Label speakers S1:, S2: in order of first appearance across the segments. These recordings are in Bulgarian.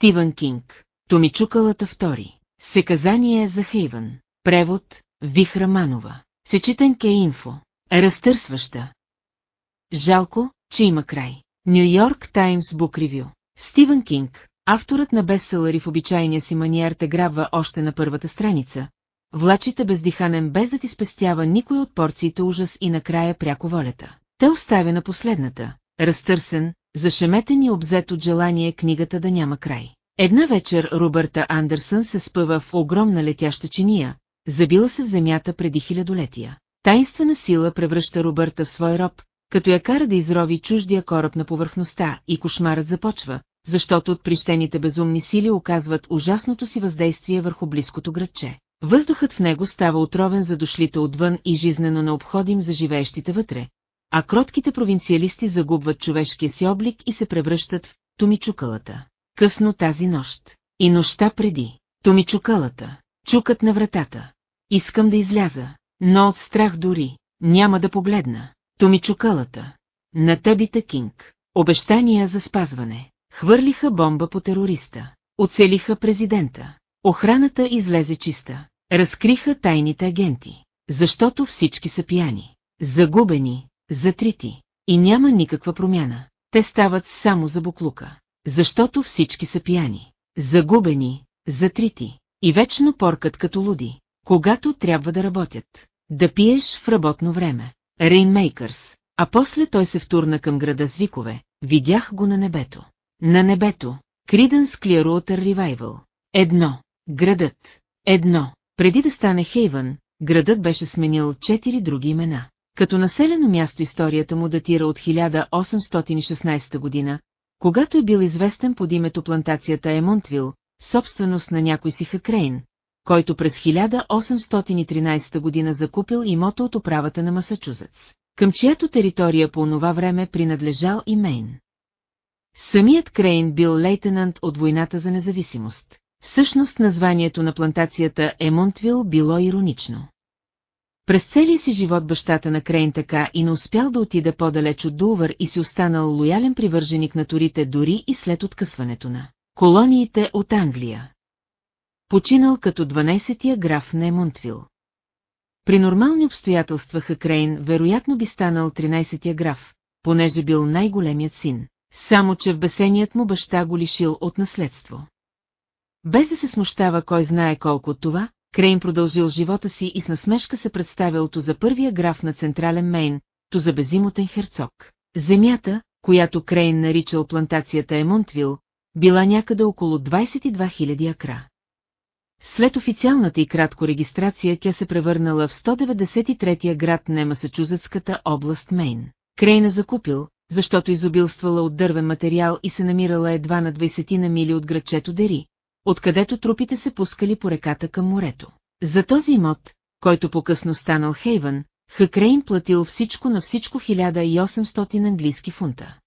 S1: Стивън Кинг. Томичукалата втори. Секазание за Хейвън. Превод Вихра Манова. Сечитанке инфо. Разтърсваща. Жалко, че има край. Нью Йорк Таймс Бук Ревю. Стивън Кинг, авторът на бестселъри в обичайния си маниер те грабва още на първата страница. Влачите бездиханен без да ти спестява никой от порциите ужас и накрая пряко волята. Те оставя на последната, разтърсен, зашеметен и обзет от желание книгата да няма край. Една вечер Робърта Андерсън се спъва в огромна летяща чиния, забила се в земята преди хилядолетия. Тайнствена сила превръща Робърта в свой роб, като я кара да изрови чуждия кораб на повърхността и кошмарът започва, защото отприщените безумни сили оказват ужасното си въздействие върху близкото градче. Въздухът в него става отровен за дошлите отвън и жизнено необходим за живеещите вътре, а кротките провинциалисти загубват човешкия си облик и се превръщат в Томичукалата. Късно тази нощ. И нощта преди. Томичукалата. Чукат на вратата. Искам да изляза, но от страх дори. Няма да погледна. Томичукалата. На тебите Кинг. Обещания за спазване. Хвърлиха бомба по терориста. Оцелиха президента. Охраната излезе чиста. Разкриха тайните агенти. Защото всички са пияни. Загубени, затрити. И няма никаква промяна. Те стават само за буклука. Защото всички са пияни. Загубени, затрити. И вечно поркат като луди. Когато трябва да работят. Да пиеш в работно време. Рейнмейкърс. А после той се втурна към града с викове. Видях го на небето. На небето. Криденс Clearwater Revival. Едно. Градът. Едно. Преди да стане Хейвън, градът беше сменил четири други имена. Като населено място историята му датира от 1816 година, когато е бил известен под името плантацията Емонтвил, собственост на някой си Хакрейн, който през 1813 година закупил имота от управата на Масачузетс, към чиято територия по онова време принадлежал и Мейн. Самият Крейн бил лейтенант от войната за независимост. Всъщност названието на плантацията Емонтвил било иронично. През целия си живот бащата на Крейн така и не успял да отида по-далеч от Дулвър и си останал лоялен привърженик на турите дори и след откъсването на колониите от Англия. Починал като 12-тия граф на Емонтвил. При нормални обстоятелства Хакрейн вероятно би станал 13-тия граф, понеже бил най-големият син, само че в бесеният му баща го лишил от наследство. Без да се смущава кой знае колко от това, Крейн продължил живота си и с насмешка се представил то за първия граф на Централен Мейн, то за безимотен херцог. Земята, която Крейн наричал плантацията Емонтвил, била някъде около 22 000 акра. След официалната и кратко регистрация тя се превърнала в 193-я град на Масачузетската област Мейн. Крейна закупил, защото изобилствала от дървен материал и се намирала едва на 20 на мили от градчето Дери, откъдето трупите се пускали по реката към морето. За този имот, който по-късно станал Хейвън, Хакрейн платил всичко на всичко 1800 английски фунта.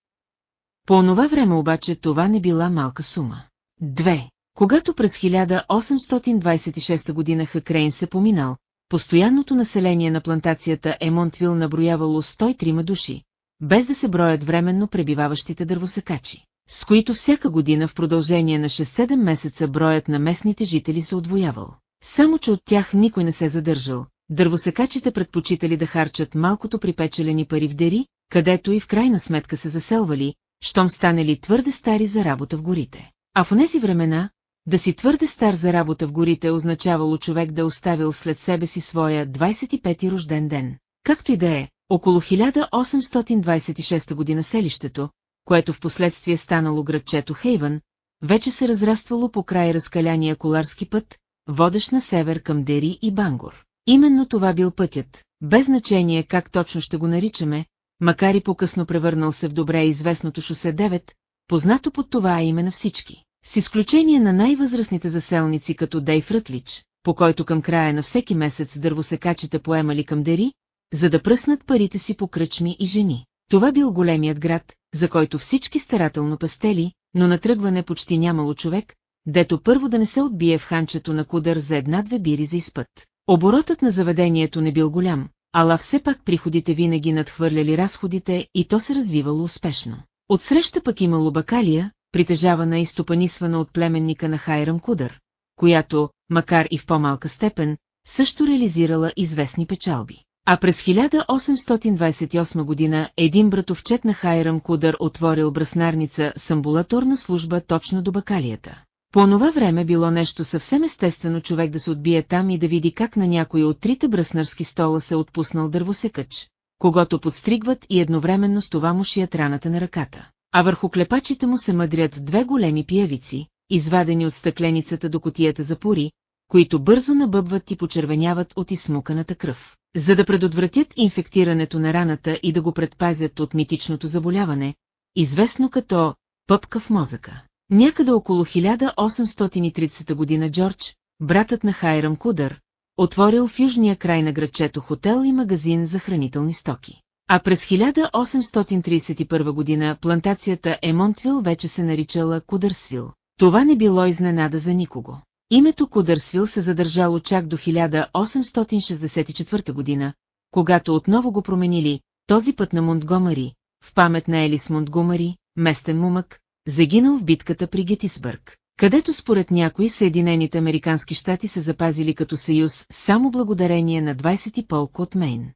S1: По онова време обаче това не била малка сума. Две. Когато през 1826 година Хакрейн се поминал, постоянното население на плантацията Емонтвил наброявало 103 души, без да се броят временно пребиваващите дървосекачи с които всяка година в продължение на 6-7 месеца броят на местните жители се отвоявал. Само, че от тях никой не се задържал, дървосекачите предпочитали да харчат малкото припечелени пари в дери, където и в крайна сметка се заселвали, щом станали твърде стари за работа в горите. А в тези времена, да си твърде стар за работа в горите означавало човек да е оставил след себе си своя 25-ти рожден ден. Както и да е, около 1826 година селището, което в последствие станало градчето Хейвън, вече се разраствало по край разкаляния коларски път, водещ на север към Дери и Бангор. Именно това бил пътят, без значение как точно ще го наричаме, макар и по-късно превърнал се в добре известното шосе 9, познато под това име на всички, с изключение на най-възрастните заселници като Дейв Рътлич, по който към края на всеки месец дървосекачите поемали към Дери, за да пръснат парите си по кръчми и жени. Това бил големият град, за който всички старателно пастели, но на тръгване почти нямало човек, дето първо да не се отбие в ханчето на кудър за една-две бири за изпът. Оборотът на заведението не бил голям, ала все пак приходите винаги надхвърляли разходите и то се развивало успешно. Отсреща пък имало бакалия, притежавана и стопанисвана от племенника на Хайрам Кудър, която, макар и в по-малка степен, също реализирала известни печалби. А през 1828 година един братовчет на Хайрам Кудър отворил браснарница с амбулаторна служба точно до бакалията. По това време било нещо съвсем естествено човек да се отбие там и да види как на някой от трите бръснарски стола се отпуснал дървосекач, когато подстригват и едновременно с това му шият раната на ръката. А върху клепачите му се мъдрят две големи пиявици, извадени от стъкленицата до котията за пури, които бързо набъбват и почервеняват от изсмуканата кръв. За да предотвратят инфектирането на раната и да го предпазят от митичното заболяване, известно като пъпка в мозъка. Някъде около 1830 година Джордж, братът на Хайрам Кудър, отворил в южния край на градчето хотел и магазин за хранителни стоки. А през 1831 година плантацията Емонтвил вече се наричала Кудърсвил. Това не било изненада за никого. Името Кудърсвил се задържало чак до 1864 година, когато отново го променили, този път на Монтгомари, в памет на Елис Монтгомари, местен мумък, загинал в битката при Гетисбърг, където според някои Съединените Американски щати се запазили като съюз само благодарение на 20 полк от Мейн.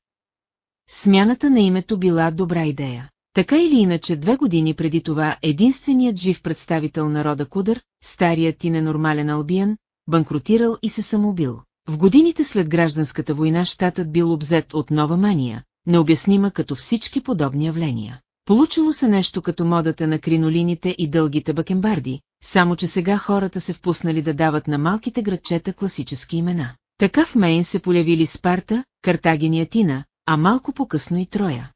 S1: Смяната на името била добра идея. Така или иначе две години преди това единственият жив представител на рода Кудър, старият и ненормален Албиан, банкротирал и се самоубил. В годините след гражданската война щатът бил обзет от нова мания, необяснима като всички подобни явления. Получило се нещо като модата на кринолините и дългите бакенбарди, само че сега хората се впуснали да дават на малките градчета класически имена. Така в Мейн се полявили Спарта, Картаген и Атина, а малко по-късно и Троя.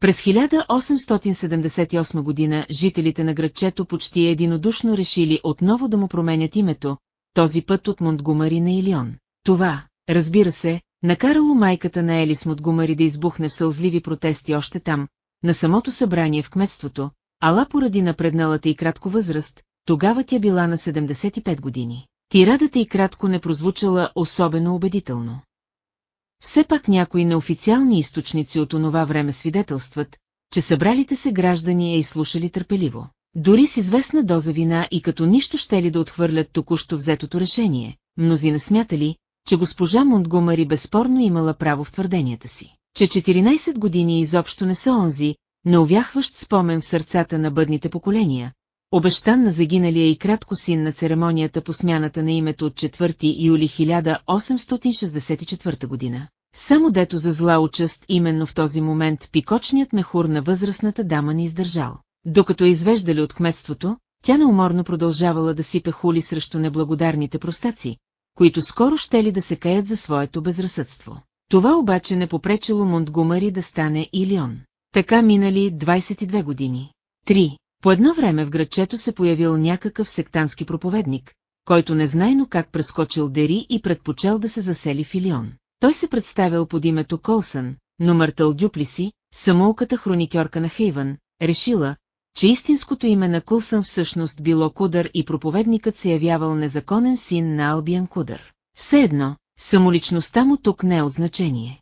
S1: През 1878 година жителите на градчето почти единодушно решили отново да му променят името, този път от Монтгумари на Илион. Това, разбира се, накарало майката на Елис Монтгумари да избухне в сълзливи протести още там, на самото събрание в кметството, ала поради напредналата и кратко възраст, тогава тя била на 75 години. Тирадата и кратко не прозвучала особено убедително. Все пак някои неофициални източници от онова време свидетелстват, че събралите се граждани я изслушали търпеливо. Дори с известна доза вина и като нищо щели да отхвърлят току-що взетото решение, мнозина смятали, че госпожа Монтгомари безспорно имала право в твърденията си, че 14 години изобщо не са онзи, неувяхващ спомен в сърцата на бъдните поколения, обещан на загиналия и кратко син на церемонията по смяната на името от 4 юли 1864 година. Само дето за зла участ именно в този момент пикочният мехур на възрастната дама не издържал. Докато извеждали от кметството, тя неуморно продължавала да сипе хули срещу неблагодарните простаци, които скоро щели да се каят за своето безразсъдство. Това обаче не попречило Монтгумари да стане Илион. Така минали 22 години. 3. По едно време в градчето се появил някакъв сектански проповедник, който незнайно как прескочил Дери и предпочел да се засели в Илион. Той се представил под името Колсън, но Мъртъл Дюплиси, самоуката хроникьорка на Хейвън, решила, че истинското име на Кулсън всъщност било Кудър и проповедникът се явявал незаконен син на Албиан Кудър. Все едно, самоличността му тук не е от значение.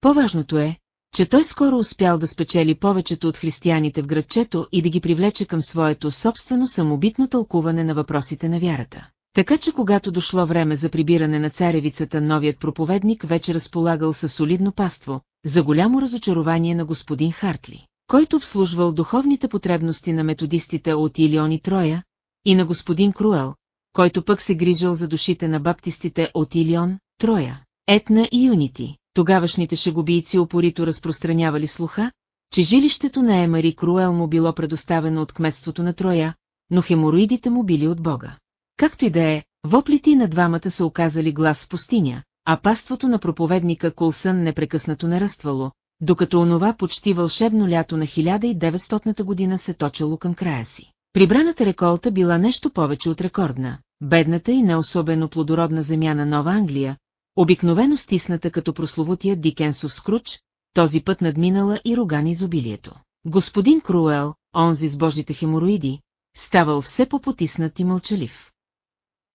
S1: По-важното е, че той скоро успял да спечели повечето от християните в градчето и да ги привлече към своето собствено самобитно тълкуване на въпросите на вярата. Така че когато дошло време за прибиране на царевицата, новият проповедник вече разполагал със солидно паство, за голямо разочарование на господин Хартли, който обслужвал духовните потребности на методистите от Илион и Троя, и на господин Круел, който пък се грижал за душите на баптистите от Илион, Троя, Етна и Юнити. Тогавашните шегубийци опорито разпространявали слуха, че жилището на Емари Круел му било предоставено от кметството на Троя, но хемороидите му били от Бога. Както и да е, воплите на двамата са оказали глас в пустиня, а паството на проповедника Кулсън непрекъснато нараствало, докато онова почти вълшебно лято на 1900 година се точало към края си. Прибраната реколта била нещо повече от рекордна, бедната и не особено плодородна земя на Нова Англия, обикновено стисната като прословутия Дикенсов скруч, този път надминала и рога на изобилието. Господин Круел, онзи с божите хемороиди, ставал все по-потиснат и мълчалив.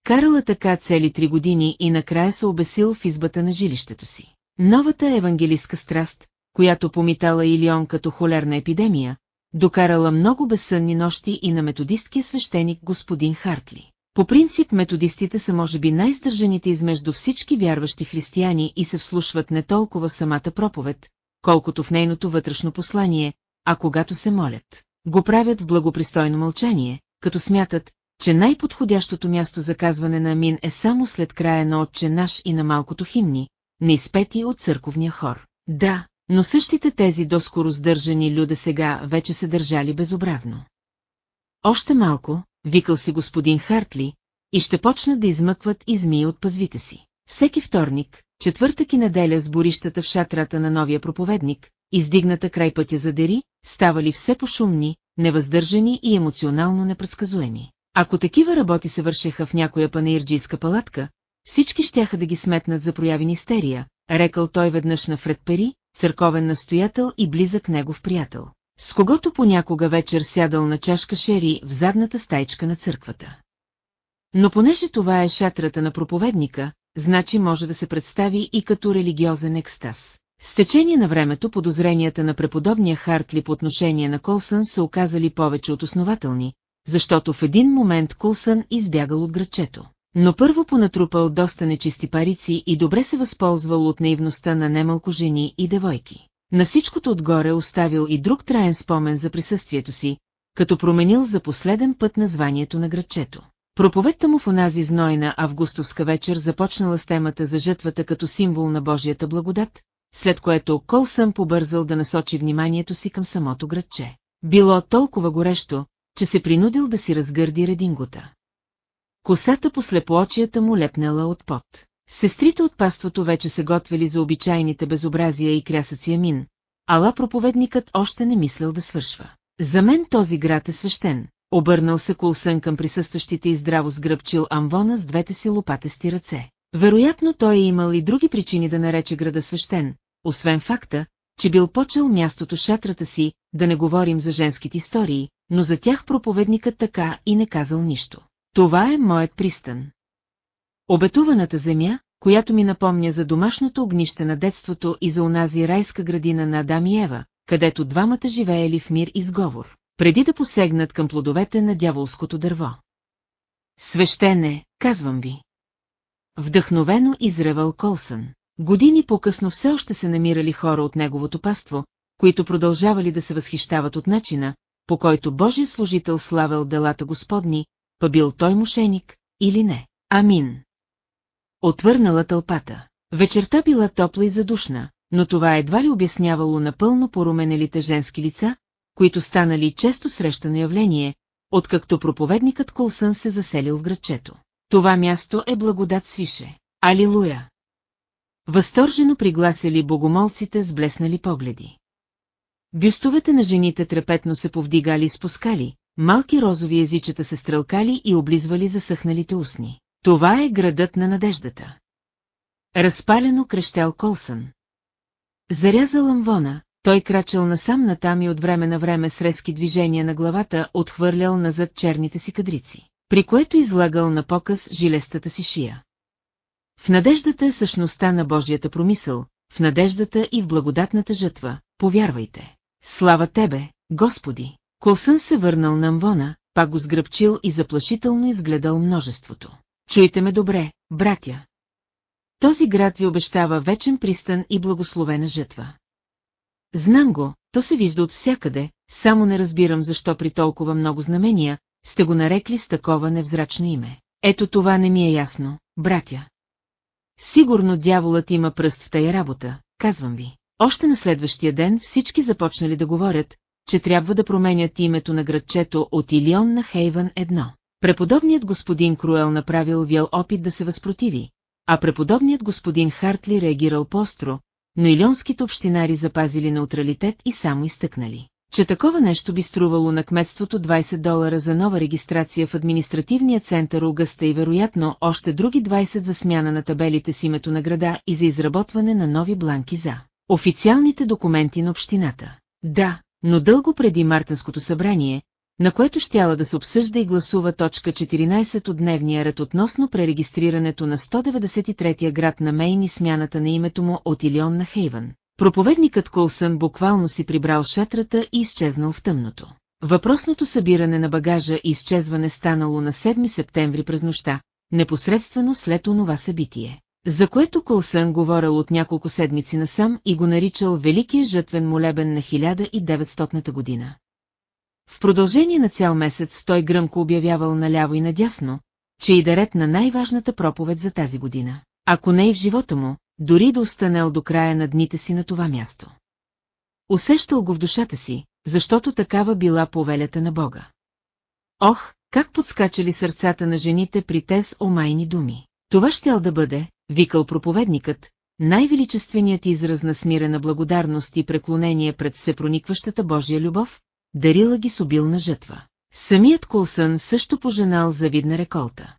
S1: Карала така цели три години и накрая се обесил в избата на жилището си. Новата евангелистка страст, която помитала Илион като холерна епидемия, докарала много безсънни нощи и на методисткия свещеник господин Хартли. По принцип методистите са може би най-здържаните измежду всички вярващи християни и се вслушват не толкова в самата проповед, колкото в нейното вътрешно послание, а когато се молят, го правят в благопристойно мълчание, като смятат, че най-подходящото място за казване на Амин е само след края на Отче наш и на малкото химни, неизпети от църковния хор. Да, но същите тези доскоро сдържани люда сега вече се държали безобразно. Още малко, викал си господин Хартли, и ще почнат да измъкват измии от пазвите си. Всеки вторник, четвъртък и неделя с борищата в шатрата на новия проповедник, издигната край пътя за дери, ставали все пошумни, невъздържани и емоционално непредсказуеми. Ако такива работи се вършеха в някоя панаирджийска палатка, всички щяха да ги сметнат за прояви истерия, рекал той веднъж на Фред Пери, църковен настоятел и близък негов приятел, с когото понякога вечер сядал на чашка шери в задната стайчка на църквата. Но понеже това е шатрата на проповедника, значи може да се представи и като религиозен екстаз. С течение на времето подозренията на преподобния Хартли по отношение на Колсън са оказали повече от основателни, защото в един момент Кулсън избягал от градчето. Но първо понатрупал доста нечисти парици и добре се възползвал от наивността на немалко жени и девойки. На всичкото отгоре оставил и друг траен спомен за присъствието си, като променил за последен път названието на градчето. Проповедта му в онази знойна августовска вечер започнала с темата за жътвата като символ на Божията благодат, след което Колсън побързал да насочи вниманието си към самото градче. Било толкова горещо, че се принудил да си разгърди редингота. Косата по слепоочията му лепнела от пот. Сестрите от паството вече се готвили за обичайните безобразия и крясъци Амин, ала проповедникът още не мислял да свършва. За мен този град е свещен, обърнал се Кулсън към присъстващите и здраво сгръбчил амвона с двете си лопатести ръце. Вероятно той е имал и други причини да нарече града свещен, освен факта, че бил почел мястото шатрата си, да не говорим за женските истории, но за тях проповедникът така и не казал нищо. Това е моят пристан. Обетуваната земя, която ми напомня за домашното огнище на детството и за онази райска градина на Адам и Ева, където двамата живеели в мир и сговор, преди да посегнат към плодовете на дяволското дърво. Свещене, казвам ви. Вдъхновено изревал Колсън. Години по-късно все още се намирали хора от неговото паство, които продължавали да се възхищават от начина, по който Божия служител славел делата Господни, па бил той мошеник, или не. Амин. Отвърнала тълпата. Вечерта била топла и задушна, но това едва ли обяснявало напълно поруменелите женски лица, които станали често срещано явление, откакто проповедникът Колсън се заселил в градчето. Това място е благодат свише. Алилуя! Възторжено пригласили богомолците с блеснали погледи. Бюстовете на жените трепетно се повдигали и спускали, малки розови езичета се стрелкали и облизвали засъхналите устни. Това е градът на надеждата. Разпалено крещял Колсън. Зарязал амвона, той крачал насам натам и от време на време с резки движения на главата отхвърлял назад черните си кадрици, при което излагал на показ жилестата си шия. В надеждата е същността на Божията промисъл, в надеждата и в благодатната жътва, повярвайте. Слава Тебе, Господи! Колсън се върнал на Амвона, пак го сгръбчил и заплашително изгледал множеството. Чуйте ме добре, братя. Този град ви обещава вечен пристан и благословена жътва. Знам го, то се вижда от всякъде, само не разбирам защо при толкова много знамения, сте го нарекли с такова невзрачно име. Ето това не ми е ясно, братя. Сигурно дяволът има пръст в тая работа, казвам ви. Още на следващия ден всички започнали да говорят, че трябва да променят името на градчето от Илион на Хейвън едно. Преподобният господин Круел направил вял опит да се възпротиви, а преподобният господин Хартли реагирал постро, но илионските общинари запазили неутралитет и само изтъкнали, че такова нещо би струвало на кметството 20 долара за нова регистрация в административния център Огъста и вероятно още други 20 за смяна на табелите с името на града и за изработване на нови бланки за официалните документи на общината. Да, но дълго преди Мартинското събрание, на което щяла да се обсъжда и гласува точка 14 от дневния ред относно пререгистрирането на 193-я град на Мейн и смяната на името му от Илион на Хейвън. Проповедникът Колсън буквално си прибрал шатрата и изчезнал в тъмното. Въпросното събиране на багажа и изчезване станало на 7 септември през нощта, непосредствено след онова събитие, за което Колсън говорил от няколко седмици насам и го наричал Великия жътвен молебен на 1900 година. В продължение на цял месец той гръмко обявявал наляво и надясно, че и дарет на най-важната проповед за тази година. Ако не и в живота му, дори да останел до края на дните си на това място. Усещал го в душата си, защото такава била повелята на Бога. Ох, как подскачали сърцата на жените при тез омайни думи. Това щял да бъде, викал проповедникът, най-величественият израз на смирена благодарност и преклонение пред всепроникващата Божия любов, дарила ги с обилна жътва. Самият Кулсън също поженал завидна реколта.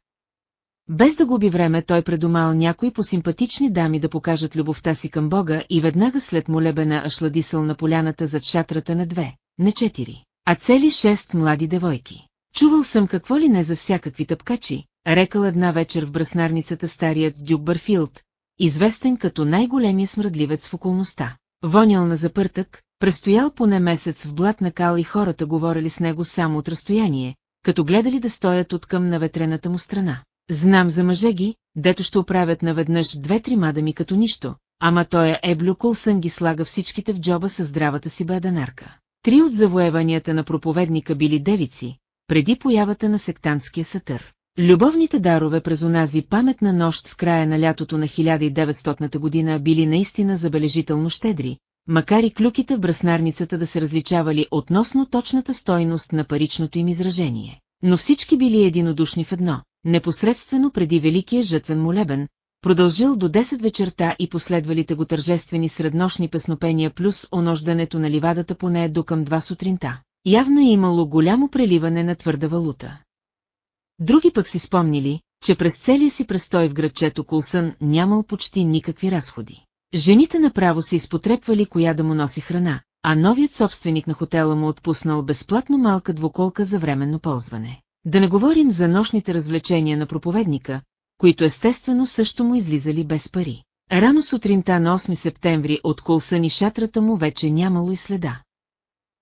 S1: Без да губи време той предумал някои посимпатични дами да покажат любовта си към Бога и веднага след молебена ашладисъл на поляната зад шатрата на две, не четири, а цели шест млади девойки. Чувал съм какво ли не за всякакви тъпкачи, рекал една вечер в браснарницата старият Дюк Барфилд, известен като най-големия смръдливец в околността. Вонял на запъртък, престоял поне месец в блатна кал и хората говорили с него само от разстояние, като гледали да стоят от към на ветрената му страна. Знам за мъже ги, дето ще оправят наведнъж две-три мадами като нищо, ама той е еблюкол сън ги слага всичките в джоба със здравата си беданарка. Три от завоеванията на проповедника били девици, преди появата на сектантския сатър. Любовните дарове през онази паметна нощ в края на лятото на 1900 година били наистина забележително щедри, макар и клюките в браснарницата да се различавали относно точната стойност на паричното им изражение. Но всички били единодушни в едно, непосредствено преди Великия жътвен молебен, продължил до 10 вечерта и последвалите го тържествени среднощни песнопения плюс онождането на ливадата поне до към 2 сутринта. Явно е имало голямо преливане на твърда валута. Други пък си спомнили, че през целия си престой в градчето Кулсън нямал почти никакви разходи. Жените направо се изпотрепвали коя да му носи храна, а новият собственик на хотела му отпуснал безплатно малка двуколка за временно ползване. Да не говорим за нощните развлечения на проповедника, които естествено също му излизали без пари. Рано сутринта на 8 септември от Кулсън и шатрата му вече нямало и следа.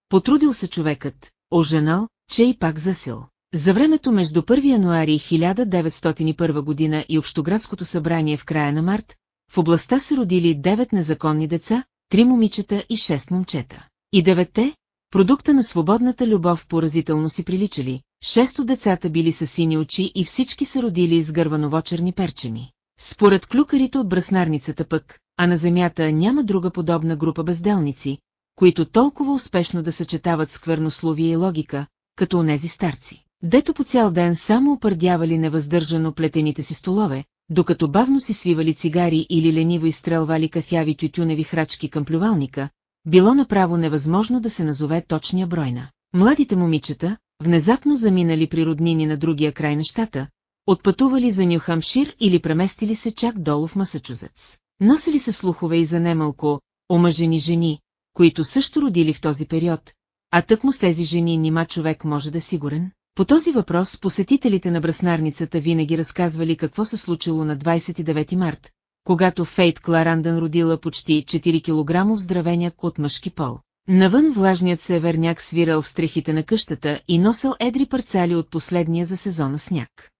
S1: Потрудил се човекът, оженал, че и пак засил. За времето между 1 януари 1901 година и Общоградското събрание в края на март, в областта се родили 9 незаконни деца, 3 момичета и 6 момчета. И девете, продукта на свободната любов поразително си приличали, шест от децата били с сини очи и всички се родили с гървановочерни перчеми. Според клюкарите от браснарницата пък, а на земята няма друга подобна група безделници, които толкова успешно да съчетават сквернословие и логика, като онези старци, дето по цял ден само опърдявали невъздържано плетените си столове, докато бавно си свивали цигари или лениво изстрелвали кафяви тютюневи храчки към плювалника, било направо невъзможно да се назове точния брой на. Младите момичета, внезапно заминали при роднини на другия край на щата, отпътували за Нюхамшир или преместили се чак долу в Масачузетс. Носили се слухове и за немалко омъжени жени, които също родили в този период, а тъкмо с тези жени нима човек може да е сигурен. По този въпрос посетителите на браснарницата винаги разказвали какво се случило на 29 март, когато Фейт Кларандън родила почти 4 кг здравеняк от мъжки пол. Навън влажният северняк свирал в стрехите на къщата и носил едри парцали от последния за сезона сняг.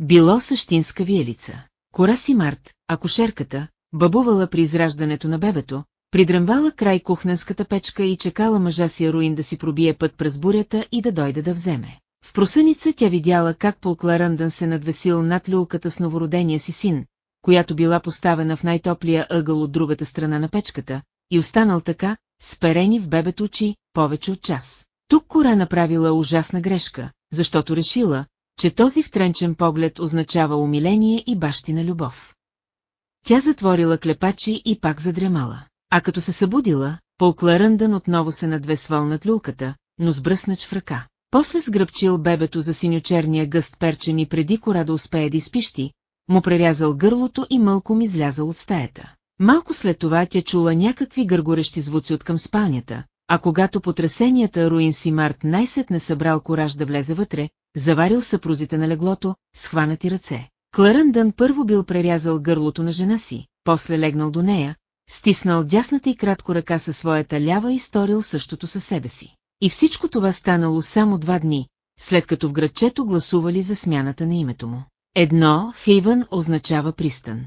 S1: Било същинска виелица. Кора си Март, акушерката, бабувала при израждането на бебето, придръмвала край кухненската печка и чекала мъжа си Руин да си пробие път през бурята и да дойде да вземе. В просъница тя видяла как полк Ларандън се надвесил над люлката с новородения си син, която била поставена в най-топлия ъгъл от другата страна на печката, и останал така, сперени в бебето очи, повече от час. Тук Кора направила ужасна грешка, защото решила, че този втренчен поглед означава умиление и бащина любов. Тя затворила клепачи и пак задремала. А като се събудила, полк Ларандън отново се надвесвал над люлката, но с бръснач в ръка. После сгръбчил бебето за синьочерния гъст перчен и преди кора да успее да изпищи, му прерязал гърлото и мълком излязал от стаята. Малко след това тя чула някакви гъргорещи звуци от към спалнята, а когато потресенията Руин Симарт най-сетне събрал кораж да влезе вътре, заварил съпрузите на леглото, схванати ръце. Кларъндън първо бил прерязал гърлото на жена си, после легнал до нея, стиснал дясната и кратко ръка със своята лява и сторил същото със себе си. И всичко това станало само два дни, след като в градчето гласували за смяната на името му. Едно, Хейвън означава пристан.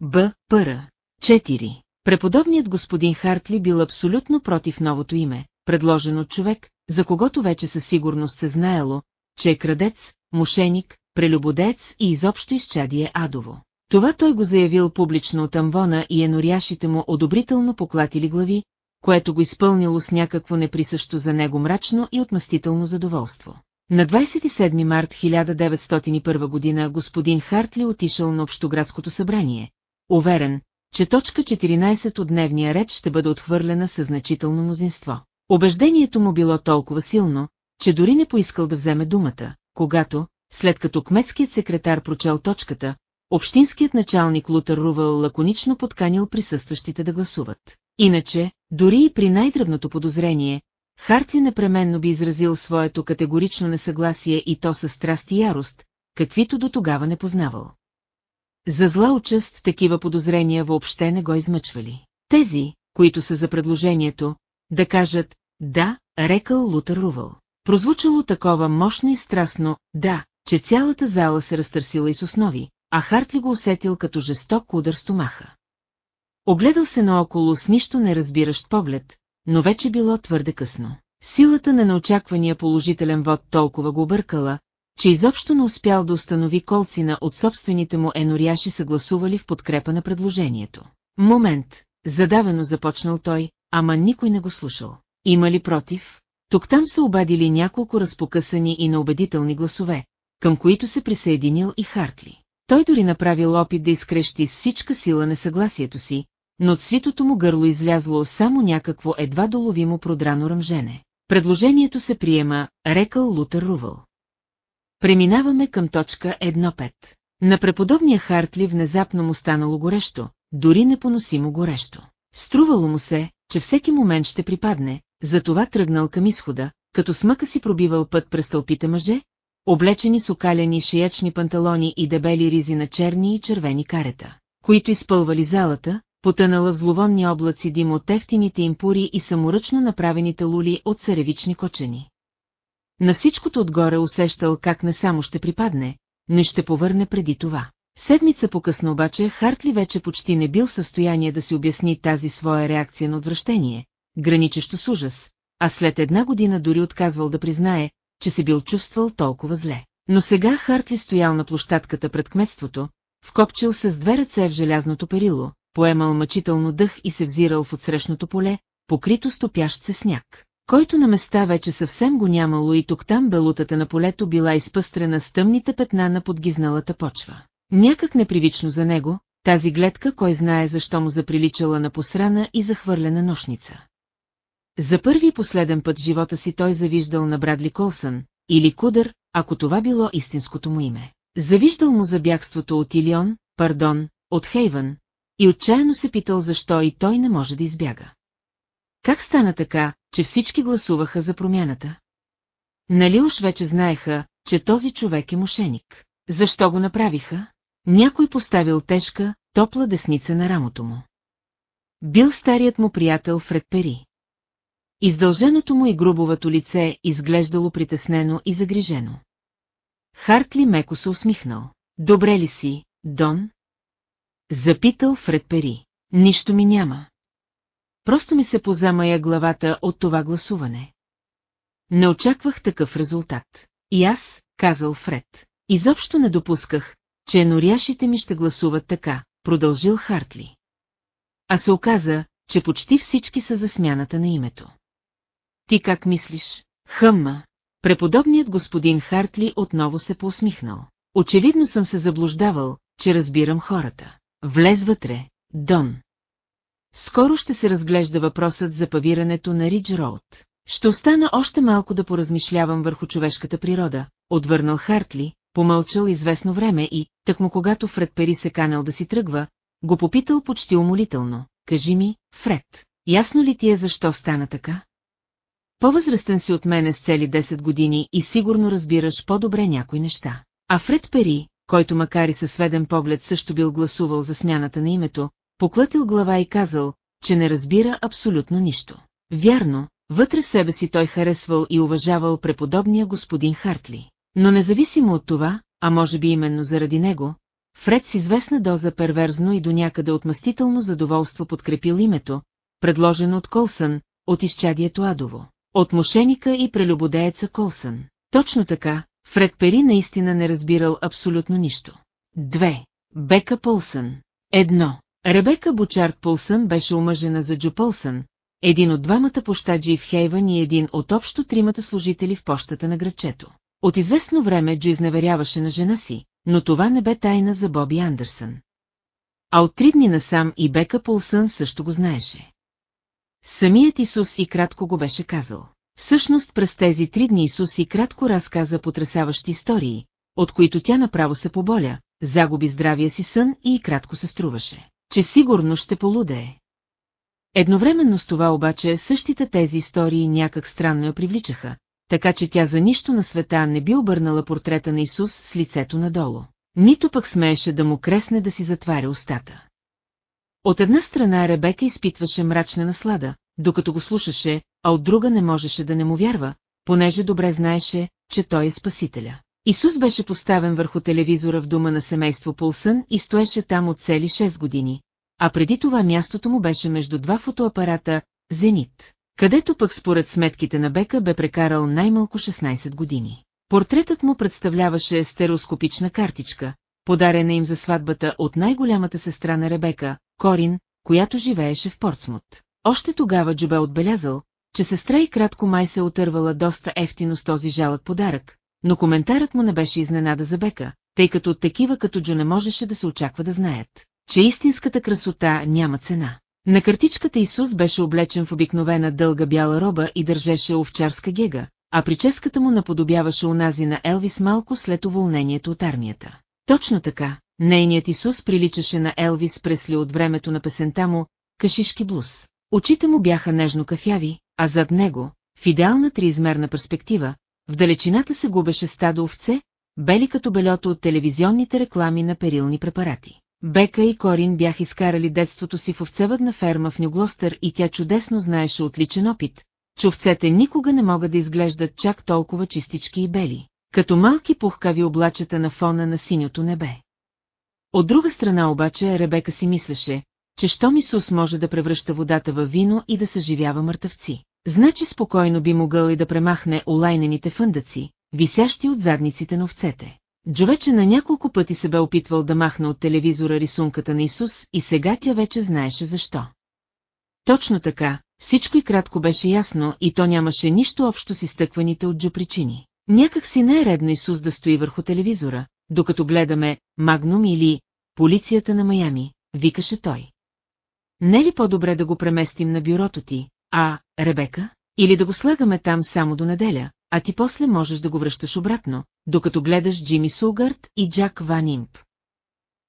S1: Б. Пъра. 4. Преподобният господин Хартли бил абсолютно против новото име, предложено от човек, за когото вече със сигурност се знаело, че е крадец, мошеник, прелюбодец и изобщо изчадие адово. Това той го заявил публично от амвона и еноряшите му одобрително поклатили глави, което го изпълнило с някакво неприсъщо за него мрачно и отмъстително задоволство. На 27 март 1901 година господин Хартли отишъл на Общоградското събрание, уверен, че точка 14 от дневния ред ще бъде отхвърлена със значително мнозинство. Убеждението му било толкова силно, че дори не поискал да вземе думата, когато, след като кметският секретар прочел точката, общинският началник Лутър Рувел лаконично подканил присъстващите да гласуват. Иначе, дори и при най-дръбното подозрение, Хартли непременно би изразил своето категорично несъгласие и то със страст и ярост, каквито до тогава не познавал. За зла участ такива подозрения въобще не го измъчвали. Тези, които са за предложението, да кажат «да», рекал Лутър Рувал. Прозвучало такова мощно и страстно «да», че цялата зала се разтърсила и с основи, а Хартли го усетил като жесток удар стомаха. Огледал се наоколо с нищо неразбиращ поглед, но вече било твърде късно. Силата на неочаквания положителен вод толкова го объркала, че изобщо не успял да установи колцина от собствените му еноряши съгласували в подкрепа на предложението. Момент, задавено започнал той, ама никой не го слушал. Има ли против? Тук-там се обадили няколко разпокъсани и неубедителни гласове, към които се присъединил и Хартли. Той дори направил опит да изкрещи с всичка сила несъгласието си, но от свитото му гърло излязло само някакво едва доловимо продрано ръмжене. Предложението се приема, рекал Лутър Рувал. Преминаваме към точка 1.5. На преподобния Хартли внезапно му станало горещо, дори непоносимо горещо. Струвало му се, че всеки момент ще припадне, затова тръгнал към изхода, като смъка си пробивал път през тълпите мъже, облечени с окаляни шиячни панталони и дебели ризи на черни и червени карета, които изпълвали залата, потънала в зловонни облаци дим от ефтините импури и саморъчно направените лули от царевични кочени. На всичкото отгоре усещал как не само ще припадне, но ще повърне преди това. Седмица по-късно обаче Хартли вече почти не бил в състояние да си обясни тази своя реакция на отвращение, граничещо с ужас, а след една година дори отказвал да признае, че се бил чувствал толкова зле. Но сега Хартли стоял на площадката пред кметството, вкопчил с две ръце в желязното перило, поемал мъчително дъх и се взирал в отсрещното поле, покрито стопящ се сняг, който на места вече съвсем го нямало и тук-там белутата на полето била изпъстрена с тъмните петна на подгизналата почва. Някак непривично за него, тази гледка кой знае защо му заприличала на посрана и захвърлена нощница. За първи и последен път живота си той завиждал на Брадли Колсън, или Кудър, ако това било истинското му име. Завиждал му за бягството от Илион, пардон, от Хейвън, и отчаяно се питал защо и той не може да избяга. Как стана така, че всички гласуваха за промяната? Нали уж вече знаеха, че този човек е мошеник? Защо го направиха? Някой поставил тежка, топла десница на рамото му. Бил старият му приятел Фред Пери. Издълженото му и грубовато лице изглеждало притеснено и загрижено. Хартли меко се усмихнал. Добре ли си, Дон? Запитал Фред Пери. Нищо ми няма. Просто ми се позамая главата от това гласуване. Не очаквах такъв резултат. И аз, казал Фред, изобщо не допусках, че норяшите ми ще гласуват така, продължил Хартли. А се оказа, че почти всички са за смяната на името. Ти как мислиш? Хъмма. Преподобният господин Хартли отново се поусмихнал. Очевидно съм се заблуждавал, че разбирам хората. Влез вътре, Дон. Скоро ще се разглежда въпросът за павирането на Ридж Роуд. Ще остана още малко да поразмишлявам върху човешката природа, отвърнал Хартли, помълчал известно време и, тъкмо когато Фред Пери се канал да си тръгва, го попитал почти умолително. Кажи ми, Фред, ясно ли ти е защо стана така? По-възрастен си от мене с цели 10 години и сигурно разбираш по-добре някои неща. А Фред Пери, който макар и със сведен поглед също бил гласувал за смяната на името, поклатил глава и казал, че не разбира абсолютно нищо. Вярно, вътре в себе си той харесвал и уважавал преподобния господин Хартли. Но независимо от това, а може би именно заради него, Фред с известна доза перверзно и до някъде отмъстително задоволство подкрепил името, предложено от Колсън, от изчадието Адово, от мошеника и прелюбодееца Колсън. Точно така, Фред Пери наистина не разбирал абсолютно нищо. Две. Бека Полсън. Едно. Ребека Бучард Полсън беше омъжена за Джо Полсън, един от двамата пощаджи в Хейвън и един от общо тримата служители в пощата на градчето. От известно време Джо изневеряваше на жена си, но това не бе тайна за Боби Андерсън. А от три дни насам и Бека Полсън също го знаеше. Самият Исус и кратко го беше казал. Всъщност през тези три дни Исус и кратко разказа потрясаващи истории, от които тя направо се поболя, загуби здравия си сън и кратко се струваше, че сигурно ще полудее. Едновременно с това обаче същите тези истории някак странно я привличаха, така че тя за нищо на света не би обърнала портрета на Исус с лицето надолу. Нито пък смееше да му кресне да си затваря устата. От една страна Ребека изпитваше мрачна наслада, докато го слушаше, а от друга не можеше да не му вярва, понеже добре знаеше, че той е спасителя. Исус беше поставен върху телевизора в дома на семейство Полсън и стоеше там от цели 6 години, а преди това мястото му беше между два фотоапарата «Зенит», където пък според сметките на Бека бе прекарал най-малко 16 години. Портретът му представляваше стереоскопична картичка, подарена им за сватбата от най-голямата сестра на Ребека, Корин, която живееше в Портсмут. Още тогава Джо бе отбелязал, че сестра и кратко май се отървала доста ефтино с този жалък подарък, но коментарът му не беше изненада за Бека, тъй като от такива като Джо не можеше да се очаква да знаят, че истинската красота няма цена. На картичката Исус беше облечен в обикновена дълга бяла роба и държеше овчарска гега, а прическата му наподобяваше унази на Елвис малко след уволнението от армията. Точно така, нейният Исус приличаше на Елвис Пресли от времето на песента му «Кашишки блуз». Очите му бяха нежно кафяви, а зад него, в идеална триизмерна перспектива, в далечината се губеше стадо овце, бели като белето от телевизионните реклами на перилни препарати. Бека и Корин бяха изкарали детството си в овцевъдна ферма в Нюглостър и тя чудесно знаеше отличен опит, че овцете никога не могат да изглеждат чак толкова чистички и бели, като малки пухкави облачета на фона на синьото небе. От друга страна обаче Ребека си мислеше, че щом Исус може да превръща водата във вино и да съживява мъртъвци. Значи спокойно би могъл и да премахне олайнените фъндъци, висящи от задниците на овцете. Джовече на няколко пъти се бе опитвал да махне от телевизора рисунката на Исус и сега тя вече знаеше защо. Точно така, всичко и кратко беше ясно и то нямаше нищо общо с изтъкваните от Джо причини. Някак си не е редно Исус да стои върху телевизора, докато гледаме Магнум или Полицията на Майами, викаше той. Не ли по-добре да го преместим на бюрото ти, а, Ребека? Или да го слагаме там само до неделя, а ти после можеш да го връщаш обратно, докато гледаш Джими Сулгард и Джак Ван Имп.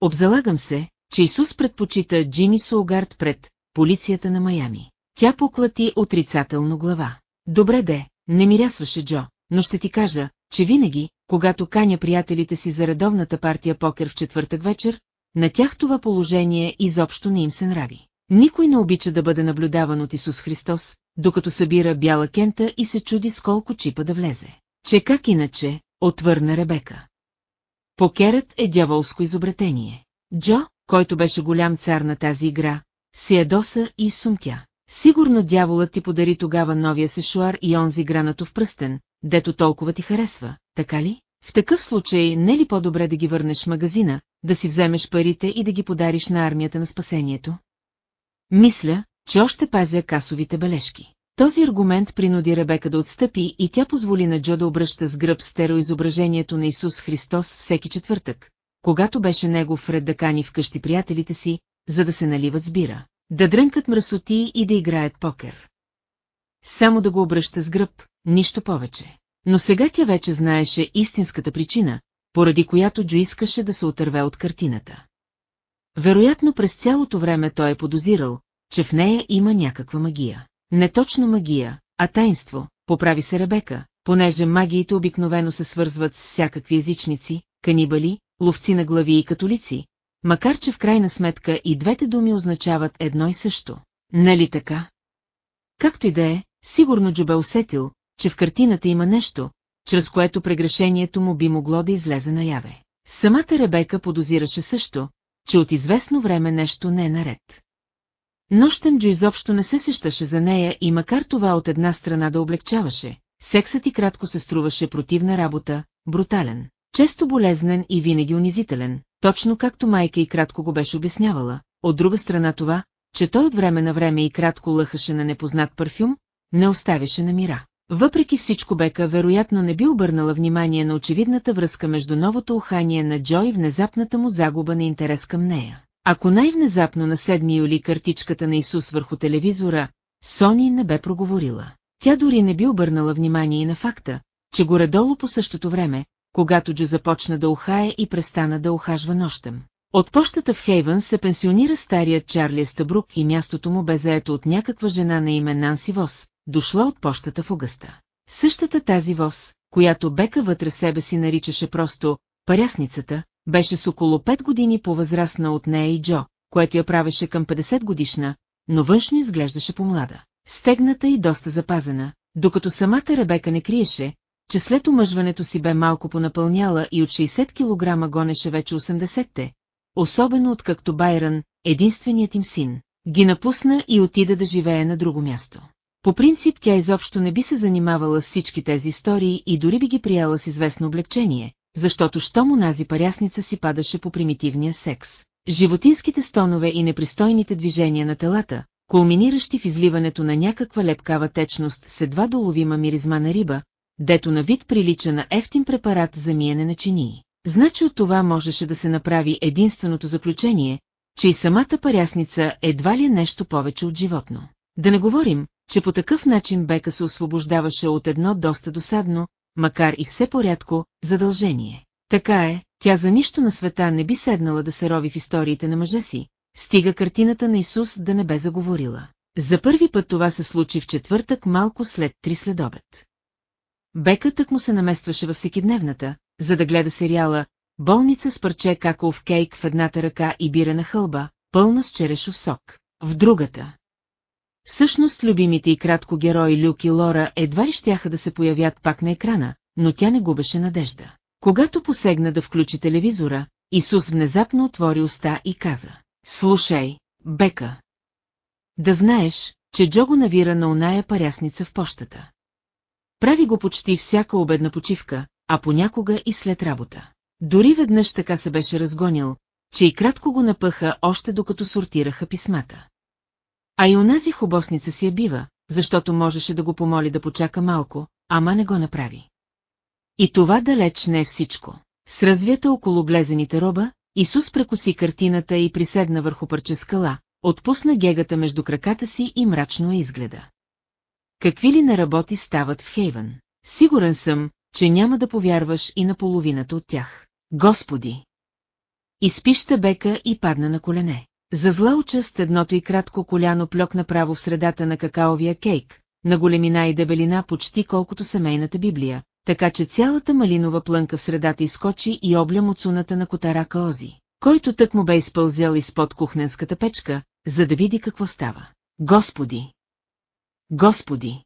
S1: Обзалагам се, че Исус предпочита Джими Сулгард пред полицията на Майами. Тя поклати отрицателно глава. Добре де, не мирясваше Джо, но ще ти кажа, че винаги, когато каня приятелите си за редовната партия покер в четвъртък вечер, на тях това положение изобщо не им се нрави. Никой не обича да бъде наблюдаван от Исус Христос, докато събира бяла кента и се чуди с колко чипа да влезе. Че как иначе, отвърна Ребека. Покерът е дяволско изобретение. Джо, който беше голям цар на тази игра, си ядоса и сумтя. Сигурно дяволът ти подари тогава новия сешуар и онзи гранато в пръстен, дето толкова ти харесва, така ли? В такъв случай не е ли по-добре да ги върнеш в магазина, да си вземеш парите и да ги подариш на армията на спасението? Мисля, че още пазя касовите бележки. Този аргумент принуди Ребека да отстъпи и тя позволи на Джо да обръща с гръб стероизображението на Исус Христос всеки четвъртък, когато беше негов ред да кани вкъщи приятелите си, за да се наливат с бира, да дрънкат мръсоти и да играят покер. Само да го обръща с гръб, нищо повече. Но сега тя вече знаеше истинската причина, поради която Джо искаше да се отърве от картината. Вероятно през цялото време той е подозирал, че в нея има някаква магия. Не точно магия, а тайнство, поправи се Ребека, понеже магиите обикновено се свързват с всякакви езичници, канибали, ловци на глави и католици, макар че в крайна сметка и двете думи означават едно и също. Нали така? Както и да е, сигурно Джо бе усетил, че в картината има нещо, чрез което прегрешението му би могло да излезе наяве. Самата Ребека подозираше също, че от известно време нещо не е наред. Нощем Джо изобщо не се сещаше за нея и макар това от една страна да облегчаваше, сексът и кратко се струваше противна работа, брутален, често болезнен и винаги унизителен, точно както майка и кратко го беше обяснявала, от друга страна това, че той от време на време и кратко лъхаше на непознат парфюм, не оставяше на мира. Въпреки всичко Бека вероятно не би обърнала внимание на очевидната връзка между новото ухание на Джо и внезапната му загуба на интерес към нея. Ако най-внезапно на 7 юли картичката на Исус върху телевизора, Сони не бе проговорила. Тя дори не би обърнала внимание и на факта, че горе-долу по същото време, когато Джо започна да ухае и престана да ухажва нощем. От пощата в Хейвън се пенсионира старият Чарли Стабрук и мястото му бе заето от някаква жена на име Нанси Вос, дошла от пощата в Огъста. Същата тази Вос, която Бека вътре себе си наричаше просто «парясницата», беше с около 5 години по-възрастна от нея и Джо, което я правеше към 50 годишна, но външно изглеждаше по-млада. Стегната и доста запазена, докато самата Ребека не криеше, че след омъжването си бе малко понапълняла и от 60 кг гонеше вече 80-те, особено откакто Байрън, единственият им син, ги напусна и отида да живее на друго място. По принцип тя изобщо не би се занимавала с всички тези истории и дори би ги прияла с известно облегчение, защото щом унази парясница си падаше по примитивния секс. Животинските стонове и непристойните движения на телата, кулминиращи в изливането на някаква лепкава течност с едва доловима миризма на риба, дето на вид прилича на ефтин препарат за миене на чинии. Значи от това можеше да се направи единственото заключение, че и самата парясница едва ли е нещо повече от животно. Да не говорим, че по такъв начин Бека се освобождаваше от едно доста досадно, макар и все порядко, задължение. Така е, тя за нищо на света не би седнала да се рови в историите на мъжа си, стига картината на Исус да не бе заговорила. За първи път това се случи в четвъртък малко след три следобед. Бека тък му се наместваше във всекидневната, за да гледа сериала «Болница с парче каков кейк в едната ръка и бирена хълба, пълна с черешов сок, в другата». Всъщност любимите и кратко герои Люк и Лора едва ли щяха да се появят пак на екрана, но тя не губеше надежда. Когато посегна да включи телевизора, Исус внезапно отвори уста и каза «Слушай, Бека, да знаеш, че Джо го навира на оная парясница в пощата. Прави го почти всяка обедна почивка, а понякога и след работа. Дори веднъж така се беше разгонил, че и кратко го напъха още докато сортираха писмата. А и онази хубосница си я бива, защото можеше да го помоли да почака малко, ама не го направи. И това далеч не е всичко. С развята около блезените роба, Исус прекоси картината и приседна върху парче скала, отпусна гегата между краката си и мрачно изгледа. Какви ли неработи стават в Хейвън? Сигурен съм, че няма да повярваш и на половината от тях. Господи! Изпища бека и падна на колене. За зла участ едното и кратко коляно плюк направо в средата на какаовия кейк, на големина и дебелина почти колкото семейната Библия, така че цялата малинова плънка в средата изкочи и обля муцуната на котарака Ози, който тък му бе изпълзял изпод кухненската печка, за да види какво става. Господи! Господи!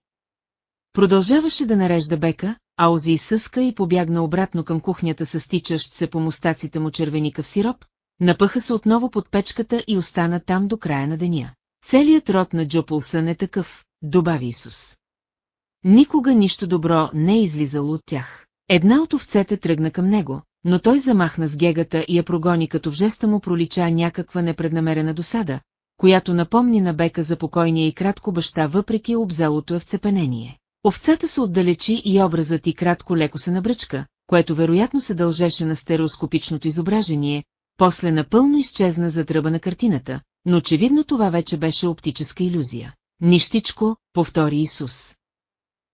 S1: Продължаваше да нарежда бека, а Ози изсъска и побягна обратно към кухнята с стичащ се по мустаците му червеника в сироп, напъха се отново под печката и остана там до края на деня. Целият род на Джопулсън е такъв, добави Исус. Никога нищо добро не е излизало от тях. Една от овцете тръгна към него, но той замахна с гегата и я прогони като в жеста му пролича някаква непреднамерена досада, която напомни на бека за покойния и кратко баща въпреки обзелото е вцепенение. Овцата се отдалечи и образът и кратко леко се набръчка, което вероятно се дължеше на стереоскопичното изображение, после напълно изчезна за тръба на картината, но очевидно това вече беше оптическа иллюзия. Нищичко, повтори Исус.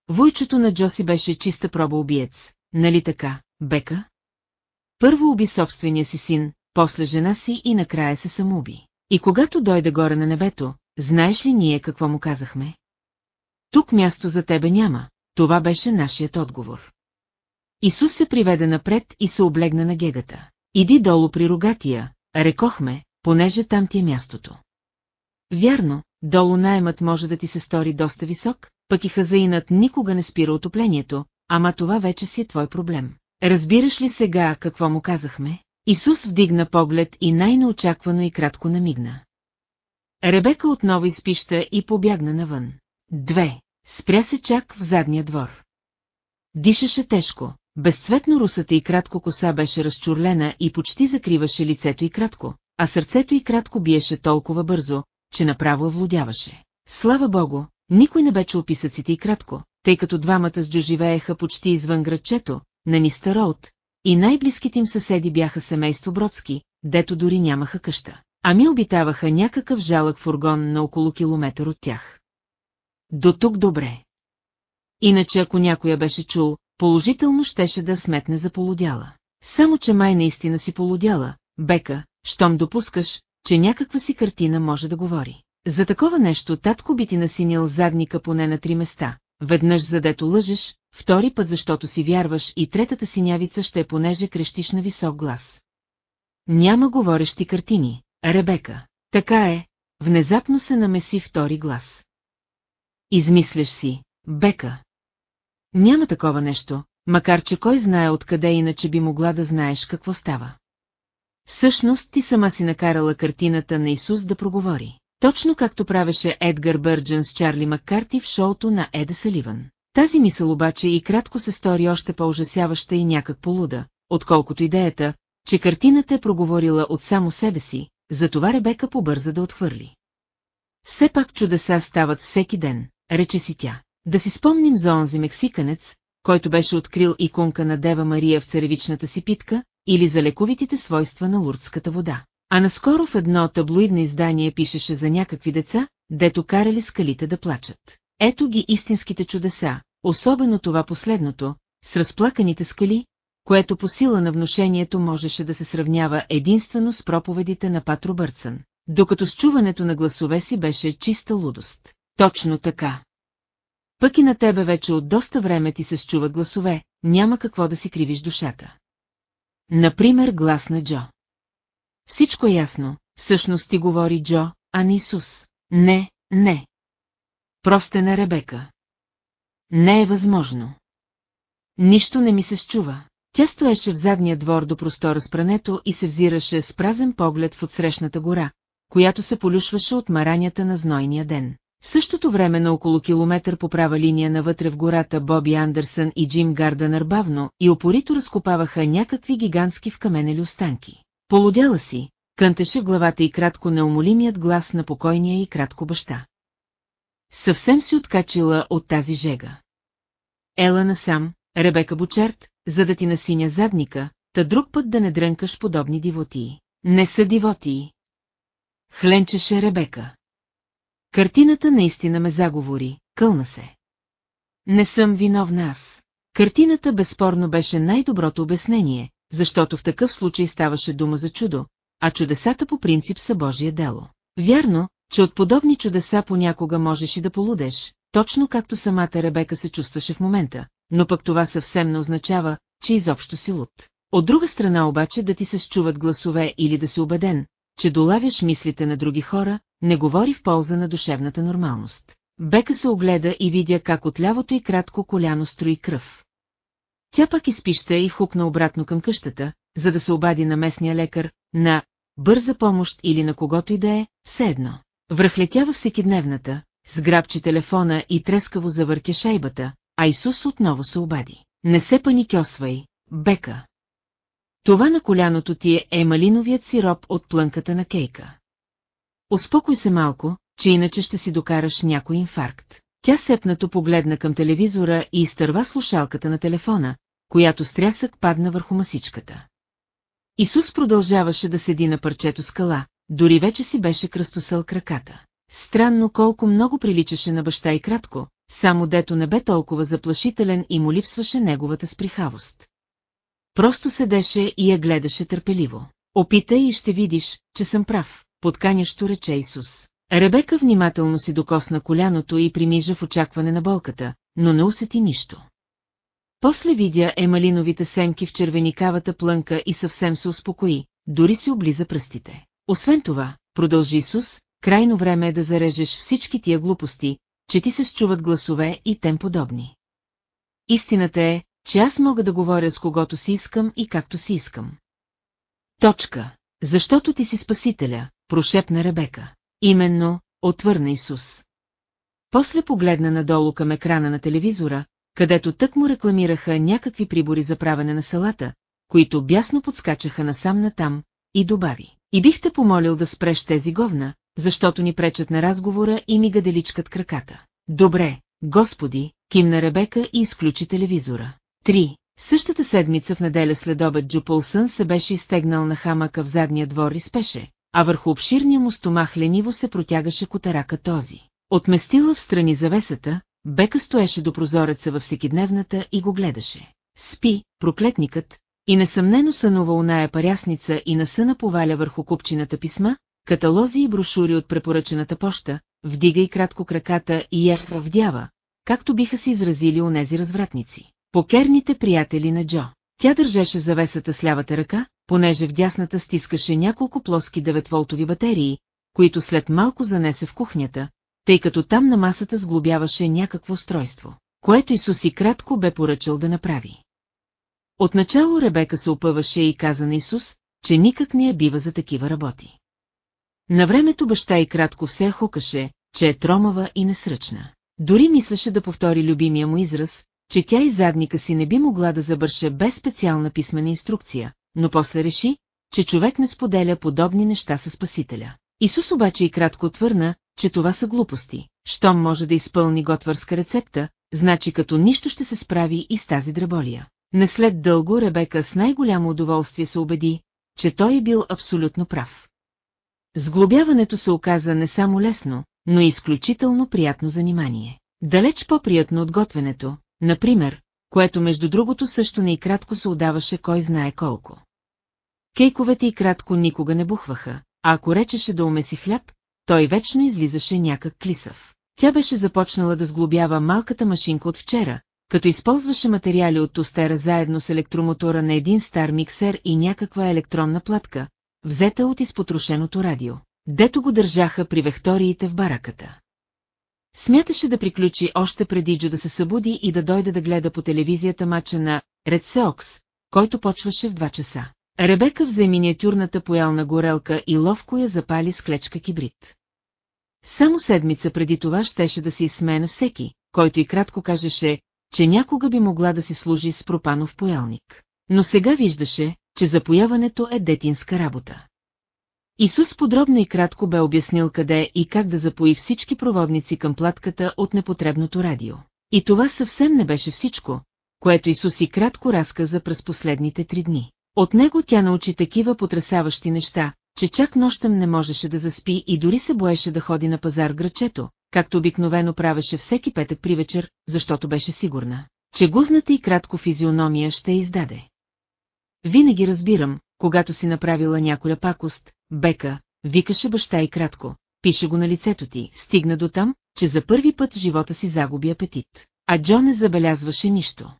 S1: Войчето на Джоси беше чиста проба убиец, нали така, Бека? Първо уби собствения си син, после жена си и накрая се самоуби. И когато дойде горе на небето, знаеш ли ние какво му казахме? Тук място за тебе няма, това беше нашият отговор. Исус се приведе напред и се облегна на гегата. Иди долу при рогатия, рекохме, понеже там ти е мястото. Вярно, долу найемът може да ти се стори доста висок, пък и хазаинът никога не спира отоплението, ама това вече си е твой проблем. Разбираш ли сега какво му казахме? Исус вдигна поглед и най-неочаквано и кратко намигна. Ребека отново изпища и побягна навън. Две. Спря се чак в задния двор. Дишаше тежко, безцветно русата и кратко коса беше разчурлена и почти закриваше лицето и кратко, а сърцето и кратко биеше толкова бързо, че направо влудяваше. Слава богу, никой не бе чул и кратко, тъй като двамата с живееха почти извън градчето, на Ниста Роуд, и най-близките им съседи бяха семейство Бродски, дето дори нямаха къща, ами обитаваха някакъв жалък фургон на около километър от тях. До тук добре. Иначе ако някоя беше чул, положително щеше да сметне за полудяла. Само че май наистина си полудяла, Бека, щом допускаш, че някаква си картина може да говори. За такова нещо татко би ти насинил задника поне на три места. Веднъж задето лъжеш, втори път защото си вярваш и третата синявица ще е понеже крещиш на висок глас. Няма говорещи картини, Ребека. Така е, внезапно се намеси втори глас. Измисляш си, Бека. Няма такова нещо, макар че кой знае откъде иначе би могла да знаеш какво става. Всъщност ти сама си накарала картината на Исус да проговори. Точно както правеше Едгар Бърджън с Чарли Маккарти в шоуто на Еда Саливан. Тази мисъл обаче и кратко се стори още по-ужасяваща и някак полуда, отколкото идеята, че картината е проговорила от само себе си, затова Ребека побърза да отхвърли. Все пак чудеса стават всеки ден, рече си тя. Да си спомним за онзи мексиканец, който беше открил иконка на Дева Мария в царевичната си питка, или за лековитите свойства на лурдската вода. А наскоро в едно таблоидно издание пишеше за някакви деца, дето карали скалите да плачат. Ето ги истинските чудеса, особено това последното, с разплаканите скали, което по сила на внушението можеше да се сравнява единствено с проповедите на Патро Бърцън, докато с чуването на гласове си беше чиста лудост. Точно така. Пък и на тебе вече от доста време ти се счуват гласове, няма какво да си кривиш душата. Например глас на Джо. Всичко е ясно, всъщност ти говори Джо, а не Исус. Не, не. Просто на Ребека. Не е възможно. Нищо не ми се счува. Тя стоеше в задния двор до простора с прането и се взираше с празен поглед в отсрещната гора, която се полюшваше от маранята на знойния ден. В същото време на около километър по права линия навътре в гората Боби Андерсън и Джим Гардънър бавно и опорито разкопаваха някакви гигантски вкаменели останки. Полудяла си, кънтеше главата и кратко неумолимият глас на покойния и кратко баща. Съвсем си откачила от тази жега. Ела насам, Ребека Бучерт, за да ти насиня задника, та друг път да не дрънкаш подобни дивотии. Не са дивотии. Хленчеше Ребека. Картината наистина ме заговори, кълна се. Не съм виновна аз. Картината безспорно беше най-доброто обяснение, защото в такъв случай ставаше дума за чудо, а чудесата по принцип са Божие дело. Вярно, че от подобни чудеса понякога можеш и да полудеш, точно както самата Ребека се чувстваше в момента, но пък това съвсем не означава, че изобщо си луд. От друга страна обаче да ти се счуват гласове или да си убеден, че долавяш мислите на други хора, не говори в полза на душевната нормалност. Бека се огледа и видя как от лявото и кратко коляно строи кръв. Тя пак изпища и хукна обратно към къщата, за да се обади на местния лекар, на бърза помощ или на когото и да е, все едно. Връхлетява всекидневната, сграбчи телефона и трескаво завъртя шайбата, а Исус отново се обади. Не се паникьосвай, Бека. Това на коляното ти е малиновият сироп от плънката на кейка. Успокой се малко, че иначе ще си докараш някой инфаркт. Тя сепнато погледна към телевизора и изтърва слушалката на телефона, която стрясък падна върху масичката. Исус продължаваше да седи на парчето скала, дори вече си беше кръстосъл краката. Странно колко много приличаше на баща и кратко, само дето не бе толкова заплашителен и му липсваше неговата сприхавост. Просто седеше и я гледаше търпеливо. Опитай и ще видиш, че съм прав, подканящо рече Исус. Ребека внимателно си докосна коляното и примижа в очакване на болката, но не усети нищо. После видя емалиновите семки в червеникавата плънка и съвсем се успокои, дори си облиза пръстите. Освен това, продължи Исус, крайно време е да зарежеш всички тия глупости, че ти се счуват гласове и тем подобни. Истината е, че аз мога да говоря с когото си искам и както си искам. Точка. Защото ти си спасителя, прошепна Ребека. Именно, отвърна Исус. После погледна надолу към екрана на телевизора, където тък му рекламираха някакви прибори за правене на салата, които бясно подскачаха насам натам, и добави. И бих те помолил да спреш тези говна, защото ни пречат на разговора и ми гаделичкат краката. Добре, господи, кимна Ребека и изключи телевизора. Три. Същата седмица в неделя след обед Джо Полсън се беше изтегнал на хамака в задния двор и спеше, а върху обширния му стомах лениво се протягаше котарака този. Отместила в страни завесата, Бека стоеше до прозореца във всекидневната и го гледаше. Спи, проклетникът, и несъмнено сънува оная парясница и на съна поваля върху купчината писма, каталози и брошури от препоръчената поща, вдига и кратко краката и я вдява, както биха се изразили онези развратници. Покерните приятели на Джо. Тя държеше завесата с лявата ръка, понеже в дясната стискаше няколко плоски 9-волтови батерии, които след малко занесе в кухнята, тъй като там на масата сглобяваше някакво устройство, което Исус и кратко бе поръчал да направи. Отначало Ребека се опъваше и каза на Исус, че никак не я бива за такива работи. На времето баща и кратко все хукаше, че е тромава и несръчна. Дори мислеше да повтори любимия му израз, че тя и задника си не би могла да забърше без специална писмена инструкция, но после реши, че човек не споделя подобни неща със Спасителя. Исус обаче и кратко отвърна, че това са глупости. Щом може да изпълни готвърска рецепта, значи като нищо ще се справи и с тази дреболия. Не след дълго Ребека с най-голямо удоволствие се убеди, че той е бил абсолютно прав. Сглобяването се оказа не само лесно, но и изключително приятно занимание. Далеч по-приятно от готвенето, например, което между другото също не и кратко се отдаваше кой знае колко. Кейковете и кратко никога не бухваха, а ако речеше да умеси хляб, той вечно излизаше някак клисъв. Тя беше започнала да сглобява малката машинка от вчера, като използваше материали от тостера заедно с електромотора на един стар миксер и някаква електронна платка, взета от изпотрошеното радио, дето го държаха при векториите в бараката. Смяташе да приключи още преди Джо да се събуди и да дойде да гледа по телевизията мача на Ред Сеокс, който почваше в 2 часа. Ребека взе миниатюрната поялна горелка и ловко я запали с клечка кибрид. Само седмица преди това щеше да се изсмее на всеки, който и кратко кажеше, че някога би могла да си служи с пропанов поялник. Но сега виждаше, че запояването е детинска работа. Исус подробно и кратко бе обяснил къде и как да запои всички проводници към платката от непотребното радио. И това съвсем не беше всичко, което Исус и кратко разказа през последните три дни. От него тя научи такива потрясаващи неща, че чак нощем не можеше да заспи и дори се боеше да ходи на пазар грачето, както обикновено правеше всеки петък при вечер, защото беше сигурна, че гузната и кратко физиономия ще издаде. Винаги разбирам, когато си направила няколя пакост, бека, викаше баща и кратко, пише го на лицето ти, стигна до там, че за първи път в живота си загуби апетит. А Джо не забелязваше нищо.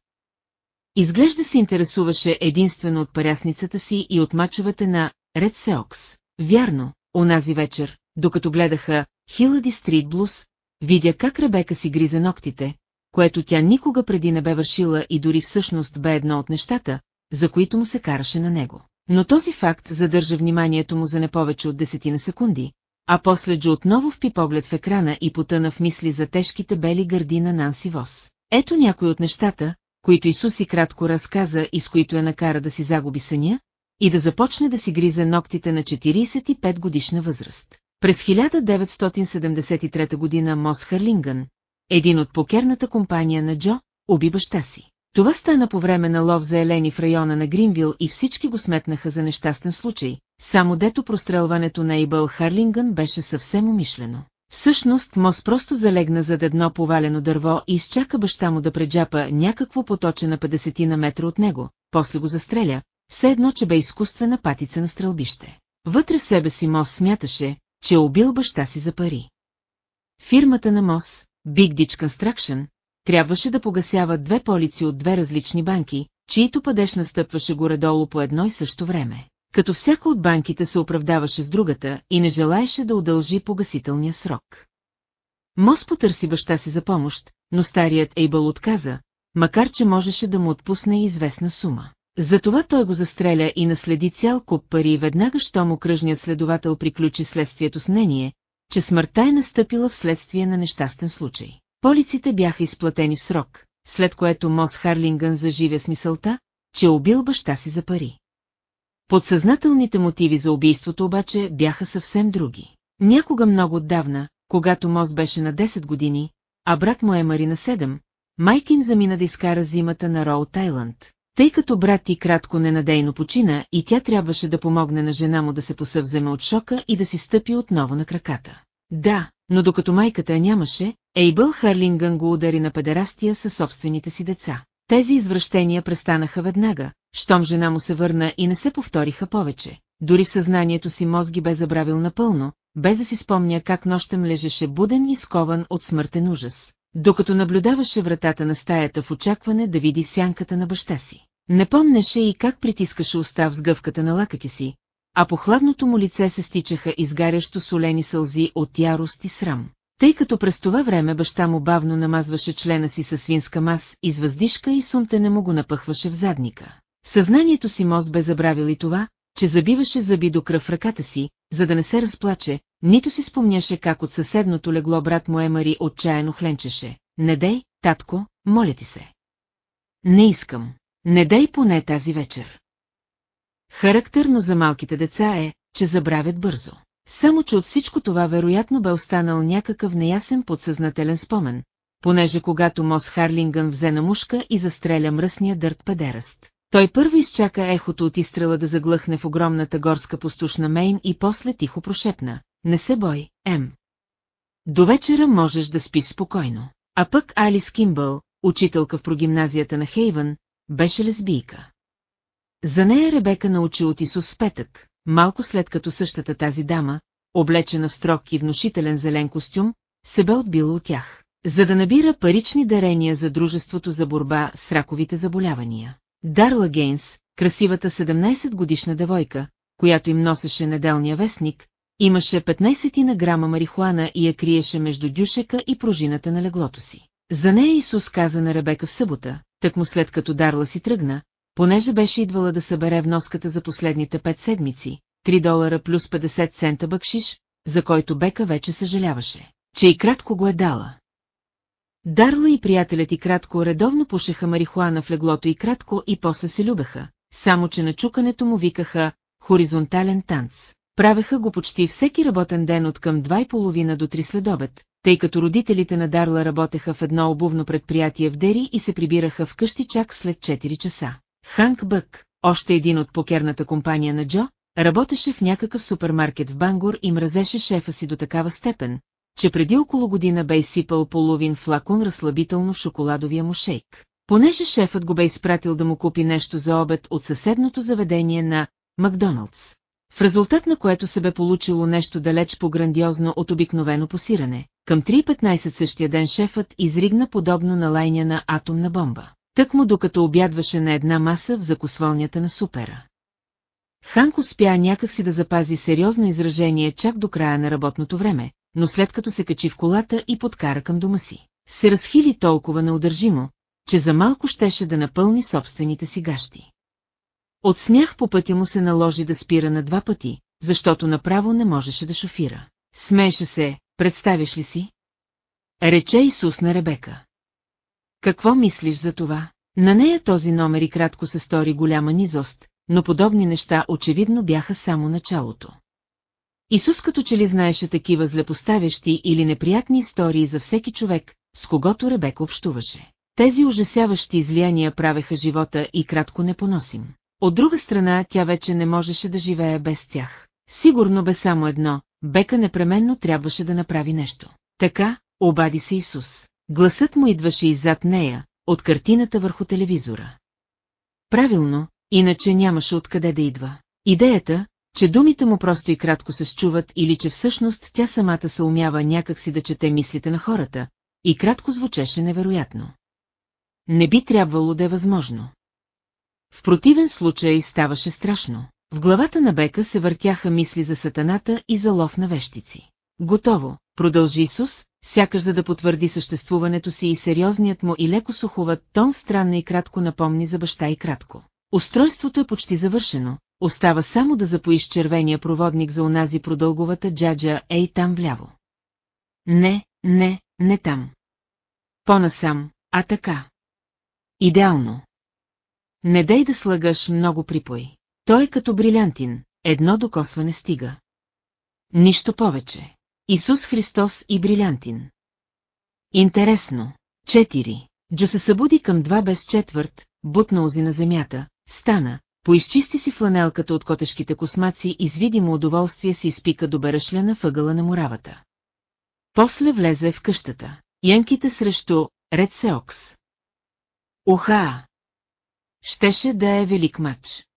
S1: Изглежда се интересуваше единствено от парясницата си и от мачовете на Ред Сеокс. Вярно, онази вечер, докато гледаха Хилади Стрит Блус, видя как Ребека си гризе ногтите, което тя никога преди не бе вършила и дори всъщност бе едно от нещата, за които му се караше на него. Но този факт задържа вниманието му за не повече от десетина секунди, а после Джо отново впи поглед в екрана и потъна в мисли за тежките бели гърди на Нанси Вос. Ето някои от нещата, които Исус и кратко разказа и с които я накара да си загуби съня, и да започне да си гризе ногтите на 45 годишна възраст. През 1973 година Мос Харлингън, един от покерната компания на Джо, уби баща си. Това стана по време на лов за елени в района на Гринвил и всички го сметнаха за нещастен случай, само дето прострелването на Ейбъл Харлингън беше съвсем умишлено. Всъщност Мос просто залегна зад едно повалено дърво и изчака баща му да преджапа някакво поточе на 50 на метра от него, после го застреля, все едно, че бе изкуствена патица на стрелбище. Вътре в себе си Мос смяташе, че убил баща си за пари. Фирмата на Мос, Big Ditch Construction, трябваше да погасява две полици от две различни банки, чието падеж настъпваше горе-долу по едно и също време. като всяка от банките се оправдаваше с другата и не желаеше да удължи погасителния срок. Мос потърси баща си за помощ, но старият Ейбъл отказа, макар че можеше да му отпусне известна сума. Затова той го застреля и наследи цял куп пари веднага, щом окръжният следовател приключи следствието с мнение, че смъртта е настъпила вследствие на нещастен случай. Полиците бяха изплатени в срок, след което Мос Харлингън заживя с мисълта, че убил баща си за пари. Подсъзнателните мотиви за убийството обаче бяха съвсем други. Някога много отдавна, когато Мос беше на 10 години, а брат му е Мари на 7, майка им замина да изкара зимата на Роу Тайланд. Тъй като брат ти кратко ненадейно почина и тя трябваше да помогне на жена му да се посъвземе от шока и да си стъпи отново на краката. Да, но докато майката я нямаше, Ейбъл Харлингън го удари на педерастия със собствените си деца. Тези извращения престанаха веднага, щом жена му се върна и не се повториха повече. Дори в съзнанието си мозги бе забравил напълно, без да си спомня как нощем лежеше буден и скован от смъртен ужас, докато наблюдаваше вратата на стаята в очакване да види сянката на баща си. Не помнеше и как притискаше уста в сгъвката на лакъти си, а по хладното му лице се стичаха изгарящо солени сълзи от ярост и срам. Тъй като през това време баща му бавно намазваше члена си със свинска мас, извъздишка и сумтене му го напъхваше в задника. Съзнанието си моз бе забравил и това, че забиваше зъби до кръв ръката си, за да не се разплаче, нито си спомняше как от съседното легло брат му Емари отчаяно хленчеше. Не дей, татко, моля ти се. Не искам. Не дей поне тази вечер. Характерно за малките деца е, че забравят бързо. Само, че от всичко това вероятно бе останал някакъв неясен подсъзнателен спомен, понеже когато Мос Харлингън взе на мушка и застреля мръсния дърт педераст. Той първо изчака ехото от изстрела да заглъхне в огромната горска пустошна Мейн и после тихо прошепна. Не се бой, Ем. До вечера можеш да спиш спокойно. А пък Алис Кимбъл, учителка в прогимназията на Хейвън, беше лесбийка. За нея Ребека научи от Исус петък, малко след като същата тази дама, облечена в строг и внушителен зелен костюм, се бе отбила от тях, за да набира парични дарения за Дружеството за борба с раковите заболявания. Дарла Гейнс, красивата 17-годишна девойка, която им носеше неделния вестник, имаше 15 на грама марихуана и я криеше между дюшека и пружината на леглото си. За нея Исус каза на Ребека в събота, так му след като Дарла си тръгна, понеже беше идвала да събере вноската за последните пет седмици, 3 долара плюс 50 цента бъкшиш, за който Бека вече съжаляваше, че и кратко го е дала. Дарла и приятелят и кратко редовно пушеха марихуана в леглото и кратко и после се любеха, само че на чукането му викаха «хоризонтален танц». Правеха го почти всеки работен ден от към два и половина до три следобед, тъй като родителите на Дарла работеха в едно обувно предприятие в Дери и се прибираха вкъщи чак след 4 часа. Ханк Бък, още един от покерната компания на Джо, работеше в някакъв супермаркет в Бангор и мразеше шефа си до такава степен, че преди около година бе изсипал половин флакон разслабително в шоколадовия му шейк. Понеже шефът го бе изпратил да му купи нещо за обед от съседното заведение на Макдоналдс. В резултат на което се бе получило нещо далеч по-грандиозно от обикновено посиране. Към 3.15 същия ден шефът изригна подобно на лайня на атомна бомба. Тък му докато обядваше на една маса в закосвалнята на супера. Ханк успя някакси да запази сериозно изражение чак до края на работното време, но след като се качи в колата и подкара към дома си, се разхили толкова неудържимо, че за малко щеше да напълни собствените си гащи. От смях по пътя му се наложи да спира на два пъти, защото направо не можеше да шофира. Смееше се, представяш ли си? Рече Исус на Ребека. Какво мислиш за това? На нея този номер и кратко се стори голяма низост, но подобни неща очевидно бяха само началото. Исус като че ли знаеше такива злепоставящи или неприятни истории за всеки човек, с когото Ребека общуваше. Тези ужасяващи излияния правеха живота и кратко непоносим. От друга страна, тя вече не можеше да живее без тях. Сигурно бе само едно, Бека непременно трябваше да направи нещо. Така, обади се Исус. Гласът му идваше иззад нея, от картината върху телевизора. Правилно, иначе нямаше откъде да идва. Идеята, че думите му просто и кратко се счуват или че всъщност тя самата се умява някакси да чете мислите на хората, и кратко звучеше невероятно. Не би трябвало да е възможно. В противен случай ставаше страшно. В главата на Бека се въртяха мисли за сатаната и за лов на вещици. Готово, продължи Исус, сякаш за да потвърди съществуването си и сериозният му и леко суховат тон странно и кратко напомни за баща и кратко. Устройството е почти завършено, остава само да запоиш червения проводник за онази продълговата джаджа ей там вляво. Не, не, не там. По-насам, а така. Идеално. Не дай да слагаш много припой. Той е като брилянтин, едно докосване стига. Нищо повече. Исус Христос и брилянтин. Интересно. Четири. Джо се събуди към два без четвърт, бутна ози на земята, стана, поизчисти си фланелката от котешките космаци и с видимо удоволствие си изпика до берашляна въгъла на муравата. После влезе в къщата. Янките срещу Ред Сеокс. Уха! Щеше да е велик матч.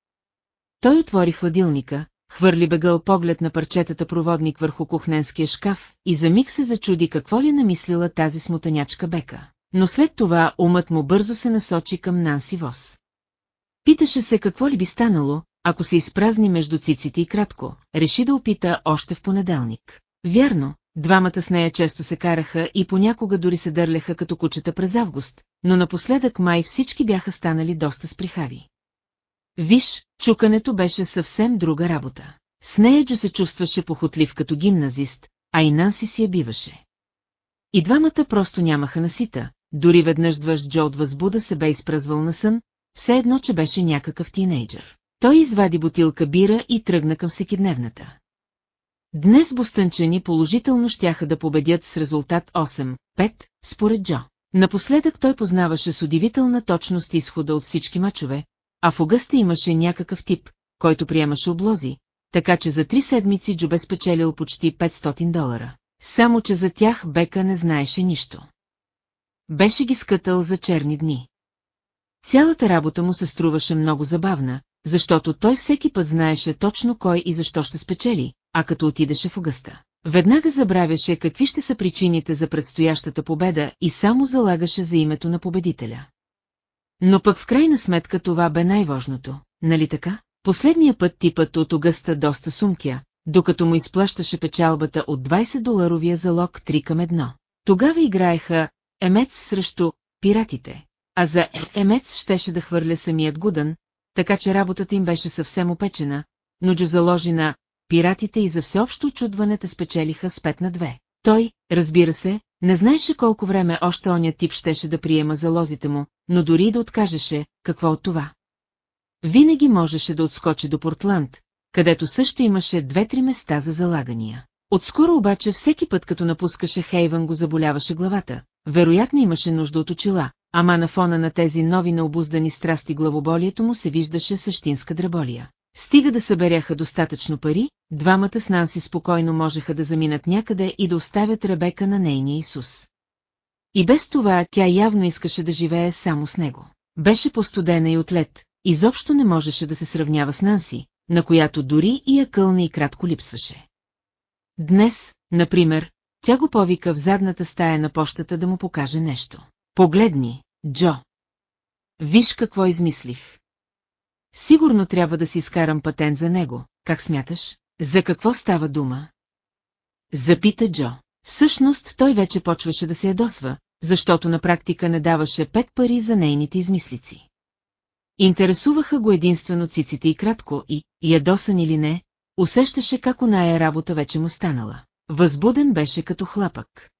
S1: Той отвори хладилника, хвърли бегъл поглед на парчетата проводник върху кухненския шкаф и за миг се зачуди какво ли намислила тази смутанячка бека. Но след това умът му бързо се насочи към Нанси Вос. Питаше се какво ли би станало, ако се изпразни между циците и кратко, реши да опита още в понеделник. Вярно, двамата с нея често се караха и понякога дори се дърляха като кучета през август, но напоследък май всички бяха станали доста сприхави. Виж, чукането беше съвсем друга работа. С нея Джо се чувстваше похотлив като гимназист, а и Нанси си я биваше. И двамата просто нямаха насита, дори веднъж двъж Джо от възбуда се бе изпразвал на сън, все едно, че беше някакъв тинейджър. Той извади бутилка бира и тръгна към всекидневната. Днес бостънчани положително щяха да победят с резултат 8-5, според Джо. Напоследък той познаваше с удивителна точност изхода от всички мачове, а в Огъста имаше някакъв тип, който приемаше облози, така че за три седмици Джо бе спечелил почти 500 долара. Само, че за тях Бека не знаеше нищо. Беше ги скътал за черни дни. Цялата работа му се струваше много забавна, защото той всеки път знаеше точно кой и защо ще спечели, а като отидеше в Огъста. Веднага забравяше какви ще са причините за предстоящата победа и само залагаше за името на победителя. Но пък в крайна сметка това бе най-важното, нали така? Последния път типът от Огъста доста сумтя, докато му изплащаше печалбата от 20-доларовия залог 3 към 1. Тогава играеха Емец срещу пиратите, а за Емец щеше да хвърля самият Гудън, така че работата им беше съвсем опечена, но Джо заложи на пиратите и за всеобщо очудване те спечелиха с 5 на 2. Той, разбира се, не знаеше колко време още оня тип щеше да приема залозите му, но дори да откажеше, какво от това? Винаги можеше да отскочи до Портланд, където също имаше две-три места за залагания. Отскоро обаче всеки път като напускаше Хейвън го заболяваше главата, вероятно имаше нужда от очила, ама на фона на тези нови необуздани страсти главоболието му се виждаше същинска дреболия. Стига да съберяха достатъчно пари, двамата с Нанси спокойно можеха да заминат някъде и да оставят Ребека на нейния Исус. И без това тя явно искаше да живее само с него. Беше постудена и отлет, изобщо не можеше да се сравнява с Нанси, на която дори и акълна и кратко липсваше. Днес, например, тя го повика в задната стая на пощата да му покаже нещо. Погледни, Джо. Виж какво измислих. Сигурно трябва да си изкарам патент за него, как смяташ? За какво става дума? Запита Джо. Всъщност той вече почваше да се ядосва, защото на практика не даваше пет пари за нейните измислици. Интересуваха го единствено циците и кратко и, ядосан или не, усещаше как оная работа вече му станала. Възбуден беше като хлапък.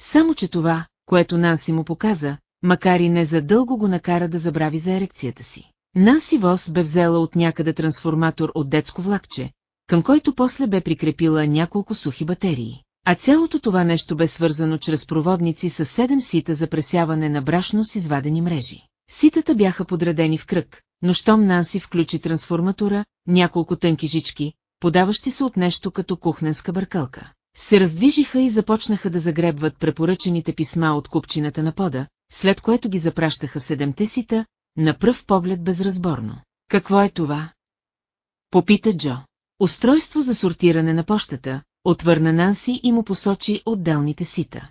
S1: Само че това, което Нанси му показа, макар и не за дълго го накара да забрави за ерекцията си. Нанси Вос бе взела от някъде трансформатор от детско влакче, към който после бе прикрепила няколко сухи батерии. А цялото това нещо бе свързано чрез проводници с седем сита за пресяване на брашно с извадени мрежи. Ситата бяха подредени в кръг, но щом Нанси включи трансформатора, няколко тънки жички, подаващи се от нещо като кухненска бъркалка, се раздвижиха и започнаха да загребват препоръчените писма от купчината на пода, след което ги запращаха седемте сита, на пръв поглед безразборно. Какво е това? Попита Джо. Устройство за сортиране на пощата, отвърна Нанси и му посочи отделните сита.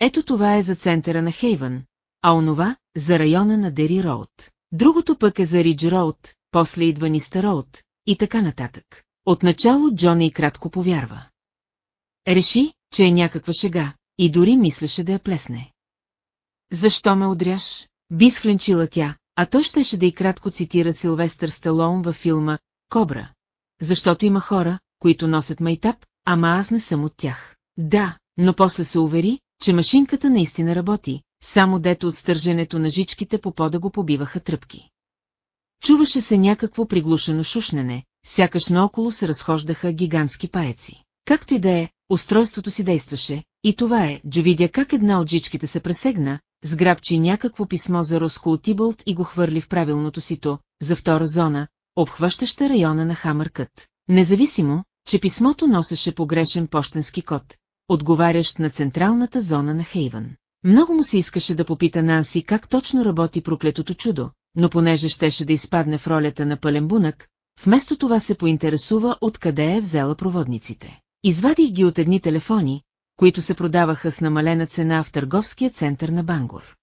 S1: Ето това е за центъра на Хейвън, а онова – за района на Дери Роуд. Другото пък е за Ридж Роуд, после идва Ниста Роуд и така нататък. Отначало Джони кратко повярва. Реши, че е някаква шега и дори мислеше да я плесне. Защо ме удряш? Би схленчила тя, а той щеше да и кратко цитира Силвестър Сталон във филма «Кобра». Защото има хора, които носят майтап, ама аз не съм от тях. Да, но после се увери, че машинката наистина работи, само дето от стърженето на жичките по пода го побиваха тръпки. Чуваше се някакво приглушено шушнене, сякаш наоколо се разхождаха гигантски паеци. Както и да е, устройството си действаше, и това е, Джо видя как една от жичките се пресегна, сграбчи някакво писмо за Роско Тибълт и го хвърли в правилното сито, за втора зона, обхващаща района на Хамъркът. Независимо, че писмото носеше погрешен почтенски код, отговарящ на централната зона на Хейвън. Много му се искаше да попита Нанси как точно работи проклетото чудо, но понеже щеше да изпадне в ролята на пълен бунък, вместо това се поинтересува откъде е взела проводниците. Извадих ги от едни телефони, които се продаваха с намалена цена в търговския център на Бангор.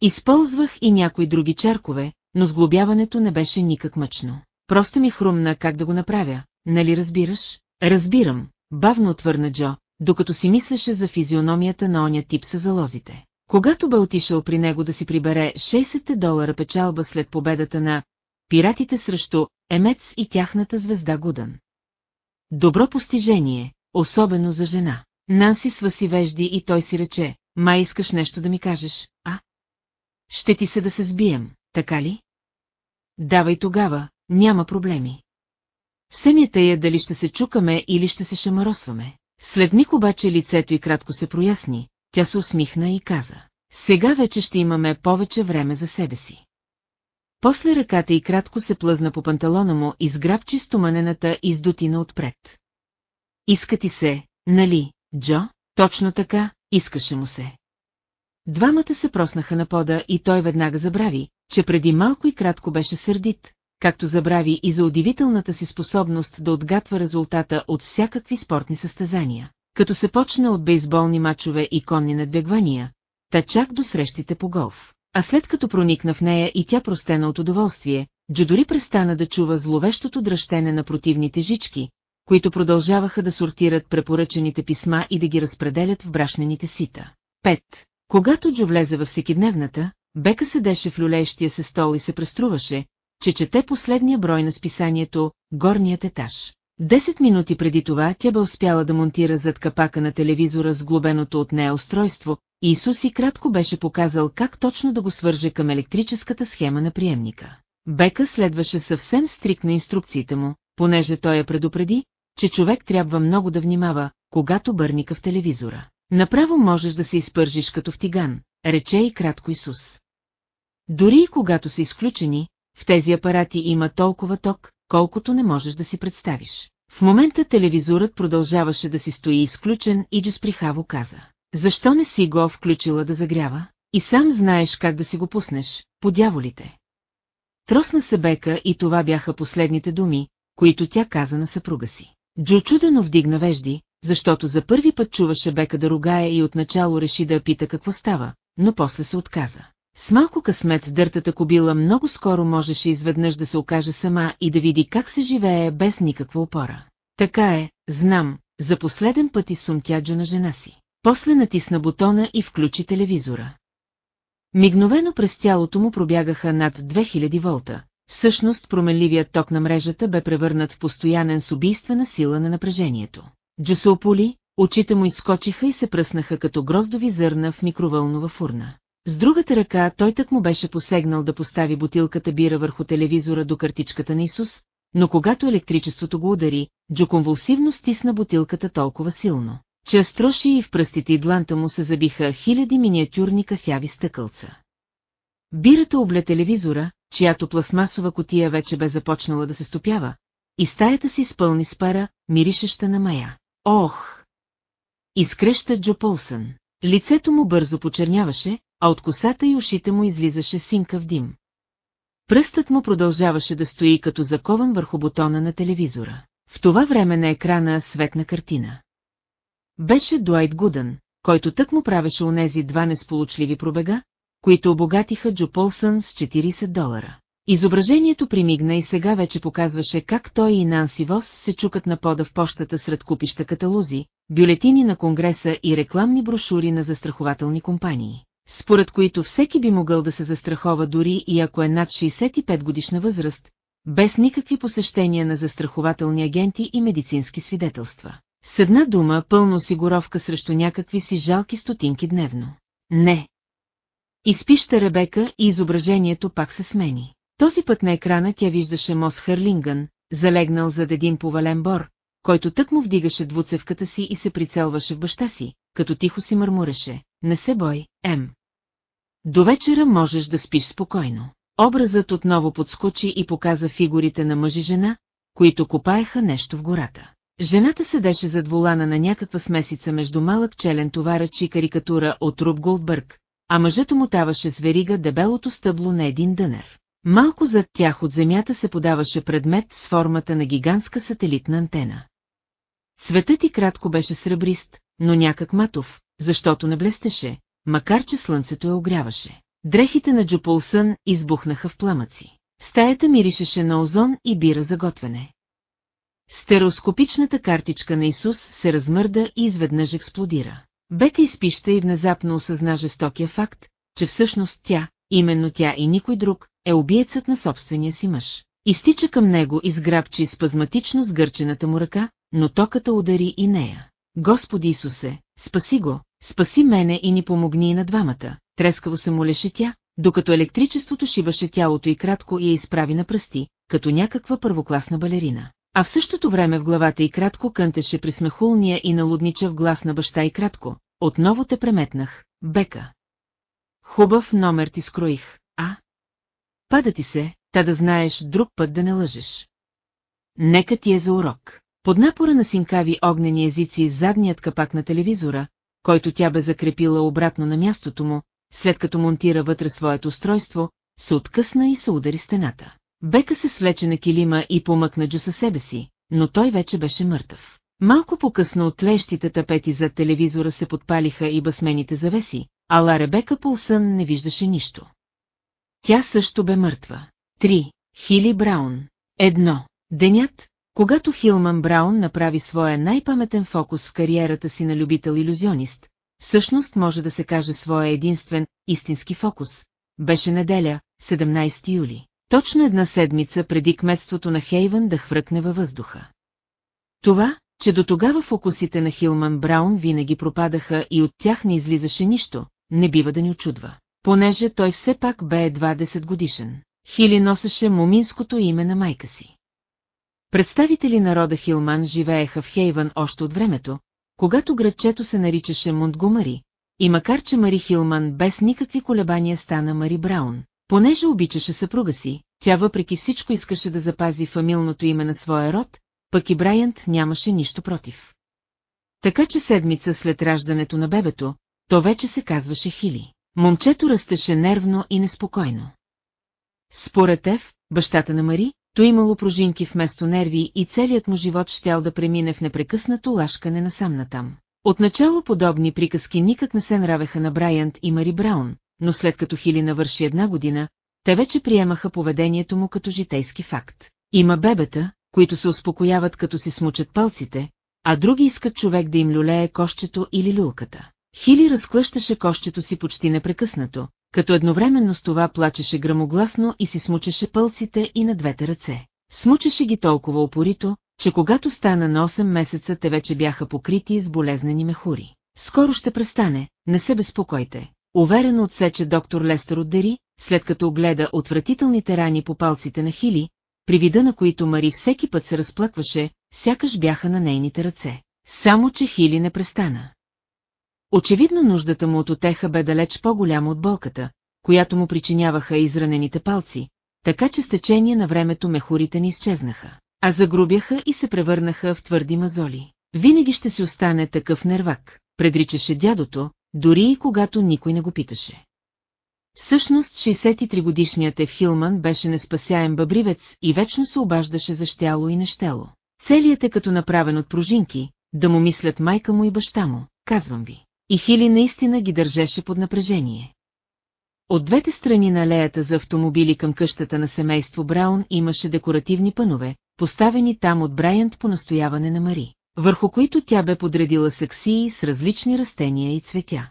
S1: Използвах и някои други чаркове, но сглобяването не беше никак мъчно. Просто ми хрумна как да го направя, нали разбираш? Разбирам, бавно отвърна Джо, докато си мислеше за физиономията на оня тип с залозите. Когато бе отишъл при него да си прибере 60 долара печалба след победата на пиратите срещу Емец и тяхната звезда Гудън. Добро постижение, особено за жена. Нанси сваси вежди и той си рече, май искаш нещо да ми кажеш, а? Ще ти се да се сбием, така ли? Давай тогава, няма проблеми. Семята е дали ще се чукаме или ще се шамаросваме. След миг обаче лицето й кратко се проясни, тя се усмихна и каза. Сега вече ще имаме повече време за себе си. После ръката й кратко се плъзна по панталона му и сграбчи стоманената издутина отпред. Иска ти се, нали, Джо? Точно така, искаше му се. Двамата се проснаха на пода и той веднага забрави, че преди малко и кратко беше сърдит, както забрави и за удивителната си способност да отгатва резултата от всякакви спортни състезания. Като се почна от бейсболни мачове и конни надбегвания, та чак до срещите по голф. А след като проникна в нея и тя простена от удоволствие, Джо дори престана да чува зловещото дръщене на противните жички, които продължаваха да сортират препоръчените писма и да ги разпределят в брашнените сита. Пет. Когато Джо влезе във всекидневната, Бека седеше в люлеещия се стол и се преструваше, че чете последния брой на списанието «Горният етаж». Десет минути преди това тя бе успяла да монтира зад капака на телевизора с глобеното от нея устройство и Исус и кратко беше показал как точно да го свърже към електрическата схема на приемника. Бека следваше съвсем стрикна инструкциите му, понеже той я предупреди, че човек трябва много да внимава, когато бърника в телевизора. Направо можеш да се изпържиш като в тиган, рече и кратко Исус. Дори и когато са изключени, в тези апарати има толкова ток, колкото не можеш да си представиш. В момента телевизорът продължаваше да си стои изключен и Джус прихаво каза. Защо не си го включила да загрява? И сам знаеш как да си го пуснеш, по дяволите. Тросна се бека и това бяха последните думи, които тя каза на съпруга си. Джо чудено вдигна вежди, защото за първи път чуваше бека да ругае и отначало реши да я пита какво става, но после се отказа. С малко късмет дъртата кобила много скоро можеше изведнъж да се окаже сама и да види как се живее без никаква опора. Така е, знам, за последен път и сумтяджо на жена си. После натисна бутона и включи телевизора. Мигновено през тялото му пробягаха над 2000 волта. Всъщност променливият ток на мрежата бе превърнат в постоянен с убийствена сила на напрежението. Джусополи, очите му изскочиха и се пръснаха като гроздови зърна в микровълнова фурна. С другата ръка той так му беше посегнал да постави бутилката бира върху телевизора до картичката на Исус, но когато електричеството го удари, Джо конвулсивно стисна бутилката толкова силно, че строши и в пръстите и дланта му се забиха хиляди миниатюрни кафяви стъкълца. Бирата обле телевизора, чиято пластмасова котия вече бе започнала да се стопява, и стаята си спълни с пара, миришеща на мая. Ох! Изкреща Джо Полсън. Лицето му бързо почерняваше, а от косата и ушите му излизаше синка в дим. Пръстът му продължаваше да стои като закован върху бутона на телевизора. В това време на екрана светна картина. Беше Дуайт Гудън, който тък му правеше онези два несполучливи пробега, които обогатиха Джо Полсън с 40 долара. Изображението примигна и сега вече показваше как той и Нанси Вос се чукат на пода в пощата сред купища каталози, бюлетини на Конгреса и рекламни брошури на застрахователни компании, според които всеки би могъл да се застрахова дори и ако е над 65 годишна възраст, без никакви посещения на застрахователни агенти и медицински свидетелства. С една дума пълна осигуровка срещу някакви си жалки стотинки дневно. Не. Изпища Ребека и изображението пак се смени. Този път на екрана тя виждаше Мос Хърлингън, залегнал зад един повален бор, който тък му вдигаше двуцевката си и се прицелваше в баща си, като тихо си мърмуреше. Не се бой, Ем. До вечера можеш да спиш спокойно. Образът отново подскочи и показа фигурите на мъж и жена, които копаеха нещо в гората. Жената седеше зад волана на някаква смесица между малък челен товарач и карикатура от Руб Голдбърг, а мъжът омотаваше с верига дебелото стъбло на един дънер. Малко зад тях от земята се подаваше предмет с формата на гигантска сателитна антена. Цветът и кратко беше сребрист, но някак матов, защото не блестеше, макар че слънцето я огряваше. Дрехите на Джополсън избухнаха в пламъци. Стаята миришеше на озон и бира за готвене. Стероскопичната картичка на Исус се размърда и изведнъж експлодира. Бека изпища и внезапно осъзна жестокия факт, че всъщност тя, именно тя и никой друг, е убиецът на собствения си мъж. Изтича към него и сграбчи спазматично сгърчената му ръка, но токата удари и нея. Господи Исусе, спаси го, спаси мене и ни помогни и на двамата. Трескаво се молеше тя, докато електричеството шибаше тялото и кратко я изправи на пръсти, като някаква първокласна балерина. А в същото време в главата и кратко кънтеше присмехулния и налудничав глас на баща и кратко. Отново те преметнах, Бека. Хубав номер ти скроих, а? Пада ти се, та да знаеш друг път да не лъжеш. Нека ти е за урок. Под напора на синкави огнени езици задният капак на телевизора, който тя бе закрепила обратно на мястото му, след като монтира вътре своето устройство, се откъсна и се удари стената. Бека се свлече на килима и помъкна Джо със себе си, но той вече беше мъртъв. Малко по-късно от лещите тапети зад телевизора се подпалиха и басмените завеси, ала Ребека Полсън не виждаше нищо. Тя също бе мъртва. Три. Хили Браун. Едно. Денят, когато Хилман Браун направи своя най-паметен фокус в кариерата си на любител-иллюзионист, всъщност може да се каже своя единствен, истински фокус, беше неделя, 17 юли. Точно една седмица преди кметството на Хейвън да хвръкне във въздуха. Това, че до тогава фокусите на Хилман Браун винаги пропадаха и от тях не излизаше нищо, не бива да ни очудва. Понеже той все пак бе едва 10 годишен. Хили носеше муминското име на майка си. Представители на рода Хилман живееха в Хейвън още от времето, когато градчето се наричаше Монтгомари, и макар че Мари Хилман без никакви колебания стана Мари Браун, понеже обичаше съпруга си, тя въпреки всичко искаше да запази фамилното име на своя род, пък и Брайант нямаше нищо против. Така че седмица след раждането на бебето, то вече се казваше Хили. Момчето растеше нервно и неспокойно. Според Ев, бащата на Мари, то имало пружинки вместо нерви и целият му живот щял да премине в непрекъснато лашкане насам натам. Отначало подобни приказки никак не се нравеха на Брайант и Мари Браун, но след като Хили навърши една година, те вече приемаха поведението му като житейски факт. Има бебета, които се успокояват като си смучат палците, а други искат човек да им люлее кощето или люлката. Хили разклъщаше кощето си почти непрекъснато, като едновременно с това плачеше грамогласно и си смучеше пълците и на двете ръце. Смучеше ги толкова опорито, че когато стана на 8 месеца те вече бяха покрити с болезнени мехури. Скоро ще престане, не се безпокойте. Уверено отсече доктор Лестер от Дери, след като огледа отвратителните рани по палците на Хили, при вида на които Мари всеки път се разплакваше, сякаш бяха на нейните ръце. Само, че Хили не престана. Очевидно нуждата му от отеха бе далеч по-голяма от болката, която му причиняваха изранените палци, така че с течение на времето мехурите ни изчезнаха, а загрубяха и се превърнаха в твърди мазоли. Винаги ще си остане такъв нервак, предричаше дядото, дори и когато никой не го питаше. Всъщност 63-годишният Ев Хилман беше неспасяем бъбривец и вечно се обаждаше за щяло и нещело. Целият е като направен от пружинки, да му мислят майка му и баща му, казвам ви. И Хили наистина ги държеше под напрежение. От двете страни на алеята за автомобили към къщата на семейство Браун имаше декоративни пънове, поставени там от Брайант по настояване на Мари, върху които тя бе подредила саксии с различни растения и цветя.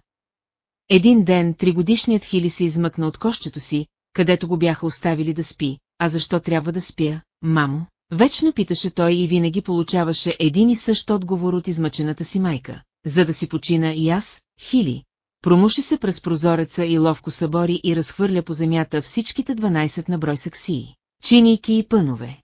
S1: Един ден тригодишният Хили се измъкна от кощето си, където го бяха оставили да спи. А защо трябва да спя, мамо? Вечно питаше той и винаги получаваше един и същ отговор от измъчената си майка. За да си почина и аз, Хили. Промуши се през прозореца и ловко събори и разхвърля по земята всичките 12 на брой саксии, чиники и пънове.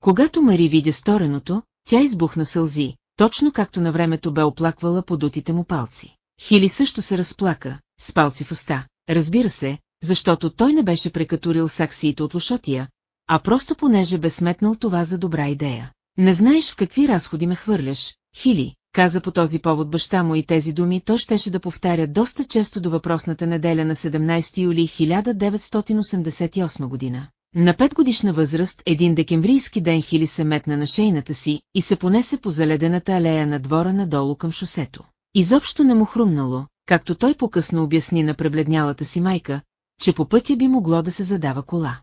S1: Когато Мари видя стореното, тя избухна сълзи, точно както на времето бе оплаквала подутите му палци. Хили също се разплака, с палци в уста, разбира се, защото той не беше прекатурил саксиите от лошотия, а просто понеже бе сметнал това за добра идея. Не знаеш в какви разходи ме хвърляш, Хили, каза по този повод баща му и тези думи той щеше да повтаря доста често до въпросната неделя на 17 юли 1988 година. На петгодишна възраст един декемврийски ден Хили се метна на шейната си и се понесе по заледената алея на двора надолу към шосето. Изобщо не му хрумнало, както той покъсно обясни на пребледнялата си майка, че по пътя би могло да се задава кола.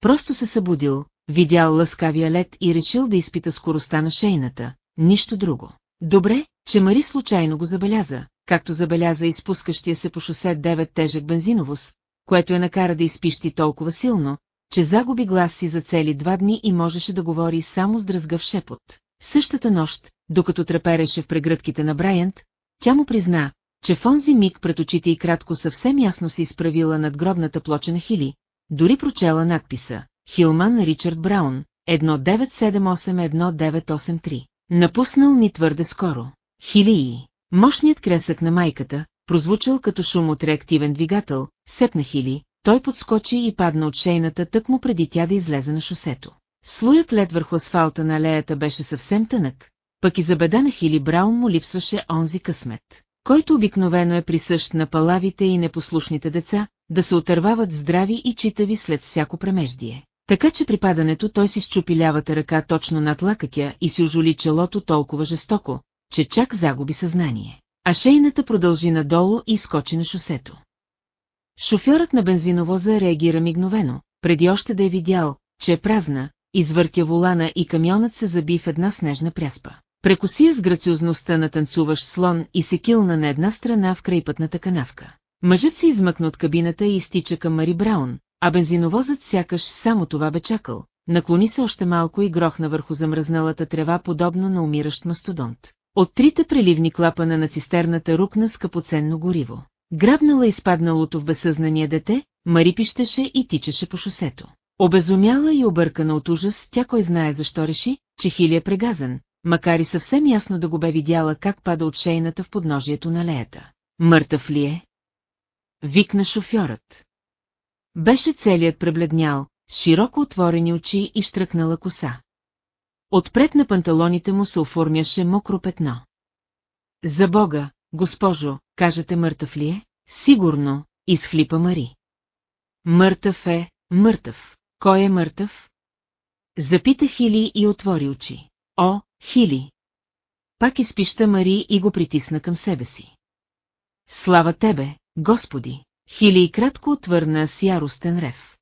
S1: Просто се събудил, видял лъскавия лед и решил да изпита скоростта на шейната, нищо друго. Добре, че Мари случайно го забеляза, както забеляза изпускащия се по шосе 9 тежък бензиновоз, което я накара да изпищи толкова силно, че загуби глас си за цели два дни и можеше да говори само с дръзгав шепот. Същата нощ, докато трепереше в прегръдките на Брайант, тя му призна, че в онзи миг пред очите и кратко съвсем ясно се изправила над гробната плоча на Хили, дори прочела надписа «Хилман Ричард Браун, 1978-1983». Напуснал ни твърде скоро. Хилии. Мощният кресък на майката, прозвучал като шум от реактивен двигател, сепна Хили, той подскочи и падна от шейната тък му преди тя да излезе на шосето. Слоят лед върху асфалта на алеята беше съвсем тънък, пък и за беда на Хили Браун му липсваше онзи късмет, който обикновено е присъщ на палавите и непослушните деца, да се отървават здрави и читави след всяко премеждие. Така че при падането той си щупи лявата ръка точно над лакътя и си ожоли челото толкова жестоко, че чак загуби съзнание. А шейната продължи надолу и скочи на шосето. Шофьорът на бензиновоза реагира мигновено, преди още да е видял, че е празна, извъртя волана и камионът се заби в една снежна пряспа. Прекоси с грациозността на танцуващ слон и се килна на една страна в крайпътната канавка. Мъжът се измъкна от кабината и изтича към Мари Браун, а бензиновозът сякаш само това бе чакал. Наклони се още малко и грохна върху замръзналата трева, подобно на умиращ мастодонт. От трите преливни клапана на цистерната рукна скъпоценно гориво. Грабнала изпадналото в безсъзнание дете, Мари пищеше и тичаше по шосето. Обезумяла и объркана от ужас, тя кой знае защо реши, че Хили е прегазан, макар и съвсем ясно да го бе видяла как пада от шейната в подножието на леята. Мъртъв ли е? Викна шофьорът. Беше целият пребледнял, с широко отворени очи и штръкнала коса. Отпред на панталоните му се оформяше мокро петно. За Бога, госпожо, кажете мъртъв ли е? Сигурно, изхлипа Мари. Мъртъв е, мъртъв. Кой е мъртъв? Запита Хили и отвори очи. О, Хили! Пак изпища Мари и го притисна към себе си. Слава тебе, Господи! Хили и кратко отвърна с яростен рев.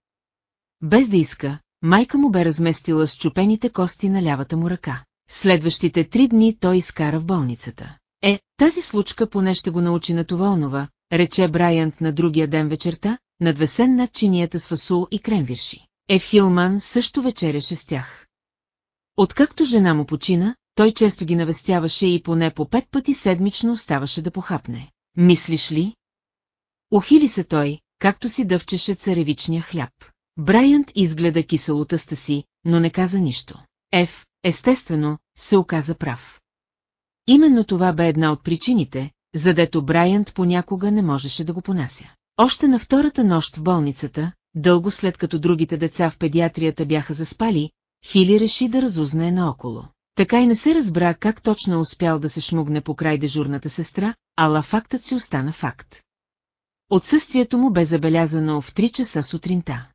S1: Без да иска, майка му бе разместила счупените кости на лявата му ръка. Следващите три дни той изкара в болницата. Е, тази случка поне ще го научи на това онова, рече Брайант на другия ден вечерта, надвесен над чинията с фасул и кремвирши. Хилман също вечеряше с тях. Откакто жена му почина, той често ги навестяваше и поне по пет пъти седмично оставаше да похапне. Мислиш ли? Ухили се той, както си дъвчеше царевичния хляб. Брайант изгледа киселотъста си, но не каза нищо. Еф, естествено, се оказа прав. Именно това бе една от причините, задето Брайант понякога не можеше да го понася. Още на втората нощ в болницата, дълго след като другите деца в педиатрията бяха заспали, Хили реши да разузнае наоколо. Така и не се разбра как точно успял да се шмугне по край дежурната сестра, ала фактът си остана факт. Отсъствието му бе забелязано в 3 часа сутринта.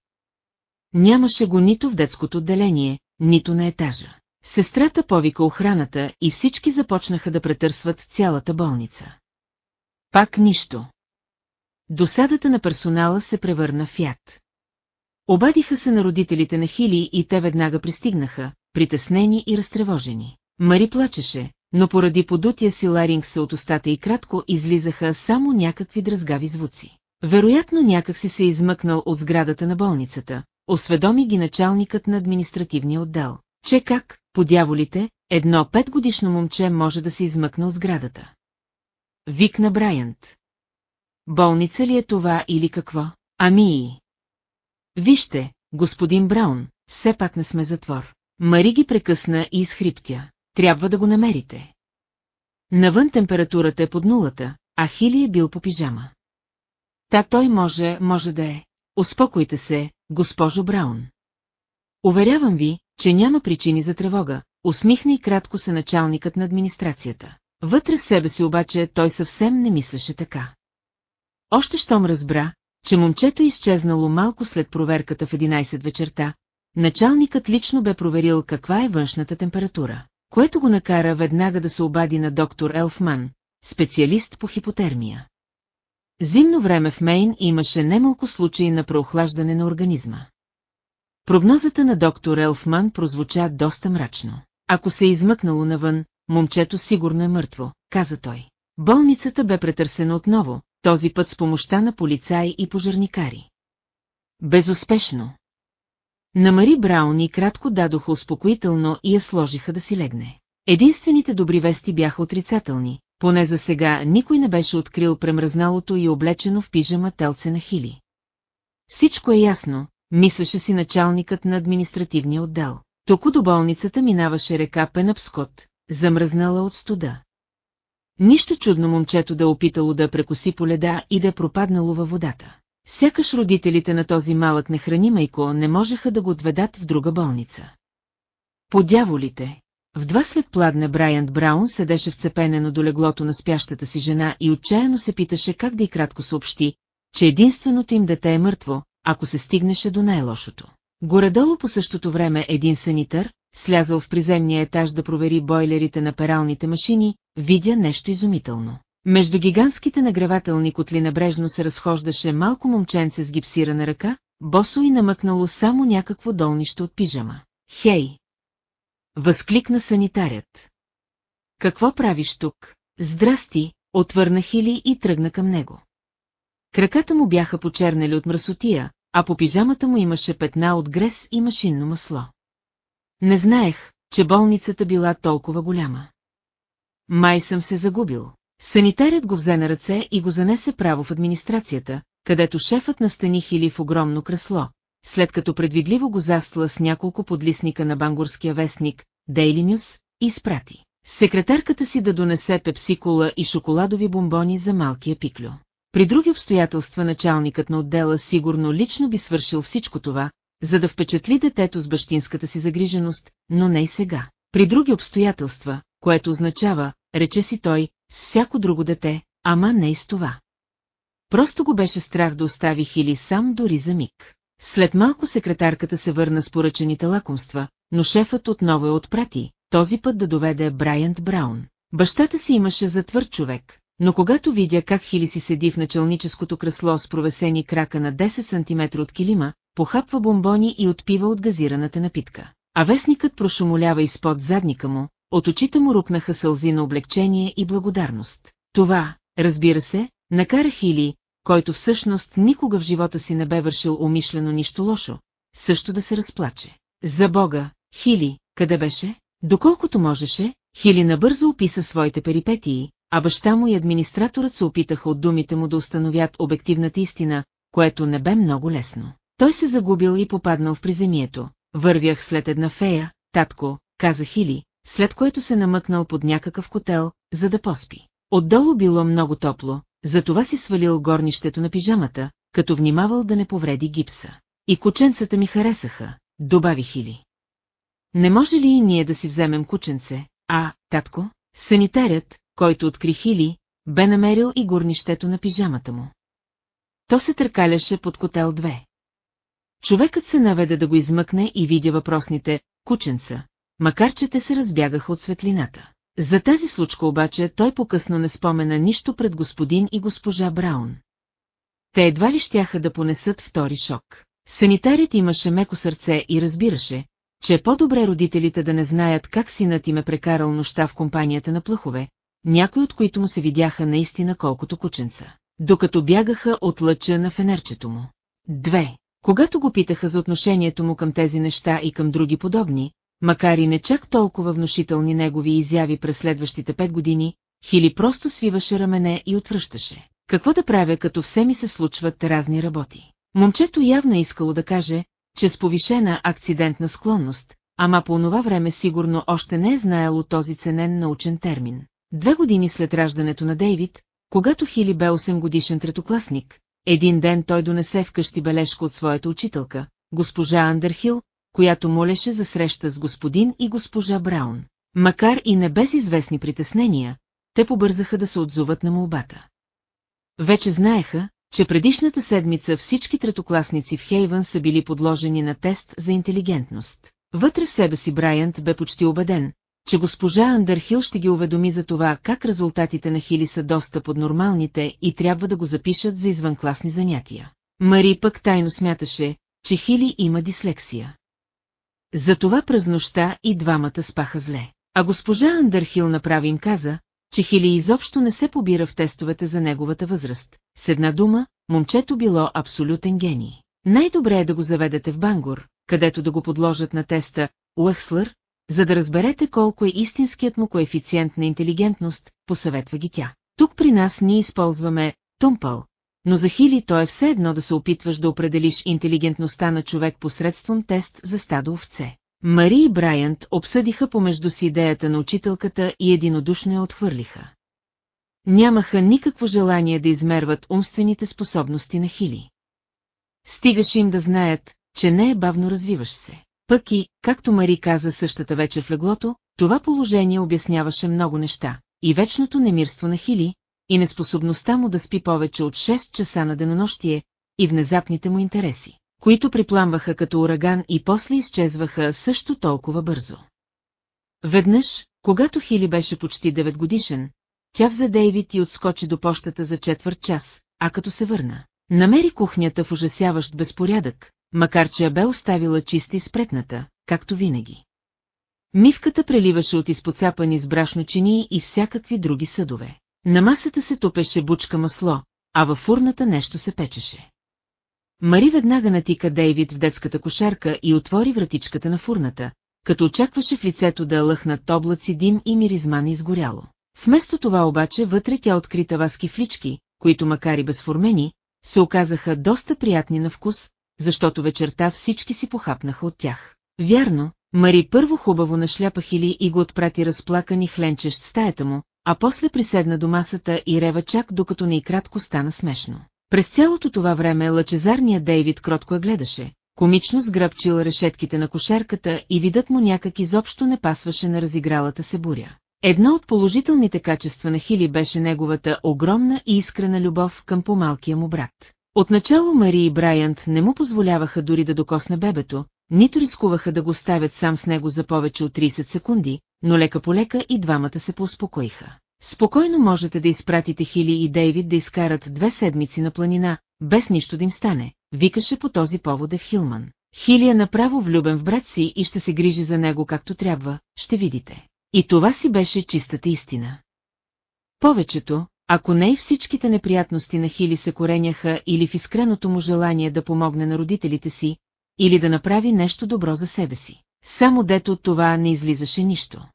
S1: Нямаше го нито в детското отделение, нито на етажа. Сестрата повика охраната и всички започнаха да претърсват цялата болница. Пак нищо. досадата на персонала се превърна в яд. Обадиха се на родителите на Хили и те веднага пристигнаха, притеснени и разтревожени. Мари плачеше, но поради подутия си ларингса от устата и кратко излизаха само някакви дръзгави звуци. Вероятно някак си се измъкнал от сградата на болницата, осведоми ги началникът на административния отдел, че как, по дяволите, едно петгодишно момче може да се измъкне от сградата. Викна Брайант. Болница ли е това или какво? Ами и... Вижте, господин Браун, все пак не сме затвор. Мари ги прекъсна и изхриптя. Трябва да го намерите. Навън температурата е под нулата, а Хили е бил по пижама. Та той може, може да е. Успокойте се, госпожо Браун. Уверявам ви, че няма причини за тревога, усмихна и кратко се началникът на администрацията. Вътре в себе си обаче той съвсем не мислеше така. Още щом разбра, че момчето е изчезнало малко след проверката в 11 вечерта, началникът лично бе проверил каква е външната температура, което го накара веднага да се обади на доктор Елфман, специалист по хипотермия. Зимно време в Мейн имаше немалко случаи на преохлаждане на организма. Прогнозата на доктор Елфман прозвуча доста мрачно. Ако се е измъкнало навън, момчето сигурно е мъртво, каза той. Болницата бе претърсена отново, този път с помощта на полицаи и пожарникари. Безуспешно. На Мари Браун и кратко дадоха успокоително и я сложиха да си легне. Единствените добри вести бяха отрицателни, поне за сега никой не беше открил премръзналото и облечено в пижама телце на Хили. Всичко е ясно, мислеше си началникът на административния отдел. Току до болницата минаваше река Пенапскот, замръзнала от студа. Нищо чудно момчето да е опитало да прекоси по леда и да е пропаднало във водата. Сякаш родителите на този малък нехранимайко не можеха да го отведат в друга болница. По дяволите, в два след пладне Брайант Браун седеше вцепенено до леглото на спящата си жена и отчаяно се питаше как да и кратко съобщи, че единственото им дете е мъртво, ако се стигнеше до най-лошото. Горедолу по същото време един санитър, слязал в приземния етаж да провери бойлерите на пералните машини, видя нещо изумително. Между гигантските нагревателни котли набрежно се разхождаше малко момченце с гипсирана ръка, босо и намъкнало само някакво долнище от пижама. Хей! Възкликна санитарят. Какво правиш тук? Здрасти, отвърна Хили и тръгна към него. Краката му бяха почернели от мръсотия, а по пижамата му имаше петна от грес и машинно масло. Не знаех, че болницата била толкова голяма. Май съм се загубил. Санитарят го взе на ръце и го занесе право в администрацията, където шефът настани Хили в огромно кресло, след като предвидливо го застла с няколко подлисника на бангурския вестник, Daily News, и спрати. Секретарката си да донесе пепсикола и шоколадови бомбони за малкия пиклю. При други обстоятелства началникът на отдела сигурно лично би свършил всичко това, за да впечатли детето с бащинската си загриженост, но не и сега. При други обстоятелства, което означава, рече си той, с всяко друго дете, ама не и с това. Просто го беше страх да остави Хили сам дори за миг. След малко секретарката се върна с поръчените лакомства, но шефът отново е отпрати, този път да доведе Брайант Браун. Бащата си имаше за твърд човек, но когато видя как Хили си седи в началническото кресло с провесени крака на 10 см от килима, похапва бомбони и отпива от газираната напитка. А вестникът прошумолява изпод задника му, от очите му рукнаха сълзи на облегчение и благодарност. Това, разбира се, накара Хили, който всъщност никога в живота си не бе вършил умишлено нищо лошо, също да се разплаче. За Бога, Хили, къде беше? Доколкото можеше, Хили набързо описа своите перипетии, а баща му и администраторът се опитаха от думите му да установят обективната истина, което не бе много лесно. Той се загубил и попаднал в приземието. Вървях след една фея, татко, каза Хили, след което се намъкнал под някакъв котел, за да поспи. Отдолу било много топло, затова си свалил горнището на пижамата, като внимавал да не повреди гипса. И кученцата ми харесаха, добави Хили. Не може ли и ние да си вземем кученце, а, татко? Санитарят, който откри Хили, бе намерил и горнището на пижамата му. То се търкаляше под котел 2. Човекът се наведе да го измъкне и видя въпросните кученца, макар че те се разбягаха от светлината. За тази случка обаче той по-късно не спомена нищо пред господин и госпожа Браун. те едва ли щяха да понесат втори шок. Санитарят имаше меко сърце и разбираше, че по-добре родителите да не знаят как синът им е прекарал нощта в компанията на плъхове, някои от които му се видяха наистина колкото кученца, докато бягаха от лъча на фенерчето му. Две. Когато го питаха за отношението му към тези неща и към други подобни, макар и не чак толкова внушителни негови изяви през следващите пет години, Хили просто свиваше рамене и отвръщаше. Какво да правя, като все ми се случват разни работи? Момчето явно искало да каже, че с повишена акцидентна склонност, ама по онова време сигурно още не е знаело този ценен научен термин. Две години след раждането на Дейвид, когато Хили бе 8 годишен третокласник, един ден той донесе вкъщи бележка от своята учителка, госпожа Андерхил, която молеше за среща с господин и госпожа Браун. Макар и не без известни притеснения, те побързаха да се отзоват на молбата. Вече знаеха, че предишната седмица всички третокласници в Хейвън са били подложени на тест за интелигентност. Вътре в себе си Брайант бе почти убеден, че госпожа Андърхил ще ги уведоми за това как резултатите на Хили са доста поднормалните и трябва да го запишат за извънкласни занятия. Мари пък тайно смяташе, че Хили има дислексия. Затова през нощта и двамата спаха зле. А госпожа Андърхил направи им каза, че Хили изобщо не се побира в тестовете за неговата възраст. С една дума, момчето било абсолютен гений. Най-добре е да го заведете в Бангор, където да го подложат на теста Уехслър, за да разберете колко е истинският му коефициент на интелигентност, посъветва ги тя. Тук при нас ние използваме Тумпъл, но за Хили то е все едно да се опитваш да определиш интелигентността на човек посредством тест за стадо овце. Мари и Брайант обсъдиха помежду си идеята на учителката и единодушно я отхвърлиха. Нямаха никакво желание да измерват умствените способности на Хили. Стигаше им да знаят, че не е бавно развиваш се. Пък и, както Мари каза същата вечер в леглото, това положение обясняваше много неща. И вечното немирство на Хили, и неспособността му да спи повече от 6 часа на денонощие, и внезапните му интереси, които припламваха като ураган и после изчезваха също толкова бързо. Веднъж, когато Хили беше почти 9 годишен, тя взе Дейвид и отскочи до пощата за четвърт час, а като се върна, намери кухнята в ужасяващ безпорядък, макар че я бе оставила чиста и спретната, както винаги. Мивката преливаше от изпоцапани с брашно чини и всякакви други съдове. На масата се топеше бучка масло, а във фурната нещо се печеше. Мари веднага натика Дейвид в детската кошарка и отвори вратичката на фурната, като очакваше в лицето да лъхнат облаци дим и миризма на изгоряло. Вместо това обаче вътре тя откри таваски флички, които макар и безформени, се оказаха доста приятни на вкус, защото вечерта всички си похапнаха от тях. Вярно, Мари първо хубаво нашляпа Хили и го отпрати разплакани хленчещ стаята му, а после приседна до масата и рева чак докато не и кратко стана смешно. През цялото това време лъчезарният Дейвид кротко я гледаше, комично сгръбчил решетките на кошерката и видът му някак изобщо не пасваше на разигралата се буря. Едно от положителните качества на Хили беше неговата огромна и искрена любов към помалкия му брат. Отначало Мари и Брайант не му позволяваха дори да докосне бебето, нито рискуваха да го ставят сам с него за повече от 30 секунди, но лека по лека и двамата се поуспокоиха. Спокойно можете да изпратите Хили и Дейвид да изкарат две седмици на планина, без нищо да им стане, викаше по този повод Хилман. Хили е направо влюбен в брат си и ще се грижи за него както трябва, ще видите. И това си беше чистата истина. Повечето, ако не и всичките неприятности на Хили се кореняха или в искреното му желание да помогне на родителите си, или да направи нещо добро за себе си. Само дето от това не излизаше нищо.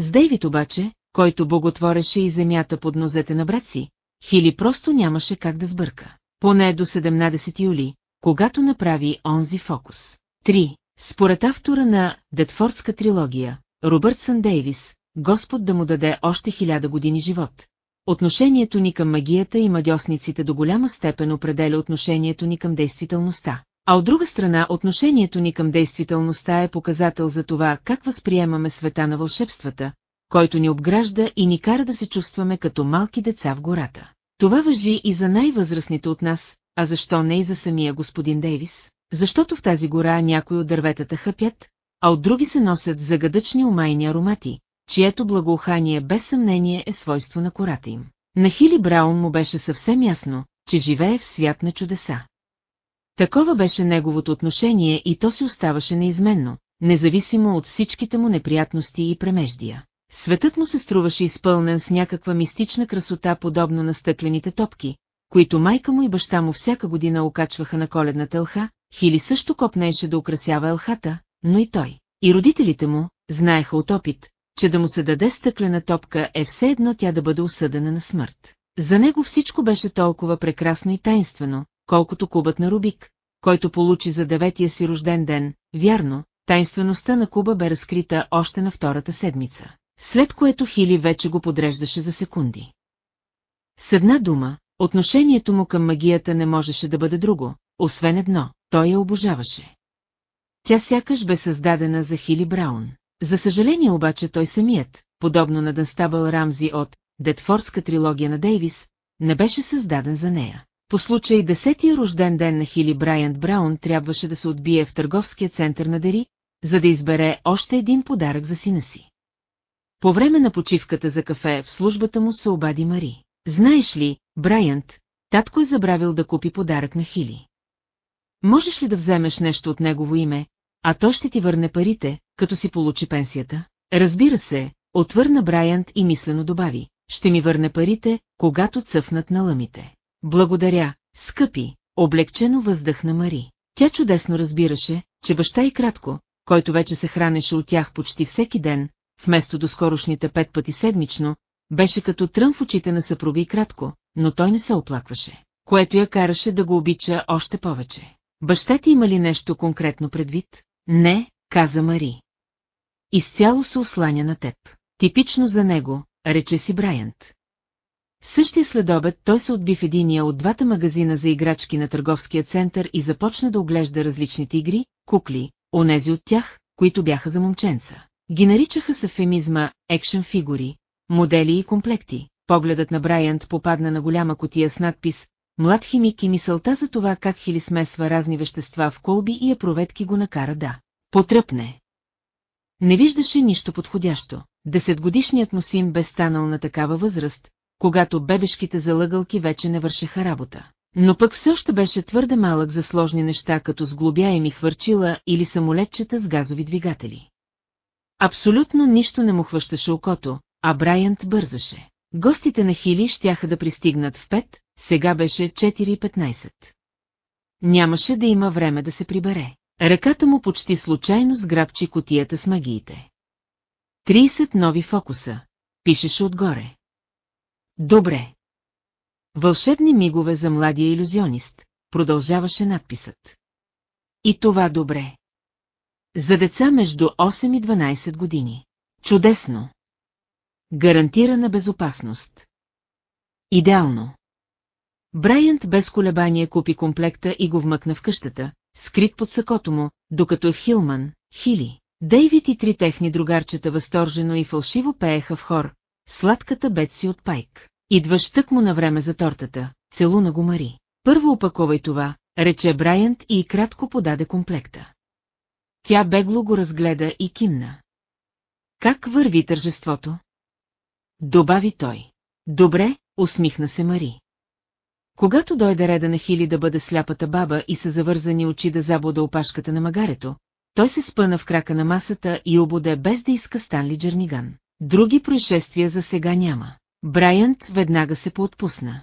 S1: С Дейвид обаче, който боготвореше и земята под нозете на брат си, Хили просто нямаше как да сбърка. Поне до 17 юли, когато направи онзи фокус. 3. Според автора на Детфордска трилогия, Робъртсън Дейвис, Господ да му даде още хиляда години живот. Отношението ни към магията и магиосниците до голяма степен определя отношението ни към действителността. А от друга страна, отношението ни към действителността е показател за това как възприемаме света на вълшебствата, който ни обгражда и ни кара да се чувстваме като малки деца в гората. Това въжи и за най-възрастните от нас, а защо не и за самия господин Дейвис? Защото в тази гора някои от дърветата хъпят, а от други се носят загадъчни умайни аромати, чието благоухание без съмнение е свойство на кората им. На Хили Браун му беше съвсем ясно, че живее в свят на чудеса. Такова беше неговото отношение и то си оставаше неизменно, независимо от всичките му неприятности и премеждия. Светът му се струваше изпълнен с някаква мистична красота, подобно на стъклените топки, които майка му и баща му всяка година окачваха на коледната елха, Хили също копнееше да украсява елхата, но и той. И родителите му, знаеха от опит, че да му се даде стъклена топка е все едно тя да бъде осъдена на смърт. За него всичко беше толкова прекрасно и тайнствено, колкото кубът на Рубик, който получи за деветия си рожден ден, вярно, тайнствеността на куба бе разкрита още на втората седмица, след което Хили вече го подреждаше за секунди. С една дума, отношението му към магията не можеше да бъде друго, освен едно, той я обожаваше. Тя сякаш бе създадена за Хили Браун. За съжаление обаче той самият, подобно на Дънстабъл Рамзи от Детфордска трилогия на Дейвис, не беше създаден за нея. По случай десетия рожден ден на Хили Брайант Браун трябваше да се отбие в търговския център на Дери, за да избере още един подарък за сина си. По време на почивката за кафе в службата му се обади Мари. Знаеш ли, Брайант, татко е забравил да купи подарък на Хили. Можеш ли да вземеш нещо от негово име, а то ще ти върне парите, като си получи пенсията? Разбира се, отвърна Брайант и мислено добави. Ще ми върне парите, когато цъфнат на лъмите. Благодаря, скъпи, облегчено въздъхна Мари. Тя чудесно разбираше, че баща и кратко, който вече се хранеше от тях почти всеки ден, вместо до скорошните пет пъти седмично, беше като трън в очите на съпруга и кратко, но той не се оплакваше, което я караше да го обича още повече. Баща ти има ли нещо конкретно предвид? Не, каза Мари. Изцяло се осланя на теб. Типично за него, рече си Брайант. Същия следобед той се отби в единия от двата магазина за играчки на търговския център и започна да оглежда различните игри, кукли, онези от тях, които бяха за момченца. Ги наричаха с ефемизма екшен фигури, модели и комплекти. Погледът на Брайант попадна на голяма котия с надпис Млад химик и мисълта за това как Хили смесва разни вещества в колби и епроветки го накара да потръпне. Не виждаше нищо подходящо. Десетгодишният му син бе станал на такава възраст, когато бебешките залъгълки вече не вършеха работа. Но пък все още беше твърде малък за сложни неща като сглобяеми хвърчила или самолетчета с газови двигатели. Абсолютно нищо не му хващаше окото, а Брайант бързаше. Гостите на Хили щяха да пристигнат в 5, сега беше 4.15. Нямаше да има време да се прибере. Ръката му почти случайно сграбчи котията с магиите. 30 нови фокуса, пишеше отгоре. Добре. Вълшебни мигове за младия иллюзионист, продължаваше надписът. И това добре. За деца между 8 и 12 години. Чудесно. Гарантирана безопасност. Идеално. Брайант без колебание купи комплекта и го вмъкна в къщата, скрит под сакото му, докато е Хилман, Хили. Дейвид и три техни другарчета възторжено и фалшиво пееха в хор, сладката Бетси от Пайк. Идваш тък му на време за тортата, целуна го Мари. Първо опаковай това, рече Брайант и кратко подаде комплекта. Тя бегло го разгледа и кимна. Как върви тържеството? Добави той. Добре, усмихна се Мари. Когато дойде реда на Хили да бъде сляпата баба и са завързани очи да забода опашката на магарето, той се спъна в крака на масата и ободе без да иска Станли Джерниган. Други происшествия за сега няма. Брайант веднага се поотпусна.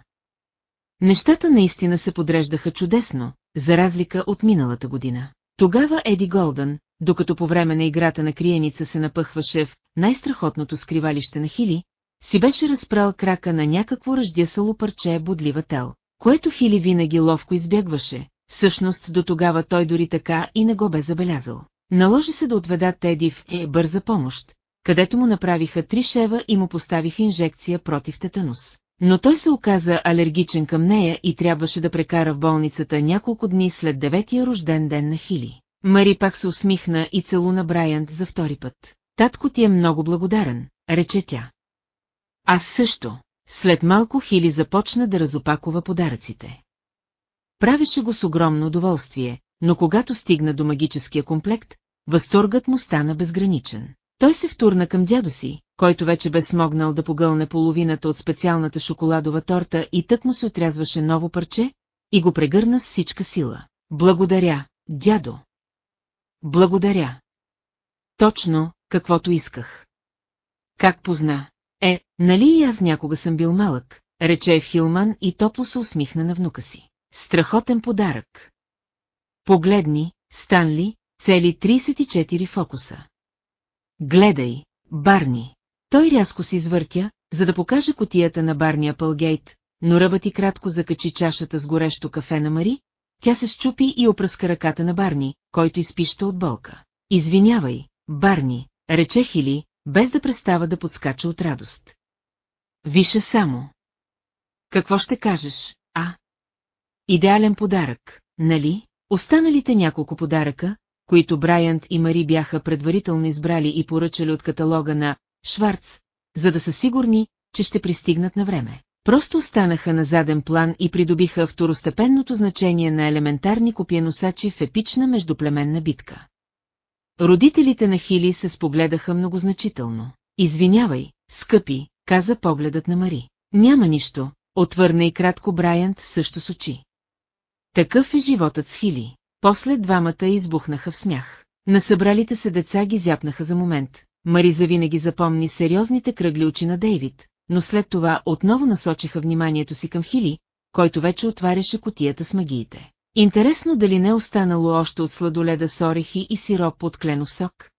S1: Нещата наистина се подреждаха чудесно, за разлика от миналата година. Тогава Еди Голдън, докато по време на играта на криеница се напъхваше в най-страхотното скривалище на Хили, си беше разпрал крака на някакво ръждясало парче бодлива тел, което Хили винаги ловко избягваше, всъщност до тогава той дори така и не го бе забелязал. Наложи се да отведат Теди в е бърза помощ, където му направиха три шева и му поставиха инжекция против тетанус. Но той се оказа алергичен към нея и трябваше да прекара в болницата няколко дни след деветия рожден ден на Хили. Мари пак се усмихна и целуна Брайант за втори път. Татко ти е много благодарен, рече тя. Аз също. След малко Хили започна да разопакова подаръците. Правеше го с огромно удоволствие, но когато стигна до магическия комплект, възторгът му стана безграничен. Той се втурна към дядо си, който вече бе смогнал да погълне половината от специалната шоколадова торта и тък му се отрязваше ново парче, и го прегърна с всичка сила. Благодаря, дядо. Благодаря. Точно, каквото исках. Как позна? Е, нали и аз някога съм бил малък, рече Хилман и топло се усмихна на внука си. Страхотен подарък. Погледни, Станли, цели 34 фокуса. Гледай, Барни. Той рязко се извъртя, за да покаже котията на Барния Пългейт, но ръбът и кратко закачи чашата с горещо кафе на Мари, тя се щупи и опръска ръката на Барни, който изпища от болка. Извинявай, Барни, рече Хили, без да престава да подскача от радост. Виша само. Какво ще кажеш, а? Идеален подарък, нали? Останалите няколко подаръка, които Брайант и Мари бяха предварително избрали и поръчали от каталога на Шварц, за да са сигурни, че ще пристигнат на време. Просто останаха на заден план и придобиха второстепенното значение на елементарни копиеносачи в епична междуплеменна битка. Родителите на Хили се спогледаха многозначително. Извинявай, скъпи, каза погледът на Мари. Няма нищо, отвърна и кратко Брайант също с очи. Такъв е животът с Хили. После двамата избухнаха в смях. На събралите се деца ги зяпнаха за момент. Мари завинаги запомни сериозните кръгли очи на Дейвид, но след това отново насочиха вниманието си към Хили, който вече отваряше котията с магиите. Интересно дали не е останало още от сладоледа с орехи и сироп от кленов сок?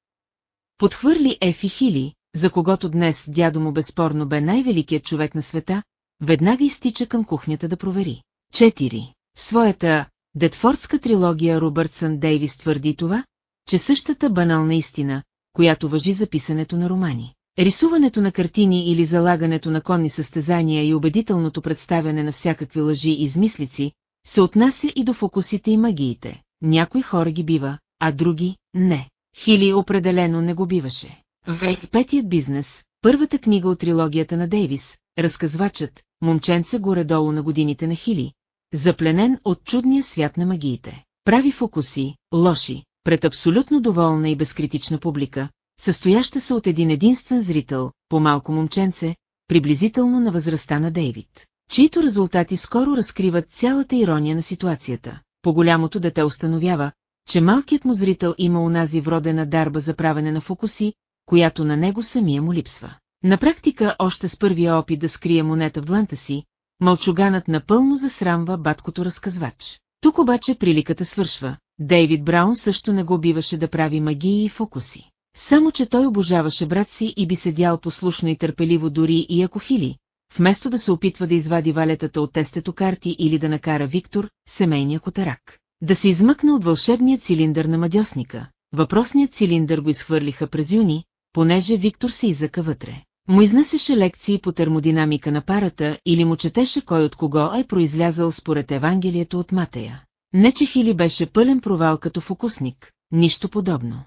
S1: Подхвърли Ефи Хили, за когото днес дядо му безспорно бе най-великият човек на света, веднага изтича към кухнята да провери. 4. Своята Детфордска трилогия Робъртсън Дейвис твърди това, че същата банална истина, която въжи за писането на романи. Рисуването на картини или залагането на конни състезания и убедителното представяне на всякакви лъжи и измислици, се отнася и до фокусите и магиите. Някои хора ги бива, а други – не. Хили определено не го биваше. В петият бизнес, първата книга от трилогията на Дейвис, разказвачът, момченце горе-долу на годините на Хили, запленен от чудния свят на магиите. Прави фокуси, лоши, пред абсолютно доволна и безкритична публика, състояща се от един единствен зрител, по-малко момченце, приблизително на възрастта на Дейвид, чието резултати скоро разкриват цялата ирония на ситуацията. По-голямото дете установява, че малкият му зрител има унази вродена дарба за правене на фокуси, която на него самия му липсва. На практика още с първия опит да скрие монета в дланта си, мълчуганът напълно засрамва баткото разказвач. Тук обаче приликата свършва. Дейвид Браун също не го биваше да прави магии и фокуси. Само, че той обожаваше брат си и би седял послушно и търпеливо дори и ако хили, вместо да се опитва да извади валетата от тестето карти или да накара Виктор, семейния котарак, да се измъкне от вълшебния цилиндър на мадьосника. Въпросният цилиндър го изхвърлиха през юни, понеже Виктор се изъка вътре. Му изнасяше лекции по термодинамика на парата или му четеше кой от кого е произлязал според Евангелието от Матея. Не че Хили беше пълен провал като фокусник, нищо подобно.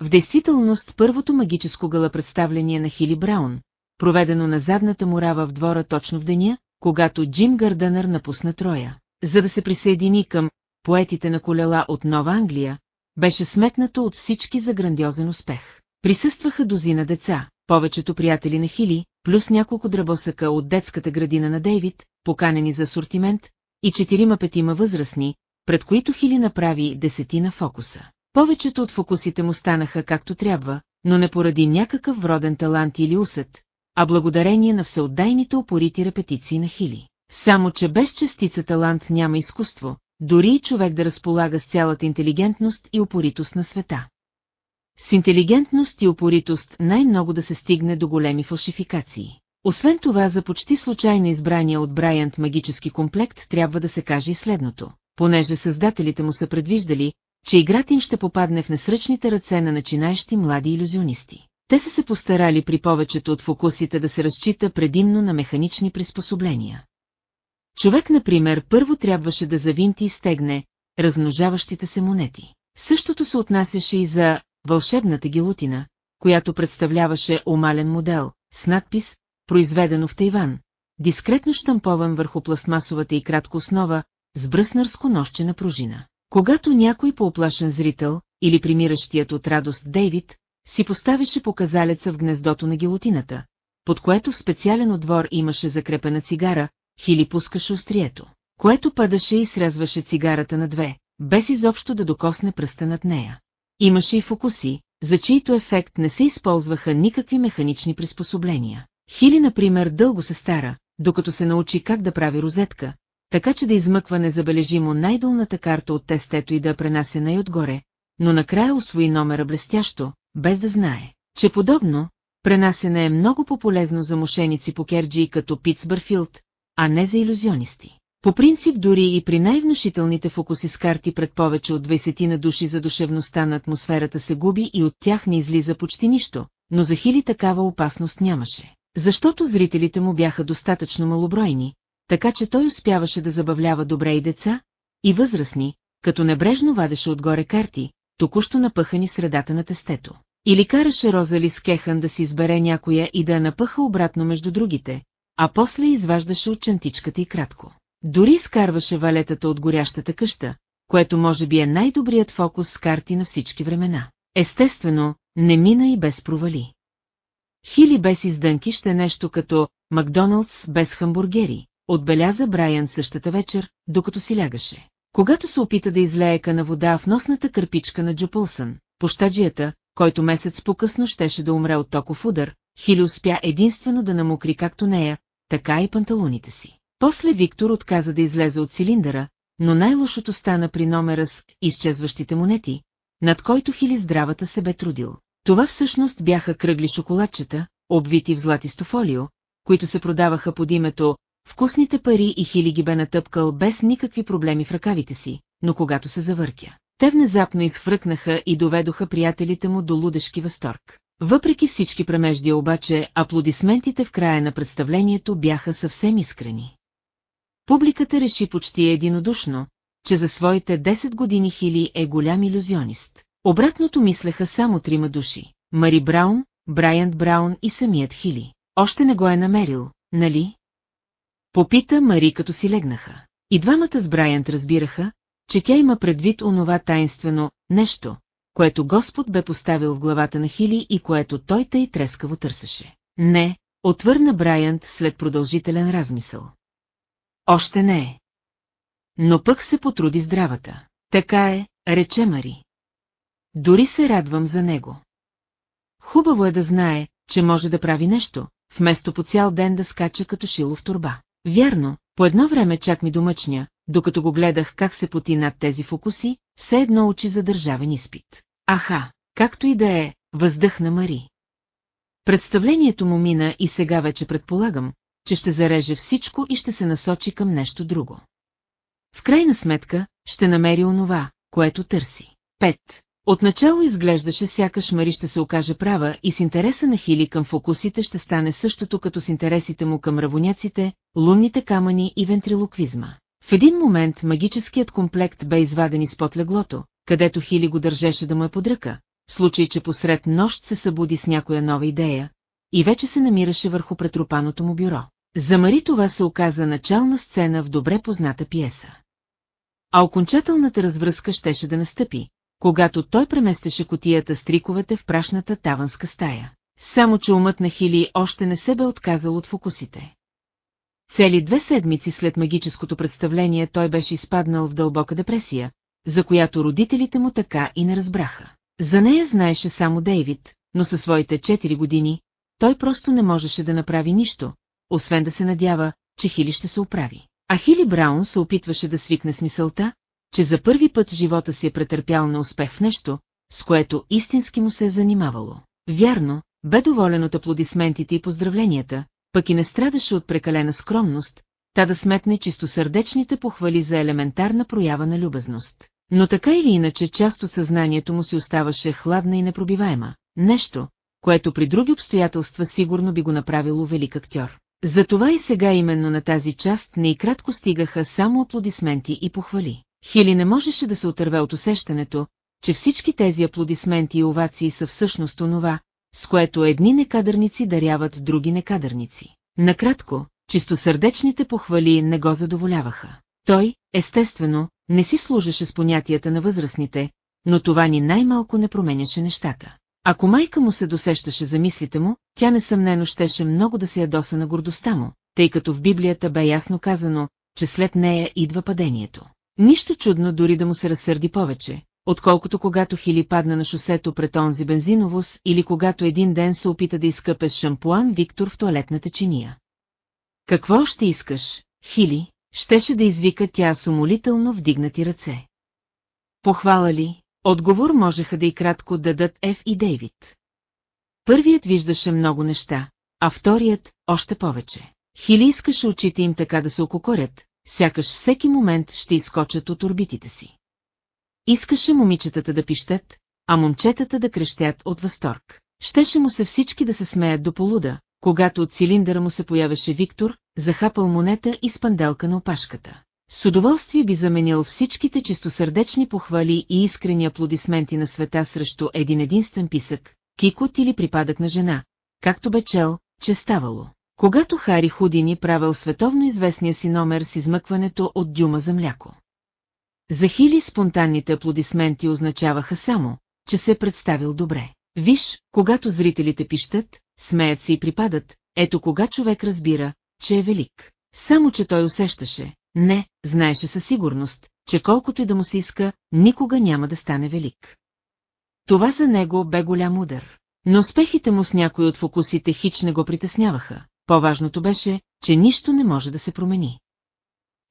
S1: В действителност първото магическо гала представление на Хили Браун, проведено на задната мурава в двора точно в деня, когато Джим Гърдънър напусна Троя, за да се присъедини към поетите на колела от Нова Англия, беше сметнато от всички за грандиозен успех. Присъстваха дозина деца, повечето приятели на Хили, плюс няколко дръбосъка от детската градина на Дейвид, поканени за асортимент, и четирима-петима възрастни, пред които Хили направи десетина фокуса. Повечето от фокусите му станаха както трябва, но не поради някакъв вроден талант или усет, а благодарение на всеотдайните опорити репетиции на Хили. Само, че без частица талант няма изкуство, дори и човек да разполага с цялата интелигентност и опоритост на света. С интелигентност и упоритост най-много да се стигне до големи фалшификации. Освен това, за почти случайно избрания от Брайант магически комплект трябва да се каже и следното. Понеже създателите му са предвиждали, че играта им ще попадне в несръчните ръце на начинаещи млади иллюзионисти. Те са се постарали при повечето от фокусите да се разчита предимно на механични приспособления. Човек, например, първо трябваше да завинти и стегне размножаващите се монети. Същото се отнасяше и за вълшебната гилотина, която представляваше омален модел, с надпис «Произведено в Тайван», дискретно штампован върху пластмасовата и кратко основа, с бръснарско нощена пружина. Когато някой по-оплашен зрител, или примиращият от радост Дейвид, си поставяше показалеца в гнездото на гилотината, под което в специален отвор имаше закрепена цигара, Хили пускаше острието, което падаше и срязваше цигарата на две, без изобщо да докосне пръста над нея. Имаше и фокуси, за чието ефект не се използваха никакви механични приспособления. Хили, например, дълго се стара, докато се научи как да прави розетка, така че да измъква незабележимо най-долната карта от тестето и да пренася най-отгоре, но накрая освои номера блестящо, без да знае, че подобно, пренасене е много по-полезно за мошеници по Керджи като Питсбърфилд, а не за иллюзионисти. По принцип дори и при най-внушителните фокуси с карти пред повече от 20 на души за душевността на атмосферата се губи и от тях не излиза почти нищо, но за Хили такава опасност нямаше. Защото зрителите му бяха достатъчно малобройни, така че той успяваше да забавлява добре и деца, и възрастни, като небрежно вадеше отгоре карти, току-що напъхани средата на тестето. Или караше Розали с Кехан да си избере някоя и да я напъха обратно между другите, а после изваждаше от чантичката и кратко. Дори изкарваше валетата от горящата къща, което може би е най-добрият фокус с карти на всички времена. Естествено, не мина и без провали. Хили без издънки ще нещо като Макдоналдс без хамбургери, отбеляза Брайан същата вечер, докато си лягаше. Когато се опита да излее на вода в носната кърпичка на Джо Пълсън, пощаджията, който месец по-късно щеше да умре от токов удар, Хили успя единствено да намокри както нея, така и панталоните си. После Виктор отказа да излезе от цилиндъра, но най-лошото стана при номера с изчезващите монети, над който Хили здравата се бе трудил. Това всъщност бяха кръгли шоколадчета, обвити в златисто фолио, които се продаваха под името Вкусните пари и Хили ги бе натъпкал без никакви проблеми в ръкавите си, но когато се завъртя. Те внезапно изхвръкнаха и доведоха приятелите му до лудешки възторг. Въпреки всички премеждия обаче, аплодисментите в края на представлението бяха съвсем искрени. Публиката реши почти единодушно, че за своите 10 години Хили е голям иллюзионист. Обратното мислеха само трима души – Мари Браун, Брайант Браун и самият Хили. Още не го е намерил, нали? Попита Мари като си легнаха. И двамата с Брайант разбираха, че тя има предвид онова таинствено нещо, което Господ бе поставил в главата на Хили и което той тъй трескаво търсеше. Не, отвърна Брайант след продължителен размисъл. Още не е. Но пък се потруди здравата. Така е, рече Мари. Дори се радвам за него. Хубаво е да знае, че може да прави нещо, вместо по цял ден да скача като шило в турба. Вярно, по едно време чак ми домъчня, докато го гледах как се поти над тези фокуси, все едно очи за държавен изпит. Аха, както и да е, въздъхна Мари. Представлението му мина и сега вече предполагам, че ще зареже всичко и ще се насочи към нещо друго. В крайна сметка, ще намери онова, което търси. Пет. Отначало изглеждаше сякаш Мари ще се окаже права и с интереса на Хили към фокусите ще стане същото като с интересите му към равоняците, лунните камъни и вентрилоквизма. В един момент магическият комплект бе изваден изпод леглото, където Хили го държеше да му е под ръка, в случай, че посред нощ се събуди с някоя нова идея, и вече се намираше върху претрупаното му бюро. За Мари това се оказа начална сцена в добре позната пиеса. А окончателната развръзка щеше да настъпи, когато той преместеше котията с триковете в прашната таванска стая. Само че умът на Хили още не се бе отказал от фокусите. Цели две седмици след магическото представление той беше изпаднал в дълбока депресия, за която родителите му така и не разбраха. За нея знаеше само Дейвид, но със своите 4 години, той просто не можеше да направи нищо, освен да се надява, че Хили ще се оправи. А Хили Браун се опитваше да свикне с мисълта, че за първи път в живота си е претърпял на успех в нещо, с което истински му се е занимавало. Вярно, бе доволен от аплодисментите и поздравленията, пък и не страдаше от прекалена скромност, та да сметне чистосърдечните похвали за елементарна проява на любезност. Но така или иначе част от съзнанието му си оставаше хладна и непробиваема, нещо, което при други обстоятелства сигурно би го направило велик актьор. Затова и сега именно на тази част не и кратко стигаха само аплодисменти и похвали. Хили не можеше да се отърве от усещането, че всички тези аплодисменти и овации са всъщност онова, с което едни некадърници даряват други некадърници. Накратко, чистосърдечните похвали не го задоволяваха. Той, естествено, не си служеше с понятията на възрастните, но това ни най-малко не променяше нещата. Ако майка му се досещаше за мислите му, тя несъмнено щеше много да се ядоса на гордостта му, тъй като в Библията бе ясно казано, че след нея идва падението. Нищо чудно дори да му се разсърди повече, отколкото когато Хили падна на шосето пред онзи бензиновоз или когато един ден се опита да изкъпе шампуан Виктор в туалетната чиния. Какво още искаш, Хили? Щеше да извика тя с вдигнати ръце. Похвала ли? Отговор можеха да и кратко дадат Еф и Дейвид. Първият виждаше много неща, а вторият – още повече. Хили искаше очите им така да се ококорят, сякаш всеки момент ще изкочат от орбитите си. Искаше момичетата да пищат, а момчетата да крещят от възторг. Щеше му се всички да се смеят до полуда, когато от цилиндъра му се появеше Виктор, захапал монета и спанделка на опашката. С удоволствие би заменил всичките чистосърдечни похвали и искрени аплодисменти на света срещу един единствен писък, кикот или припадък на жена, както бе чел, че ставало. Когато Хари Худини правил световно известния си номер с измъкването от дюма за мляко. За Хили спонтанните аплодисменти означаваха само, че се е представил добре. Виж, когато зрителите пищат, смеят се и припадат, ето кога човек разбира, че е велик. Само, че той усещаше, не, знаеше със сигурност, че колкото и да му се иска, никога няма да стане велик. Това за него бе голям удар. Но успехите му с някои от фокусите хич не го притесняваха. По-важното беше, че нищо не може да се промени.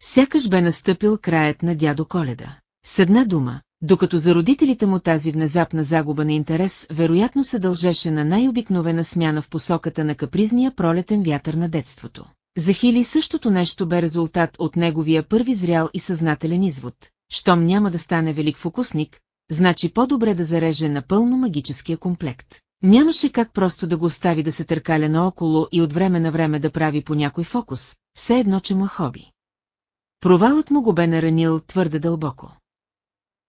S1: Сякаш бе настъпил краят на дядо Коледа. С една дума, докато за родителите му тази внезапна загуба на интерес вероятно се дължеше на най-обикновена смяна в посоката на капризния пролетен вятър на детството. За Хили същото нещо бе резултат от неговия първи зрял и съзнателен извод. Щом няма да стане велик фокусник, значи по-добре да зареже напълно магическия комплект. Нямаше как просто да го остави да се търкаля наоколо и от време на време да прави по някой фокус, все едно, че му е хоби. Провалът му го бе наранил твърде дълбоко.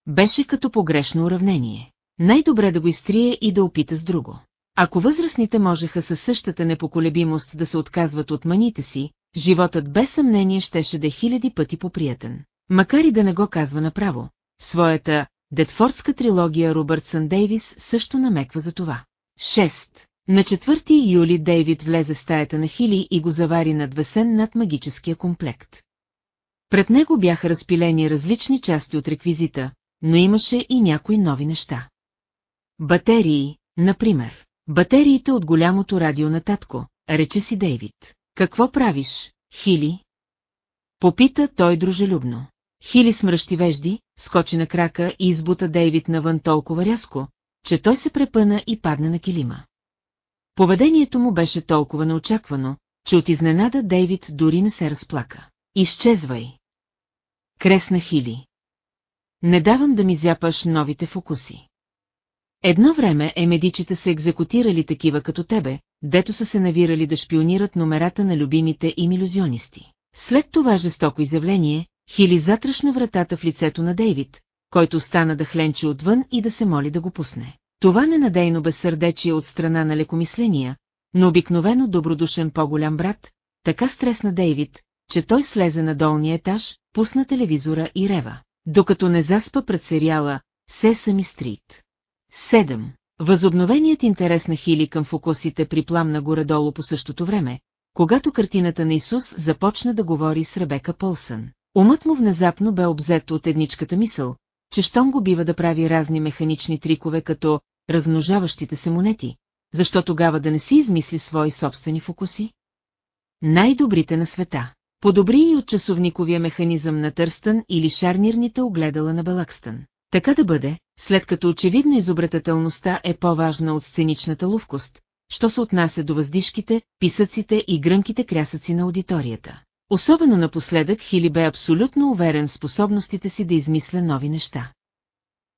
S1: Беше като погрешно уравнение. Най-добре да го изтрие и да опита с друго. Ако възрастните можеха със същата непоколебимост да се отказват от маните си, животът без съмнение щеше да е хиляди пъти поприятен. Макар и да не го казва направо, своята Детфордска трилогия Робъртсън Дейвис също намеква за това. 6. На 4 юли Дейвид влезе в стаята на Хили и го завари над весен над магическия комплект. Пред него бяха разпилени различни части от реквизита, но имаше и някои нови неща. Батерии, например. Батериите от голямото радио на татко, рече си Дейвид. Какво правиш, Хили? Попита той дружелюбно. Хили смръщи вежди, скочи на крака и избута Дейвид навън толкова рязко, че той се препъна и падна на килима. Поведението му беше толкова неочаквано, че от изненада Дейвид дори не се разплака. Изчезвай! Кресна Хили. Не давам да ми зяпаш новите фокуси. Едно време емедичите са екзекутирали такива като тебе, дето са се навирали да шпионират номерата на любимите им иллюзионисти. След това жестоко изявление, Хили затръшна вратата в лицето на Дейвид, който стана да хленчи отвън и да се моли да го пусне. Това ненадейно безсърдечие от страна на лекомисления, но обикновено добродушен по-голям брат, така стресна Дейвид, че той слезе на долния етаж, пусна телевизора и рева, докато не заспа пред сериала Сесами Стрит. 7. Възобновеният интерес на Хили към фокусите припламна горе-долу по същото време, когато картината на Исус започна да говори с Ребека Полсън. Умът му внезапно бе обзет от едничката мисъл, че щом го бива да прави разни механични трикове като размножаващите се монети, защо тогава да не си измисли свои собствени фокуси? Най-добрите на света. Подобри и от часовниковия механизъм на Търстън или шарнирните огледала на Белакстън. Така да бъде, след като очевидно изобретателността е по-важна от сценичната ловкост, що се отнася до въздишките, писъците и гръмките крясъци на аудиторията. Особено напоследък Хили бе абсолютно уверен в способностите си да измисля нови неща.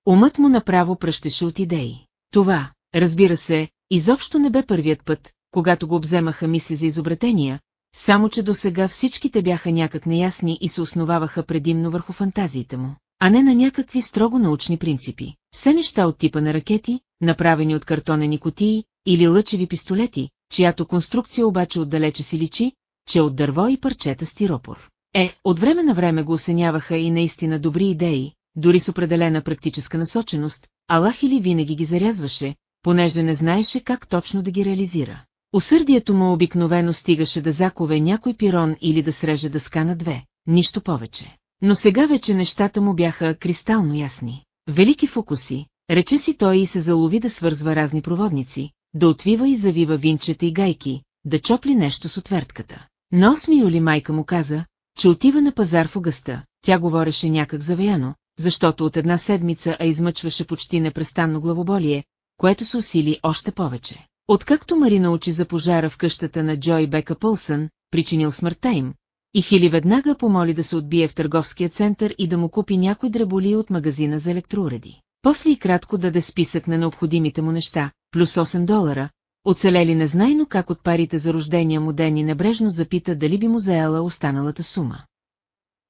S1: Умът му направо пръщеше от идеи. Това, разбира се, изобщо не бе първият път, когато го обземаха мисли за изобретения, само че досега всичките бяха някак неясни и се основаваха предимно върху фантазиите му, а не на някакви строго научни принципи. Все неща от типа на ракети, направени от картонени котии, или лъчеви пистолети, чиято конструкция обаче отдалече си личи, че от дърво и парчета стиропор. Е, от време на време го осеняваха и наистина добри идеи, дори с определена практическа насоченост, Аллах или винаги ги зарязваше, понеже не знаеше как точно да ги реализира. Усърдието му обикновено стигаше да закове някой пирон или да среже дъска на две, нищо повече. Но сега вече нещата му бяха кристално ясни. Велики фокуси, рече си той и се залови да свързва разни проводници, да отвива и завива винчета и гайки, да чопли нещо с отвертката. На 8 юли майка му каза, че отива на пазар в Огъста, тя говореше някак завеяно, защото от една седмица а измъчваше почти непрестанно главоболие, което се усили още повече. Откакто Мари научи за пожара в къщата на Джой Бека Пълсън, причинил смъртта им, и Хили веднага помоли да се отбие в търговския център и да му купи някой дреболи от магазина за електроуреди. После и кратко даде списък на необходимите му неща, плюс 8 долара, оцелели незнайно как от парите за рождения му ден и небрежно запита дали би му заела останалата сума.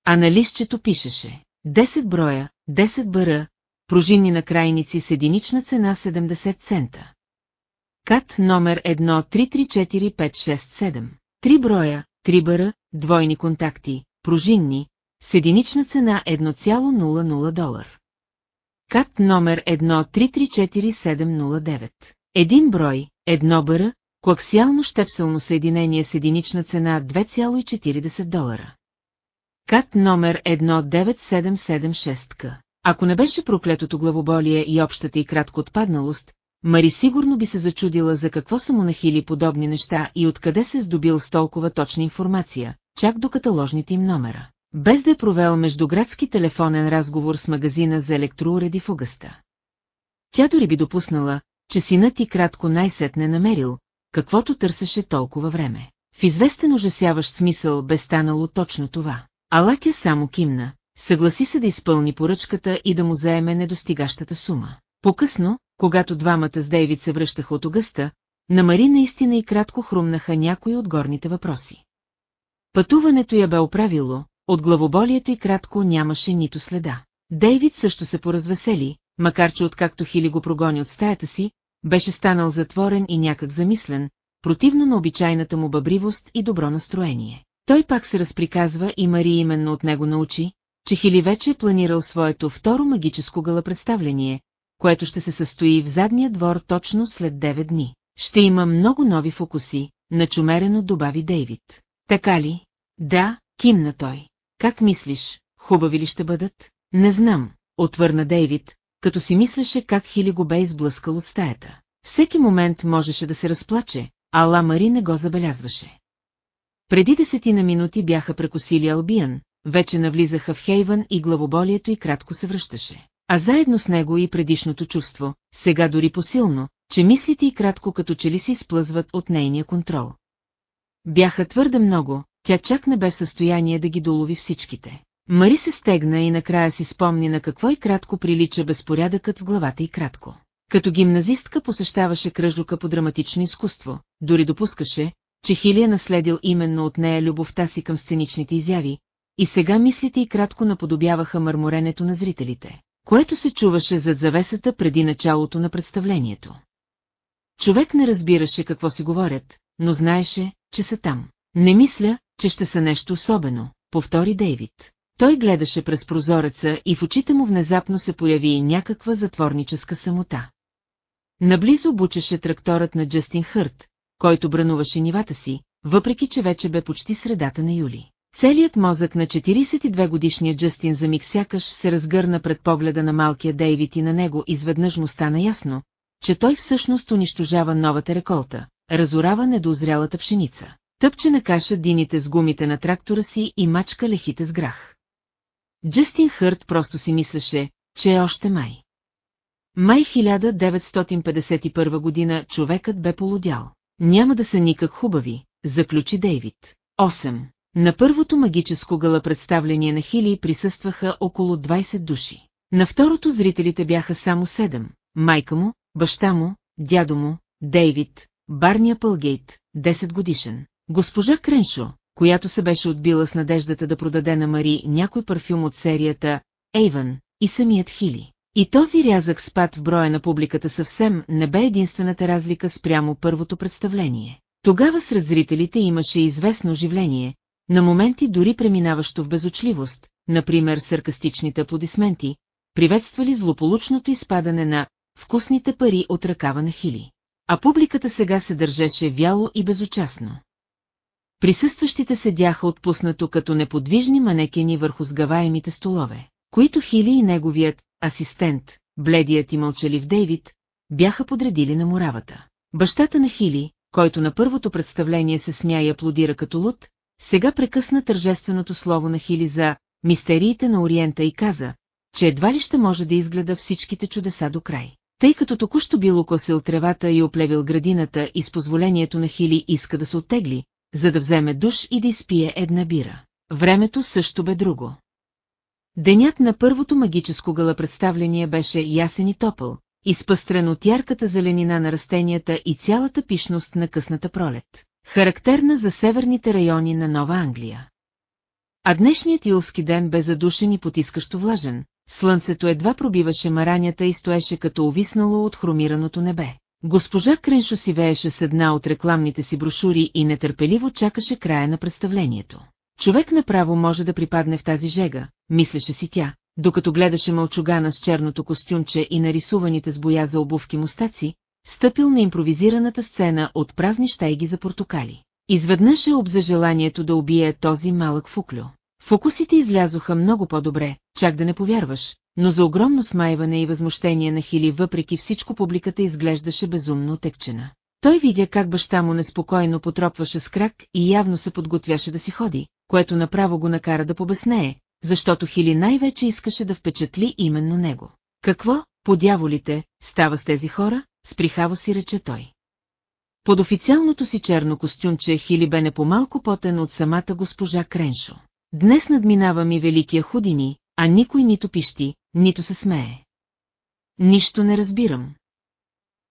S1: А на листчето пишеше 10 броя, 10 бъра, пружинни накрайници с единична цена 70 цента. Кат номер 13345667. Три броя, три бъра, двойни контакти, пружинни, с единична цена 1,00 долар. Кат номер 13345709. Един брой, едно бъра, коаксиално щепселно съединение с единична цена 2,40 долара. Кат номер 19776К. Ако не беше проклетото главоболие и общата и кратко отпадналост, Мари сигурно би се зачудила за какво са му нахили подобни неща и откъде се здобил с толкова точна информация, чак до каталожните им номера, без да е провел междуградски телефонен разговор с магазина за електроуреди в Огъста. Тя дори би допуснала, че синът и кратко най-сетне намерил, каквото търсеше толкова време. В известен ужасяващ смисъл бе станало точно това. Ала тя само кимна, съгласи се да изпълни поръчката и да му заеме недостигащата сума. По-късно, когато двамата с Дейвид се връщаха от Огъста, на Мари наистина и кратко хрумнаха някои от горните въпроси. Пътуването я бе оправило, от главоболието и кратко нямаше нито следа. Дейвид също се поразвесели, макар че откакто Хили го прогони от стаята си, беше станал затворен и някак замислен, противно на обичайната му бъбривост и добро настроение. Той пак се разприказва и Мари именно от него научи, че Хили вече е планирал своето второ магическо галапредставление, което ще се състои в задния двор точно след 9 дни. Ще има много нови фокуси, начумерено добави Дейвид. Така ли? Да, кимна той. Как мислиш, хубави ли ще бъдат? Не знам, отвърна Дейвид, като си мислеше как Хили го бе изблъскал от стаята. Всеки момент можеше да се разплаче, а Ла Мари не го забелязваше. Преди десетина минути бяха прекосили Албиан, вече навлизаха в Хейвън и главоболието и кратко се връщаше. А заедно с него и предишното чувство, сега дори посилно, че мислите и кратко като че ли си сплъзват от нейния контрол. Бяха твърде много, тя чак не бе в състояние да ги долови всичките. Мари се стегна и накрая си спомни на какво и кратко прилича безпорядъкът в главата и кратко. Като гимназистка посещаваше кръжука по драматично изкуство, дори допускаше, че Хили е наследил именно от нея любовта си към сценичните изяви, и сега мислите и кратко наподобяваха мърморенето на зрителите, което се чуваше зад завесата преди началото на представлението. Човек не разбираше какво си говорят, но знаеше, че са там. Не мисля, че ще са нещо особено, повтори Дейвид. Той гледаше през прозореца и в очите му внезапно се появи някаква затворническа самота. Наблизо бучеше тракторът на Джастин Хърт, който брануваше нивата си, въпреки че вече бе почти средата на юли. Целият мозък на 42-годишния Джастин за миг сякаш се разгърна пред погледа на малкия Дейвид и на него изведнъж му стана ясно, че той всъщност унищожава новата реколта, разорава недозрялата пшеница. Тъпче на каша дините с гумите на трактора си и мачка лехите с грах. Джастин Хърт просто си мислеше, че е още май. Май 1951 година човекът бе полудял. Няма да са никак хубави, заключи Дейвид. 8. На първото магическо гала представление на Хили присъстваха около 20 души. На второто зрителите бяха само 7. Майка му, баща му, дядо му, Дейвид, Барния Пългейт, 10 годишен. Госпожа Креншо, която се беше отбила с надеждата да продаде на Мари някой парфюм от серията Ейвън и самият Хили. И този рязък спад в броя на публиката съвсем не бе единствената разлика спрямо първото представление. Тогава сред зрителите имаше известно оживление, на моменти дори преминаващо в безочливост, например саркастичните аплодисменти, приветствали злополучното изпадане на вкусните пари от ръкава на Хили. А публиката сега се държеше вяло и безучастно. Присъстващите седяха отпуснато като неподвижни манекени върху сгаваемите столове, които Хили и неговият асистент, бледият и мълчалив Дейвид, бяха подредили на муравата. Бащата на Хили, който на първото представление се смя и аплодира като луд, сега прекъсна тържественото слово на Хили за «Мистериите на Ориента» и каза, че едва ли ще може да изгледа всичките чудеса до край. Тъй като току-що бил окосил тревата и оплевил градината и с позволението на Хили иска да се оттегли, за да вземе душ и да изпие една бира. Времето също бе друго. Денят на първото магическо гала представление беше ясен и топъл, изпъстрен от ярката зеленина на растенията и цялата пишност на късната пролет, характерна за северните райони на Нова Англия. А днешният юлски ден бе задушен и потискащо влажен, слънцето едва пробиваше маранята и стоеше като овиснало от хромираното небе. Госпожа Креншо си вееше с една от рекламните си брошури и нетърпеливо чакаше края на представлението. Човек направо може да припадне в тази жега, мислеше си тя, докато гледаше мълчугана с черното костюмче и нарисуваните с боя за обувки мустаци, стъпил на импровизираната сцена от празни щайги за портокали. Изведнъж е обзе желанието да убие този малък фуклю. Фокусите излязоха много по-добре, чак да не повярваш, но за огромно смайване и възмущение на Хили въпреки всичко публиката изглеждаше безумно отекчена. Той видя как баща му неспокойно потропваше с крак и явно се подготвяше да си ходи, което направо го накара да побеснее, защото Хили най-вече искаше да впечатли именно него. Какво, по дяволите, става с тези хора, сприхаво си рече той. Под официалното си черно костюмче Хили бе не по-малко потен от самата госпожа Креншо. Днес надминава ми великия худини, а никой нито пищи, нито се смее. Нищо не разбирам.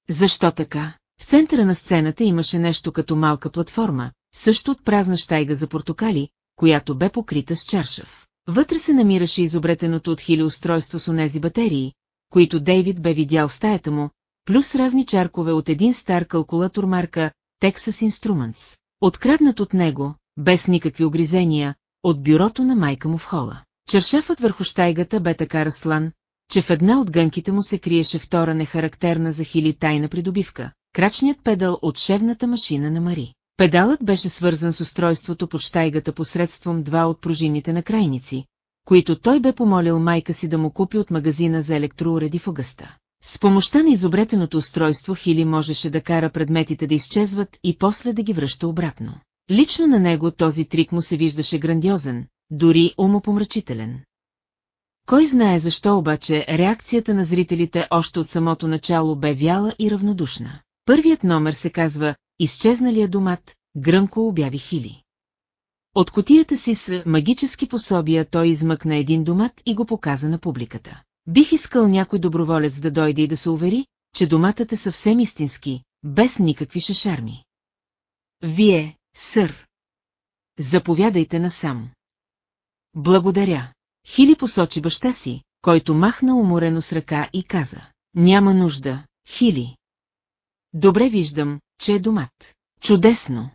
S1: Защо така? В центъра на сцената имаше нещо като малка платформа, също от празна щайга за портокали, която бе покрита с чаршав. Вътре се намираше изобретеното от Хили устройство с онези батерии, които Дейвид бе видял в стаята му, плюс разни чаркове от един стар калкулатор марка Texas Instruments, откраднат от него, без никакви огризения, от бюрото на майка му в хола. Чершафът върху щайгата бе така разслан, че в една от гънките му се криеше втора нехарактерна за хили тайна придобивка, крачният педал от шевната машина на Мари. Педалът беше свързан с устройството под щайгата посредством два от пружините на крайници, които той бе помолил майка си да му купи от магазина за електроуреди в Огъста. С помощта на изобретеното устройство Хили можеше да кара предметите да изчезват и после да ги връща обратно. Лично на него този трик му се виждаше грандиозен, дори умопомрачителен. Кой знае защо обаче реакцията на зрителите още от самото начало бе вяла и равнодушна. Първият номер се казва «Изчезналия домат», гръмко обяви Хили. От котията си с магически пособия той измъкна един домат и го показа на публиката. Бих искал някой доброволец да дойде и да се увери, че доматът е съвсем истински, без никакви шешарми. Вие, сър. Заповядайте насам. Благодаря. Хили посочи баща си, който махна уморено с ръка и каза. Няма нужда, Хили. Добре виждам, че е домат. Чудесно.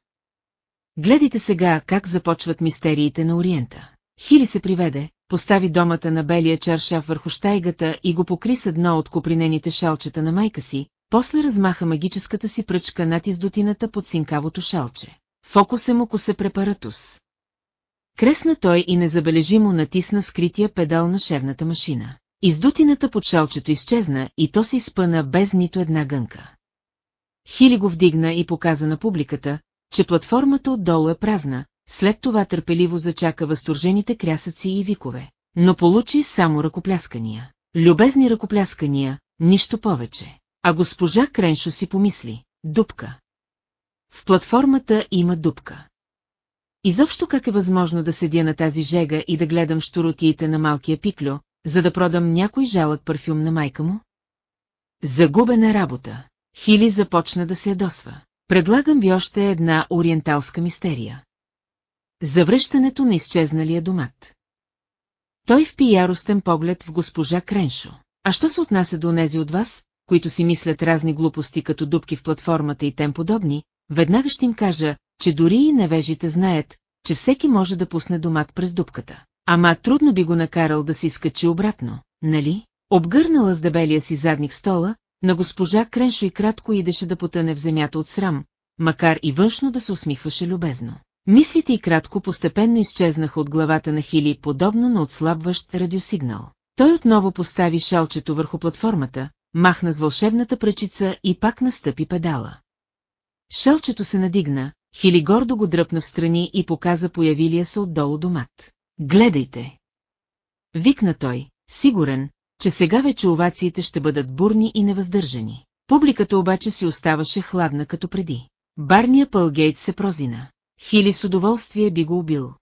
S1: Гледайте сега как започват мистериите на Ориента. Хили се приведе, постави домата на белия чаршаф върху щайгата и го покри с едно от копринените шалчета на майка си, после размаха магическата си пръчка над издотината под синкавото шалче. Фокусе му косе препаратус. Кресна той и незабележимо натисна скрития педал на шевната машина. Издутината под шалчето изчезна и то се изпъна без нито една гънка. Хили го вдигна и показа на публиката, че платформата отдолу е празна, след това търпеливо зачака възторжените крясъци и викове, но получи само ръкопляскания. Любезни ръкопляскания, нищо повече. А госпожа Креншо си помисли, дупка. В платформата има дупка. Изобщо как е възможно да седя на тази жега и да гледам штуротиите на малкия пиклю, за да продам някой жалък парфюм на майка му? Загубена работа. Хили започна да се ядосва. Предлагам ви още една ориенталска мистерия. Завръщането на изчезналия домат. Той впи яростен поглед в госпожа Креншо. А що се отнася до нези от вас, които си мислят разни глупости като дупки в платформата и тем подобни, веднага ще им кажа, че дори и невежите знаят, че всеки може да пусне домат през дупката. Ама трудно би го накарал да се изкачи обратно, нали? Обгърнала с дебелия си задник стола, на госпожа Креншо и кратко идеше да потъне в земята от срам, макар и външно да се усмихваше любезно. Мислите и кратко постепенно изчезнаха от главата на Хили, подобно на отслабващ радиосигнал. Той отново постави шалчето върху платформата, махна с вълшебната пръчица и пак настъпи педала. Шалчето се надигна, Хили гордо го дръпна в страни и показа появилия се отдолу домат. Гледайте! Викна той, сигурен, че сега вече овациите ще бъдат бурни и невъздържани. Публиката обаче си оставаше хладна като преди. Барния Пългейт се прозина. Хили с удоволствие би го убил.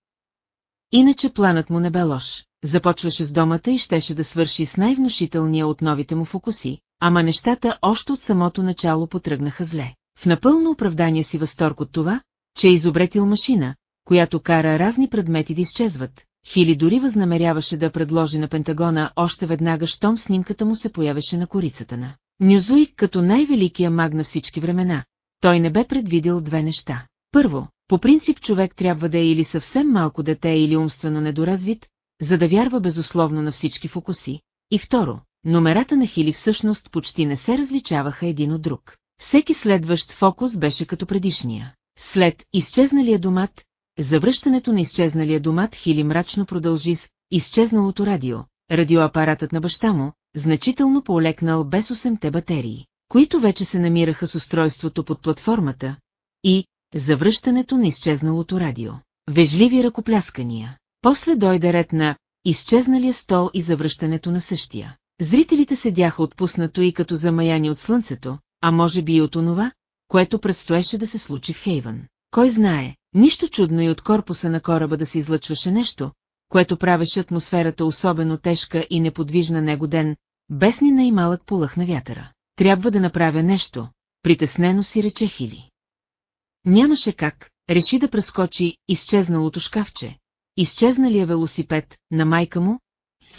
S1: Иначе планът му не бе лош, започваше с домата и щеше да свърши с най-внушителния от новите му фокуси, ама нещата още от самото начало потръгнаха зле. В напълно оправдание си възторг от това, че е изобретил машина, която кара разни предмети да изчезват, Хили дори възнамеряваше да предложи на Пентагона още веднага, щом снимката му се появеше на корицата на Нюзуик като най-великия маг на всички времена. Той не бе предвидил две неща. Първо, по принцип човек трябва да е или съвсем малко дете или умствено недоразвит, за да вярва безусловно на всички фокуси. И второ, номерата на Хили всъщност почти не се различаваха един от друг. Всеки следващ фокус беше като предишния. След изчезналия домат, завръщането на изчезналия домат Хили мрачно продължи с изчезналото радио, радиоапаратът на баща му, значително поолекнал без 8-те батерии, които вече се намираха с устройството под платформата, и завръщането на изчезналото радио. Вежливи ръкопляскания. После дойде ред на изчезналия стол и завръщането на същия. Зрителите седяха отпуснато и като замаяни от слънцето, а може би и от онова, което предстоеше да се случи в Хейвън. Кой знае, нищо чудно и от корпуса на кораба да се излъчваше нещо, което правеше атмосферата особено тежка и неподвижна него ден, без ни най-малък полъх на вятъра. Трябва да направя нещо, притеснено си рече Хили. Нямаше как, реши да прескочи изчезналото шкафче, изчезналия велосипед на майка му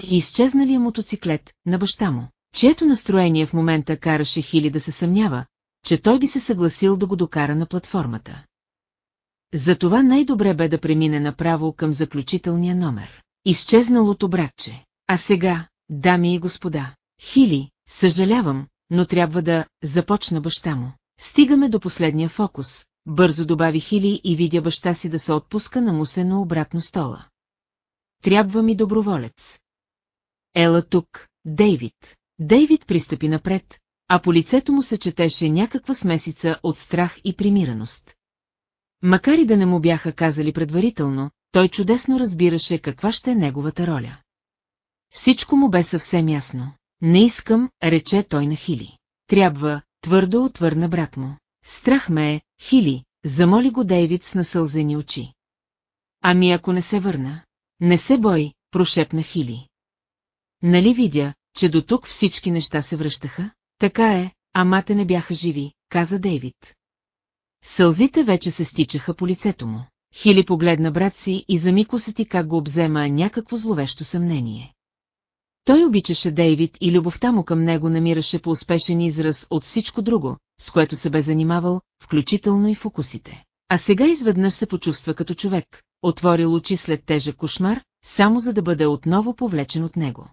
S1: и изчезналия мотоциклет на баща му, чието настроение в момента караше Хили да се съмнява, че той би се съгласил да го докара на платформата. Затова най-добре бе да премине направо към заключителния номер. Изчезналото братче. А сега, дами и господа, Хили, съжалявам, но трябва да започна баща му. Стигаме до последния фокус, бързо добави Хили и видя баща си да се отпуска на мусено обратно стола. Трябва ми доброволец. Ела тук, Дейвид. Дейвид пристъпи напред, а по лицето му се четеше някаква смесица от страх и примираност. Макар и да не му бяха казали предварително, той чудесно разбираше каква ще е неговата роля. Всичко му бе съвсем ясно. Не искам, рече той на Хили. Трябва, твърдо отвърна брат му. Страх ме е, Хили, замоли го Дейвид с насълзени очи. Ами ако не се върна? Не се бой, прошепна Хили. Нали видя, че до тук всички неща се връщаха? Така е, ама те не бяха живи, каза Дейвид. Сълзите вече се стичаха по лицето му. Хили погледна брат си и за миг усети как го обзема някакво зловещо съмнение. Той обичаше Дейвид и любовта му към него намираше по успешен израз от всичко друго, с което се бе занимавал, включително и фокусите. А сега изведнъж се почувства като човек, отворил очи след тежък кошмар, само за да бъде отново повлечен от него.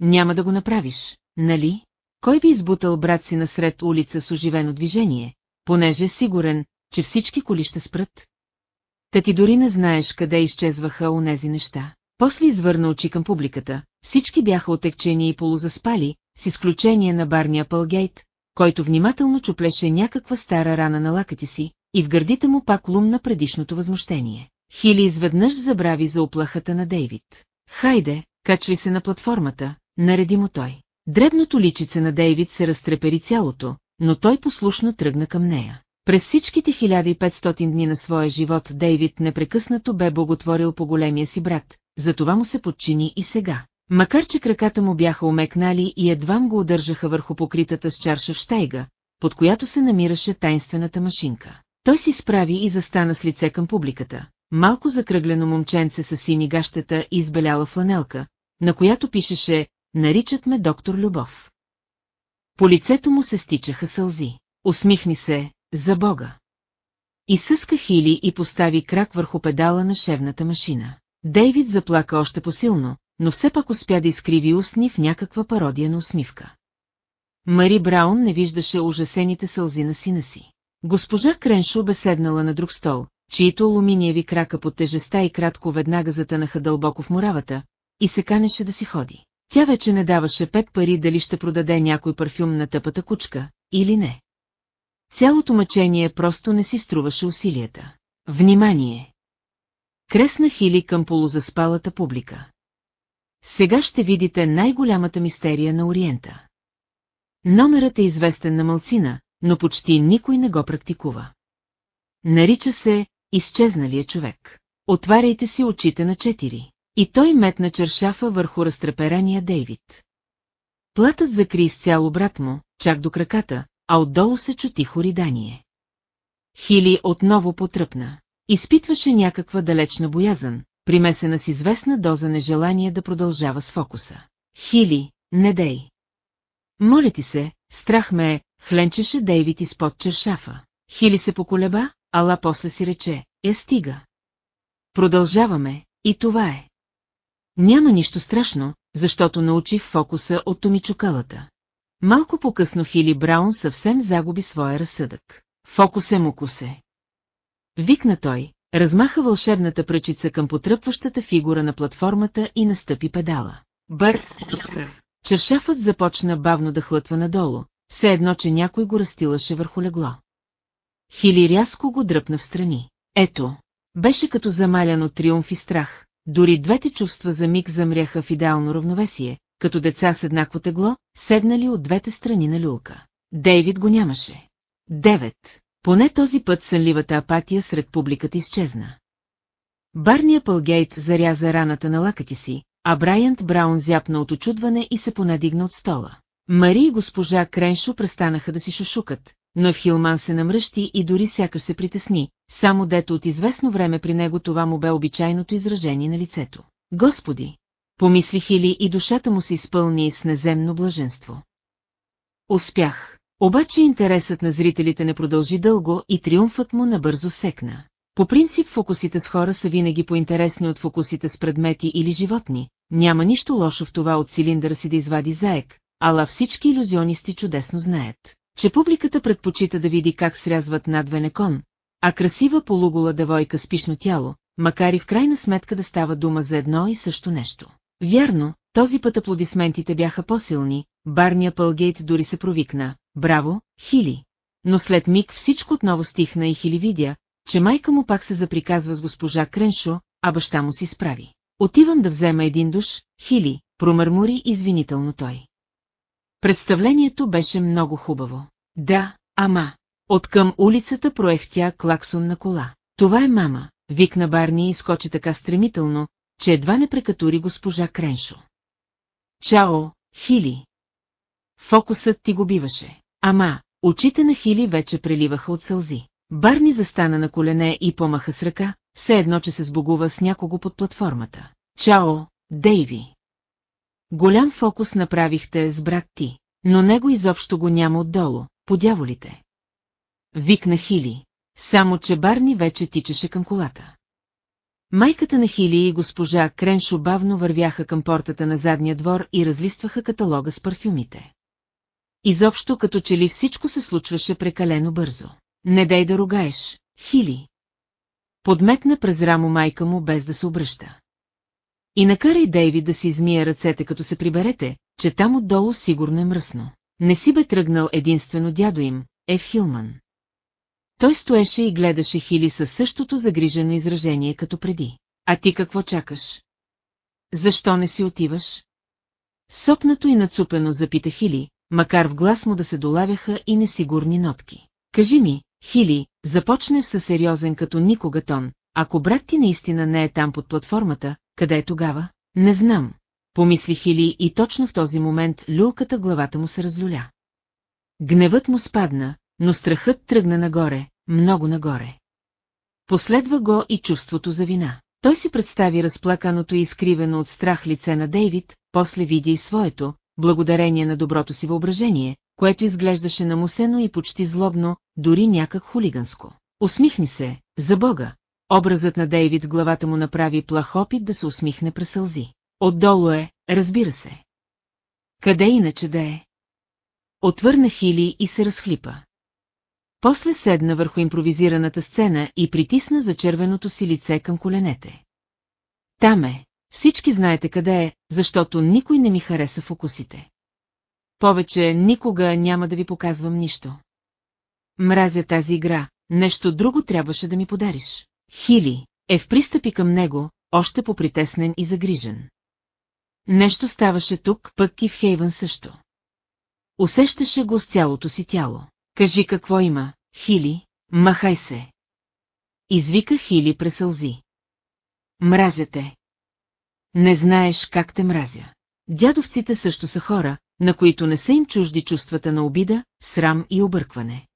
S1: Няма да го направиш, нали? Кой би избутал брат си насред улица с оживено движение, понеже е сигурен, че всички коли ще спрат? Та ти дори не знаеш къде изчезваха онези неща. После извърна очи към публиката, всички бяха отекчени и полузаспали, с изключение на барния Пългейт, който внимателно чуплеше някаква стара рана на лакъти си, и в гърдите му пак лумна предишното възмущение. Хили изведнъж забрави за оплахата на Дейвид. Хайде, качвай се на платформата, нареди му той. Дребното личице на Дейвид се разтрепери цялото, но той послушно тръгна към нея. През всичките 1500 дни на своя живот Дейвид непрекъснато бе боготворил по големия си брат, затова му се подчини и сега. Макар че краката му бяха омекнали и едвам го удържаха върху покритата с чарша в штайга, под която се намираше тайнствената машинка. Той си справи и застана с лице към публиката. Малко закръглено момченце с сини гащета и избеляла фланелка, на която пишеше «Наричат ме доктор Любов». По лицето му се стичаха сълзи. Усмихни се, за Бога. И съска Хили и постави крак върху педала на шевната машина. Дейвид заплака още посилно, но все пак успя да изкриви устни в някаква пародия на усмивка. Мари Браун не виждаше ужасените сълзи на сина си. Госпожа Креншо бе седнала на друг стол, чието алуминиеви крака под тежеста и кратко веднага затънаха дълбоко в муравата, и се канеше да си ходи. Тя вече не даваше пет пари дали ще продаде някой парфюм на тъпата кучка, или не. Цялото мъчение просто не си струваше усилията. Внимание! Кресна Хили към полузаспалата публика. Сега ще видите най-голямата мистерия на Ориента. Номерът е известен на мълцина, но почти никой не го практикува. Нарича се «Изчезналия човек». Отваряйте си очите на четири. И той метна чершафа върху разтреперания Дейвид. Платът закри изцяло брат му, чак до краката, а отдолу се чу тихо ридание. Хили отново потръпна. Изпитваше някаква далечна боязън, примесена с известна доза нежелание да продължава с фокуса. Хили, не дей. Моля ти се, страх ме е, хленчеше Дейвид изпод чершафа. Хили се поколеба, ала после си рече, е стига. Продължаваме, и това е. Няма нищо страшно, защото научих фокуса от томичукалата. Малко по-късно Хили Браун съвсем загуби своя разсъдък. Фокусе му косе. Викна той, размаха вълшебната пръчица към потръпващата фигура на платформата и настъпи педала. Бър, Чершафът започна бавно да хлътва надолу, все едно, че някой го разтилаше върху легло. Хили рязко го дръпна в страни. Ето, беше като замалян от триумф и страх, дори двете чувства за миг замряха в идеално равновесие, като деца с еднакво тегло, седнали от двете страни на люлка. Дейвид го нямаше. Девет. Поне този път сънливата апатия сред публиката изчезна. Барния Пългейт заряза раната на лакъти си, а Брайант Браун зяпна от очудване и се понадигна от стола. Мари и госпожа Креншо престанаха да си шушукат, но Хилман се намръщи и дори сякаш се притесни, само дето от известно време при него това му бе обичайното изражение на лицето. Господи! Помисли Хили и душата му се изпълни с неземно блаженство. Успях. Обаче интересът на зрителите не продължи дълго и триумфът му набързо секна. По принцип фокусите с хора са винаги по-интересни от фокусите с предмети или животни, няма нищо лошо в това от цилиндъра си да извади заек, ала всички иллюзионисти чудесно знаят, че публиката предпочита да види как срязват надвене кон, а красива полугола девойка с пишно тяло, макар и в крайна сметка да става дума за едно и също нещо. Вярно, този път аплодисментите бяха по-силни, барния Пългейт дори се провикна. Браво, Хили! Но след миг всичко отново стихна и Хили видя, че майка му пак се заприказва с госпожа Креншо, а баща му си справи. Отивам да взема един душ, Хили, промърмори извинително той. Представлението беше много хубаво. Да, ама. Откъм улицата проехтя клаксон на кола. Това е мама, викна Барни и скочи така стремително, че едва не прекатури госпожа Креншо. Чао, Хили! Фокусът ти го биваше. Ама, очите на Хили вече преливаха от сълзи. Барни застана на колене и помаха с ръка, все едно, че се сбогува с някого под платформата. Чао, Дейви! Голям фокус направихте с брат ти, но него изобщо го няма отдолу, по дяволите. Викна Хили, само че Барни вече тичаше към колата. Майката на Хили и госпожа Креншо бавно вървяха към портата на задния двор и разлистваха каталога с парфюмите. Изобщо като че ли всичко се случваше прекалено бързо. Не дай да ругаеш, Хили. Подметна през рамо майка му без да се обръща. И накарай Дейви да си измие ръцете като се приберете, че там отдолу сигурно е мръсно. Не си бе тръгнал единствено дядо им, Ев Хилман. Той стоеше и гледаше Хили със същото загрижено изражение като преди. А ти какво чакаш? Защо не си отиваш? Сопнато и нацупено запита Хили, макар в глас му да се долавяха и несигурни нотки. Кажи ми, Хили, започне със сериозен като никога тон, ако брат ти наистина не е там под платформата, къде е тогава? Не знам, помисли Хили и точно в този момент люлката главата му се разлюля. Гневът му спадна, но страхът тръгна нагоре, много нагоре. Последва го и чувството за вина. Той си представи разплаканото и изкривено от страх лице на Дейвид, после видя и своето, благодарение на доброто си въображение, което изглеждаше намусено и почти злобно, дори някак хулиганско. Усмихни се, за Бога! Образът на Дейвид главата му направи плах опит да се усмихне през сълзи. Отдолу е, разбира се. Къде иначе да е? отвърна Хили и се разхлипа. После седна върху импровизираната сцена и притисна за червеното си лице към коленете. Там е, всички знаете къде е, защото никой не ми хареса фокусите. Повече никога няма да ви показвам нищо. Мразя тази игра, нещо друго трябваше да ми подариш. Хили е в пристъпи към него, още попритеснен и загрижен. Нещо ставаше тук, пък и в Хейвън също. Усещаше го с цялото си тяло. Кажи какво има, Хили, махай се. Извика Хили пресълзи. Мразя те. Не знаеш как те мразя. Дядовците също са хора, на които не са им чужди чувствата на обида, срам и объркване.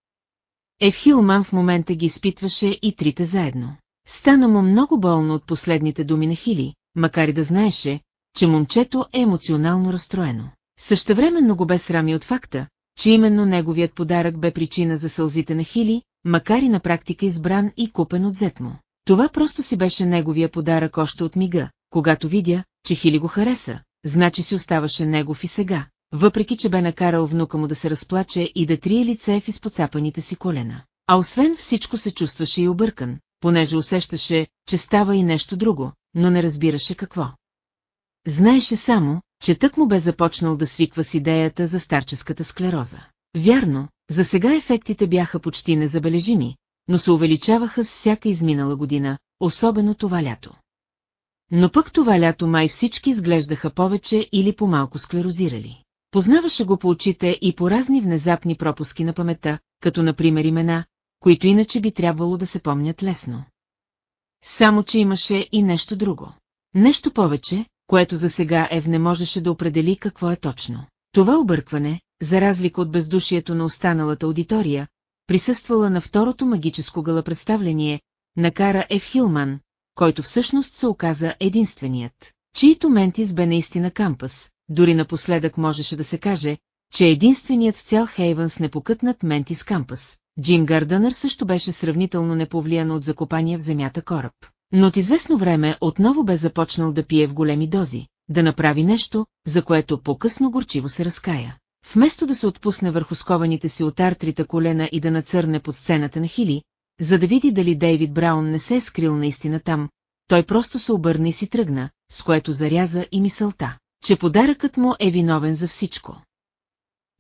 S1: Евхилман в момента ги изпитваше и трите заедно. Стана му много болно от последните думи на Хили, макар и да знаеше, че момчето е емоционално разстроено. Същевременно го бе срами от факта, че именно неговият подарък бе причина за сълзите на Хили, макар и на практика избран и купен от зет му. Това просто си беше неговия подарък още от мига, когато видя, че Хили го хареса, значи си оставаше негов и сега, въпреки че бе накарал внука му да се разплаче и да трие лице в изпоцапаните си колена. А освен всичко се чувстваше и объркан, понеже усещаше, че става и нещо друго, но не разбираше какво. Знаеше само, че тък му бе започнал да свиква с идеята за старческата склероза. Вярно, за сега ефектите бяха почти незабележими, но се увеличаваха с всяка изминала година, особено това лято. Но пък това лято май всички изглеждаха повече или по-малко склерозирали. Познаваше го по очите и по разни внезапни пропуски на памета, като например имена, които иначе би трябвало да се помнят лесно. Само, че имаше и нещо друго. Нещо повече, което за сега Ев не можеше да определи какво е точно. Това объркване, за разлика от бездушието на останалата аудитория, присъствала на второто магическо галапредставление, накара Ев Хилман, който всъщност се оказа единственият, чието ментис бе наистина кампус, дори напоследък можеше да се каже, че единственият в цял Хейвън с непокътнат ментис кампус. Джим Гардънър също беше сравнително неповлиян от закопания в земята кораб. Но от известно време отново бе започнал да пие в големи дози, да направи нещо, за което по-късно горчиво се разкая. Вместо да се отпусне върху скованите си от артрита колена и да нацърне под сцената на Хили, за да види дали Дейвид Браун не се е скрил наистина там, той просто се обърна и си тръгна, с което заряза и мисълта, че подаръкът му е виновен за всичко.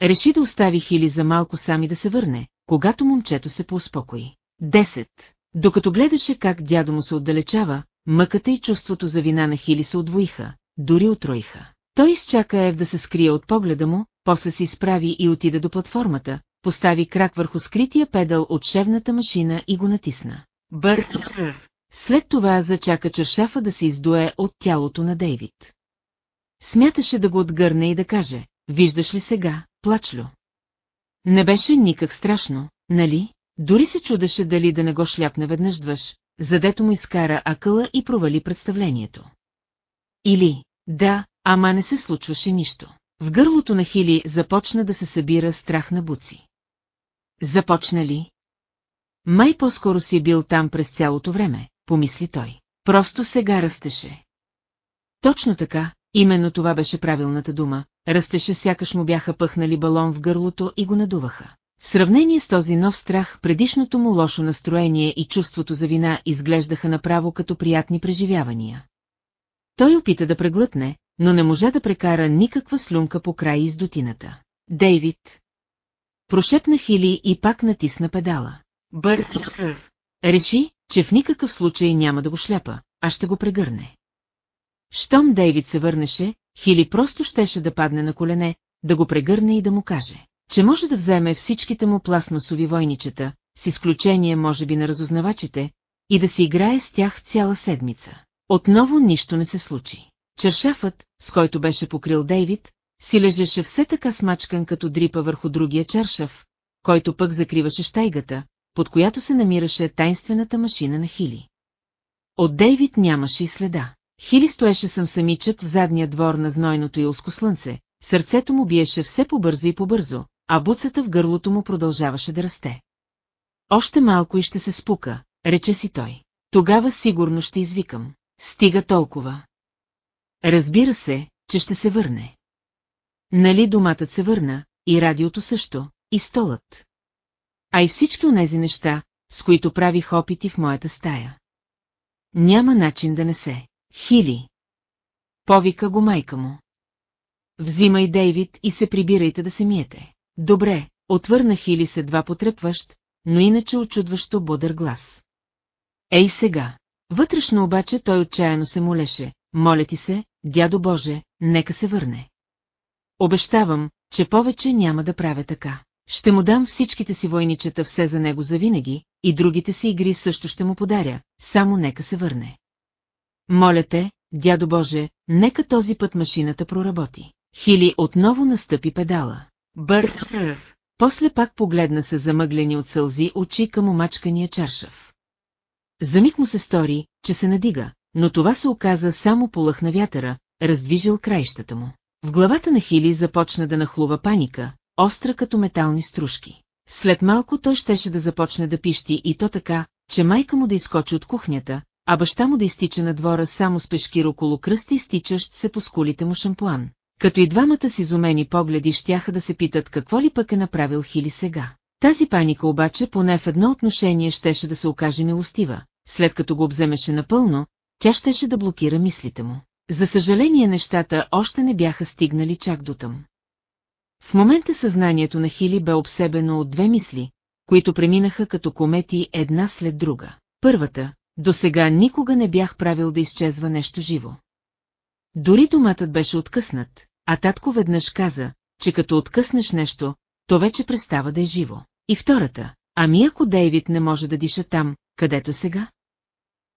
S1: Реши да остави Хили за малко сами да се върне, когато момчето се поуспокои. Десет. Докато гледаше как дядо му се отдалечава, мъката и чувството за вина на Хили се отвоиха, дори отроиха. Той изчака Ев да се скрие от погледа му, после се изправи и отида до платформата, постави крак върху скрития педал от шевната машина и го натисна. Бър. След това зачака чершафа да се издуе от тялото на Дейвид. Смяташе да го отгърне и да каже, виждаш ли сега, плачлю. Не беше никак страшно, нали? Дори се чудеше дали да не го шляпне веднъж двъж, задето му изкара акъла и провали представлението. Или, да, ама не се случваше нищо. В гърлото на Хили започна да се събира страх на буци. Започна ли? Май по-скоро си бил там през цялото време, помисли той. Просто сега растеше. Точно така, именно това беше правилната дума, растеше сякаш му бяха пъхнали балон в гърлото и го надуваха. В сравнение с този нов страх, предишното му лошо настроение и чувството за вина изглеждаха направо като приятни преживявания. Той опита да преглътне, но не можа да прекара никаква слюнка по край издотината. Дейвид. Прошепна Хили и пак натисна педала. Бър. Реши, че в никакъв случай няма да го шляпа, а ще го прегърне. Щом Дейвид се върнеше, Хили просто щеше да падне на колене, да го прегърне и да му каже, че може да вземе всичките му пластмасови войничета, с изключение може би на разузнавачите, и да си играе с тях цяла седмица. Отново нищо не се случи. Чершафът, с който беше покрил Дейвид, си лежеше все така смачкан като дрипа върху другия чершаф, който пък закриваше щайгата, под която се намираше тайнствената машина на Хили. От Дейвид нямаше и следа. Хили стоеше съм самичък в задния двор на знойното илско слънце, сърцето му биеше все по-бързо и по-бързо, а буцата в гърлото му продължаваше да расте. Още малко и ще се спука, рече си той. Тогава сигурно ще извикам. Стига толкова. Разбира се, че ще се върне. Нали доматът се върна, и радиото също, и столът. А и всички онези неща, с които правих опити в моята стая. Няма начин да не се. Хили. Повика го майка му. Взимай Дейвид и се прибирайте да се миете. Добре, отвърна Хили се два потрепващ, но иначе очудващо бодър глас. Ей сега! Вътрешно обаче той отчаяно се молеше. Моля ти се, дядо Боже, нека се върне. Обещавам, че повече няма да правя така. Ще му дам всичките си войничета все за него завинаги, и другите си игри също ще му подаря, само нека се върне. Моля те, дядо Боже, нека този път машината проработи. Хили отново настъпи педала. Бър. После пак погледна се замъглени от сълзи очи към омачкания чаршав. За миг му се стори, че се надига, но това се оказа само полъх на вятъра, раздвижил краищата му. В главата на Хили започна да нахлува паника, остра като метални стружки. След малко той щеше да започне да пищи и то така, че майка му да изкочи от кухнята, а баща му да изтича на двора само с пешкир около кръста и стичащ се по скулите му шампуан. Като и двамата си изумени погледи щяха да се питат какво ли пък е направил Хили сега. Тази паника обаче поне в едно отношение щеше да се окаже милостива, след като го обземеше напълно, тя щеше да блокира мислите му. За съжаление нещата още не бяха стигнали чак до там. В момента съзнанието на Хили бе обсебено от две мисли, които преминаха като комети една след друга. Първата, до сега никога не бях правил да изчезва нещо живо. Дори доматът беше откъснат, а татко веднъж каза, че като откъснеш нещо, то вече престава да е живо. И втората, ами ако Дейвид не може да диша там, където сега?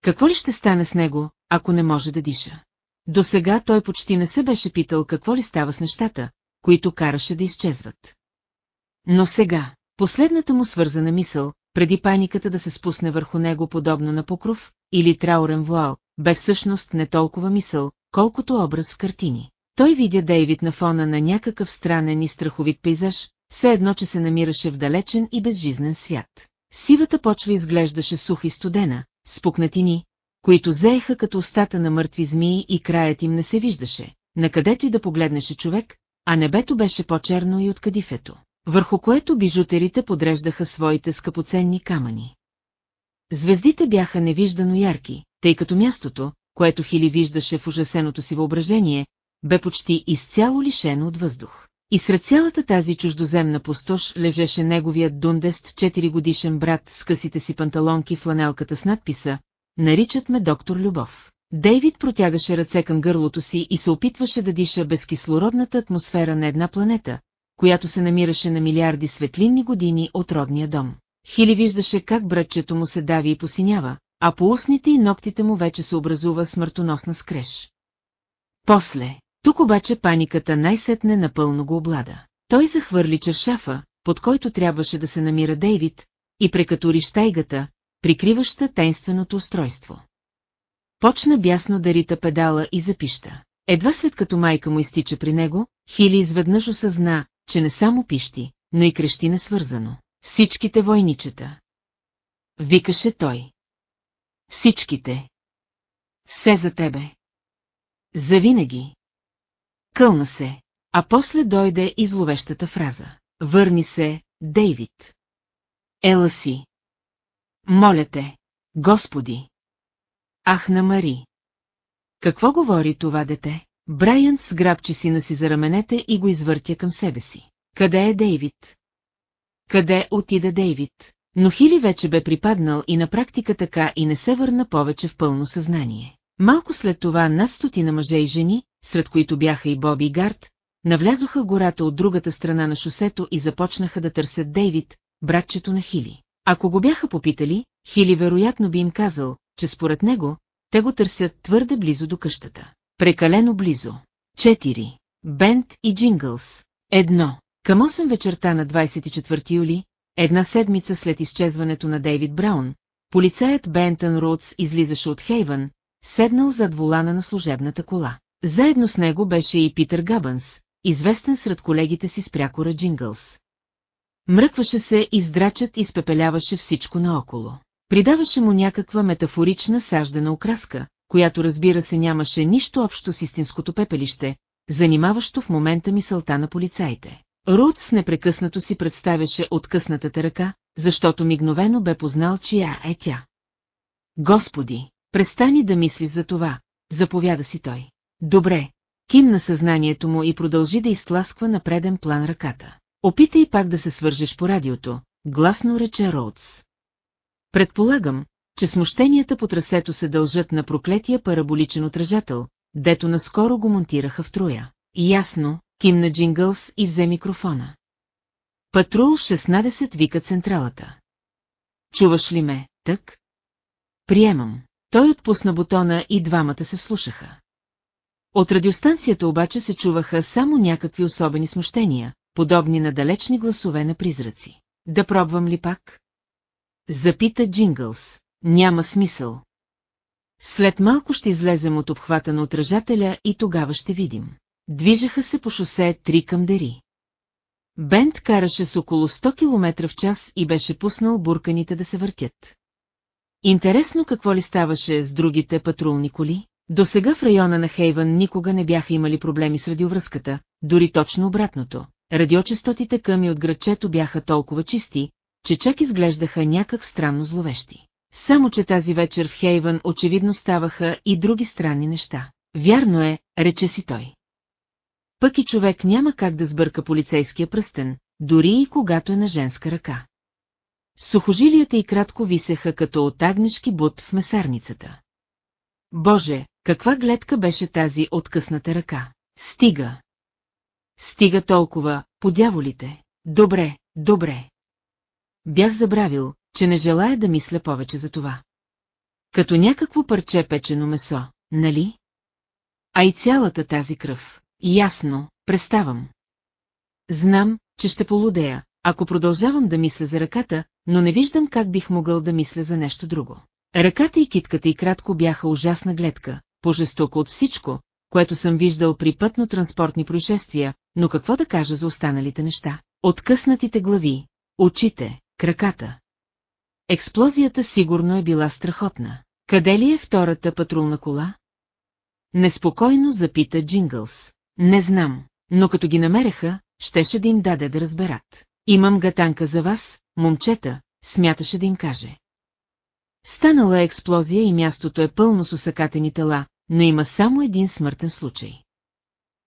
S1: Какво ли ще стане с него, ако не може да диша? До сега той почти не се беше питал какво ли става с нещата, които караше да изчезват. Но сега, последната му свързана мисъл, преди паниката да се спусне върху него подобно на покров, или траурен вуал, бе всъщност не толкова мисъл, колкото образ в картини. Той видя Дейвид на фона на някакъв странен и страховит пейзаж, все едно, че се намираше в далечен и безжизнен свят. Сивата почва изглеждаше сух и студена, с пукнатини, които зееха като устата на мъртви змии и краят им не се виждаше, накъдето и да погледнеше човек, а небето беше по-черно и от кадифето, върху което бижутерите подреждаха своите скъпоценни камъни. Звездите бяха невиждано ярки, тъй като мястото, което Хили виждаше в ужасеното си въображение, бе почти изцяло лишено от въздух. И сред цялата тази чуждоземна пустош лежеше неговият дундест 4 годишен брат с късите си панталонки в ланелката с надписа «Наричат ме доктор Любов». Дейвид протягаше ръце към гърлото си и се опитваше да диша безкислородната атмосфера на една планета, която се намираше на милиарди светлинни години от родния дом. Хили виждаше как братчето му се дави и посинява, а по устните и ногтите му вече се образува смъртоносна скреж. После, тук обаче паниката най-сетне напълно го облада. Той захвърли чершафа, под който трябваше да се намира Дейвид, и прекатури щайгата, прикриваща тайнственото устройство. Почна бясно да рита педала и запища. Едва след като майка му изтича при него, Хили изведнъж осъзна, че не само пищи, но и крещи несвързано. Всичките войничета. Викаше той. Всичките. Все за тебе. Завинаги. Кълна се, а после дойде и зловещата фраза. Върни се, Дейвид. Ела си. Моля те, Господи. Ахна Мари. Какво говори това дете? Брайант сграбчи сина си за раменете и го извъртя към себе си. Къде е Дейвид? Къде отида Дейвид? Но Хили вече бе припаднал и на практика така и не се върна повече в пълно съзнание. Малко след това над стотина мъже и жени, сред които бяха и Боби и Гард, навлязоха в гората от другата страна на шосето и започнаха да търсят Дейвид, братчето на Хили. Ако го бяха попитали, Хили вероятно би им казал, че според него, те го търсят твърде близо до къщата. Прекалено близо. 4. Бент и Джингълс. Едно. Към 8 вечерта на 24 юли, една седмица след изчезването на Дейвид Браун, полицаят Бентън Рудс излизаше от Хейвън, седнал зад волана на служебната кола. Заедно с него беше и Питър Габънс, известен сред колегите си с прякора Джингълс. Мръкваше се и здрачът изпепеляваше всичко наоколо. Придаваше му някаква метафорична саждена окраска, която разбира се нямаше нищо общо с истинското пепелище, занимаващо в момента мисълта на полицаите. Рутс непрекъснато си представяше откъснатата ръка, защото мигновено бе познал, чия е тя. Господи, престани да мислиш за това, заповяда си той. Добре, кимна съзнанието му и продължи да изтласква на преден план ръката. Опитай пак да се свържеш по радиото, гласно рече Роудс. Предполагам, че смущенията по трасето се дължат на проклетия параболичен отражател, дето наскоро го монтираха в троя. Ясно, кимна Джингълс и взе микрофона. Патрул 16 вика централата. Чуваш ли ме, тък? Приемам. Той отпусна бутона и двамата се слушаха. От радиостанцията обаче се чуваха само някакви особени смущения, подобни на далечни гласове на призраци. Да пробвам ли пак? Запита Джингълс. Няма смисъл. След малко ще излезем от обхвата на отражателя и тогава ще видим. Движеха се по шосе 3 към Дери. Бент караше с около 100 км в час и беше пуснал бурканите да се въртят. Интересно какво ли ставаше с другите патрулни коли? До сега в района на Хейвън никога не бяха имали проблеми с радиовръзката, дори точно обратното. Радиочастотите към и от градчето бяха толкова чисти, че чак изглеждаха някак странно зловещи. Само, че тази вечер в Хейвън очевидно ставаха и други странни неща. Вярно е, рече си той. Пък и човек няма как да сбърка полицейския пръстен, дори и когато е на женска ръка. Сухожилията и кратко висеха като от агнешки бут в месарницата. Боже, каква гледка беше тази откъсната ръка? Стига! Стига толкова, подяволите. Добре, добре. Бях забравил, че не желая да мисля повече за това. Като някакво парче печено месо, нали? А и цялата тази кръв. Ясно, преставам. Знам, че ще полудея, ако продължавам да мисля за ръката, но не виждам как бих могъл да мисля за нещо друго. Ръката и китката и кратко бяха ужасна гледка, по-жестоко от всичко, което съм виждал при пътно-транспортни происшествия, но какво да кажа за останалите неща? Откъснатите глави, очите, краката. Експлозията сигурно е била страхотна. Къде ли е втората патрулна кола? Неспокойно запита Джингълс. Не знам, но като ги намереха, щеше да им даде да разберат. Имам гатанка за вас, момчета, смяташе да им каже. Станала е експлозия и мястото е пълно с усъкатени тела, но има само един смъртен случай.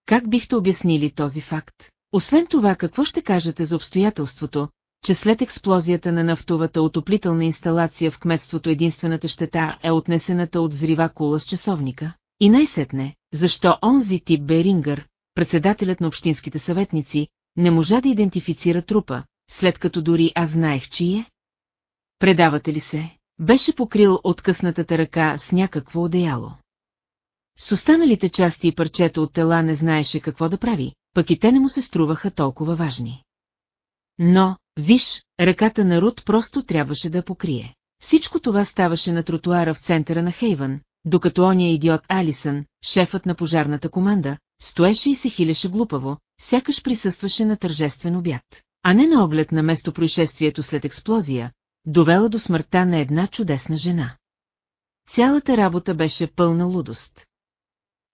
S1: Как бихте обяснили този факт? Освен това, какво ще кажете за обстоятелството, че след експлозията на нафтовата отоплителна инсталация в кметството единствената щета е отнесената от зрива кула с часовника? И най-сетне, защо онзи тип Берингър, председателят на общинските съветници, не можа да идентифицира трупа, след като дори аз знаех, чие? Предавате ли се? Беше покрил откъснатата ръка с някакво одеяло. С останалите части и парчета от тела не знаеше какво да прави, пък и те не му се струваха толкова важни. Но, виж, ръката на Рут просто трябваше да покрие. Всичко това ставаше на тротуара в центъра на Хейвън, докато ония идиот Алисън, шефът на пожарната команда, стоеше и се хилеше глупаво, сякаш присъстваше на тържествен обяд, а не на оглед на место происшествието след експлозия, довела до смъртта на една чудесна жена. Цялата работа беше пълна лудост.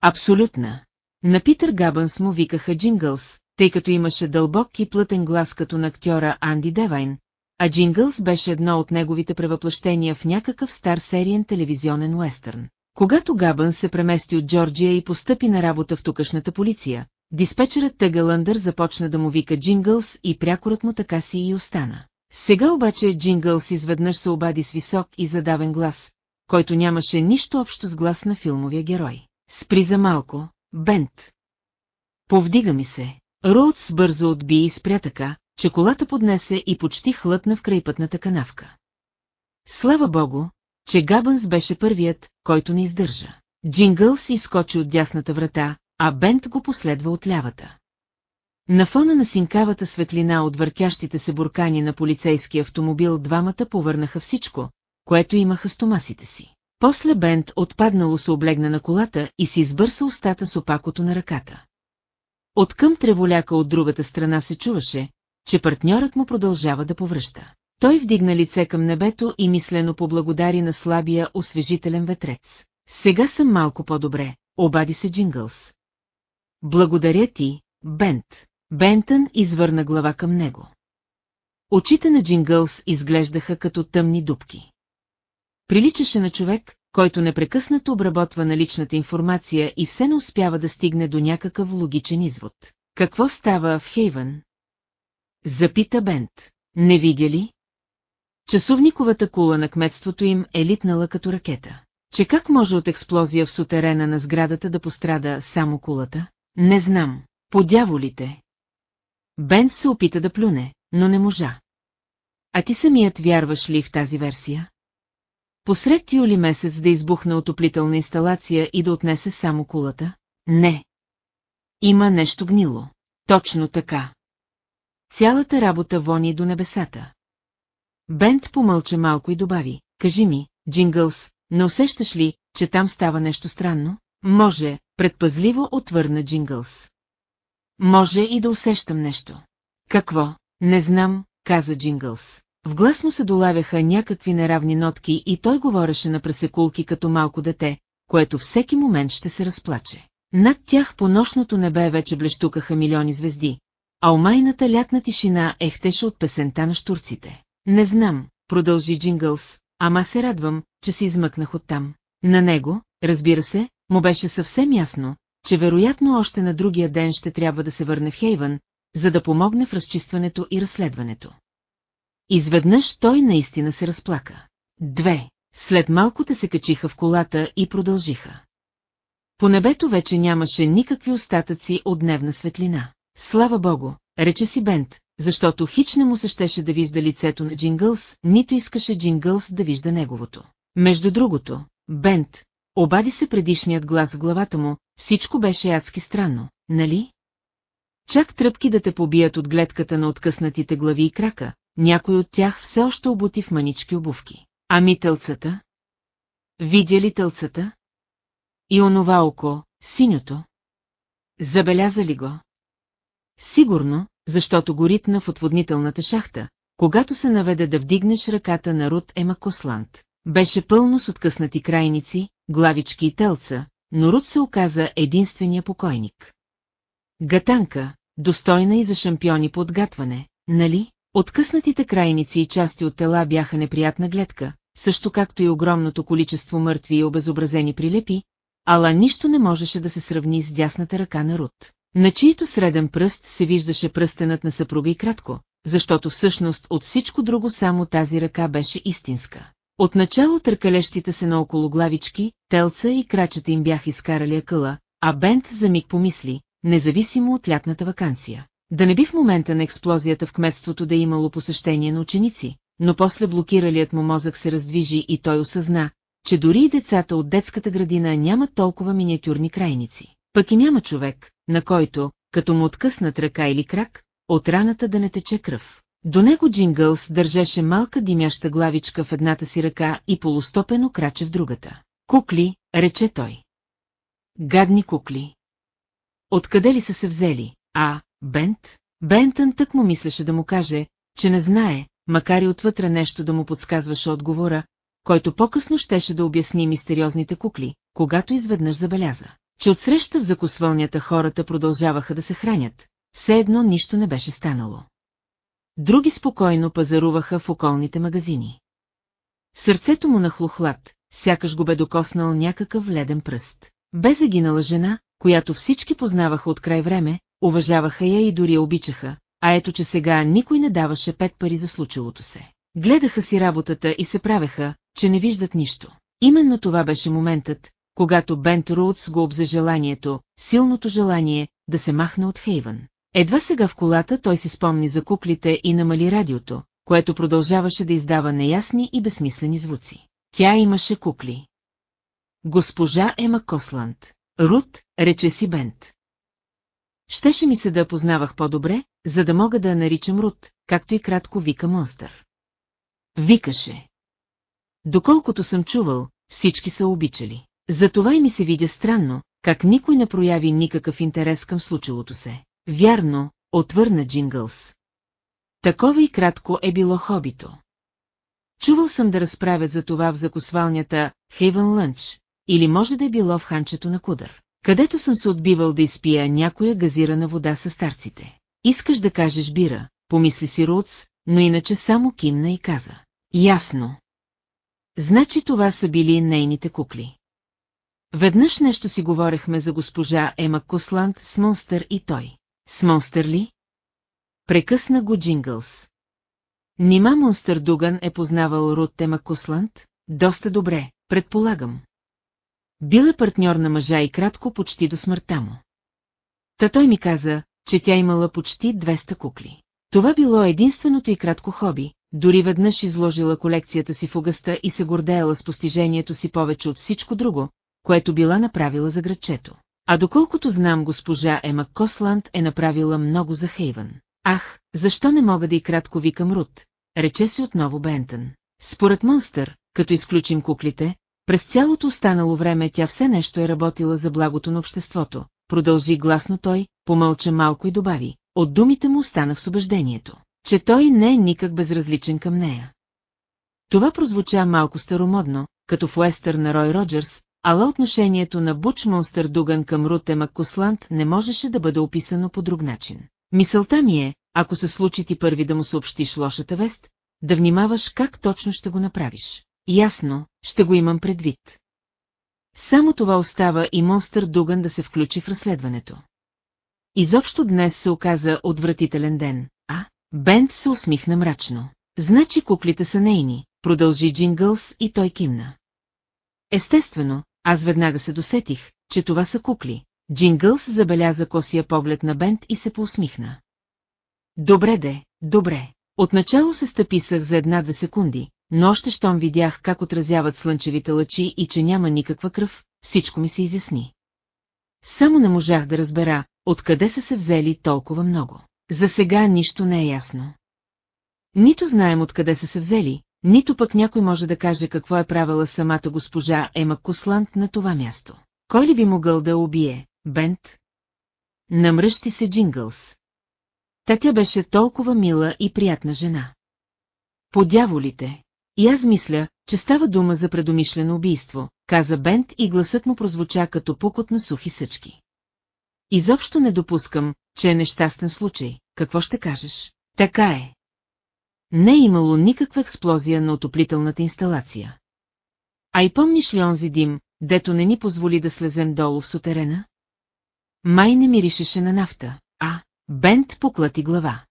S1: Абсолютна. На Питър Габънс му викаха Джингълс, тъй като имаше дълбок и плътен глас като на актьора Анди Девайн, а Джингълс беше едно от неговите превъплъщения в някакъв стар сериен телевизионен уестърн. Когато Габън се премести от Джорджия и постъпи на работа в тукашната полиция, диспетчерът Тегалъндър започна да му вика Джингълс и прякорът му така си и остана. Сега обаче Джингълс изведнъж се обади с висок и задавен глас, който нямаше нищо общо с глас на филмовия герой. Спри за малко, Бент. Повдига ми се. Роудс бързо отби и спря така, че колата поднесе и почти хлътна в крайпътната канавка. Слава богу, че Габънс беше първият, който не издържа. Джингълс изскочи от дясната врата, а Бент го последва от лявата. На фона на синкавата светлина от въртящите се буркани на полицейски автомобил двамата повърнаха всичко, което имаха с томасите си. После Бент отпаднало се облегна на колата и си избърса устата с опакото на ръката. Откъм треволяка от другата страна се чуваше, че партньорът му продължава да повръща. Той вдигна лице към небето и мислено поблагодари на слабия освежителен ветрец. Сега съм малко по-добре, обади се Джингълс. Благодаря ти, Бент. Бентън извърна глава към него. Очите на Джингълс изглеждаха като тъмни дубки. Приличаше на човек, който непрекъснато обработва наличната информация и все не успява да стигне до някакъв логичен извод. Какво става в Хейвън? Запита Бент. Не видя ли? Часовниковата кула на кметството им е литнала като ракета. Че как може от експлозия в сутерена на сградата да пострада само кулата? Не знам. По Бент се опита да плюне, но не можа. А ти самият вярваш ли в тази версия? Посред юли месец да избухна отоплителна инсталация и да отнесе само кулата? Не. Има нещо гнило. Точно така. Цялата работа вони до небесата. Бент помълча малко и добави, кажи ми, Джингълс, не усещаш ли, че там става нещо странно? Може, предпазливо отвърна Джингълс. Може и да усещам нещо. Какво? Не знам, каза Джингълс. В глас му се долавяха някакви неравни нотки и той говореше на пресекулки като малко дете, което всеки момент ще се разплаче. Над тях по нощното небе вече блещукаха милиони звезди, а омайната лятна тишина ехтеше от песента на штурците. Не знам, продължи Джингълс, ама се радвам, че се измъкнах оттам. На него, разбира се, му беше съвсем ясно, че вероятно още на другия ден ще трябва да се върне в Хейвън, за да помогне в разчистването и разследването. Изведнъж той наистина се разплака. Две. След малко те се качиха в колата и продължиха. По небето вече нямаше никакви остатъци от дневна светлина. Слава богу, рече си Бент, защото хич не му се щеше да вижда лицето на Джингълс, нито искаше Джингълс да вижда неговото. Между другото, Бент, обади се предишният глас в главата му, всичко беше адски странно, нали? Чак тръпки да те побият от гледката на откъснатите глави и крака, някой от тях все още обути в манички обувки. Ами тълцата? Видя ли тълцата? И онова око, синьото? Забеляза ли го? Сигурно, защото го ритна в отводнителната шахта, когато се наведе да вдигнеш ръката на Рут Ема Косланд. Беше пълно с откъснати крайници, главички и телца, но Рут се оказа единствения покойник. Гатанка, достойна и за шампиони по отгатване, нали? Откъснатите крайници и части от тела бяха неприятна гледка, също както и огромното количество мъртви и обезобразени прилепи, ала нищо не можеше да се сравни с дясната ръка на Рут, на чието среден пръст се виждаше пръстенът на съпруга и кратко, защото всъщност от всичко друго само тази ръка беше истинска. Отначало търкалещите се наоколо главички, телца и крачета им бяха изкарали акъла, а Бент за миг помисли, независимо от лятната вакансия. Да не би в момента на експлозията в кметството да е имало посещение на ученици, но после блокиралият му мозък се раздвижи и той осъзна, че дори и децата от детската градина нямат толкова миниатюрни крайници. Пък и няма човек, на който, като му откъснат ръка или крак, от раната да не тече кръв. До него Джингълс държеше малка димяща главичка в едната си ръка и полустопено краче в другата. Кукли, рече той. Гадни кукли. Откъде ли са се взели? А, Бент? Бентън тък му мислеше да му каже, че не знае, макар и отвътре нещо да му подсказваше отговора, който по-късно щеше да обясни мистериозните кукли, когато изведнъж забеляза, че отсреща в закосвълнята хората продължаваха да се хранят, все едно нищо не беше станало. Други спокойно пазаруваха в околните магазини. Сърцето му нахлу хлад, сякаш го бе докоснал някакъв леден пръст. Бе загинала жена, която всички познаваха от край време, уважаваха я и дори я обичаха, а ето че сега никой не даваше пет пари за случилото се. Гледаха си работата и се правеха, че не виждат нищо. Именно това беше моментът, когато Бент Роудс го обзе желанието, силното желание, да се махне от Хейвън. Едва сега в колата той си спомни за куклите и намали радиото, което продължаваше да издава неясни и безсмислени звуци. Тя имаше кукли. Госпожа Ема Косланд. Рут, рече си Бент. Щеше ми се да познавах по-добре, за да мога да я наричам Рут, както и кратко вика монстър. Викаше. Доколкото съм чувал, всички са обичали. Затова и ми се видя странно, как никой не прояви никакъв интерес към случилото се. Вярно, отвърна Джингълс. Такова и кратко е било хобито. Чувал съм да разправят за това в закосвалнята Хейвен Лънч, или може да е било в ханчето на Кудър, където съм се отбивал да изпия някоя газирана вода с старците. искаш да кажеш бира, помисли си Руц, но иначе само кимна и каза. Ясно. Значи това са били нейните кукли. Веднъж нещо си говорехме за госпожа Ема Косланд с Монстър и той. С Монстър ли? Прекъсна го Джингълс. Нима Монстър Дуган е познавал Рут Ема Косланд? Доста добре, предполагам. Бил е партньор на мъжа и кратко почти до смъртта му. Та той ми каза, че тя имала почти 200 кукли. Това било единственото и кратко хоби, дори веднъж изложила колекцията си в угъста и се гордеяла с постижението си повече от всичко друго, което била направила за градчето. А доколкото знам госпожа Ема Косланд е направила много за Хейвън. Ах, защо не мога да и кратко викам Рут? Рече се отново Бентън. Според Монстър, като изключим куклите, през цялото останало време тя все нещо е работила за благото на обществото. Продължи гласно той, помълча малко и добави. От думите му останах с убеждението, че той не е никак безразличен към нея. Това прозвуча малко старомодно, като в уестър на Рой Роджерс, ала отношението на Буч Монстър Дуган към Руте Маккосланд не можеше да бъде описано по друг начин. Мисълта ми е, ако се случи ти първи да му съобщиш лошата вест, да внимаваш как точно ще го направиш. Ясно, ще го имам предвид. Само това остава и Монстър Дуган да се включи в разследването. Изобщо днес се оказа отвратителен ден, а? Бент се усмихна мрачно. Значи куклите са нейни, продължи Джингълс и той кимна. Естествено, аз веднага се досетих, че това са кукли. Джингълс забеляза косия поглед на Бент и се поусмихна. Добре де, добре. Отначало се стъписах за една-две секунди, но още щом видях как отразяват слънчевите лъчи и че няма никаква кръв, всичко ми се изясни. Само не можах да разбера, откъде са се взели толкова много. За сега нищо не е ясно. Нито знаем откъде са се взели, нито пък някой може да каже какво е правила самата госпожа Ема Косланд на това място. Кой ли би могъл да убие, Бент? Намръщи се Джингълс. Та тя беше толкова мила и приятна жена. По дяволите. И аз мисля, че става дума за предомишлено убийство, каза Бент и гласът му прозвуча като пукот на сухи съчки. Изобщо не допускам, че е нещастен случай. Какво ще кажеш? Така е. Не е имало никаква експлозия на отоплителната инсталация. А и помниш ли онзи дим, дето не ни позволи да слезем долу в сутерена? Май не миришеше на нафта, а Бент поклати глава.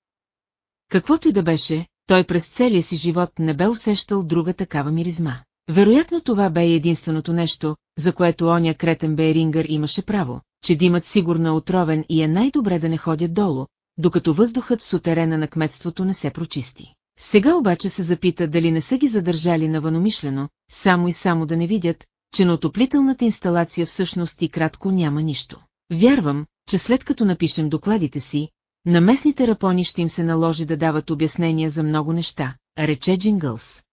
S1: Каквото и да беше, той през целия си живот не бе усещал друга такава миризма. Вероятно това бе единственото нещо, за което оня кретен Бейрингър имаше право, че димът сигурно е отровен и е най-добре да не ходят долу, докато въздухът с терена на кметството не се прочисти. Сега обаче се запита дали не са ги задържали навъномишлено, само и само да не видят, че на отоплителната инсталация всъщност и кратко няма нищо. Вярвам, че след като напишем докладите си, на местните рапони ще им се наложи да дават обяснения за много неща, рече Джингълс.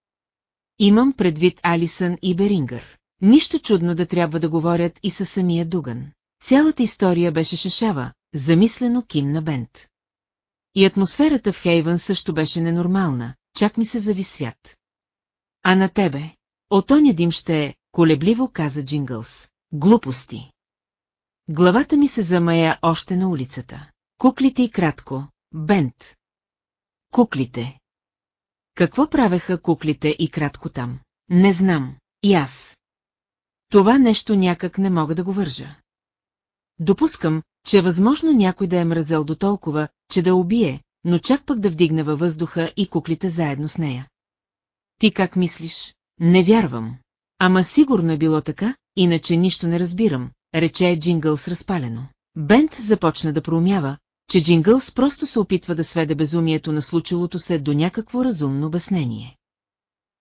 S1: Имам предвид Алисън и Берингър. Нищо чудно да трябва да говорят и със самия Дуган. Цялата история беше шешава, замислено ким на Бент. И атмосферата в Хейвън също беше ненормална, чак ми се зави свят. А на тебе? От оня дим ще е, колебливо каза Джингълс. Глупости. Главата ми се замая още на улицата. Куклите и кратко, Бент. Куклите. Какво правеха куклите и кратко там? Не знам, и аз. Това нещо някак не мога да го вържа. Допускам, че е възможно някой да е мразел до толкова, че да убие, но чак пък да вдигне във въздуха и куклите заедно с нея. Ти как мислиш? Не вярвам. Ама сигурно е било така, иначе нищо не разбирам, рече Джингълс разпалено. Бент започна да проумява, че Джингълс просто се опитва да сведе безумието на случилото се до някакво разумно обяснение.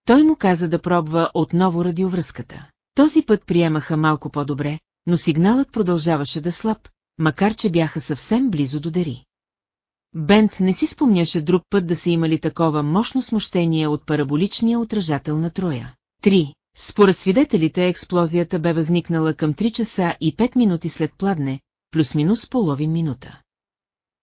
S1: Той му каза да пробва отново радиовръзката. Този път приемаха малко по-добре, но сигналът продължаваше да слаб, макар че бяха съвсем близо до Дери. Бент не си спомняше друг път да са имали такова мощно смущение от параболичния отражател на Троя. 3. Според свидетелите експлозията бе възникнала към 3 часа и 5 минути след пладне, плюс-минус половин минута.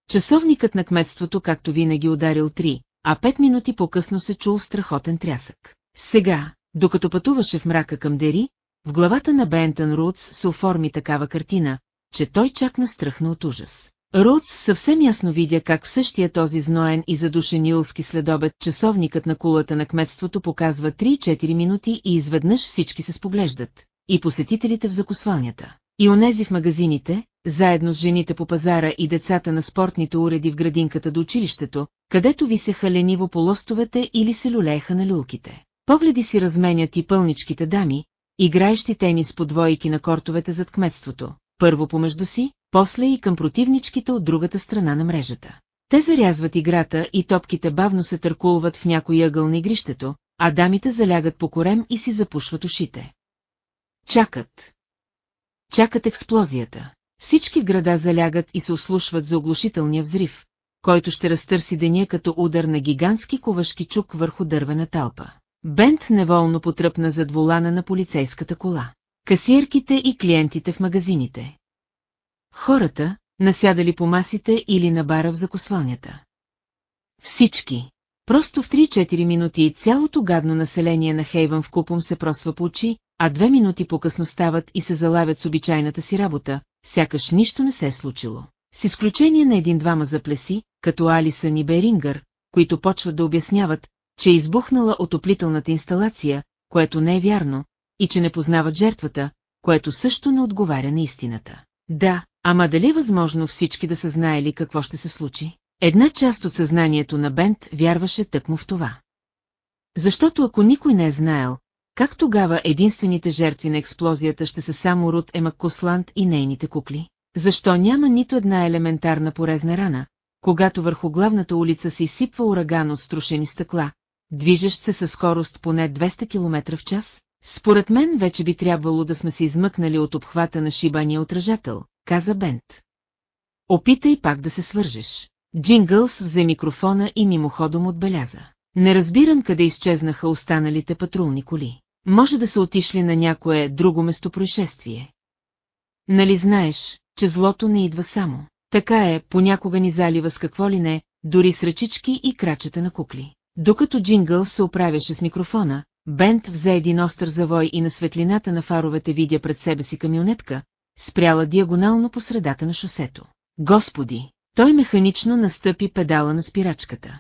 S1: Часовникът на кметството както винаги ударил 3, а 5 минути по-късно се чул страхотен трясък. Сега, докато пътуваше в мрака към Дери, в главата на Бентън Рудс се оформи такава картина, че той чак настръхна от ужас. Роудс съвсем ясно видя как в същия този зноен и задушен юлски следобед часовникът на кулата на кметството показва 3-4 минути и изведнъж всички се споглеждат. И посетителите в закусванията. И онези в магазините, заедно с жените по пазара и децата на спортните уреди в градинката до училището, където висеха лениво по лостовете или се люлееха на люлките. Погледи си разменят и пълничките дами, играещи тенис по двойки на кортовете зад кметството, първо помежду си, после и към противничките от другата страна на мрежата. Те зарязват играта и топките бавно се търкулват в някой ъгъл на игрището, а дамите залягат по корем и си запушват ушите. Чакат. Чакат експлозията. Всички в града залягат и се ослушват за оглушителния взрив, който ще разтърси деня като удар на гигантски ковашки чук върху дървена талпа. Бент неволно потръпна зад волана на полицейската кола. Касиерките и клиентите в магазините. Хората, насядали по масите или на бара в закосванията. Всички. Просто в 3-4 минути цялото гадно население на Хейвън в купом се просва по очи, а две минути по-късно стават и се залавят с обичайната си работа, сякаш нищо не се е случило. С изключение на един-двама заплеси, като Алисън и Берингър, които почват да обясняват, че е избухнала отоплителната инсталация, което не е вярно, и че не познават жертвата, което също не отговаря на истината. Да, ама дали е възможно всички да са знаели какво ще се случи? Една част от съзнанието на Бент вярваше тъкмо в това. Защото ако никой не е знаел, как тогава единствените жертви на експлозията ще са само Рут Ема Косланд и нейните кукли? Защо няма нито една елементарна порезна рана, когато върху главната улица се изсипва ураган от струшени стъкла, движещ се със скорост поне 200 км в час? Според мен вече би трябвало да сме се измъкнали от обхвата на шибания отражател, каза Бент. Опитай пак да се свържеш. Джингълс взе микрофона и мимоходом отбеляза. Не разбирам къде изчезнаха останалите патрулни коли. Може да са отишли на някое друго местопроизшествие. Нали знаеш, че злото не идва само. Така е, понякога ни залива с какво ли не, дори с ръчички и крачета на кукли. Докато Джингъл се оправяше с микрофона, Бент взе един остър завой и на светлината на фаровете видя пред себе си камионетка, спряла диагонално по средата на шосето. Господи! Той механично настъпи педала на спирачката.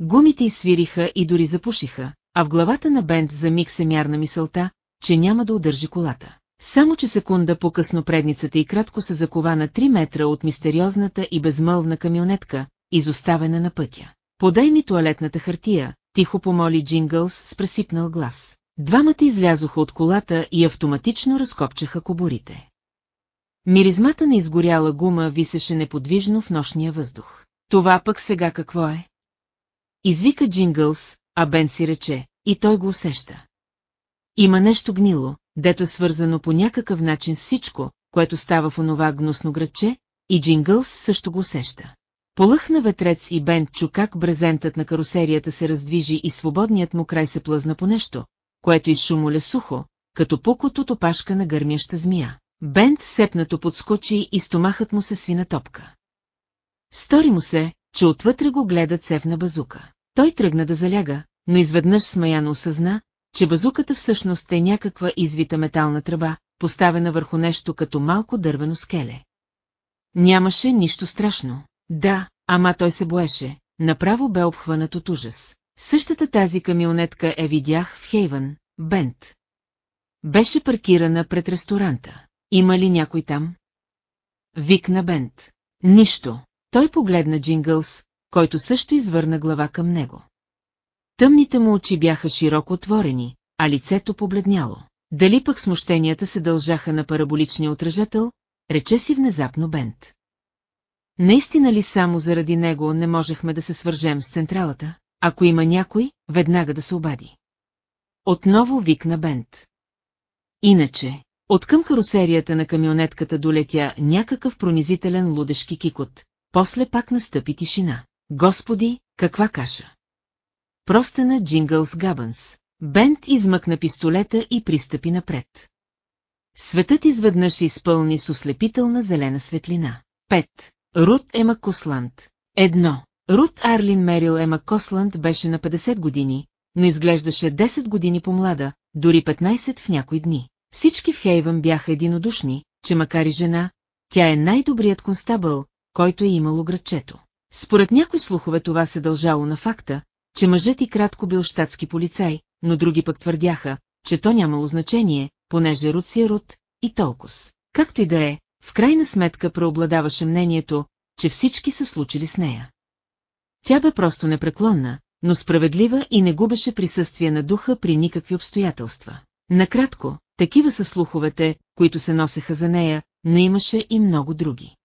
S1: Гумите изсвириха и дори запушиха, а в главата на Бент за миг се мярна мисълта, че няма да удържи колата. Само че секунда по-късно предницата и кратко се закова на 3 метра от мистериозната и безмълвна камионетка, изоставена на пътя. Подай ми туалетната хартия, тихо помоли Джингълс с пресипнал глас. Двамата излязоха от колата и автоматично разкопчаха коборите. Миризмата на изгоряла гума висеше неподвижно в нощния въздух. Това пък сега какво е? Извика Джингълс, а Бен си рече, и той го усеща. Има нещо гнило, дето е свързано по някакъв начин с всичко, което става в онова гносно градче, и Джингълс също го усеща. Полъхна ветрец и Бент чу как брезентът на карусерията се раздвижи и свободният му край се плъзна по нещо, което изшумоле сухо, като пукот от опашка на гърмяща змия. Бент сепнато подскочи и стомахът му се свина топка. Стори му се, че отвътре го гледа цевна базука. Той тръгна да заляга, но изведнъж смаяно осъзна, че базуката всъщност е някаква извита метална тръба, поставена върху нещо като малко дървено скеле. Нямаше нищо страшно. Да, ама той се боеше, направо бе обхванат от ужас. Същата тази камионетка е видях в Хейвън, Бент. Беше паркирана пред ресторанта. Има ли някой там? Викна Бент. Нищо. Той погледна Джингълс, който също извърна глава към него. Тъмните му очи бяха широко отворени, а лицето побледняло. Дали пък смущенията се дължаха на параболичния отражател, рече си внезапно Бент. Наистина ли само заради него не можехме да се свържем с централата? Ако има някой, веднага да се обади. Отново викна Бент. Иначе, откъм карусерията на камионетката долетя някакъв пронизителен лудешки кикот, после пак настъпи тишина. Господи, каква каша! Простена Джингълс Габънс. Бент измъкна пистолета и пристъпи напред. Светът изведнъж изпълни с ослепителна зелена светлина. Пет. Рут Ема Косланд. Едно. Рут Арлин Мерил Ема Косланд беше на 50 години, но изглеждаше 10 години по-млада, дори 15 в някои дни. Всички в Хейвън бяха единодушни, че макар и жена, тя е най-добрият констабъл, който е имало градчето. Според някои слухове това се дължало на факта, че мъжът и кратко бил щатски полицай, но други пък твърдяха, че то нямало значение, понеже Рут си е Рут, и толкова. Както и да е, в крайна сметка преобладаваше мнението, че всички са случили с нея. Тя бе просто непреклонна, но справедлива и не губеше присъствие на духа при никакви обстоятелства. Накратко, такива са слуховете, които се носеха за нея, но имаше и много други.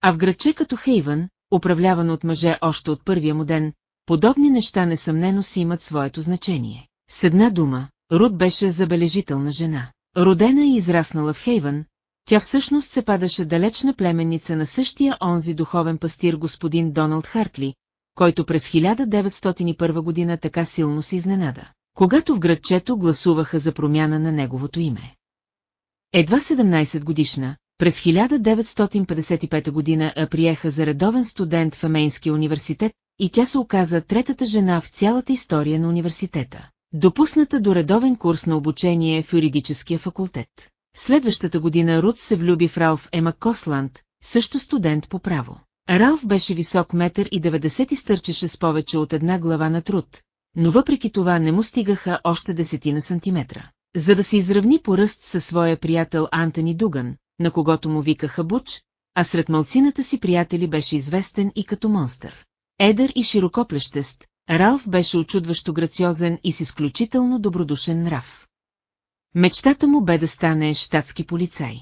S1: А в градче като Хейвън, управлявано от мъже още от първия му ден, подобни неща несъмнено си имат своето значение. С една дума, Руд беше забележителна жена. Родена и израснала в Хейвън, тя всъщност се падаше далечна племенница на същия онзи духовен пастир господин Доналд Хартли, който през 1901 година така силно се изненада, когато в градчето гласуваха за промяна на неговото име. Едва 17 годишна, през 1955 година я приеха за редовен студент в Емейнския университет и тя се оказа третата жена в цялата история на университета, допусната до редовен курс на обучение в юридическия факултет. Следващата година Рут се влюби в Ралф Ема Косланд, също студент по право. Ралф беше висок метър и 90 и стърчеше с повече от една глава на труд, но въпреки това не му стигаха още десетина сантиметра. За да се изравни по ръст със своя приятел Антони Дуган, на когото му викаха Буч, а сред малцината си приятели беше известен и като монстър. Едър и широкоплещест, Ралф беше очудващо грациозен и с изключително добродушен нрав. Мечтата му бе да стане щатски полицай.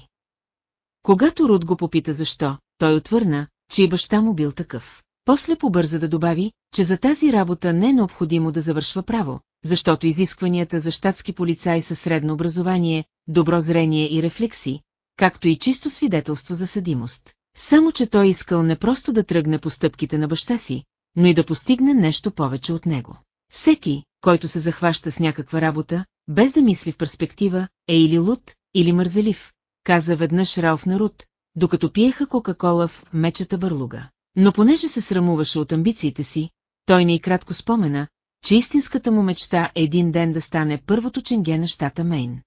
S1: Когато Руд го попита защо, той отвърна, че и баща му бил такъв. После побърза да добави, че за тази работа не е необходимо да завършва право, защото изискванията за щатски полицай са средно образование, добро зрение и рефлекси, както и чисто свидетелство за съдимост. Само, че той искал не просто да тръгне по стъпките на баща си, но и да постигне нещо повече от него. Всеки, който се захваща с някаква работа, без да мисли в перспектива, е или луд, или мързелив, каза веднъж Ралф на Рут, докато пиеха Кока-Кола в мечата бърлуга. Но понеже се срамуваше от амбициите си, той не и кратко спомена, че истинската му мечта е един ден да стане първото ченге на щата Мейн.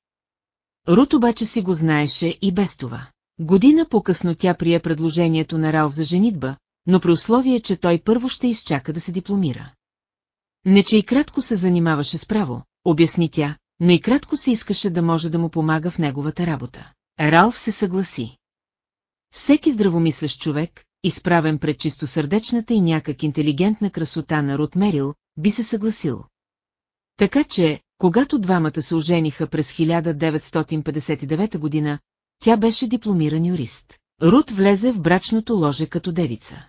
S1: Рут обаче си го знаеше и без това. Година по-късно тя прие предложението на Ралф за женитба, но при условие, че той първо ще изчака да се дипломира. Не, че и кратко се занимаваше с право, обясни тя, но и кратко се искаше да може да му помага в неговата работа. Ралф се съгласи. Всеки здравомислещ човек, изправен пред чистосърдечната и някак интелигентна красота на Рут Мерил, би се съгласил. Така че, когато двамата се ожениха през 1959 година, тя беше дипломиран юрист. Рут влезе в брачното ложе като девица.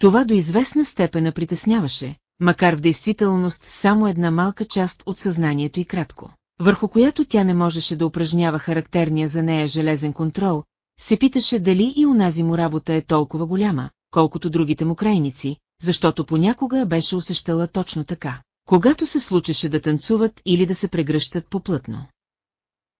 S1: Това до известна степена притесняваше, макар в действителност само една малка част от съзнанието и кратко, върху която тя не можеше да упражнява характерния за нея железен контрол, се питаше дали и унази му работа е толкова голяма, колкото другите му крайници, защото понякога беше усещала точно така, когато се случеше да танцуват или да се прегръщат поплътно.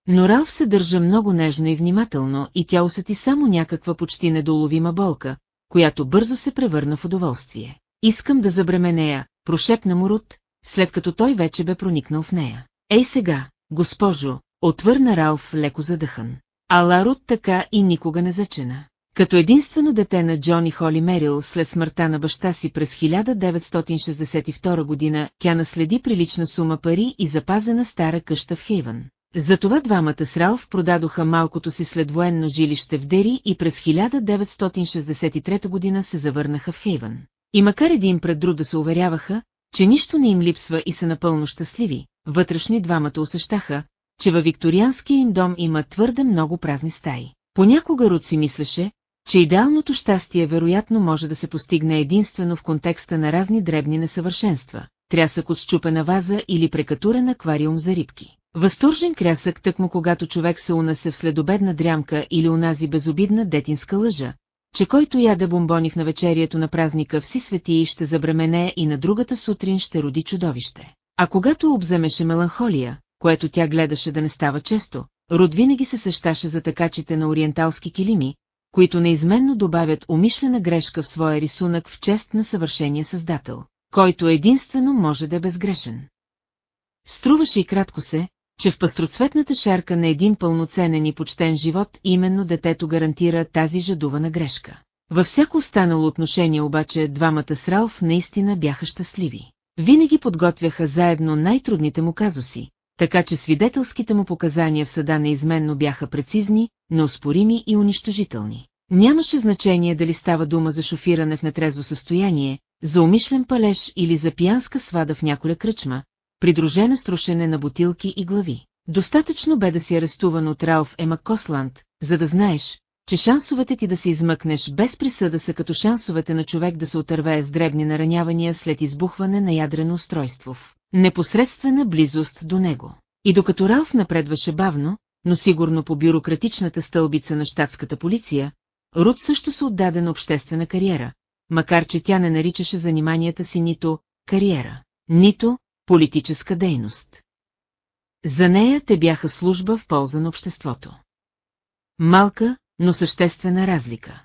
S1: Но Ралф се държа много нежно и внимателно и тя усети само някаква почти недоловима болка, която бързо се превърна в удоволствие. Искам да забременея, прошепна му Рут, след като той вече бе проникнал в нея. Ей сега, госпожо, отвърна Ралф леко задъхан. Ала Рут така и никога не зачена. Като единствено дете на Джони Холи Мерил след смъртта на баща си през 1962 година, тя наследи прилична сума пари и запазена стара къща в Хейвън. Затова двамата с Ралф продадоха малкото си следвоенно жилище в Дери и през 1963 година се завърнаха в Хейвън. И макар един пред друг да се уверяваха, че нищо не им липсва и са напълно щастливи, вътрешни двамата усещаха, че във викторианския им дом има твърде много празни стаи. Понякога Руд си мислеше, че идеалното щастие вероятно може да се постигне единствено в контекста на разни дребни несъвършенства, трясък от щупена ваза или прекатурен аквариум за рибки. Възторжен крясък тъкмо когато човек се унесе в следобедна дрямка или унази безобидна детинска лъжа, че който яде бомбони в навечерието на празника вси свети и ще забремене и на другата сутрин ще роди чудовище. А когато обземеше меланхолия, което тя гледаше да не става често, Род винаги се същаше за такачите на ориенталски килими, които неизменно добавят умишлена грешка в своя рисунък в чест на съвършения създател, който единствено може да е безгрешен. Струваше и кратко се, че в пастроцветната шарка на един пълноценен и почтен живот именно детето гарантира тази жадувана грешка. Във всяко останало отношение обаче двамата с Ралф наистина бяха щастливи. Винаги подготвяха заедно най-трудните му казуси, така че свидетелските му показания в съда неизменно бяха прецизни, неоспорими и унищожителни. Нямаше значение дали става дума за шофиране в нетрезво състояние, за умишлен палеж или за пиянска свада в няколя кръчма, придружена с рушене на бутилки и глави. Достатъчно бе да си арестуван от Ралф Ема Косланд, за да знаеш, че шансовете ти да се измъкнеш без присъда са като шансовете на човек да се отървее с дребни наранявания след избухване на ядрено устройство в непосредствена близост до него. И докато Ралф напредваше бавно, но сигурно по бюрократичната стълбица на щатската полиция, Руд също се отдаде на обществена кариера, макар че тя не наричаше заниманията си нито кариера, нито политическа дейност. За нея те бяха служба в полза на обществото. Малка, но съществена разлика.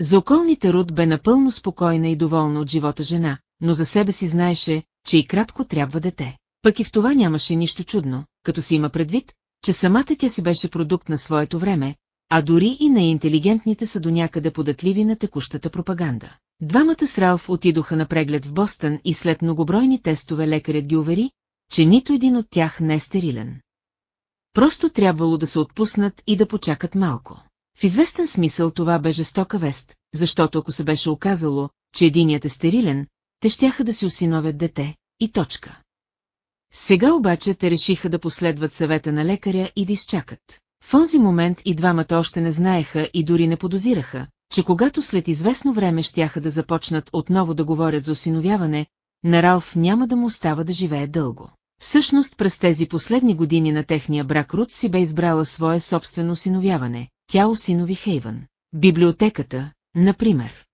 S1: За околните Руд бе напълно спокойна и доволна от живота жена, но за себе си знаеше, че и кратко трябва дете. Пък и в това нямаше нищо чудно, като си има предвид, че самата тя си беше продукт на своето време, а дори и най-интелигентните са до някъде податливи на текущата пропаганда. Двамата с Ралф отидоха на преглед в Бостън и след многобройни тестове лекарят ги увери, че нито един от тях не е стерилен. Просто трябвало да се отпуснат и да почакат малко. В известен смисъл това бе жестока вест, защото ако се беше оказало, че единият е стерилен, те щяха да си осиновят дете, и точка. Сега обаче те решиха да последват съвета на лекаря и да изчакат. В онзи момент и двамата още не знаеха и дори не подозираха, че когато след известно време щяха да започнат отново да говорят за осиновяване, на Ралф няма да му остава да живее дълго. Всъщност през тези последни години на техния брак Рут си бе избрала свое собствено осиновяване, тя осинови Хейвън. Библиотеката, например.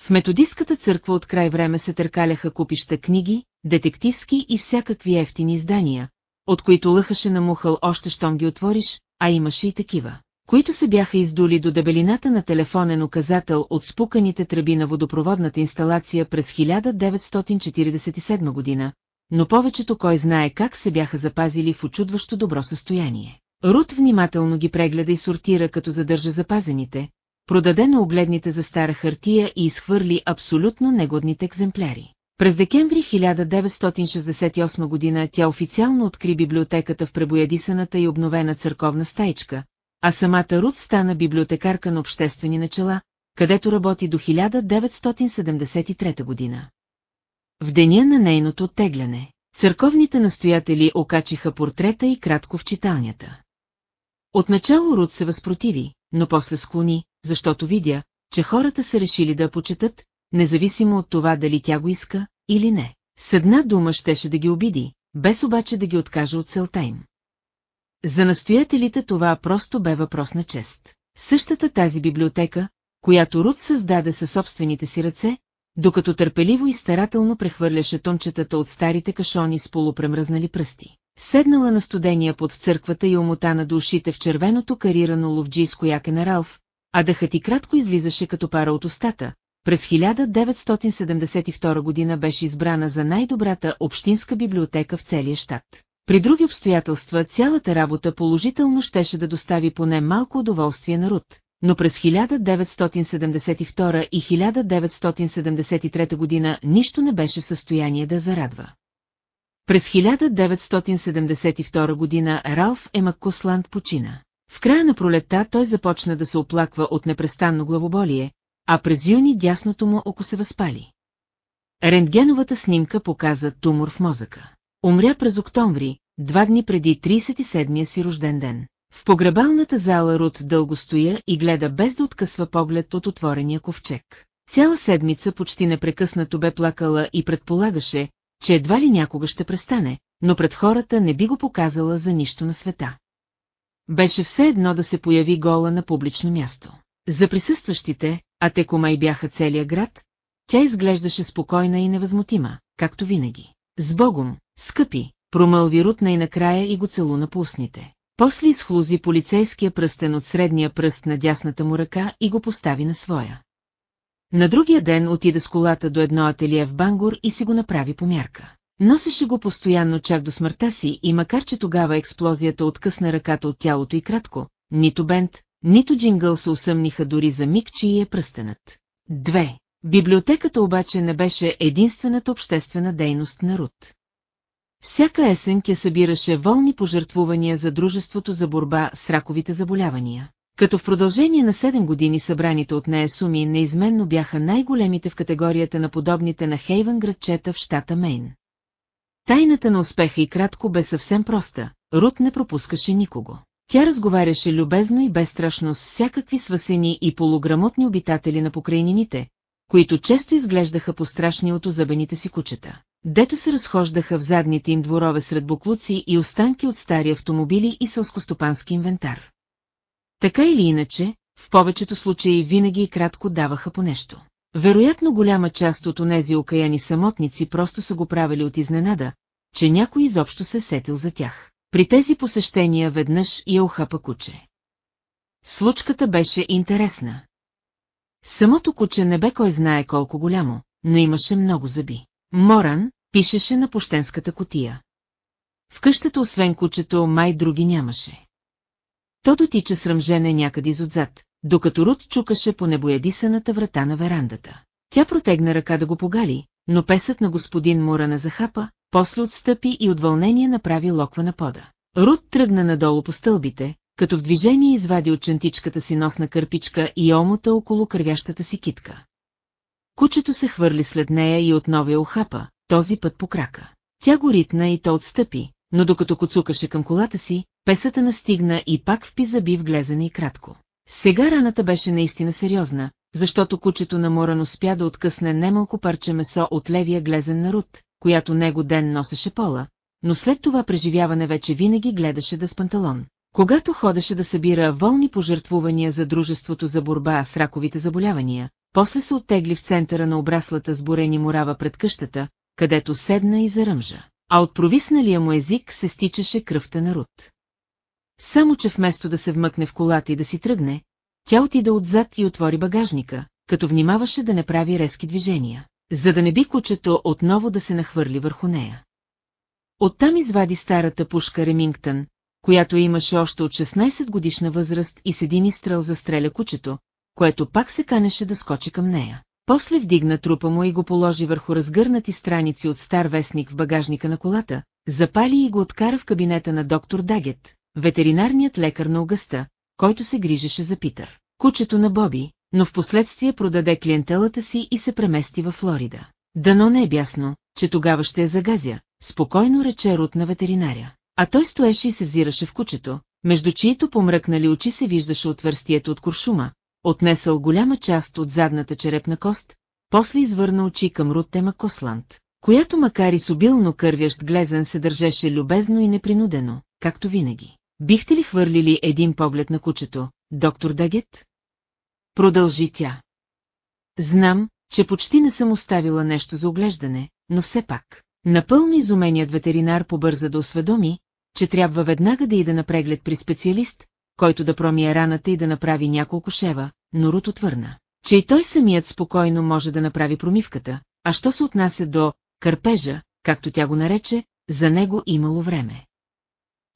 S1: В методистката църква от край време се търкаляха купища книги, детективски и всякакви ефтини издания, от които лъхаше на мухъл още щом ги отвориш, а имаше и такива, които се бяха издули до дебелината на телефонен указател от спуканите тръби на водопроводната инсталация през 1947 година, но повечето кой знае как се бяха запазили в очудващо добро състояние. Рут внимателно ги прегледа и сортира като задържа запазените, продаде на огледните за стара хартия и изхвърли абсолютно негодните екземпляри. През декември 1968 година тя официално откри библиотеката в пребоядисаната и обновена църковна стаичка, а самата Рут стана библиотекарка на обществени начала, където работи до 1973 година. В деня на нейното оттегляне, църковните настоятели окачиха портрета и кратко в читалнята. Отначало Рут се възпротиви, но после склони, защото видя, че хората са решили да я почетат, независимо от това дали тя го иска или не. С една дума щеше да ги обиди, без обаче да ги откаже от целта им. За настоятелите това просто бе въпрос на чест. Същата тази библиотека, която Руд създаде със собствените си ръце, докато търпеливо и старателно прехвърляше томчетата от старите кашони с полупремръзнали пръсти. Седнала на студения под църквата и омотана до ушите в червеното карирано ловджийско яке на Ралф, а дъхът и кратко излизаше като пара от устата. През 1972 година беше избрана за най-добрата общинска библиотека в целия щат. При други обстоятелства цялата работа положително щеше да достави поне малко удоволствие на Руд, но през 1972 и 1973 година нищо не беше в състояние да зарадва. През 1972 година Ралф Емаккосланд почина. В края на пролетта той започна да се оплаква от непрестанно главоболие, а през юни дясното му око се възпали. Рентгеновата снимка показа тумор в мозъка. Умря през октомври, два дни преди 37-я си рожден ден. В погребалната зала Рут дълго стоя и гледа без да откъсва поглед от отворения ковчег. Цяла седмица почти непрекъснато бе плакала и предполагаше, че едва ли някога ще престане, но пред хората не би го показала за нищо на света. Беше все едно да се появи гола на публично място. За присъстващите, а те комай бяха целия град, тя изглеждаше спокойна и невъзмутима, както винаги. С Богом, скъпи, промълви Рутна и накрая и го целуна по устните. После изхлузи полицейския пръстен от средния пръст на дясната му ръка и го постави на своя. На другия ден отида с колата до едно ателие в Бангор и си го направи по мярка. Носеше го постоянно чак до смъртта си и макар че тогава експлозията откъсна ръката от тялото и кратко, нито бент, нито Джингъл се усъмниха дори за миг, чий е пръстенът. Две. Библиотеката обаче не беше единствената обществена дейност на Рут. Всяка есен тя събираше волни пожертвувания за Дружеството за борба с раковите заболявания. Като в продължение на 7 години събраните от нея суми неизменно бяха най-големите в категорията на подобните на Хейвън градчета в щата Мейн. Тайната на успеха и кратко бе съвсем проста, Рут не пропускаше никого. Тя разговаряше любезно и безстрашно с всякакви свасени и полуграмотни обитатели на покрайнините, които често изглеждаха пострашни от озъбените си кучета. Дето се разхождаха в задните им дворове сред буклуци и останки от стари автомобили и сълскостопански инвентар. Така или иначе, в повечето случаи винаги и кратко даваха по нещо. Вероятно голяма част от онези окаяни самотници просто са го правили от изненада, че някой изобщо се сетил за тях. При тези посещения веднъж я охапа куче. Случката беше интересна. Самото куче не бе кой знае колко голямо, но имаше много зъби. Моран пишеше на пощенската котия. В къщата освен кучето май други нямаше. То дотича сръмжене някъде изотзад, докато Рут чукаше по небоядисаната врата на верандата. Тя протегна ръка да го погали, но песът на господин Морана захапа, после отстъпи и от вълнение направи локва на пода. Рут тръгна надолу по стълбите, като в движение извади от чантичката си носна кърпичка и омота около кървящата си китка. Кучето се хвърли след нея и отново я охапа, този път по крака. Тя го ритна и то отстъпи, но докато коцукаше към колата си, песата настигна и пак впи зъби в глезане и кратко. Сега раната беше наистина сериозна, защото кучето на Моран успя да откъсне немалко парче месо от левия глезен на Рут, която него ден носеше пола, но след това преживяване вече винаги гледаше да с панталон. Когато ходеше да събира волни пожертвувания за Дружеството за борба с раковите заболявания, после се оттегли в центъра на обраслата с борени морава пред къщата, където седна и заръмжа, а от провисналия му език се стичаше кръвта на Рут. Само, че вместо да се вмъкне в колата и да си тръгне, тя отида отзад и отвори багажника, като внимаваше да не прави резки движения, за да не би кучето отново да се нахвърли върху нея. Оттам извади старата пушка Ремингтън, която имаше още от 16 годишна възраст и с един изстрел застреля кучето, което пак се канеше да скочи към нея. После вдигна трупа му и го положи върху разгърнати страници от стар вестник в багажника на колата, запали и го откара в кабинета на доктор Дагет, ветеринарният лекар на Огъста, който се грижеше за Питър. Кучето на Боби, но в последствие продаде клиентелата си и се премести във Флорида. Дано не е бясно, че тогава ще я загазя, спокойно рече Рут на ветеринаря. А той стоеше и се взираше в кучето, между чието помръкнали очи се виждаше отвърстието от куршума, отнесъл голяма част от задната черепна кост, после извърна очи към Рутема Косланд, която макар и с обилно кървящ глезен се държеше любезно и непринудено, както винаги. Бихте ли хвърлили един поглед на кучето, доктор Дагет? Продължи тя. Знам, че почти не съм оставила нещо за оглеждане, но все пак. Напълно изуменият ветеринар побърза да осведоми, че трябва веднага да иде на преглед при специалист, който да промие раната и да направи няколко шева, но Рут отвърна, че и той самият спокойно може да направи промивката, а що се отнася до кърпежа, както тя го нарече, за него имало време.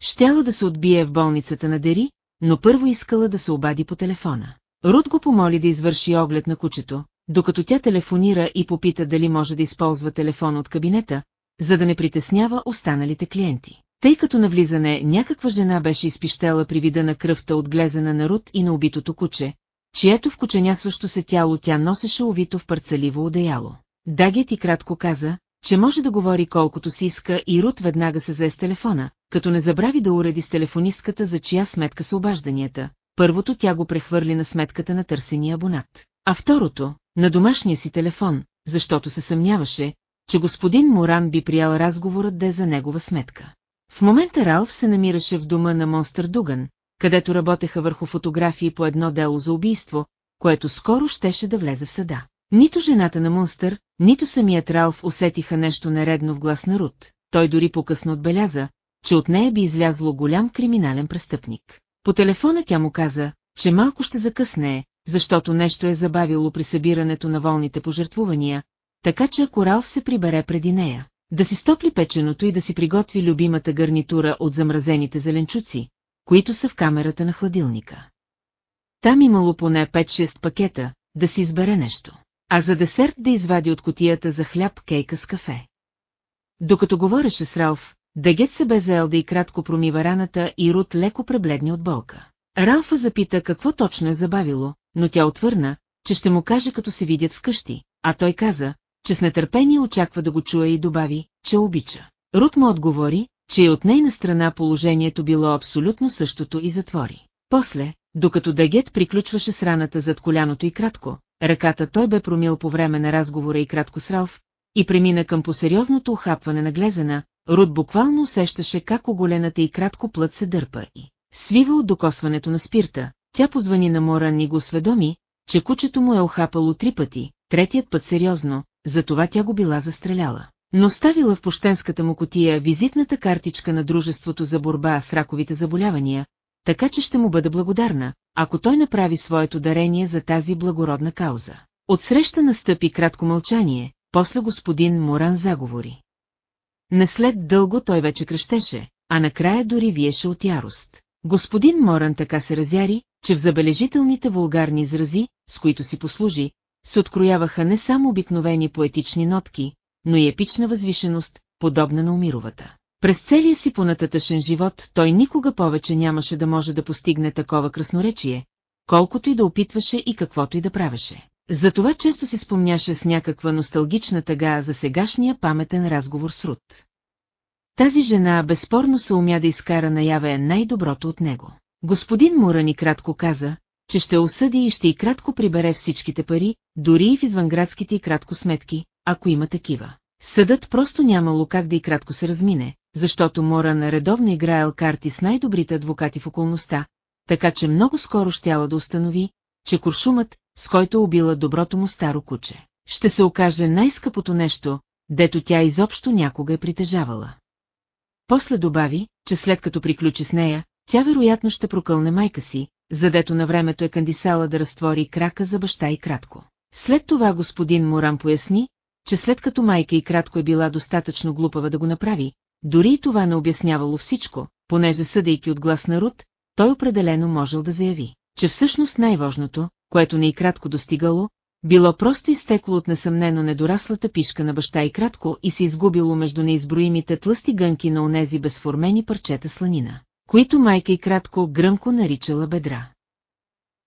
S1: Щяла да се отбие в болницата на Дери, но първо искала да се обади по телефона. Рут го помоли да извърши оглед на кучето, докато тя телефонира и попита дали може да използва телефон от кабинета, за да не притеснява останалите клиенти. Тъй като на влизане някаква жена беше изпищела при вида на кръвта от глезена на Рут и на убитото куче, чието в кученясващо се тяло тя носеше увито в парцеливо одеяло. Дагет и кратко каза, че може да говори колкото си иска и Рут веднага се зае с телефона, като не забрави да уреди с телефонистката за чия сметка са обажданията. Първото тя го прехвърли на сметката на търсения абонат, а второто – на домашния си телефон, защото се съмняваше, че господин Моран би приял разговорът да е за негова сметка. В момента Ралф се намираше в дома на Монстър Дуган, където работеха върху фотографии по едно дело за убийство, което скоро щеше да влезе в съда. Нито жената на Монстър, нито самият Ралф усетиха нещо нередно в глас на Рут. Той дори по-късно отбеляза, че от нея би излязло голям криминален престъпник. По телефона тя му каза, че малко ще закъсне, защото нещо е забавило при събирането на волните пожертвувания, така че ако Ралф се прибере преди нея, да си стопли печеното и да си приготви любимата гарнитура от замразените зеленчуци, които са в камерата на хладилника. Там имало поне 5-6 пакета, да си избере нещо. А за десерт да извади от котията за хляб кейка с кафе. Докато говореше с Ралф, Дегет се бе заел да и кратко промива раната и Рут леко пребледни от болка. Ралфа запита какво точно е забавило, но тя отвърна, че ще му каже като се видят вкъщи, а той каза, че с нетърпение очаква да го чуе и добави, че обича. Рут му отговори, че и от нейна страна положението било абсолютно същото и затвори. После, докато Дегет приключваше с раната зад коляното и кратко, ръката той бе промил по време на разговора и кратко с Ралф, и премина към посериозното охапване на глезена, Рут буквално усещаше как оголената и кратко плът се дърпа и свива от докосването на спирта. Тя позвани на Моран и го осведоми, че кучето му е охапало три пъти, третият път сериозно, затова тя го била застреляла. Но ставила в пощенската му котия визитната картичка на Дружеството за борба с раковите заболявания, така че ще му бъда благодарна, ако той направи своето дарение за тази благородна кауза. Отсреща настъпи кратко мълчание, после господин Моран заговори. Не след дълго той вече кръщеше, а накрая дори виеше от ярост. Господин Моран така се разяри, че в забележителните вулгарни изрази, с които си послужи, се открояваха не само обикновени поетични нотки, но и епична възвишеност, подобна на Умировата. През целия си понататъшен живот той никога повече нямаше да може да постигне такова красноречие, колкото и да опитваше и каквото и да правеше. Затова често си спомняше с някаква носталгична тъга за сегашния паметен разговор с Рут. Тази жена безспорно се умя да изкара наяве най-доброто от него. Господин Мурани кратко каза, че ще осъди и ще и кратко прибере всичките пари, дори и в извънградските и кратко сметки, ако има такива. Съдът просто нямало как да и кратко се размине, защото Моран редовно играел карти с най-добрите адвокати в околността, така че много скоро щяла да установи, че куршумът, с който убила доброто му старо куче, ще се окаже най-скъпото нещо, дето тя изобщо някога е притежавала. После добави, че след като приключи с нея, тя вероятно ще прокълне майка си, задето на времето е кандисала да разтвори крака за баща и кратко. След това господин Моран поясни, че след като майка и кратко е била достатъчно глупава да го направи, дори и това не обяснявало всичко, понеже съдейки от глас на Рут, той определено можел да заяви, че всъщност най-важното, което не и кратко достигало, било просто изтекло от несъмнено недораслата пишка на баща и кратко и се изгубило между неизброимите тлъсти гънки на онези безформени парчета сланина, които майка и кратко гръмко наричала бедра.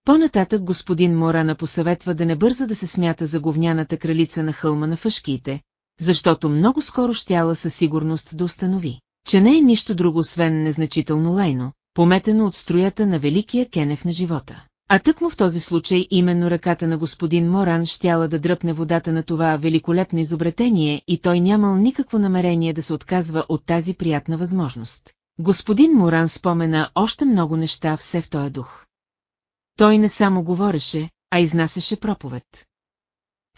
S1: По-нататък господин Морана посъветва да не бърза да се смята за говняната кралица на хълма на фъшките, защото много скоро щяла със сигурност да установи, че не е нищо друго освен незначително лайно, пометено от строята на великия кенев на живота. А тъкмо в този случай именно ръката на господин Моран щяла да дръпне водата на това великолепно изобретение и той нямал никакво намерение да се отказва от тази приятна възможност. Господин Моран спомена още много неща все в този дух. Той не само говореше, а изнасяше проповед.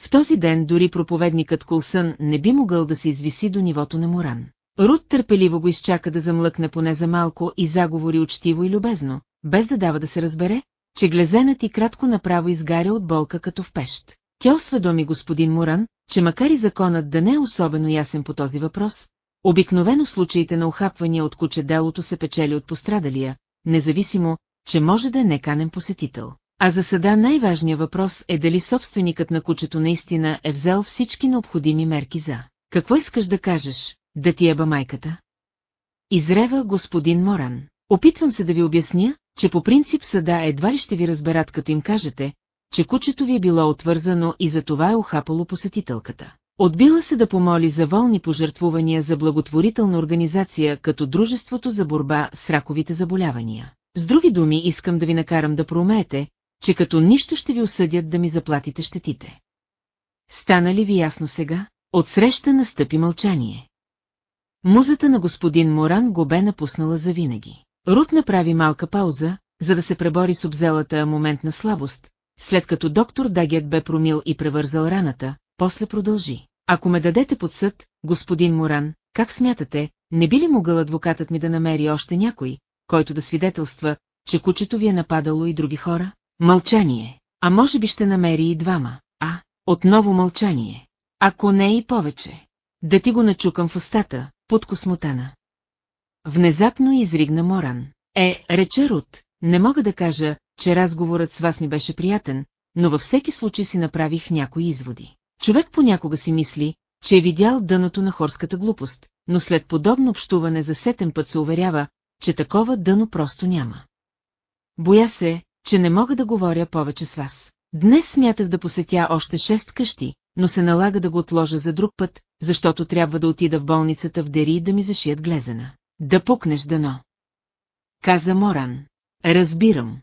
S1: В този ден дори проповедникът Кулсън не би могъл да се извиси до нивото на Моран. Рут търпеливо го изчака да замлъкне поне за малко и заговори учтиво и любезно, без да дава да се разбере, че глезенът и кратко направо изгаря от болка като в пещ. Тя осведоми господин Муран, че макар и законът да не е особено ясен по този въпрос, обикновено случаите на охапвания от куче делото се печели от пострадалия, независимо, че може да е неканен посетител. А за съда най-важният въпрос е дали собственикът на кучето наистина е взел всички необходими мерки за. Какво искаш да кажеш, да ти еба майката? Изрева господин Моран. Опитвам се да ви обясня, че по принцип съда едва ли ще ви разберат като им кажете, че кучето ви е било отвързано и за това е охапало посетителката. Отбила се да помоли за волни пожертвувания за благотворителна организация като Дружеството за борба с раковите заболявания. С други думи искам да ви накарам да проумеете, че като нищо ще ви осъдят да ми заплатите щетите. Стана ли ви ясно сега? Отсреща настъпи мълчание. Музата на господин Моран го бе напуснала завинаги. Рут направи малка пауза, за да се пребори с обзелата момент на слабост, след като доктор Дагет бе промил и превързал раната, после продължи. Ако ме дадете под съд, господин Моран, как смятате, не би ли могъл адвокатът ми да намери още някой, който да свидетелства, че кучето ви е нападало и други хора? Мълчание. А може би ще намери и двама. А, отново мълчание. Ако не и повече. Да ти го начукам в устата, под космотана. Внезапно изригна Моран. Е, рече Рут, не мога да кажа, че разговорът с вас ми беше приятен, но във всеки случай си направих някои изводи. Човек понякога си мисли, че е видял дъното на хорската глупост, но след подобно общуване за сетен път се уверява, че такова дъно просто няма. Боя се, че не мога да говоря повече с вас. Днес смятах да посетя още шест къщи, но се налага да го отложа за друг път, защото трябва да отида в болницата в Дери да ми зашият глезена. Да пукнеш дано. Каза Моран. Разбирам.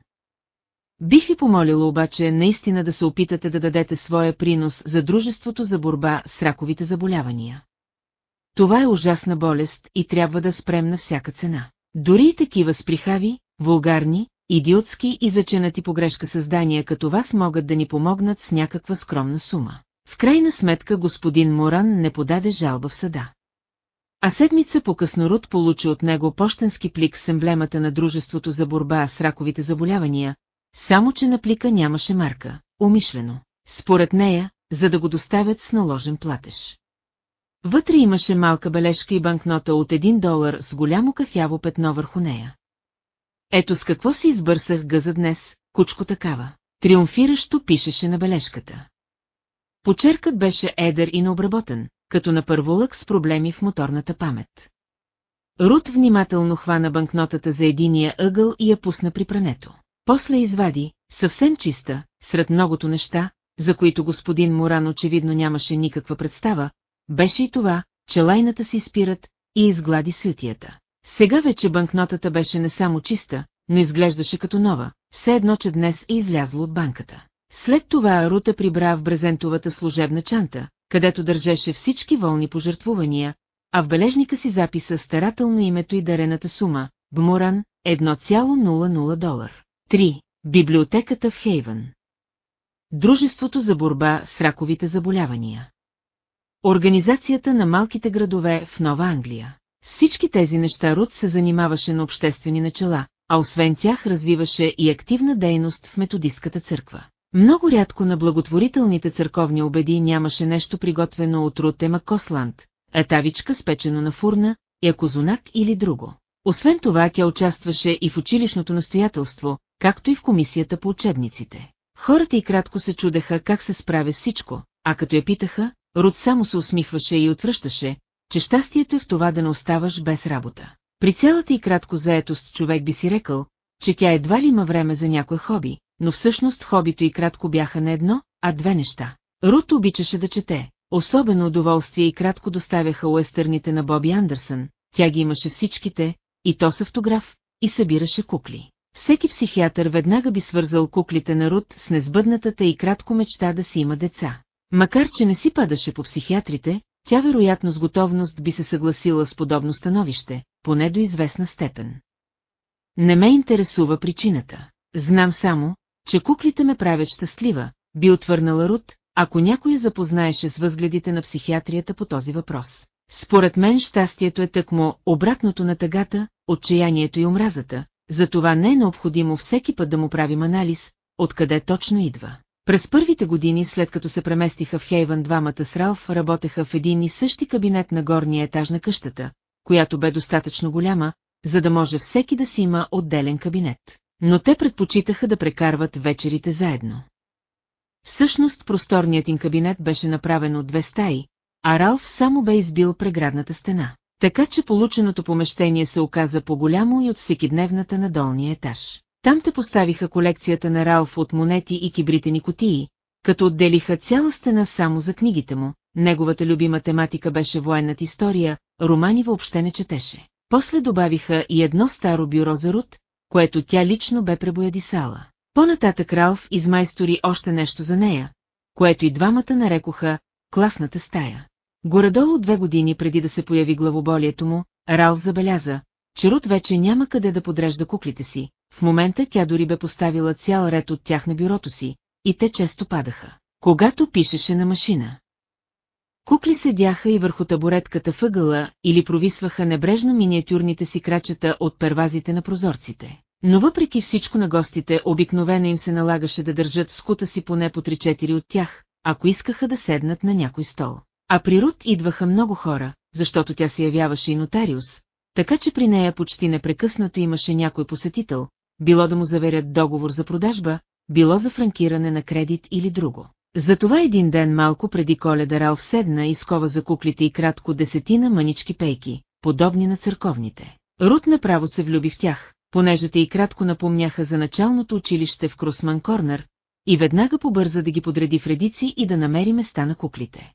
S1: Бих ви помолила обаче наистина да се опитате да дадете своя принос за Дружеството за борба с раковите заболявания. Това е ужасна болест и трябва да спрем на всяка цена. Дори и такива сприхави, вулгарни, идиотски и заченати погрешка създания като вас могат да ни помогнат с някаква скромна сума. В крайна сметка господин Моран не подаде жалба в съда. А седмица по-късно Руд получи от него почтенски плик с емблемата на Дружеството за борба с раковите заболявания, само че на плика нямаше марка, умишлено. Според нея, за да го доставят с наложен платеж. Вътре имаше малка бележка и банкнота от един долар с голямо кафяво петно върху нея. Ето с какво си избърсах гъза днес, кучко такава. Триумфиращо пишеше на бележката. Почеркът беше едър и необработен, като на първолък с проблеми в моторната памет. Рут внимателно хвана банкнотата за единия ъгъл и я пусна при прането. После извади, съвсем чиста, сред многото неща, за които господин Моран очевидно нямаше никаква представа, беше и това, че лайната си спират и изглади сютията. Сега вече банкнотата беше не само чиста, но изглеждаше като нова, все едно, че днес е излязло от банката. След това Рута прибра в брезентовата служебна чанта, където държеше всички волни пожертвувания, а в бележника си записа старателно името и дарената сума – Бмуран, 1,00 долар. 3. Библиотеката в Хейвън. Дружеството за борба с раковите заболявания. Организацията на малките градове в Нова Англия. всички тези неща Руд се занимаваше на обществени начала, а освен тях развиваше и активна дейност в методистката църква. Много рядко на благотворителните църковни обеди нямаше нещо приготвено от Рутема Косланд, етавичка спечено на фурна, якозунак или друго. Освен това тя участваше и в училищното настоятелство, както и в комисията по учебниците. Хората и кратко се чудеха как се справя всичко, а като я питаха, Руд само се усмихваше и отвръщаше, че щастието е в това да не оставаш без работа. При цялата и кратко заетост човек би си рекал, че тя едва ли има време за някое хоби, но всъщност хобито и кратко бяха не едно, а две неща. Рут обичаше да чете, особено удоволствие и кратко доставяха уестърните на Боби Андерсън, тя ги имаше всичките, и то с автограф, и събираше кукли. Всеки психиатър веднага би свързал куклите на Рут с незбъднатата и кратко мечта да си има деца. Макар че не си падаше по психиатрите, тя вероятно с готовност би се съгласила с подобно становище, поне до известна степен. Не ме интересува причината. Знам само, че куклите ме правят щастлива, би отвърнала Рут, ако някой запознаеше с възгледите на психиатрията по този въпрос. Според мен щастието е тъкмо обратното на тъгата, отчаянието и омразата, затова не е необходимо всеки път да му правим анализ, откъде точно идва. През първите години, след като се преместиха в Хейвън двамата с Ралф, работеха в един и същи кабинет на горния етаж на къщата, която бе достатъчно голяма, за да може всеки да си има отделен кабинет. Но те предпочитаха да прекарват вечерите заедно. Всъщност просторният им кабинет беше направен от две стаи, а Ралф само бе избил преградната стена. Така че полученото помещение се оказа по-голямо и от всекидневната на долния етаж. Там те поставиха колекцията на Ралф от монети и кибритени котии, като отделиха цяла стена само за книгите му, неговата любима тематика беше военната история, романи въобще не четеше. После добавиха и едно старо бюро за Рут, което тя лично бе пребоядисала. По-нататък Ралф измайстори още нещо за нея, което и двамата нарекоха «класната стая». Горедолу две години преди да се появи главоболието му, Ралф забеляза, че Рут вече няма къде да подрежда куклите си, в момента тя дори бе поставила цял ред от тях на бюрото си, и те често падаха, когато пишеше на машина. Кукли седяха и върху табуретката въгъла или провисваха небрежно миниатюрните си крачета от первазите на прозорците. Но въпреки всичко на гостите обикновено им се налагаше да държат скута си поне по 3-4 от тях, ако искаха да седнат на някой стол. А при Рут идваха много хора, защото тя се явяваше и нотариус, така че при нея почти непрекъснато имаше някой посетител, било да му заверят договор за продажба, било за франкиране на кредит или друго. Затова един ден малко преди коледа Ралф седна и скова за куклите и кратко десетина мънички пейки, подобни на църковните. Рут направо се влюби в тях, понеже те и кратко напомняха за началното училище в Крусман Корнер, и веднага побърза да ги подреди в редици и да намери места на куклите.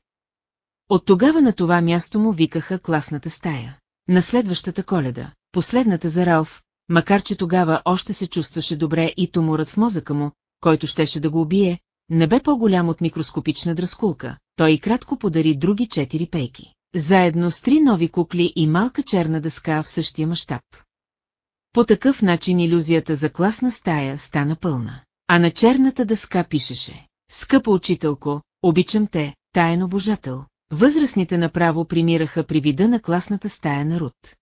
S1: От тогава на това място му викаха класната стая. На следващата коледа, последната за Ралф, макар че тогава още се чувстваше добре и туморът в мозъка му, който щеше да го убие, не бе по-голям от микроскопична дръскулка, той и кратко подари други четири пейки. Заедно с три нови кукли и малка черна дъска в същия мащаб. По такъв начин иллюзията за класна стая стана пълна. А на черната дъска пишеше «Скъпа учителко, обичам те, таен обожател». Възрастните направо примираха при вида на класната стая на Рут.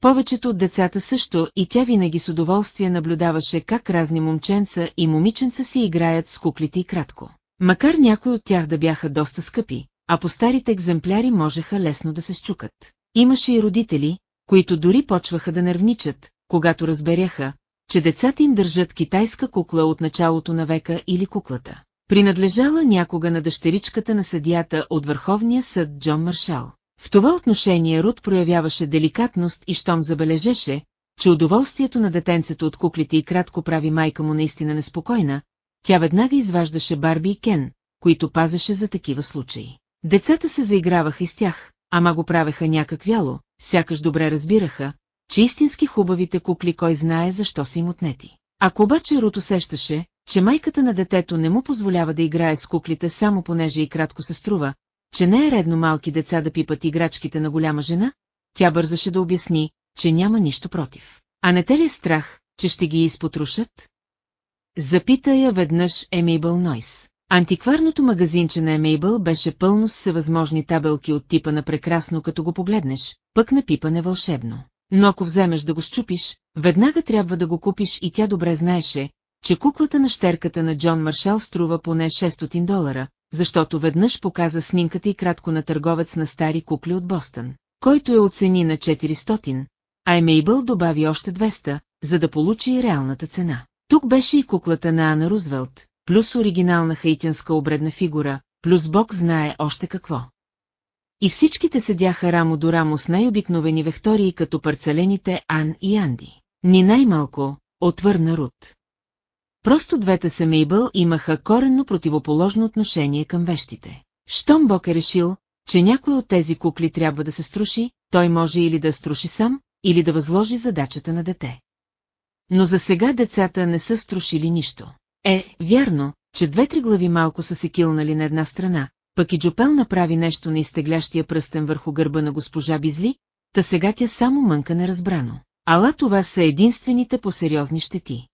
S1: Повечето от децата също и тя винаги с удоволствие наблюдаваше как разни момченца и момиченца си играят с куклите и кратко. Макар някои от тях да бяха доста скъпи, а по старите екземпляри можеха лесно да се щукат. Имаше и родители, които дори почваха да нервничат, когато разберяха, че децата им държат китайска кукла от началото на века или куклата. Принадлежала някога на дъщеричката на съдията от Върховния съд Джон Маршал. В това отношение Рут проявяваше деликатност и щом забележеше, че удоволствието на детенцето от куклите и кратко прави майка му наистина неспокойна, тя веднага изваждаше Барби и Кен, които пазеше за такива случаи. Децата се заиграваха и с тях, ама го правеха някак вяло, сякаш добре разбираха, че истински хубавите кукли кой знае защо са им отнети. Ако обаче Рут усещаше, че майката на детето не му позволява да играе с куклите само понеже и кратко се струва, че не е редно малки деца да пипат играчките на голяма жена, тя бързаше да обясни, че няма нищо против. А не те ли е страх, че ще ги изпотрушат? Запита я веднъж Емейбъл Нойс. Антикварното магазинче на Емейбъл беше пълно с всевъзможни табелки от типа на прекрасно като го погледнеш, пък на пипане вълшебно. Но ако вземеш да го щупиш, веднага трябва да го купиш и тя добре знаеше, че куклата на щерката на Джон Маршал струва поне 600 долара, защото веднъж показа снимката и кратко на търговец на стари кукли от Бостън, който я оцени на 400, а Емейбъл добави още 200, за да получи реалната цена. Тук беше и куклата на Ана Рузвелт, плюс оригинална хаитянска обредна фигура, плюс Бог знае още какво. И всичките седяха рамо до рамо с най-обикновени вектории като парцелените Ан и Анди. Ни най-малко, отвърна Рут. Просто двете са Мейбъл имаха коренно противоположно отношение към вещите. Щом Бог е решил, че някой от тези кукли трябва да се струши, той може или да струши сам, или да възложи задачата на дете. Но за сега децата не са струшили нищо. Е, вярно, че две-три глави малко са се килнали на една страна, пък и Джопел направи нещо на изтеглящия пръстен върху гърба на госпожа Бизли, та сега тя само мънка неразбрано. Ала това са единствените по-сериозни щети.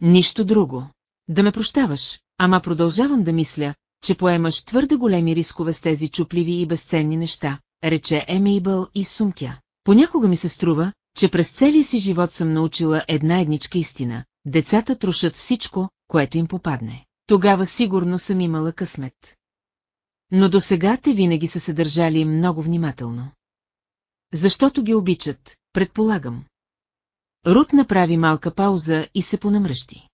S1: Нищо друго. Да ме прощаваш, ама продължавам да мисля, че поемаш твърде големи рискове с тези чупливи и безценни неща, рече Емейбъл и сумтя. Понякога ми се струва, че през целия си живот съм научила една едничка истина. Децата трошат всичко, което им попадне. Тогава сигурно съм имала късмет. Но до сега те винаги са се държали много внимателно. Защото ги обичат, предполагам. Рут направи малка пауза и се понамръщи.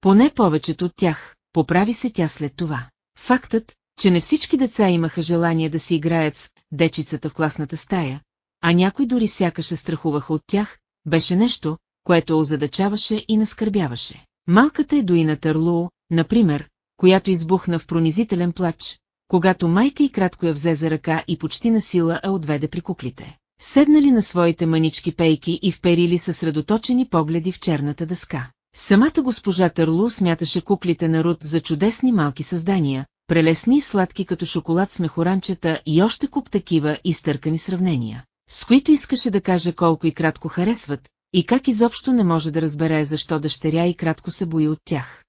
S1: Поне повечето от тях, поправи се тя след това. Фактът, че не всички деца имаха желание да си играят с дечицата в класната стая, а някой дори сякаше страхуваха от тях, беше нещо, което озадачаваше и наскърбяваше. Малката Едуина Търлу, например, която избухна в пронизителен плач, когато майка и кратко я взе за ръка и почти на сила а отведе при куклите. Седнали на своите манички пейки и вперили съсредоточени погледи в черната дъска. Самата госпожа Търлу смяташе куклите на Рут за чудесни малки създания, прелесни и сладки като шоколад с мехоранчета и още куп такива изтъркани сравнения, с които искаше да каже колко и кратко харесват, и как изобщо не може да разбере защо дъщеря и кратко се бои от тях.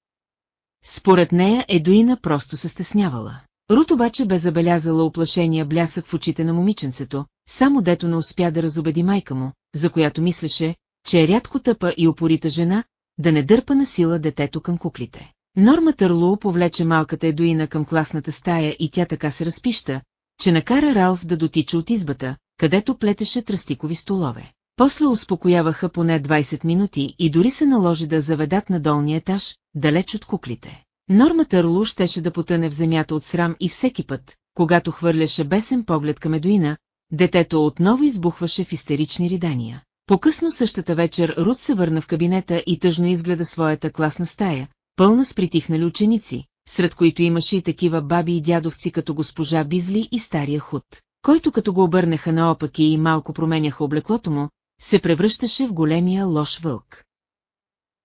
S1: Според нея Едуина просто се стеснявала. Рут обаче бе забелязала оплашения блясък в очите на момиченцето, само дето не успя да разобеди майка му, за която мислеше, че е рядко тъпа и опорита жена, да не дърпа на сила детето към куклите. Норма Търлу повлече малката Едуина към класната стая и тя така се разпища, че накара Ралф да дотича от избата, където плетеше тръстикови столове. После успокояваха поне 20 минути и дори се наложи да заведат на долния етаж, далеч от куклите. Норма Търлу щеше да потъне в земята от срам и всеки път, когато хвърляше бесен поглед към Едуина, детето отново избухваше в истерични ридания. По-късно същата вечер Рут се върна в кабинета и тъжно изгледа своята класна стая, пълна с притихнали ученици, сред които имаше и такива баби и дядовци като госпожа Бизли и стария худ, който като го обърнаха наопаки и малко променяха облеклото му, се превръщаше в големия лош вълк.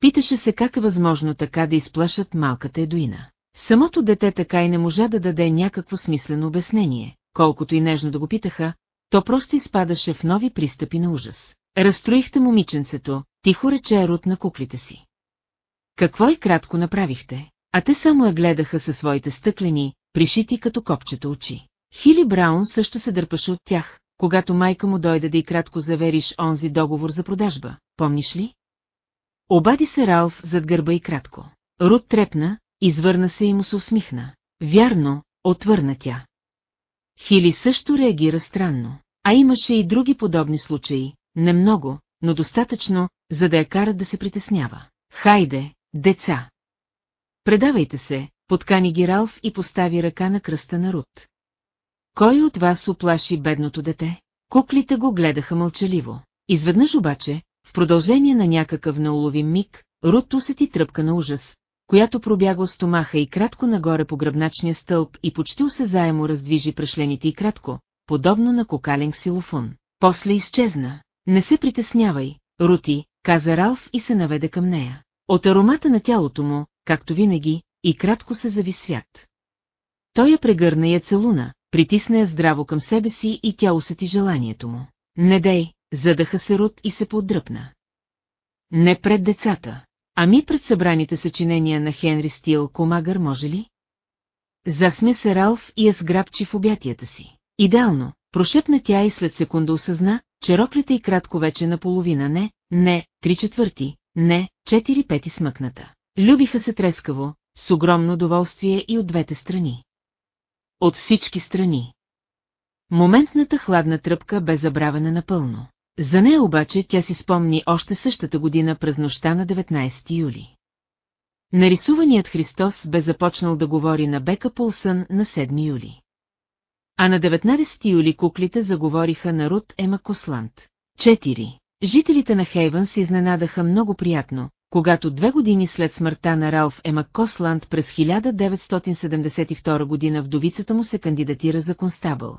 S1: Питаше се как е възможно така да изплашат малката Едуина. Самото дете така и не можа да даде някакво смислено обяснение, колкото и нежно да го питаха, то просто изпадаше в нови пристъпи на ужас. Разстроихте момиченцето, тихо рече Рут на куклите си. Какво и кратко направихте, а те само я гледаха със своите стъклени, пришити като копчета очи. Хили Браун също се дърпаше от тях, когато майка му дойде да и кратко завериш онзи договор за продажба, помниш ли? Обади се Ралф зад гърба и кратко. Рут трепна, извърна се и му се усмихна. Вярно, отвърна тя. Хили също реагира странно, а имаше и други подобни случаи, не много, но достатъчно, за да я карат да се притеснява. Хайде, деца! Предавайте се, подкани ги Ралф и постави ръка на кръста на Рут. Кой от вас оплаши бедното дете? Куклите го гледаха мълчаливо. Изведнъж обаче, в продължение на някакъв неуловим миг, Рут усети тръпка на ужас, която пробяга от стомаха и кратко нагоре по гръбначния стълб и почти усезаемо раздвижи прешлените и кратко, подобно на кокален ксилофон. После изчезна. Не се притеснявай, Рути, каза Ралф и се наведе към нея. От аромата на тялото му, както винаги, и кратко се зави свят. Той я прегърна и я целуна, притисна я здраво към себе си и тя усети желанието му. Не дей, задъха се Рут и се поддръпна. Не пред децата, ами пред събраните съчинения на Хенри Стил Комагър може ли? Засмя се Ралф и я сграбчи в обятията си. Идеално, прошепна тя и след секунда осъзна, че роклята и кратко вече наполовина не, не, три четвърти, не, четири пети смъкната. Любиха се трескаво, с огромно удоволствие и от двете страни. От всички страни. Моментната хладна тръпка бе забравена напълно. За нея обаче тя си спомни още същата година през нощта на 19 юли. Нарисуваният Христос бе започнал да говори на Бека Пулсън на 7 юли. А на 19 юли куклите заговориха на Рут Ема Косланд. 4. Жителите на Хейвън се изненадаха много приятно, когато две години след смъртта на Ралф Ема Косланд през 1972 година вдовицата му се кандидатира за констабъл.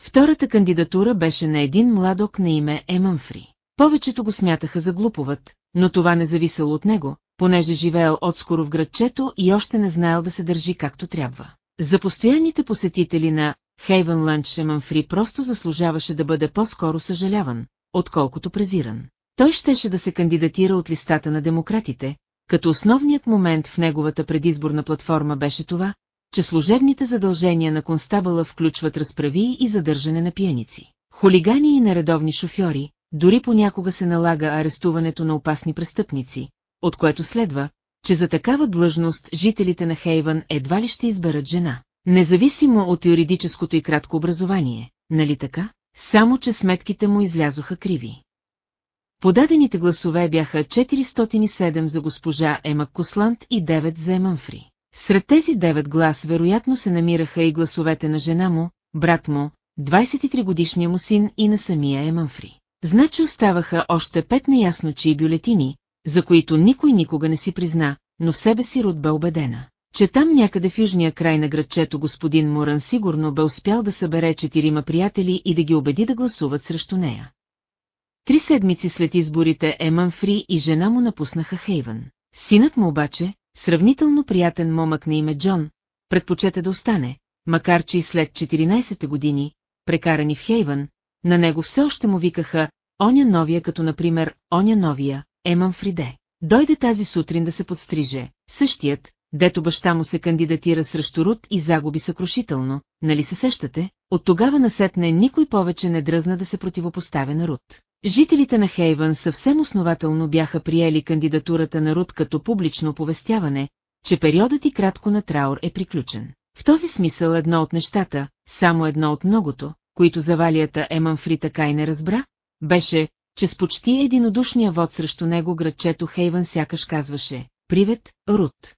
S1: Втората кандидатура беше на един младок на име Емънфри. Повечето го смятаха за глуповът, но това не зависело от него, понеже живеел отскоро в градчето и още не знаел да се държи както трябва. За постоянните посетители на Хейвен Лънч Емънфри просто заслужаваше да бъде по-скоро съжаляван, отколкото презиран. Той щеше да се кандидатира от листата на демократите, като основният момент в неговата предизборна платформа беше това, че служебните задължения на констабъла включват разправи и задържане на пияници. Хулигани и нередовни шофьори, дори понякога се налага арестуването на опасни престъпници, от което следва, че за такава длъжност жителите на Хейвън едва ли ще изберат жена. Независимо от юридическото и кратко образование, нали така? Само, че сметките му излязоха криви. Подадените гласове бяха 407 за госпожа Ема Косланд и 9 за Емънфри. Сред тези 9 глас вероятно се намираха и гласовете на жена му, брат му, 23-годишния му син и на самия Емънфри. Значи оставаха още пет неясно чии бюлетини, за които никой никога не си призна, но в себе си Руд бе убедена, че там някъде в южния край на градчето господин Муран сигурно бе успял да събере четирима приятели и да ги убеди да гласуват срещу нея. Три седмици след изборите Еман Фри и жена му напуснаха Хейвън. Синът му обаче, сравнително приятен момък на име Джон, предпочете да остане, макар че и след 14 години, прекарани в Хейвън, на него все още му викаха «Оня новия», като например «Оня новия», Еман Фриде. Дойде тази сутрин да се подстриже, същият, дето баща му се кандидатира срещу Руд и загуби съкрушително, нали се сещате? От тогава насетне никой повече не дръзна да се противопоставя на Руд. Жителите на Хейвън съвсем основателно бяха приели кандидатурата на Руд като публично оповестяване, че периодът и кратко на траур е приключен. В този смисъл едно от нещата, само едно от многото, които завалията Еманфри така и не разбра, беше, че с почти единодушния вод срещу него градчето Хейвън сякаш казваше «Привет, Рут».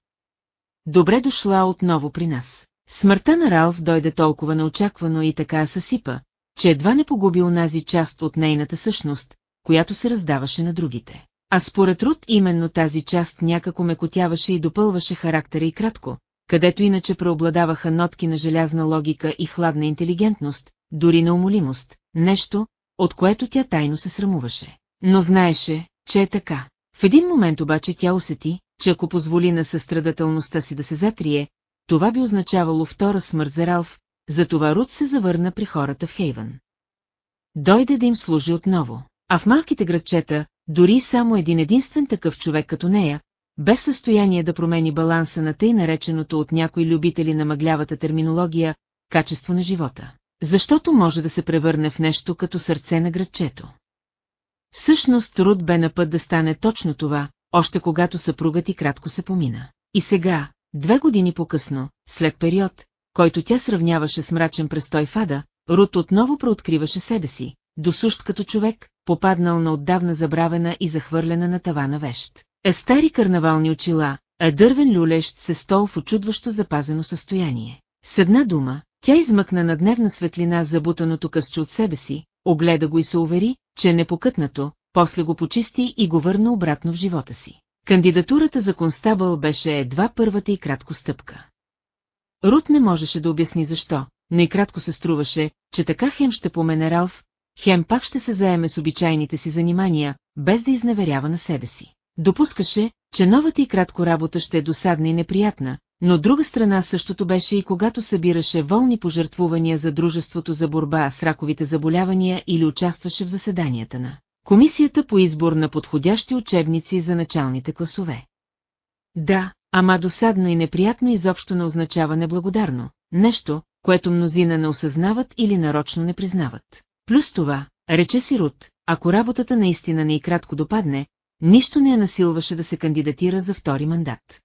S1: Добре дошла отново при нас. Смъртта на Ралф дойде толкова неочаквано и така съсипа, че едва не погуби онази част от нейната същност, която се раздаваше на другите. А според Рут именно тази част някако мекотяваше и допълваше характера и кратко, където иначе преобладаваха нотки на желязна логика и хладна интелигентност, дори на умолимост, нещо, от което тя тайно се срамуваше. Но знаеше, че е така. В един момент обаче тя усети, че ако позволи на състрадателността си да се затрие, това би означавало втора смърт за Ралф, затова Рут се завърна при хората в Хейвън. Дойде да им служи отново, а в малките градчета, дори само един единствен такъв човек като нея, бе в състояние да промени баланса на тъй нареченото от някои любители на мъглявата терминология качество на живота. Защото може да се превърне в нещо като сърце на градчето. Всъщност труд бе на път да стане точно това, още когато съпругът и кратко се помина. И сега, две години по-късно, след период, който тя сравняваше с мрачен престой в Ада, Рут отново прооткриваше себе си, досущ като човек, попаднал на отдавна забравена и захвърлена на тавана вещ. Е стари карнавални очила, а дървен люлещ се стол в очудващо запазено състояние. С една дума, тя измъкна на дневна светлина забутаното късче от себе си, огледа го и се увери, че е непокътнато, после го почисти и го върна обратно в живота си. Кандидатурата за констабъл беше едва първата и кратко стъпка. Рут не можеше да обясни защо, но и кратко се струваше, че така хем ще помене Ралф, хем пак ще се заеме с обичайните си занимания, без да изневерява на себе си. Допускаше, че новата и кратко работа ще е досадна и неприятна, но друга страна същото беше и когато събираше волни пожертвувания за Дружеството за борба с раковите заболявания или участваше в заседанията на Комисията по избор на подходящи учебници за началните класове. Да, ама досадно и неприятно изобщо не означава неблагодарно, нещо, което мнозина не осъзнават или нарочно не признават. Плюс това, рече си Рут, ако работата наистина не и кратко допадне, нищо не я насилваше да се кандидатира за втори мандат.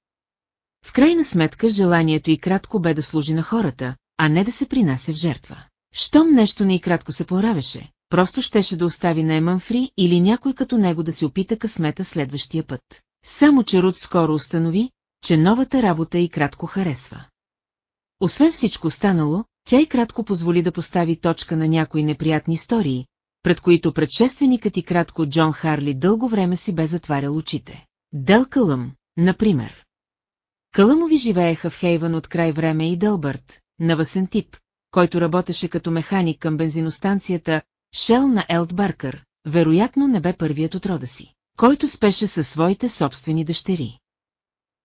S1: В крайна сметка желанието и кратко бе да служи на хората, а не да се принася в жертва. Щом нещо не и кратко се поравеше, просто щеше да остави на Еманфри или някой като него да си опита късмета следващия път. Само че Рут скоро установи, че новата работа и кратко харесва. Освен всичко останало, тя и кратко позволи да постави точка на някои неприятни истории, пред които предшественикът и кратко Джон Харли дълго време си бе затварял очите. Дел Кълъм, например. Кълъмови живееха в Хейвън от край време и Дълбърт, навъсен тип, който работеше като механик към бензиностанцията Шел на Елт Баркър, вероятно не бе първият от рода си, който спеше със своите собствени дъщери.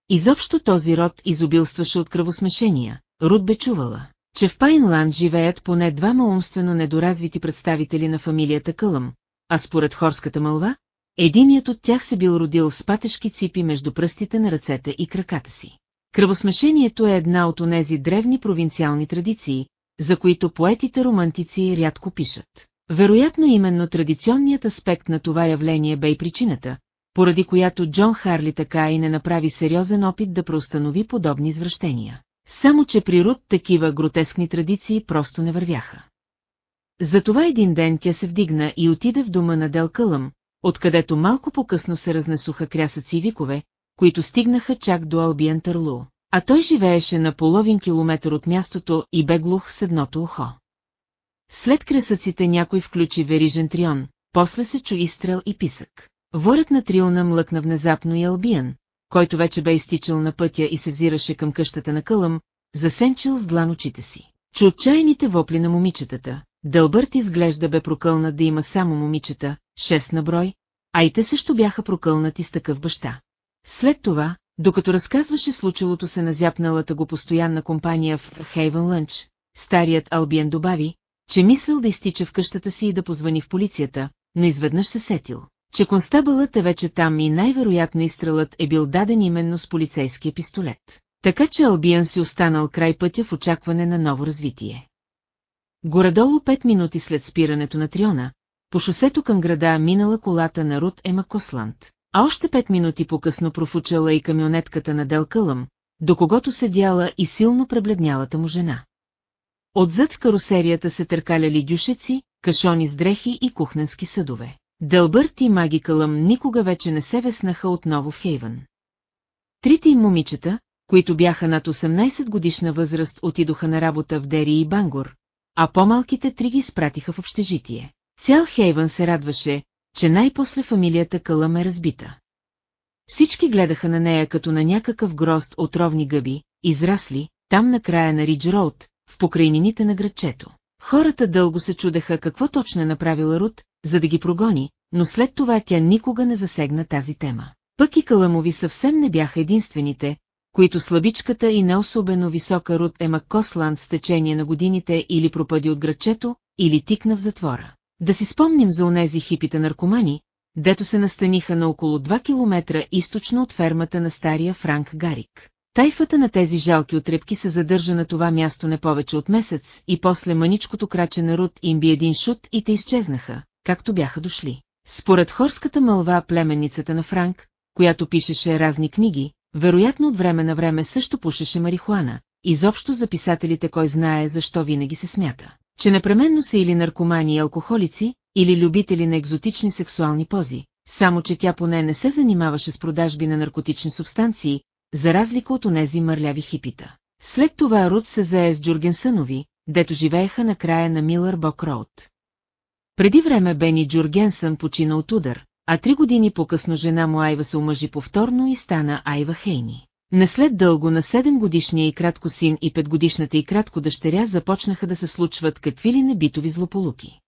S1: Изобщо този род изобилстваше от кръвосмешения, Руд бе чувала, че в Пайнланд живеят поне двама умствено недоразвити представители на фамилията Кълъм, а според хорската мълва, единият от тях се бил родил с патешки ципи между пръстите на ръцете и краката си. Кръвосмешението е една от онези древни провинциални традиции, за които поетите-романтици рядко пишат. Вероятно именно традиционният аспект на това явление бе и причината, поради която Джон Харли така и не направи сериозен опит да проустанови подобни извращения. Само че при Руд такива гротескни традиции просто не вървяха. Затова един ден тя се вдигна и отиде в дома на Дел Кълъм, откъдето малко по-късно се разнесоха крясъци и викове, които стигнаха чак до Албиен Търлу. А той живееше на половин километър от мястото и бе глух с едното ухо. След кресъците някой включи верижен трион, после се чу изстрел и писък. Ворът на триона млъкна внезапно и Албиан, който вече бе изтичал на пътя и се взираше към къщата на Кълъм, засенчил с длан очите си. Чу отчаяните вопли на момичетата. Дълбърт изглежда бе прокълнат да има само момичета, шест на брой, а и те също бяха прокълнати с такъв баща. След това, докато разказваше случилото се на зяпналата го постоянна компания в Хейвен Лънч, старият Албиен добави, че мислил да изтича в къщата си и да позвани в полицията, но изведнъж се сетил, че констабълът е вече там и най-вероятно изстрелът е бил даден именно с полицейския пистолет. Така че Албиан си останал край пътя в очакване на ново развитие. Горедолу пет минути след спирането на Триона, по шосето към града минала колата на Рут Ема Косланд, а още пет минути по-късно профучала и камионетката на Дел Кълъм, до когото седяла и силно пребледнялата му жена. Отзад в карусерията се търкаляли дюшеци, кашони с дрехи и кухненски съдове. Дълбърт и Маги Кълъм никога вече не се веснаха отново в Хейвън. Трите им момичета, които бяха над 18 годишна възраст, отидоха на работа в Дери и Бангор, а по-малките три ги спратиха в общежитие. Цял Хейвън се радваше, че най-после фамилията Кълъм е разбита. Всички гледаха на нея като на някакъв грозд отровни гъби, израсли, там на края на Ридж Роуд, в покрайнините на градчето. Хората дълго се чудеха какво точно е направила Рут, за да ги прогони, но след това тя никога не засегна тази тема. Пък и Каламови съвсем не бяха единствените, които слабичката и не особено висока Рут Ема Косланд с течение на годините или пропади от градчето, или тикна в затвора. Да си спомним за онези хипите наркомани, дето се настаниха на около 2 километра източно от фермата на стария Франк Гарик. Тайфата на тези жалки отрепки се задържа на това място не повече от месец и после маничкото краче на Рут им би един шут и те изчезнаха, както бяха дошли. Според хорската мълва племенницата на Франк, която пишеше разни книги, вероятно от време на време също пушеше марихуана, изобщо за писателите кой знае защо винаги се смята, че непременно са или наркомани и алкохолици, или любители на екзотични сексуални пози, само че тя поне не се занимаваше с продажби на наркотични субстанции, за разлика от онези мърляви хипита. След това Рут се зае с Джургенсънови, дето живееха на края на Милър Бок Роуд. Преди време Бени Джургенсън почина от удар, а три години по-късно жена му Айва се омъжи повторно и стана Айва Хейни. Не след дълго на 7 годишния и кратко син и 5 годишната и кратко дъщеря започнаха да се случват какви ли небитови злополуки.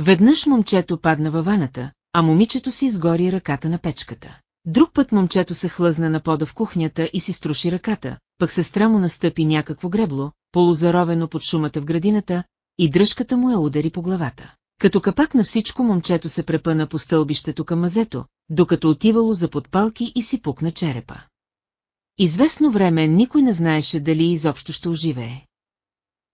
S1: Веднъж момчето падна във ваната, а момичето си изгори ръката на печката. Друг път момчето се хлъзна на пода в кухнята и си струши ръката, пък сестра му настъпи някакво гребло, полузаровено под шумата в градината, и дръжката му я удари по главата. Като капак на всичко момчето се препъна по стълбището към мазето, докато отивало за подпалки и си пукна черепа. Известно време никой не знаеше дали изобщо ще оживее.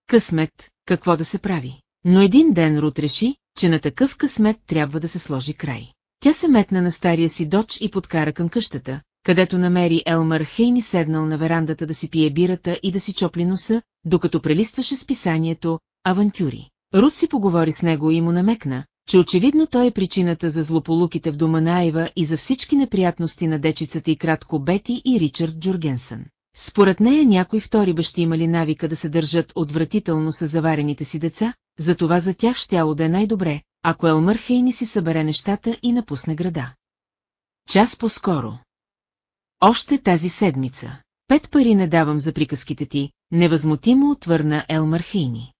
S1: Късмет, какво да се прави? Но един ден Рут реши, че на такъв късмет трябва да се сложи край. Тя се метна на стария си доч и подкара към къщата, където намери Елмър Хейни седнал на верандата да си пие бирата и да си чопли носа, докато прелистваше списанието «Авантюри». Рут си поговори с него и му намекна, че очевидно той е причината за злополуките в дома на Айва и за всички неприятности на дечицата и кратко Бети и Ричард Джургенсън. Според нея някои втори бащи имали навика да се държат отвратително с заварените си деца, затова за тях щяло да е най-добре, ако Елмър Хейни си събере нещата и напусне града. Час по-скоро. Още тази седмица. Пет пари не давам за приказките ти, невъзмутимо отвърна Елмър Хейни.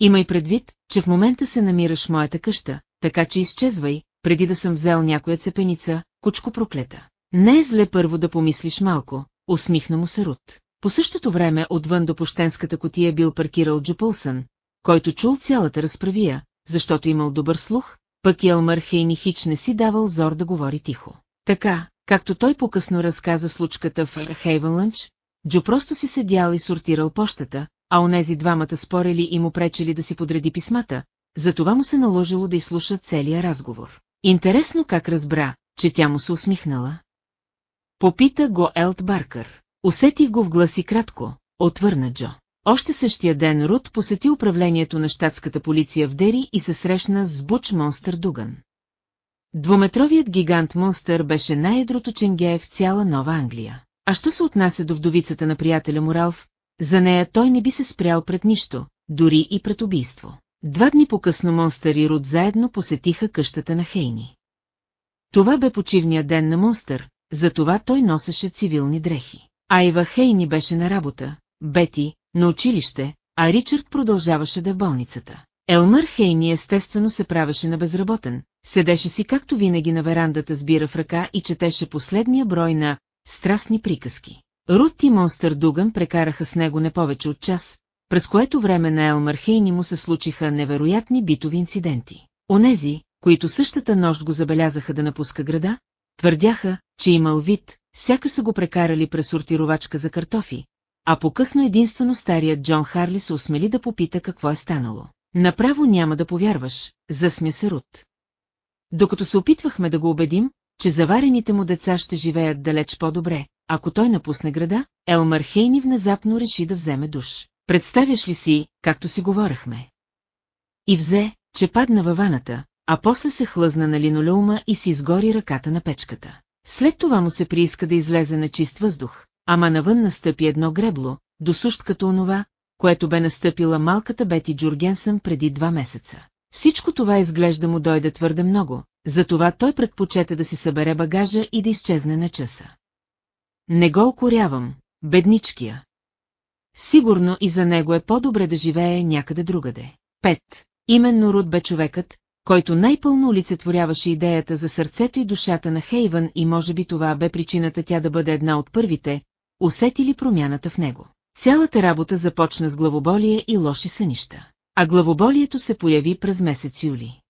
S1: Имай предвид, че в момента се намираш в моята къща, така че изчезвай, преди да съм взел някоя цепеница, кучко проклета. Не е зле първо да помислиш малко, усмихна му се Рут. По същото време отвън до пощенската котия бил паркирал Джо Пълсън, който чул цялата разправия, защото имал добър слух, пък Елмър Хейни Хич не си давал зор да говори тихо. Така, както той по-късно разказа случката в Хейвенлънч, Джо просто си седял и сортирал пощата, а онези двамата спорели и му пречели да си подреди писмата, затова му се наложило да изслуша целия разговор. Интересно как разбра, че тя му се усмихнала. Попита го Елт Баркър. Усетих го в гласи кратко, отвърна Джо. Още същия ден Рут посети управлението на щатската полиция в Дери и се срещна с Буч Монстър Дуган. Двуметровият гигант Монстър беше най-едрото ченгее в цяла Нова Англия. А що се отнася до вдовицата на приятеля му Ралф, за нея той не би се спрял пред нищо, дори и пред убийство. Два дни по-късно Монстър и Рут заедно посетиха къщата на Хейни. Това бе почивния ден на Монстър, затова той носеше цивилни дрехи. Айва Хейни беше на работа, Бети, на училище, а Ричард продължаваше да е в болницата. Елмър Хейни естествено се правеше на безработен, седеше си както винаги на верандата с бира в ръка и четеше последния брой на «Страстни приказки». Рут и Монстър Дуган прекараха с него не повече от час, през което време на Елмър Хейни му се случиха невероятни битови инциденти. Онези, които същата нощ го забелязаха да напуска града, твърдяха, че имал вид, сяка са го прекарали през сортировачка за картофи, а по-късно единствено старият Джон Харли се осмели да попита какво е станало. Направо няма да повярваш, засмя се Рут. Докато се опитвахме да го убедим, че заварените му деца ще живеят далеч по-добре, ако той напусне града, Елмар Хейни внезапно реши да вземе душ. Представяш ли си, както си говорехме? И взе, че падна във ваната, а после се хлъзна на линолеума и си изгори ръката на печката. След това му се прииска да излезе на чист въздух, ама навън настъпи едно гребло, досущ като онова, което бе настъпила малката Бети Джургенсън преди два месеца. Всичко това изглежда му дойде твърде много, затова той предпочете да си събере багажа и да изчезне на часа. Не го окорявам, бедничкия. Сигурно и за него е по-добре да живее някъде другаде. Пет. Именно Руд бе човекът, който най-пълно олицетворяваше идеята за сърцето и душата на Хейвън и може би това бе причината тя да бъде една от първите, усетили промяната в него. Цялата работа започна с главоболие и лоши сънища, а главоболието се появи през месец юли.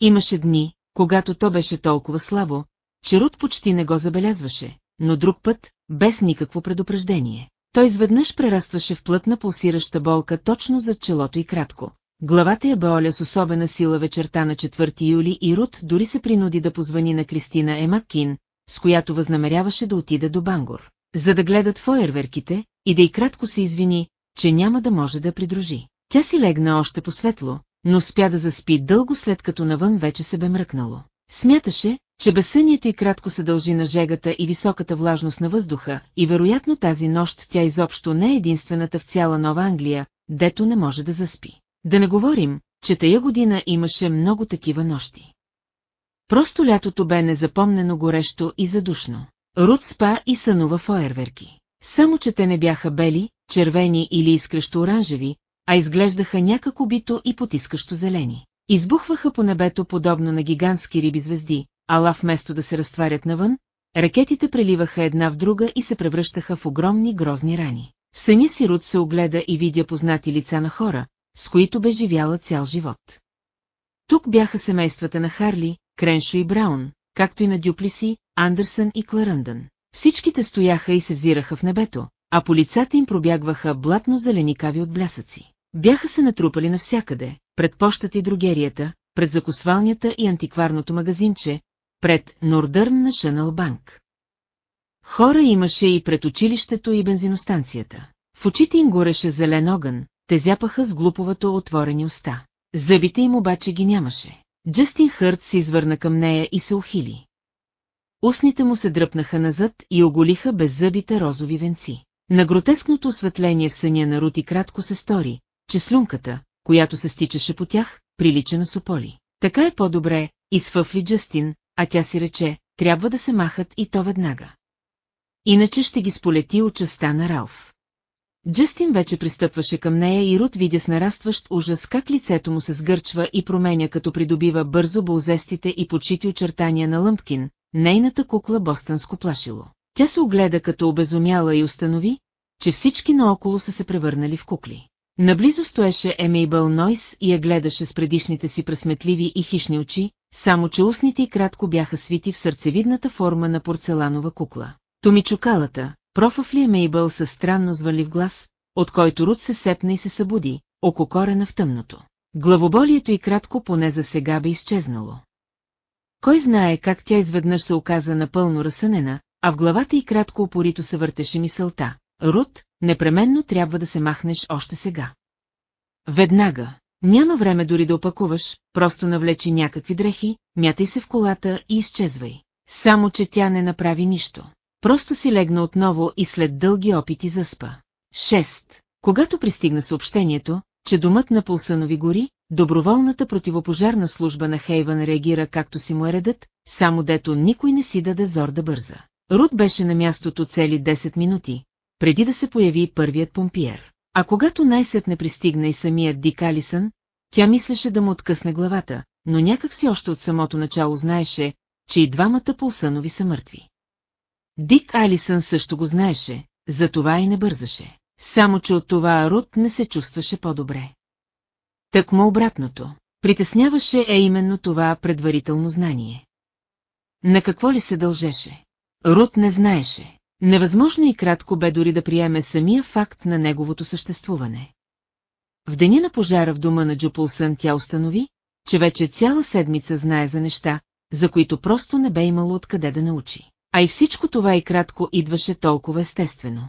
S1: Имаше дни, когато то беше толкова слабо, че Руд почти не го забелязваше, но друг път, без никакво предупреждение. Той изведнъж прерастваше в плътна пулсираща болка точно зад челото и кратко. Главата я боля с особена сила вечерта на 4 юли и Рут дори се принуди да позвани на Кристина Емаккин, с която възнамеряваше да отиде до Бангор, за да гледат фойерверките и да и кратко се извини, че няма да може да придружи. Тя си легна още по-светло, но спя да заспи дълго след като навън вече се бе мръкнало. Смяташе, че безсънието и кратко се дължи на жегата и високата влажност на въздуха, и вероятно тази нощ тя изобщо не е единствената в цяла Нова Англия, дето не може да заспи. Да не говорим, че тая година имаше много такива нощи. Просто лятото бе незапомнено горещо и задушно. Руд спа и сънува фойерверки. Само, че те не бяха бели, червени или изкрещо оранжеви, а изглеждаха някак убито и потискащо зелени. Избухваха по небето подобно на гигантски риби звезди, ала вместо да се разтварят навън, ракетите преливаха една в друга и се превръщаха в огромни грозни рани. В съня си Руд се огледа и видя познати лица на хора, с които бе живяла цял живот. Тук бяха семействата на Харли, Креншо и Браун, както и на Дюплиси, Андерсън и Кларъндън. Всичките стояха и се взираха в небето, а по лицата им пробягваха блатно-зеленикави от блясъци. Бяха се натрупали навсякъде, пред пощата и другерията, пред закосвалнята и антикварното магазинче, пред Нордърн National Банк. Хора имаше и пред училището и бензиностанцията. В очите им гореше зелен огън, те зяпаха с глуповато отворени уста. Зъбите им обаче ги нямаше. Джастин Хърт се извърна към нея и се ухили. Устните му се дръпнаха назад и оголиха беззъбите розови венци. На гротескното осветление в съня на Рути кратко се стори, че слюнката, която се стичаше по тях, прилича на сополи. Така е по-добре, изфъфли Джастин, а тя си рече, трябва да се махат и то веднага. Иначе ще ги сполети от частта на Ралф. Джастин вече пристъпваше към нея и Рут видя с нарастващ ужас как лицето му се сгърчва и променя като придобива бързо бълзестите и почити очертания на Лъмпкин, нейната кукла бостънско плашило. Тя се огледа като обезумяла и установи, че всички наоколо са се превърнали в кукли. Наблизо стоеше Емейбъл Нойс и я гледаше с предишните си пресметливи и хищни очи, само че устните и кратко бяха свити в сърцевидната форма на порцеланова кукла. Томичукалата, профафли Емейбъл със странно звалив глас, от който Руд се сепна и се събуди, ококорена в тъмното. Главоболието и кратко поне за сега бе изчезнало. Кой знае как тя изведнъж се оказа напълно разсънена, а в главата и кратко опорито се въртеше мисълта. Рут, непременно трябва да се махнеш още сега. Веднага. Няма време дори да опакуваш, просто навлечи някакви дрехи, мятай се в колата и изчезвай. Само, че тя не направи нищо. Просто си легна отново и след дълги опити заспа. 6. Когато пристигна съобщението, че домът на Пулсанови гори, доброволната противопожарна служба на Хейвън реагира както си му е редът, само дето никой не си даде зор да бърза. Руд беше на мястото цели 10 минути, преди да се появи първият помпиер. А когато най-сетне пристигна и самият Дик Алисън, тя мислеше да му откъсне главата, но някак си още от самото начало знаеше, че и двамата Пулсанови са мъртви. Дик Алисън също го знаеше, затова и не бързаше. Само, че от това Рут не се чувстваше по-добре. Так му обратното. Притесняваше е именно това предварително знание. На какво ли се дължеше? Рут не знаеше. Невъзможно и кратко бе дори да приеме самия факт на неговото съществуване. В деня на пожара в дома на Джупулсън тя установи, че вече цяла седмица знае за неща, за които просто не бе имало откъде да научи. А и всичко това и кратко идваше толкова естествено.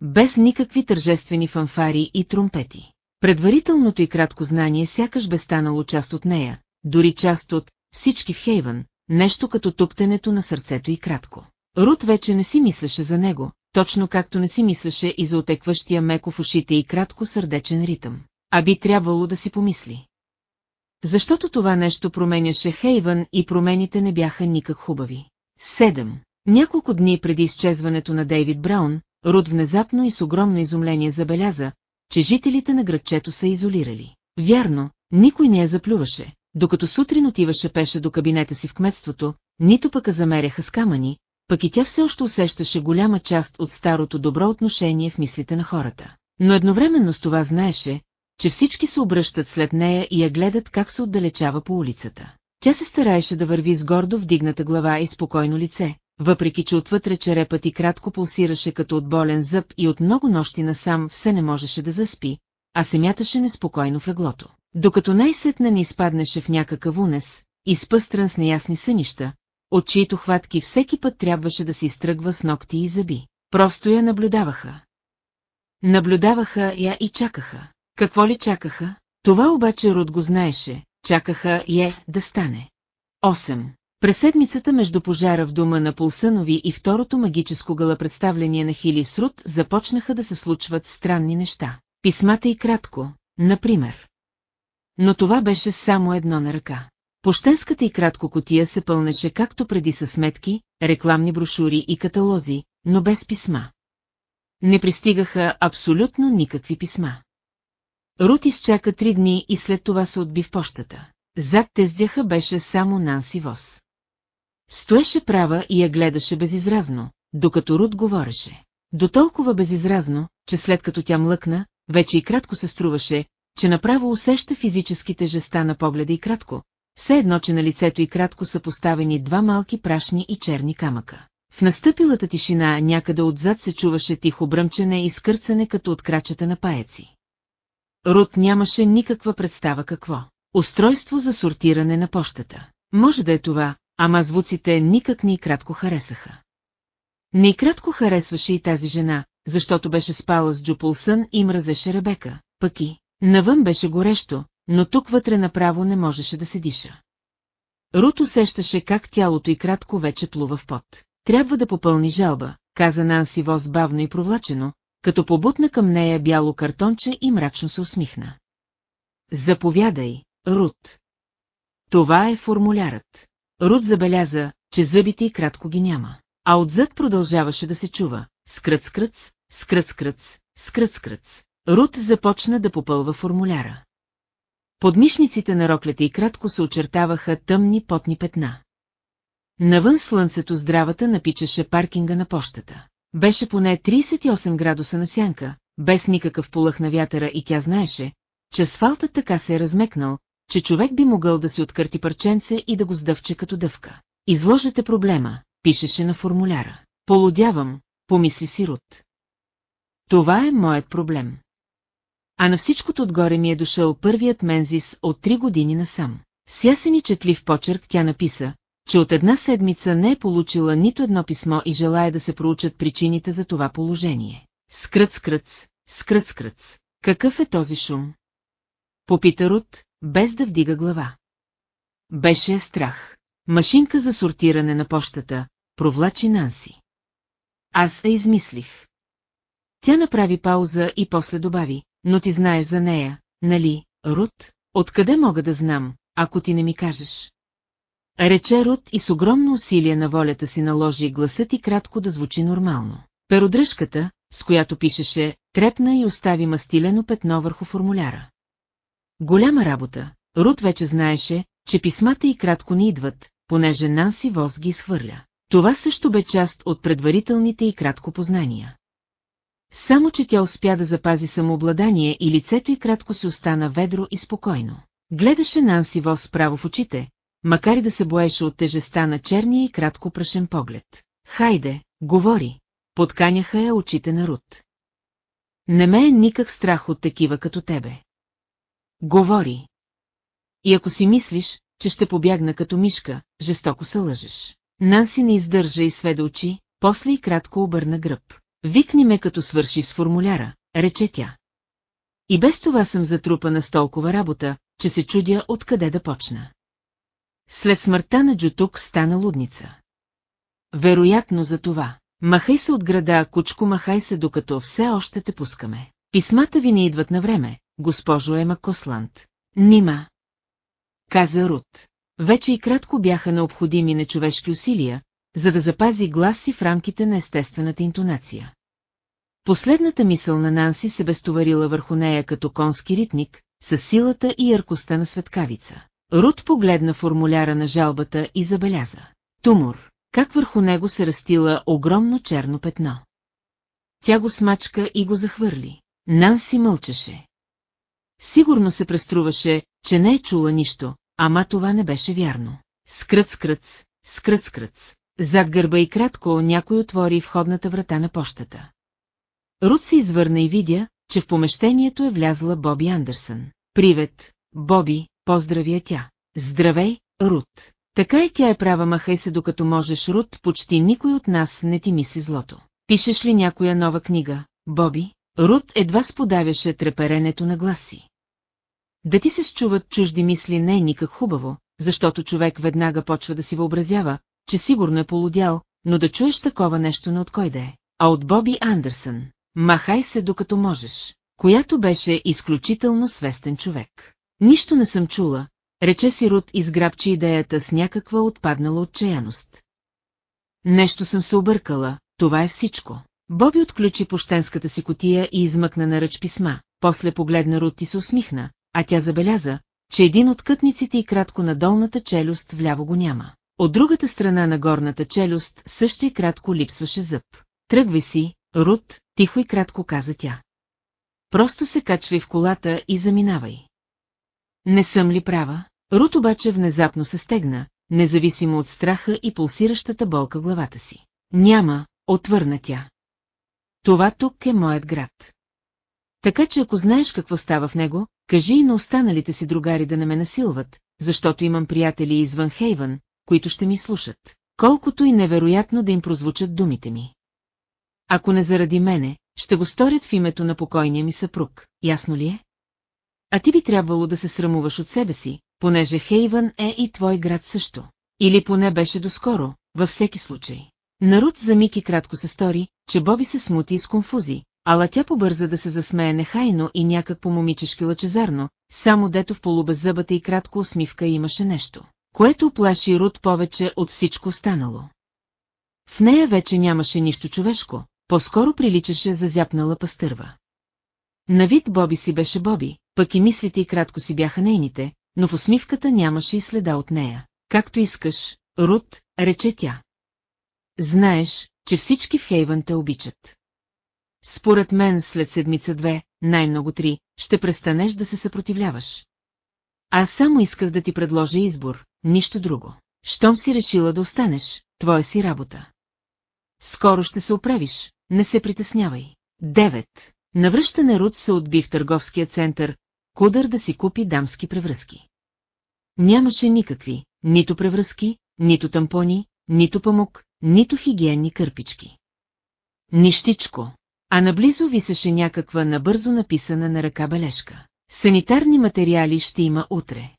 S1: Без никакви тържествени фанфари и тромпети. Предварителното и кратко знание сякаш бе станало част от нея, дори част от всички в Хейвън, нещо като туптенето на сърцето и кратко. Рут вече не си мислеше за него, точно както не си мислеше и за отекващия меко в ушите и кратко сърдечен ритъм. А би трябвало да си помисли. Защото това нещо променяше Хейвън и промените не бяха никак хубави. Седем. Няколко дни преди изчезването на Дейвид Браун, Руд внезапно и с огромно изумление забеляза, че жителите на градчето са изолирали. Вярно, никой не я заплюваше, докато сутрин отиваше пеше до кабинета си в кметството, нито пък замеряха с камъни, пък и тя все още усещаше голяма част от старото добро отношение в мислите на хората. Но едновременно с това знаеше, че всички се обръщат след нея и я гледат как се отдалечава по улицата. Тя се стараеше да върви с гордо вдигната глава и спокойно лице, въпреки че отвътре черепът и кратко пулсираше като от болен зъб и от много нощи насам все не можеше да заспи, а се мяташе неспокойно в леглото. Докато най-сетне не изпаднеше в някакъв унес, изпъстран с неясни сънища, от чието хватки всеки път трябваше да се изтръгва с ногти и зъби. Просто я наблюдаваха. Наблюдаваха я и чакаха. Какво ли чакаха? Това обаче Руд го знаеше, чакаха я да стане. 8. През седмицата между пожара в дома на Полсънови и второто магическо гала представление на Хилис Руд започнаха да се случват странни неща. Писмата и кратко, например. Но това беше само едно на ръка. Пощенската и кратко котия се пълнеше както преди със сметки, рекламни брошури и каталози, но без писма. Не пристигаха абсолютно никакви писма. Рут изчака три дни и след това се отби в пощата. Зад тездяха беше само Нанси Вос. Стоеше права и я гледаше безизразно, докато Рут говореше. До толкова безизразно, че след като тя млъкна, вече и кратко се струваше, че направо усеща физическите жеста на погледа и кратко, все едно, че на лицето и кратко са поставени два малки прашни и черни камъка. В настъпилата тишина някъде отзад се чуваше тихо бръмчене и скърцане като от крачета на паеци. Рут нямаше никаква представа какво. Устройство за сортиране на пощата. Може да е това, ама звуците никак ни кратко харесаха. Не кратко харесваше и тази жена, защото беше спала с Джупулсън и мразеше Ребека, пък и навън беше горещо, но тук вътре направо не можеше да се диша. Рут усещаше как тялото й кратко вече плува в пот. Трябва да попълни жалба, каза Нанси Воз бавно и провлачено, като побутна към нея бяло картонче и мрачно се усмихна. Заповядай, Рут. Това е формулярът. Рут забеляза, че зъбите й кратко ги няма, а отзад продължаваше да се чува. Скръц-скръц, скръц-скръц, скръц-скръц. Рут започна да попълва формуляра. Под мишниците на роклята и кратко се очертаваха тъмни потни петна. Навън слънцето здравата напичаше паркинга на пощата. Беше поне 38 градуса на сянка, без никакъв полъх на вятъра и тя знаеше, че асфалтът така се е размекнал, че човек би могъл да си откърти парченце и да го сдъвче като дъвка. Изложете проблема, пишеше на формуляра. Полудявам, помисли си Рут. Това е моят проблем. А на всичкото отгоре ми е дошъл първият мензис от три години насам. С ясен и четлив почерк тя написа, че от една седмица не е получила нито едно писмо и желая да се проучат причините за това положение. Скръц-скръц, скръц-скръц. Какъв е този шум? Попита Рут, без да вдига глава. Беше страх. Машинка за сортиране на пощата, провлачи Нанси. Аз я измислих. Тя направи пауза и после добави, но ти знаеш за нея, нали, Рут? Откъде мога да знам, ако ти не ми кажеш? Рече Рут и с огромно усилие на волята си наложи гласът и кратко да звучи нормално. Перодръжката, с която пишеше, трепна и остави мастилено петно върху формуляра. Голяма работа. Рут вече знаеше, че писмата и кратко не идват, понеже Нанси Вос ги изхвърля. Това също бе част от предварителните и кратко познания. Само, че тя успя да запази самообладание и лицето й кратко се остана ведро и спокойно. Гледаше Нанси Вос право в очите, макар и да се боеше от тежеста на черния и кратко прашен поглед. Хайде, говори, подканяха я очите на Рут. Не ме е никак страх от такива като тебе. Говори. И ако си мислиш, че ще побягна като мишка, жестоко се лъжеш. Нанси не издържа и сведа очи, после и кратко обърна гръб. Викни ме като свърши с формуляра, рече тя. И без това съм затрупана с толкова работа, че се чудя откъде да почна. След смъртта на Джутук стана лудница. Вероятно за това. Махай се от града, кучко, махай се, докато все още те пускаме. Писмата ви не идват на време, госпожо Ема Косланд. Нима. Каза Рут. Вече и кратко бяха необходими нечовешки усилия, за да запази глас си в рамките на естествената интонация. Последната мисъл на Нанси се безтоварила върху нея като конски ритник, с силата и яркостта на светкавица. Рут погледна формуляра на жалбата и забеляза. Тумор, как върху него се растила огромно черно петно. Тя го смачка и го захвърли. Нанси мълчеше. Сигурно се преструваше, че не е чула нищо, ама това не беше вярно. Скръц-скръц, скръц-скръц. Зад гърба и кратко някой отвори входната врата на пощата. Рут се извърна и видя, че в помещението е влязла Боби Андерсън. Привет, Боби, поздравя тя. Здравей, Рут. Така и тя е права, махай се докато можеш, Рут, почти никой от нас не ти мисли злото. Пишеш ли някоя нова книга, Боби? Рут едва сподавяше треперенето на гласи. Да ти се счуват чужди мисли не е никак хубаво, защото човек веднага почва да си въобразява, че сигурно е полудял, но да чуеш такова нещо не от кой да е, а от Боби Андерсън. Махай се докато можеш, която беше изключително свестен човек. Нищо не съм чула, рече си Рут изграбчи идеята с някаква отпаднала отчаяност. Нещо съм се объркала, това е всичко. Боби отключи пощенската си котия и измъкна на ръч писма, после погледна Рут и се усмихна, а тя забеляза, че един от кътниците и кратко на долната челюст вляво го няма. От другата страна на горната челюст също и кратко липсваше зъб. Тръгвай си, Рут, тихо и кратко каза тя. Просто се качвай в колата и заминавай. Не съм ли права? Рут обаче внезапно се стегна, независимо от страха и пулсиращата болка главата си. Няма, отвърна тя. Това тук е моят град. Така че ако знаеш какво става в него, кажи и на останалите си другари да не ме насилват, защото имам приятели извън Хейвън, които ще ми слушат. Колкото и невероятно да им прозвучат думите ми. Ако не заради мене, ще го сторят в името на покойния ми съпруг, ясно ли е? А ти би трябвало да се срамуваш от себе си, понеже Хейвън е и твой град също. Или поне беше доскоро, във всеки случай. Народ за миг и кратко се стори, че Боби се смути и конфузи, ала тя побърза да се засмее нехайно и някак по-момичешки лъчезарно, само дето в полубеззъбата и кратко усмивка имаше нещо, което оплаши Руд повече от всичко останало. В нея вече нямаше нищо човешко, по-скоро приличаше за зяпнала пастърва. На вид Боби си беше Боби, пък и мислите и кратко си бяха нейните, но в усмивката нямаше и следа от нея. Както искаш, Рут, рече тя. Знаеш, че всички в Хейвън те обичат. Според мен след седмица-две, най-много три, ще престанеш да се съпротивляваш. Аз само исках да ти предложа избор, нищо друго. Щом си решила да останеш, твоя си работа. Скоро ще се оправиш, не се притеснявай. Девет. Навръщане Руд се отби в търговския център, кудър да си купи дамски превръзки. Нямаше никакви, нито превръзки, нито тампони, нито памук, нито хигиенни кърпички. Нищичко, а наблизо висеше някаква набързо написана на ръка бележка. Санитарни материали ще има утре.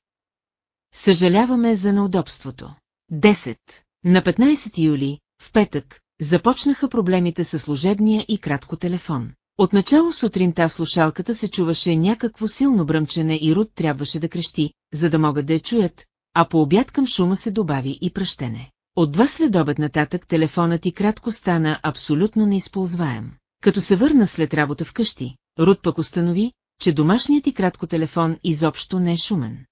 S1: Съжаляваме за неудобството. 10. На 15 юли, в петък, започнаха проблемите с служебния и кратко телефон. Отначало сутринта в слушалката се чуваше някакво силно бръмчене и Руд трябваше да крещи, за да могат да я чуят, а по обяд към шума се добави и пръщене. От два следобед нататък телефонът и кратко стана абсолютно неизползваем. Като се върна след работа вкъщи, Руд пък установи, че домашният и кратко телефон изобщо не е шумен.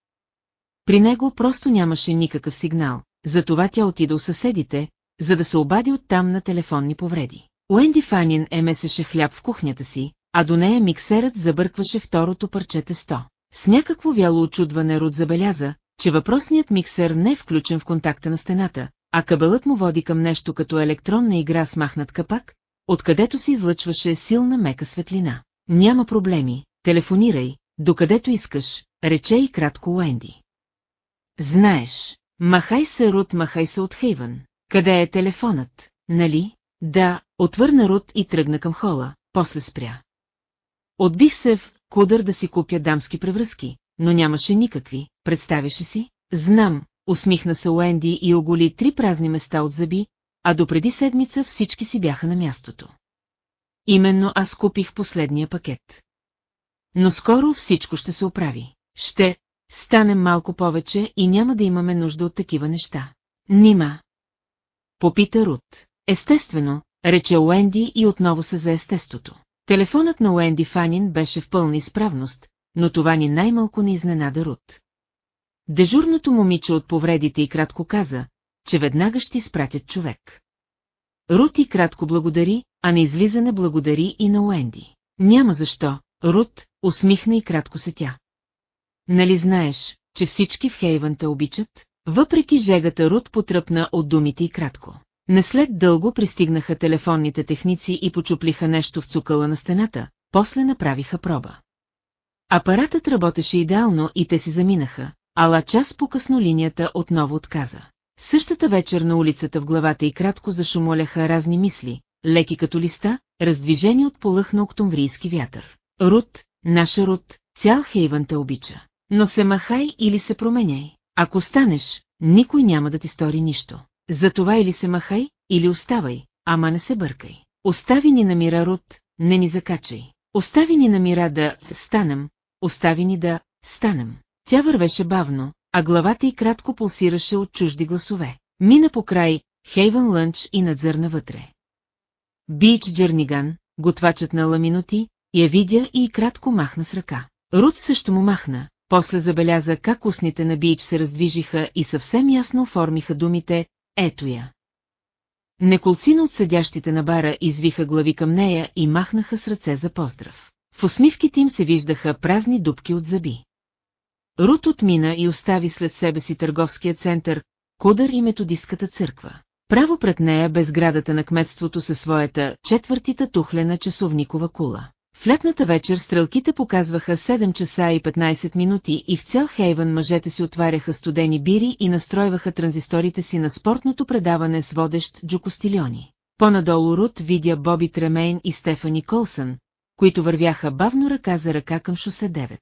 S1: При него просто нямаше никакъв сигнал, затова тя отида у съседите, за да се обади оттам на телефонни повреди. Уенди Фанин е месеше хляб в кухнята си, а до нея миксерът забъркваше второто парче тесто. С някакво вяло очудване Руд забеляза, че въпросният миксер не е включен в контакта на стената, а кабелът му води към нещо като електронна игра с махнат капак, откъдето се излъчваше силна мека светлина. Няма проблеми, телефонирай, докъдето искаш, рече и кратко Уенди. Знаеш, махай се, Рут, махай се от Хейвън. Къде е телефонът, нали? Да, отвърна Рут и тръгна към хола, после спря. Отбих се в кудър да си купя дамски превръзки, но нямаше никакви, представяше си? Знам, усмихна се Уенди и оголи три празни места от зъби, а допреди седмица всички си бяха на мястото. Именно аз купих последния пакет. Но скоро всичко ще се оправи. Ще станем малко повече и няма да имаме нужда от такива неща. Нима. Попита Рут. Естествено, рече Уенди и отново се за естеството. Телефонът на Уенди Фанин беше в пълна изправност, но това ни най-малко не изненада Рут. Дежурното момиче от повредите и кратко каза, че веднага ще изпратят човек. Рут и кратко благодари, а на излизане благодари и на Уенди. Няма защо, Рут, усмихна и кратко се тя. Нали знаеш, че всички в Хейвън те обичат? Въпреки жегата Рут потръпна от думите и кратко. Не след дълго пристигнаха телефонните техници и почуплиха нещо в цукъла на стената, после направиха проба. Апаратът работеше идеално и те си заминаха, ала час по-късно линията отново отказа. Същата вечер на улицата в главата и кратко зашумоляха разни мисли, леки като листа, раздвижени от полъхна октомврийски вятър. Рут, наша Рут, цял Хейвън те обича. Но се махай или се променяй. Ако станеш, никой няма да ти стори нищо. Затова или се махай, или оставай, ама не се бъркай. Остави ни на мира, Рут, не ни закачай. Остави ни на мира да станем, остави ни да станем. Тя вървеше бавно, а главата й кратко пулсираше от чужди гласове. Мина по край Хейвен Лънч и надзърна вътре. Бич Джерниган, готвачът на ламиноти, я видя и кратко махна с ръка. Рут също му махна, после забеляза как устните на Бич се раздвижиха и съвсем ясно оформиха думите «Ето я». Неколцина от седящите на бара извиха глави към нея и махнаха с ръце за поздрав. В усмивките им се виждаха празни дубки от зъби. Рут отмина и остави след себе си търговския център, Кудър и методистката църква. Право пред нея бе сградата на кметството със своята четвъртита тухлена часовникова кула. В летната вечер стрелките показваха 7 часа и 15 минути и в цял Хейвън мъжете си отваряха студени бири и настройваха транзисторите си на спортното предаване с водещ Джо Костилиони. По-надолу Рут видя Боби Тремейн и Стефани Колсън, които вървяха бавно ръка за ръка към шосе 9.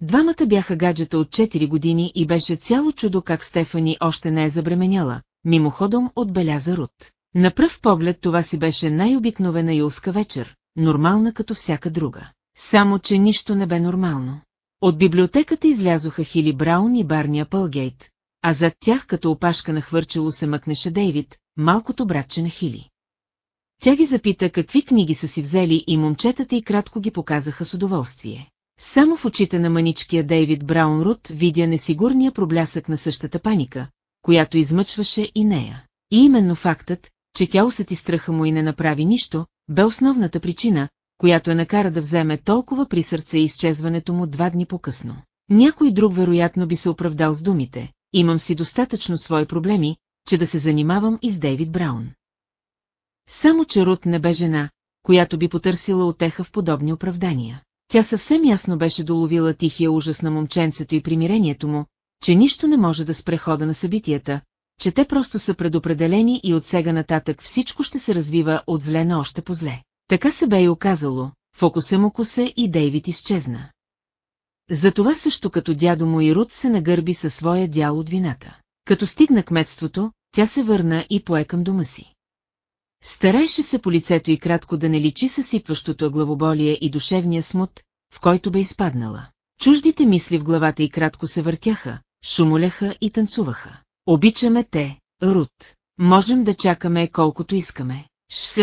S1: Двамата бяха гаджета от 4 години и беше цяло чудо как Стефани още не е забременяла, мимоходом отбеляза Рут. На пръв поглед това си беше най-обикновена юлска вечер, нормална като всяка друга. Само, че нищо не бе нормално. От библиотеката излязоха Хили Браун и Барния Пългейт, а зад тях като опашка на хвърчело се мъкнеше Дейвид, малкото братче на Хили. Тя ги запита какви книги са си взели и момчетата и кратко ги показаха с удоволствие. Само в очите на маничкия Дейвид Браун Рут видя несигурния проблясък на същата паника, която измъчваше и нея. И именно фактът, че тя усети страха му и не направи нищо, бе основната причина, която е накара да вземе толкова при сърце изчезването му два дни по-късно. Някой друг вероятно би се оправдал с думите, имам си достатъчно свои проблеми, че да се занимавам и с Дейвид Браун. Само че Рут не бе жена, която би потърсила отеха в подобни оправдания. Тя съвсем ясно беше доловила тихия ужас на момченцето и примирението му, че нищо не може да спре хода на събитията, че те просто са предопределени и от сега нататък всичко ще се развива от зле на още по зле. Така се бе и оказало, фокуса му косе и Дейвид изчезна. Затова също като дядо му и Рут се нагърби със своя дял от вината. Като стигна кметството, тя се върна и пое към дома си. Стараеше се по лицето и кратко да не личи съсипващото главоболие и душевния смут, в който бе изпаднала. Чуждите мисли в главата и кратко се въртяха, шумоляха и танцуваха. Обичаме те, Рут. Можем да чакаме колкото искаме. Ш,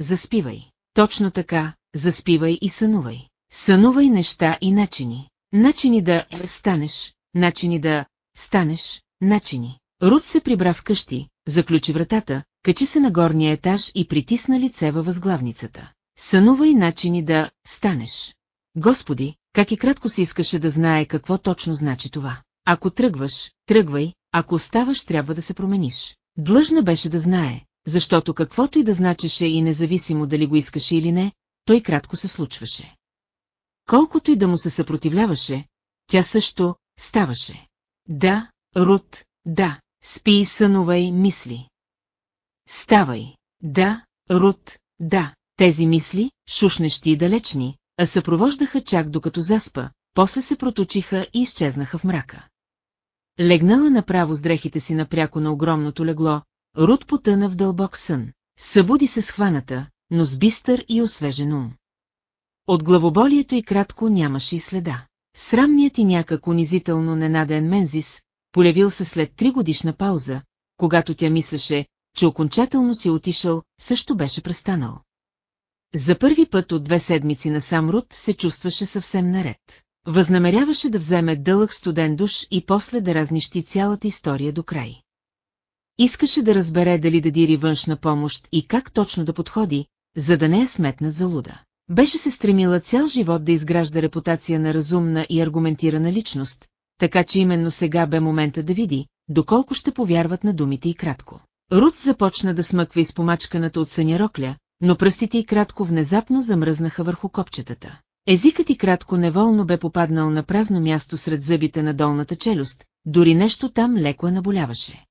S1: заспивай. Точно така, заспивай и сънувай. Сънувай неща и начини. Начини да станеш, начини да станеш, начини. Рут се прибра в къщи, заключи вратата, качи се на горния етаж и притисна лице във възглавницата. Сънувай начини да станеш. Господи, как и кратко си искаше да знае какво точно значи това. Ако тръгваш, тръгвай, ако оставаш трябва да се промениш. Длъжна беше да знае, защото каквото и да значеше и независимо дали го искаше или не, той кратко се случваше. Колкото и да му се съпротивляваше, тя също ставаше. Да, Рут, да, спи, сънувай, мисли. Ставай. Да, Рут, да. Тези мисли, шушнещи и далечни, а съпровождаха чак докато заспа, после се проточиха и изчезнаха в мрака. Легнала направо с дрехите си напряко на огромното легло, Рут потъна в дълбок сън. Събуди се схваната, но с бистър и освежен ум. От главоболието и кратко нямаше и следа. Срамният и някак унизително ненаден Мензис, полявил се след три годишна пауза, когато тя мислеше, че окончателно си отишъл, също беше престанал. За първи път от две седмици на сам Рут се чувстваше съвсем наред. Възнамеряваше да вземе дълъг студен душ и после да разнищи цялата история до край. Искаше да разбере дали да дири външна помощ и как точно да подходи, за да не е сметнат за луда. Беше се стремила цял живот да изгражда репутация на разумна и аргументирана личност, така че именно сега бе момента да види, доколко ще повярват на думите и кратко. Рут започна да смъква изпомачканата от съня рокля, но пръстите и кратко внезапно замръзнаха върху копчетата. Езикът и кратко неволно бе попаднал на празно място сред зъбите на долната челюст, дори нещо там леко наболяваше.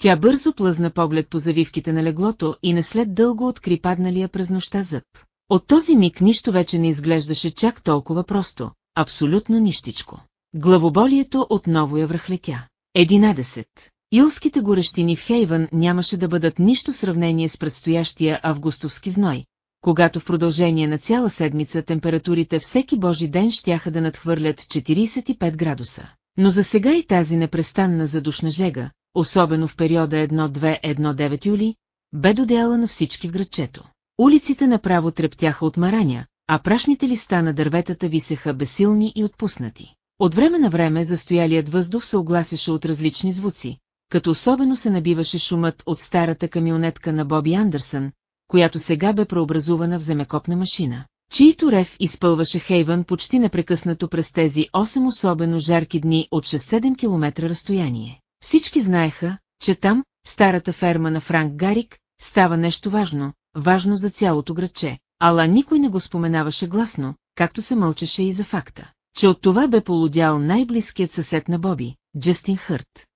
S1: Тя бързо плъзна поглед по завивките на леглото и не след дълго откри падналия през нощта зъб. От този миг нищо вече не изглеждаше чак толкова просто, абсолютно нищичко. Главоболието отново я връхлетя. 11. Юлските горещини в Хейвън нямаше да бъдат нищо сравнение с предстоящия августовски зной, когато в продължение на цяла седмица температурите всеки божи ден щяха да надхвърлят 45 градуса. Но за сега и тази непрестанна задушна жега, особено в периода 1-2-1-9 юли, бе додяла на всички в градчето. Улиците направо трептяха от мараня, а прашните листа на дърветата висеха безсилни и отпуснати. От време на време застоялият въздух се огласяше от различни звуци, като особено се набиваше шумът от старата камионетка на Боби Андерсън, която сега бе преобразувана в земекопна машина, чието рев изпълваше Хейвън почти непрекъснато през тези 8 особено жарки дни от 6-7 км разстояние. Всички знаеха, че там, старата ферма на Франк Гарик, става нещо важно, важно за цялото градче, ала никой не го споменаваше гласно, както се мълчеше и за факта, че от това бе полудял най-близкият съсед на Боби, Джастин Хърт.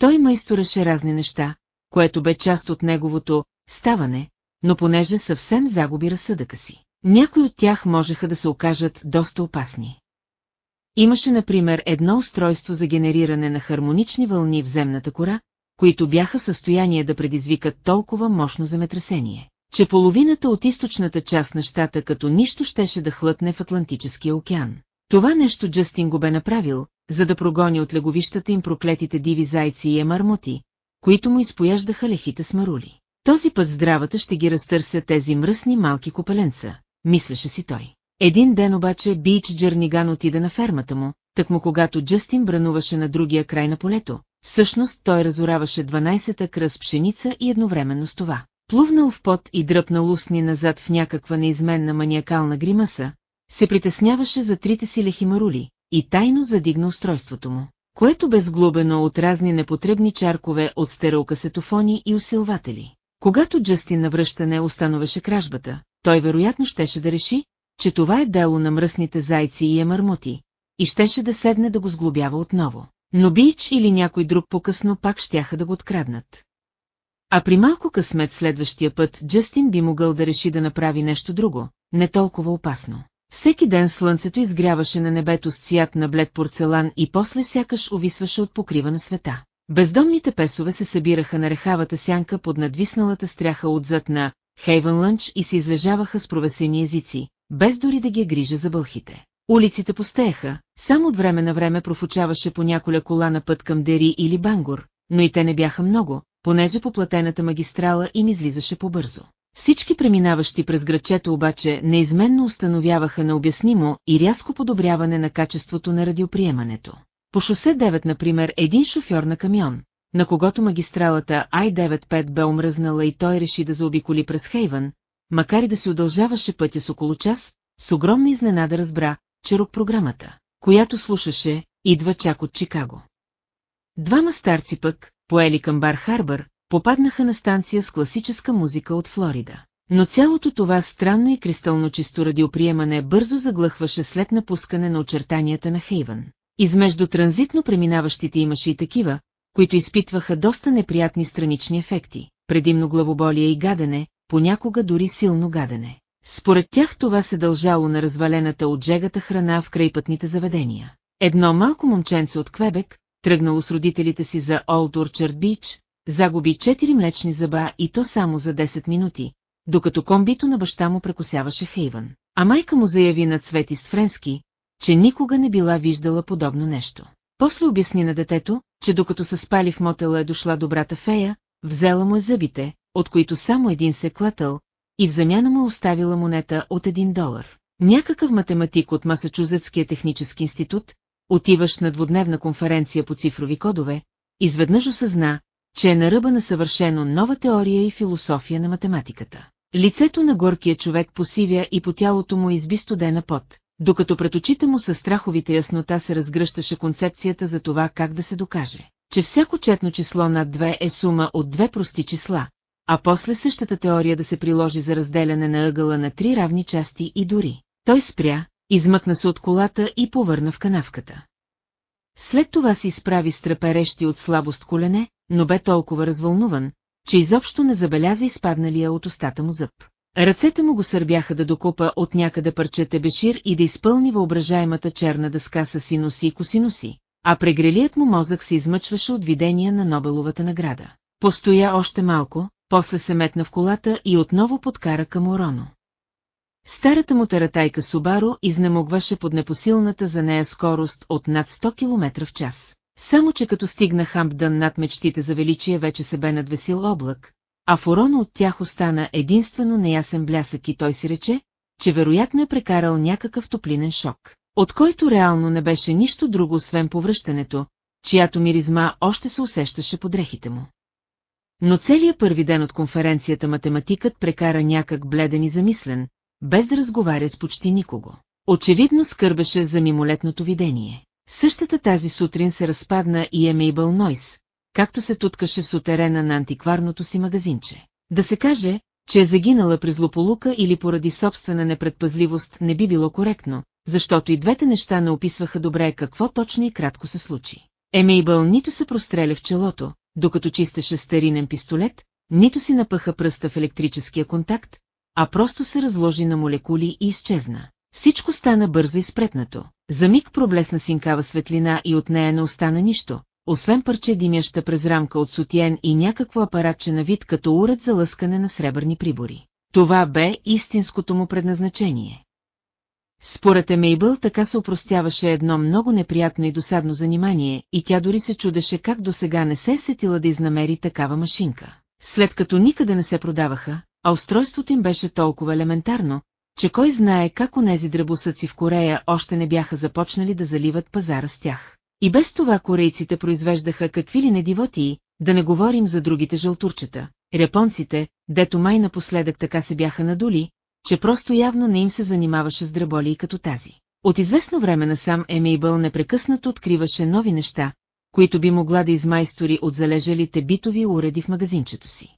S1: Той майстореше разни неща, което бе част от неговото ставане, но понеже съвсем загуби разсъдъка си. Някои от тях можеха да се окажат доста опасни. Имаше, например, едно устройство за генериране на хармонични вълни в земната кора, които бяха в състояние да предизвикат толкова мощно земетресение, че половината от източната част на щата като нищо щеше да хлътне в Атлантическия океан. Това нещо Джастин го бе направил, за да прогони от леговищата им проклетите диви зайци и емармоти, които му изпояждаха лехите смарули. Този път здравата ще ги разтърся тези мръсни малки копеленца, мислеше си той. Един ден обаче Бич Джерниган отиде на фермата му, так му когато Джастин брануваше на другия край на полето. Всъщност той разораваше 12-та кръс пшеница и едновременно с това. Плувнал в пот и дръпнал устни назад в някаква неизменна маниакална гримаса, се притесняваше за трите си лехи марули и тайно задигна устройството му, което бе сглобено от разни непотребни чаркове от стереокасетофони и усилватели. Когато Джастин на връщане установеше кражбата, той вероятно щеше да реши, че това е дело на мръсните зайци и емармоти, и щеше да седне да го сглобява отново. Но Бич или някой друг по-късно пак щяха да го откраднат. А при малко късмет следващия път Джастин би могъл да реши да направи нещо друго, не толкова опасно. Всеки ден слънцето изгряваше на небето с цвят на блед порцелан и после сякаш увисваше от покрива на света. Бездомните песове се събираха на рехавата сянка под надвисналата стряха отзад на Хейвен Лънч и се излежаваха с провесени езици, без дори да ги е грижа за бълхите. Улиците постееха, само от време на време профучаваше по няколя кола на път към Дери или Бангор, но и те не бяха много, понеже по платената магистрала им излизаше побързо. Всички преминаващи през градчето обаче неизменно установяваха необяснимо и рязко подобряване на качеството на радиоприемането. По шосе 9, например, един шофьор на камион, на когото магистралата I-95 бе омръзнала и той реши да заобиколи през Хейвън, макар и да се удължаваше пътя с около час, с огромна изненада разбра, че рок-програмата, която слушаше, идва чак от Чикаго. Двама старци пък, поели към Бар Харбър, попаднаха на станция с класическа музика от Флорида. Но цялото това странно и кристално чисто радиоприемане бързо заглъхваше след напускане на очертанията на Хейвън. Измежду транзитно преминаващите имаше и такива, които изпитваха доста неприятни странични ефекти, предимно главоболие и гадене, понякога дори силно гадене. Според тях това се дължало на развалената от жегата храна в крайпътните заведения. Едно малко момченце от Квебек, тръгнало с родителите си за Олд Орчард Бич, загуби четири млечни зъба и то само за 10 минути, докато комбито на баща му прекосяваше Хейвън. А майка му заяви на Цвети с Френски, че никога не била виждала подобно нещо. После обясни на детето, че докато са спали в мотела е дошла добрата фея, взела му е зъбите, от които само един се е клатъл, и в замяна му оставила монета от един долар. Някакъв математик от Масачузетския технически институт, отиваш на двудневна конференция по цифрови кодове, изведнъж осъзна, че е на ръба на съвършено нова теория и философия на математиката. Лицето на горкия човек посивя и по тялото му изби студена пот, докато пред очите му със страховите яснота се разгръщаше концепцията за това как да се докаже, че всяко четно число над две е сума от две прости числа, а после същата теория да се приложи за разделяне на ъгъла на три равни части и дори. Той спря, измъкна се от колата и повърна в канавката. След това си изправи стреперещи от слабост колене, но бе толкова развълнуван, че изобщо не забеляза изпадналия от устата му зъб. Ръцете му го сърбяха да докупа от някъде парчете бешир и да изпълни въображаемата черна дъска с синуси и косинуси, а прегрелият му мозък се измъчваше от видения на Нобеловата награда. Постоя още малко, после се метна в колата и отново подкара към Ороно. Старата му таратайка Субаро изнемогваше под непосилната за нея скорост от над 100 км в час. Само, че като стигна Хампдън над мечтите за величие вече се бе надвесил облак, а в Ороно от тях остана единствено неясен блясък и той си рече, че вероятно е прекарал някакъв топлинен шок, от който реално не беше нищо друго освен повръщането, чиято миризма още се усещаше по дрехите му. Но целият първи ден от конференцията математикът прекара някак бледен и замислен, без да разговаря с почти никого. Очевидно скърбеше за мимолетното видение. Същата тази сутрин се разпадна и Емейбъл Нойс, както се туткаше в сутерена на антикварното си магазинче. Да се каже, че е загинала при злополука или поради собствена непредпазливост не би било коректно, защото и двете неща не описваха добре какво точно и кратко се случи. Емейбъл нито се простреля в челото, докато чистеше старинен пистолет, нито си напъха пръста в електрическия контакт, а просто се разложи на молекули и изчезна. Всичко стана бързо и спретнато. За миг проблесна синкава светлина и от нея не остана нищо, освен парче димяща през рамка от сутиен и някакво апаратче на вид като уред за лъскане на сребърни прибори. Това бе истинското му предназначение. Според Емейбъл така се упростяваше едно много неприятно и досадно занимание и тя дори се чудеше как до сега не се е сетила да изнамери такава машинка. След като никъде не се продаваха, а устройството им беше толкова елементарно, че кой знае как онези дребосъци в Корея още не бяха започнали да заливат пазара с тях. И без това корейците произвеждаха какви ли не дивотии, да не говорим за другите жълтурчета, японците, дето май напоследък така се бяха надули, че просто явно не им се занимаваше с дреболии като тази. От известно време насам Емейбъл непрекъснато откриваше нови неща, които би могла да измайстори от залежалите битови уреди в магазинчето си.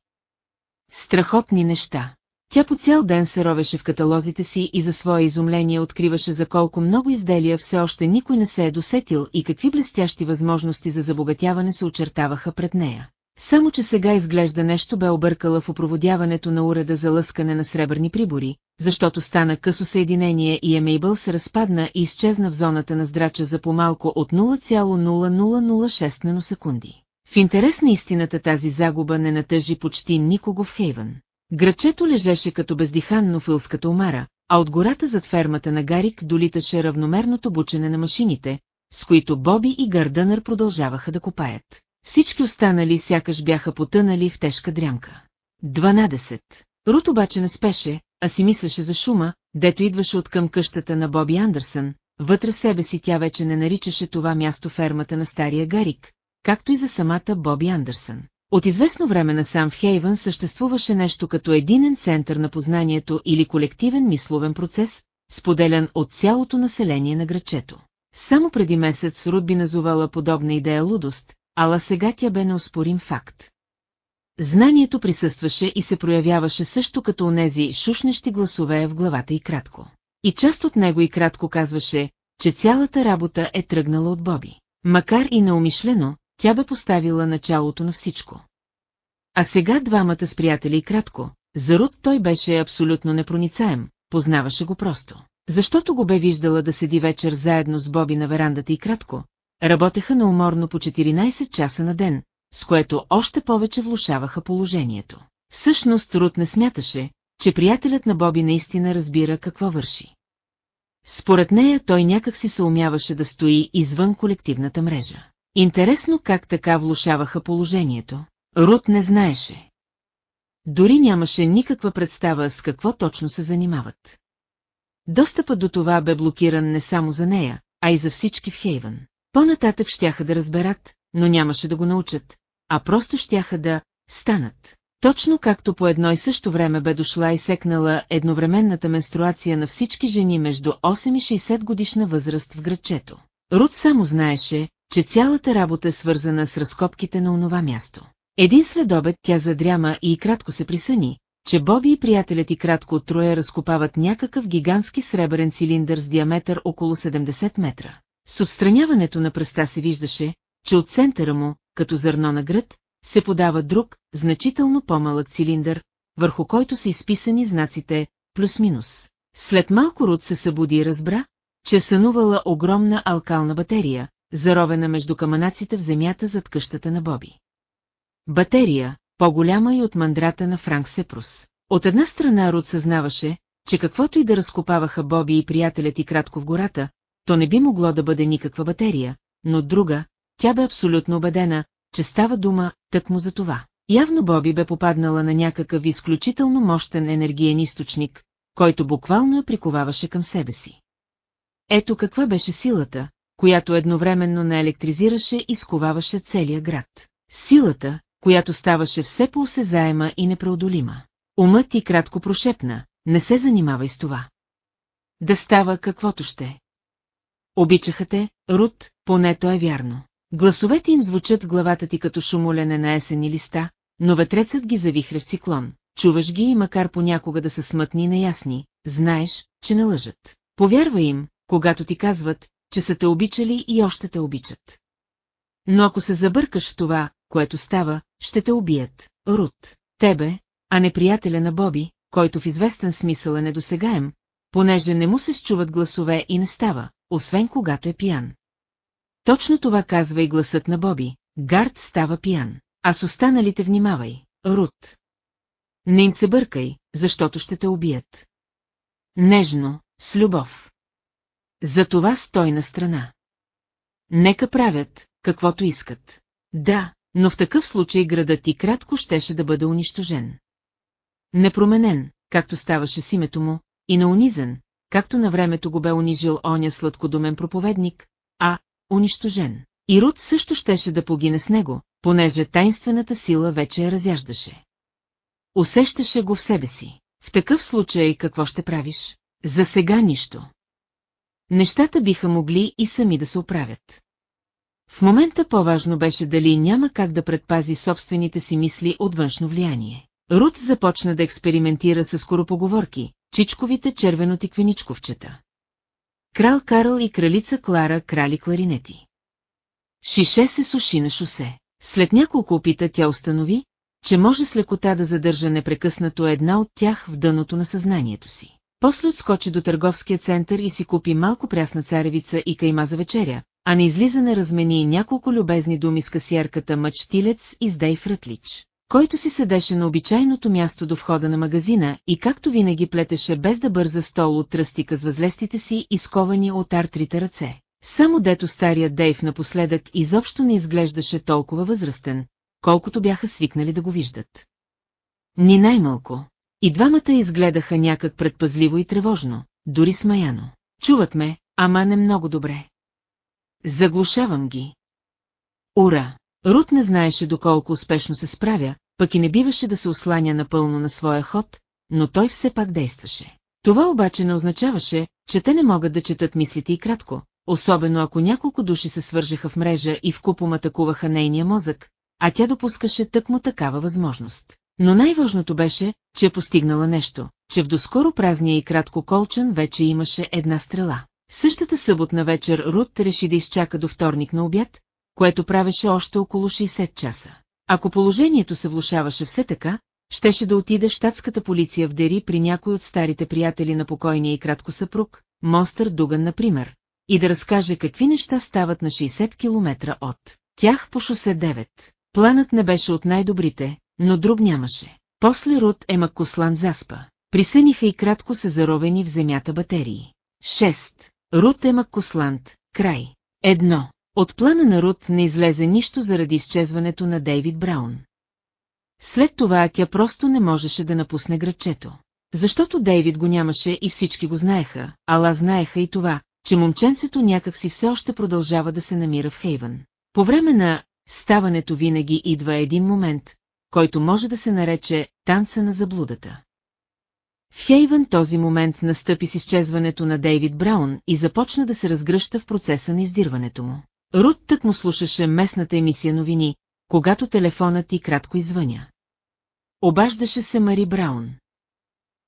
S1: Страхотни неща. Тя по цял ден се ровеше в каталозите си и за свое изумление откриваше за колко много изделия все още никой не се е досетил и какви блестящи възможности за забогатяване се очертаваха пред нея. Само, че сега изглежда нещо бе объркала в опроводяването на уреда за лъскане на сребърни прибори, защото стана късо съединение и Емейбъл се разпадна и изчезна в зоната на здрача за по-малко от 0,0006 наносекунди. В интерес на истината тази загуба не натъжи почти никого в Хейвън. Грачето лежеше като бездиханно в илската омара, а от гората зад фермата на Гарик долиташе равномерното бучене на машините, с които Боби и Гардънър продължаваха да копаят. Всички останали сякаш бяха потънали в тежка дрямка. 12. Рут обаче не спеше, а си мислеше за шума, дето идваше от към къщата на Боби Андерсън, вътре себе си тя вече не наричаше това място фермата на стария Гарик, както и за самата Боби Андерсън. От известно време на сам в Хейвън съществуваше нещо като единен център на познанието или колективен мисловен процес, споделян от цялото население на грачето. Само преди месец Руд би назовала подобна идея лудост, ала сега тя бе неоспорим факт. Знанието присъстваше и се проявяваше също като онези шушнещи гласове в главата и кратко. И част от него и кратко казваше, че цялата работа е тръгнала от Боби. Макар и неумишлено, тя бе поставила началото на всичко. А сега двамата с приятели и кратко, за Руд той беше абсолютно непроницаем, познаваше го просто. Защото го бе виждала да седи вечер заедно с Боби на верандата и кратко, работеха науморно по 14 часа на ден, с което още повече влушаваха положението. Всъщност Рут не смяташе, че приятелят на Боби наистина разбира какво върши. Според нея той някак си се умяваше да стои извън колективната мрежа. Интересно как така влушаваха положението. Рут не знаеше. Дори нямаше никаква представа с какво точно се занимават. Достъпът до това бе блокиран не само за нея, а и за всички в Хейвън. По-нататък щяха да разберат, но нямаше да го научат, а просто щяха да станат. Точно както по едно и също време бе дошла и секнала едновременната менструация на всички жени между 8 и 60 годишна възраст в градчето. Руд само знаеше, че цялата работа е свързана с разкопките на онова място. Един следобед тя задряма и кратко се присъни, че Боби и приятелят и кратко от Троя разкопават някакъв гигантски сребърен цилиндър с диаметър около 70 метра. С отстраняването на пръста се виждаше, че от центъра му, като зърно на град, се подава друг, значително по-малък цилиндър, върху който са изписани знаците плюс-минус. След малко Руд се събуди и разбра, че сънувала огромна алкална батерия, заровена между камънаците в земята зад къщата на Боби. Батерия, по-голяма и от мандрата на Франк Сепрус. От една страна Руд съзнаваше, че каквото и да разкопаваха Боби и приятелят и кратко в гората, то не би могло да бъде никаква батерия, но друга, тя бе абсолютно убедена, че става дума тъкмо за това. Явно Боби бе попаднала на някакъв изключително мощен енергиен източник, който буквално я приковаваше към себе си. Ето каква беше силата, която едновременно наелектризираше и сковаваше целия град. Силата, която ставаше все по-осезаема и непреодолима. Умът ти кратко прошепна, не се занимавай с това. Да става каквото ще. Обичаха те, Рут, поне то е вярно. Гласовете им звучат в главата ти като шумолене на есени листа, но ветрецът ги завихре в циклон. Чуваш ги и макар понякога да са смътни и неясни, знаеш, че не лъжат. Повярвай им, когато ти казват, че са те обичали и още те обичат. Но ако се забъркаш в това, което става, ще те убият, Рут, тебе, а не приятеля на Боби, който в известен смисъл е недосегаем, понеже не му се счуват гласове и не става, освен когато е пиян. Точно това казва и гласът на Боби. Гард става пиян. А с останалите внимавай, Рут. Не им се бъркай, защото ще те убият. Нежно, с любов. За това стой на страна. Нека правят, каквото искат. Да, но в такъв случай градът ти кратко щеше да бъде унищожен. Непроменен, както ставаше с името му, и наунизен, както на времето го бе унижил оня сладкодумен проповедник, а, унищожен. И Рут също щеше да погине с него, понеже тайнствената сила вече я разяждаше. Усещаше го в себе си. В такъв случай какво ще правиш? За сега нищо. Нещата биха могли и сами да се оправят. В момента по-важно беше дали няма как да предпази собствените си мисли от външно влияние. Рут започна да експериментира с скоропоговорки, чичковите червенотиквеничковчета. Крал Карл и кралица Клара крали кларинети. Шише се суши на шосе. След няколко опита тя установи, че може с лекота да задържа непрекъснато една от тях в дъното на съзнанието си. После отскочи до търговския център и си купи малко прясна царевица и кайма за вечеря, а на излизане размени няколко любезни думи с касиерката мъчтилец и с Дейв Рътлич който си седеше на обичайното място до входа на магазина и както винаги плетеше без да бърза стол от тръстика с възлестите си и сковани от артрите ръце. Само дето старият Дейв напоследък изобщо не изглеждаше толкова възрастен, колкото бяха свикнали да го виждат. Ни най-малко. И двамата изгледаха някак предпазливо и тревожно, дори смаяно. Чуват ме, ама не много добре. Заглушавам ги. Ура! Рут не знаеше доколко успешно се справя, пък и не биваше да се осланя напълно на своя ход, но той все пак действаше. Това обаче не означаваше, че те не могат да четат мислите и кратко, особено ако няколко души се свържеха в мрежа и в купом атакуваха нейния мозък, а тя допускаше тъкмо такава възможност. Но най-важното беше, че е постигнала нещо, че в доскоро празния и кратко колчен вече имаше една стрела. Същата съботна вечер Рут реши да изчака до вторник на обяд, което правеше още около 60 часа. Ако положението се влушаваше все така, щеше да отиде щатската полиция в Дери при някой от старите приятели на покойния и кратко съпруг, Монстър Дуган, например, и да разкаже какви неща стават на 60 км от тях по шосе 9. Планът не беше от най-добрите, но друг нямаше. После Рут е Маккослан заспа. Присъниха и кратко се заровени в земята батерии. 6. Рут е Маккосланд, край. Едно. От плана на Рут не излезе нищо заради изчезването на Дейвид Браун. След това тя просто не можеше да напусне градчето. Защото Дейвид го нямаше и всички го знаеха, ала знаеха и това, че момченцето някак си все още продължава да се намира в Хейвън. По време на ставането винаги идва един момент, който може да се нарече танца на заблудата. В Хейвън този момент настъпи с изчезването на Дейвид Браун и започна да се разгръща в процеса на издирването му. Рут тък му слушаше местната емисия новини, когато телефонът ти кратко извъня. Обаждаше се Мари Браун.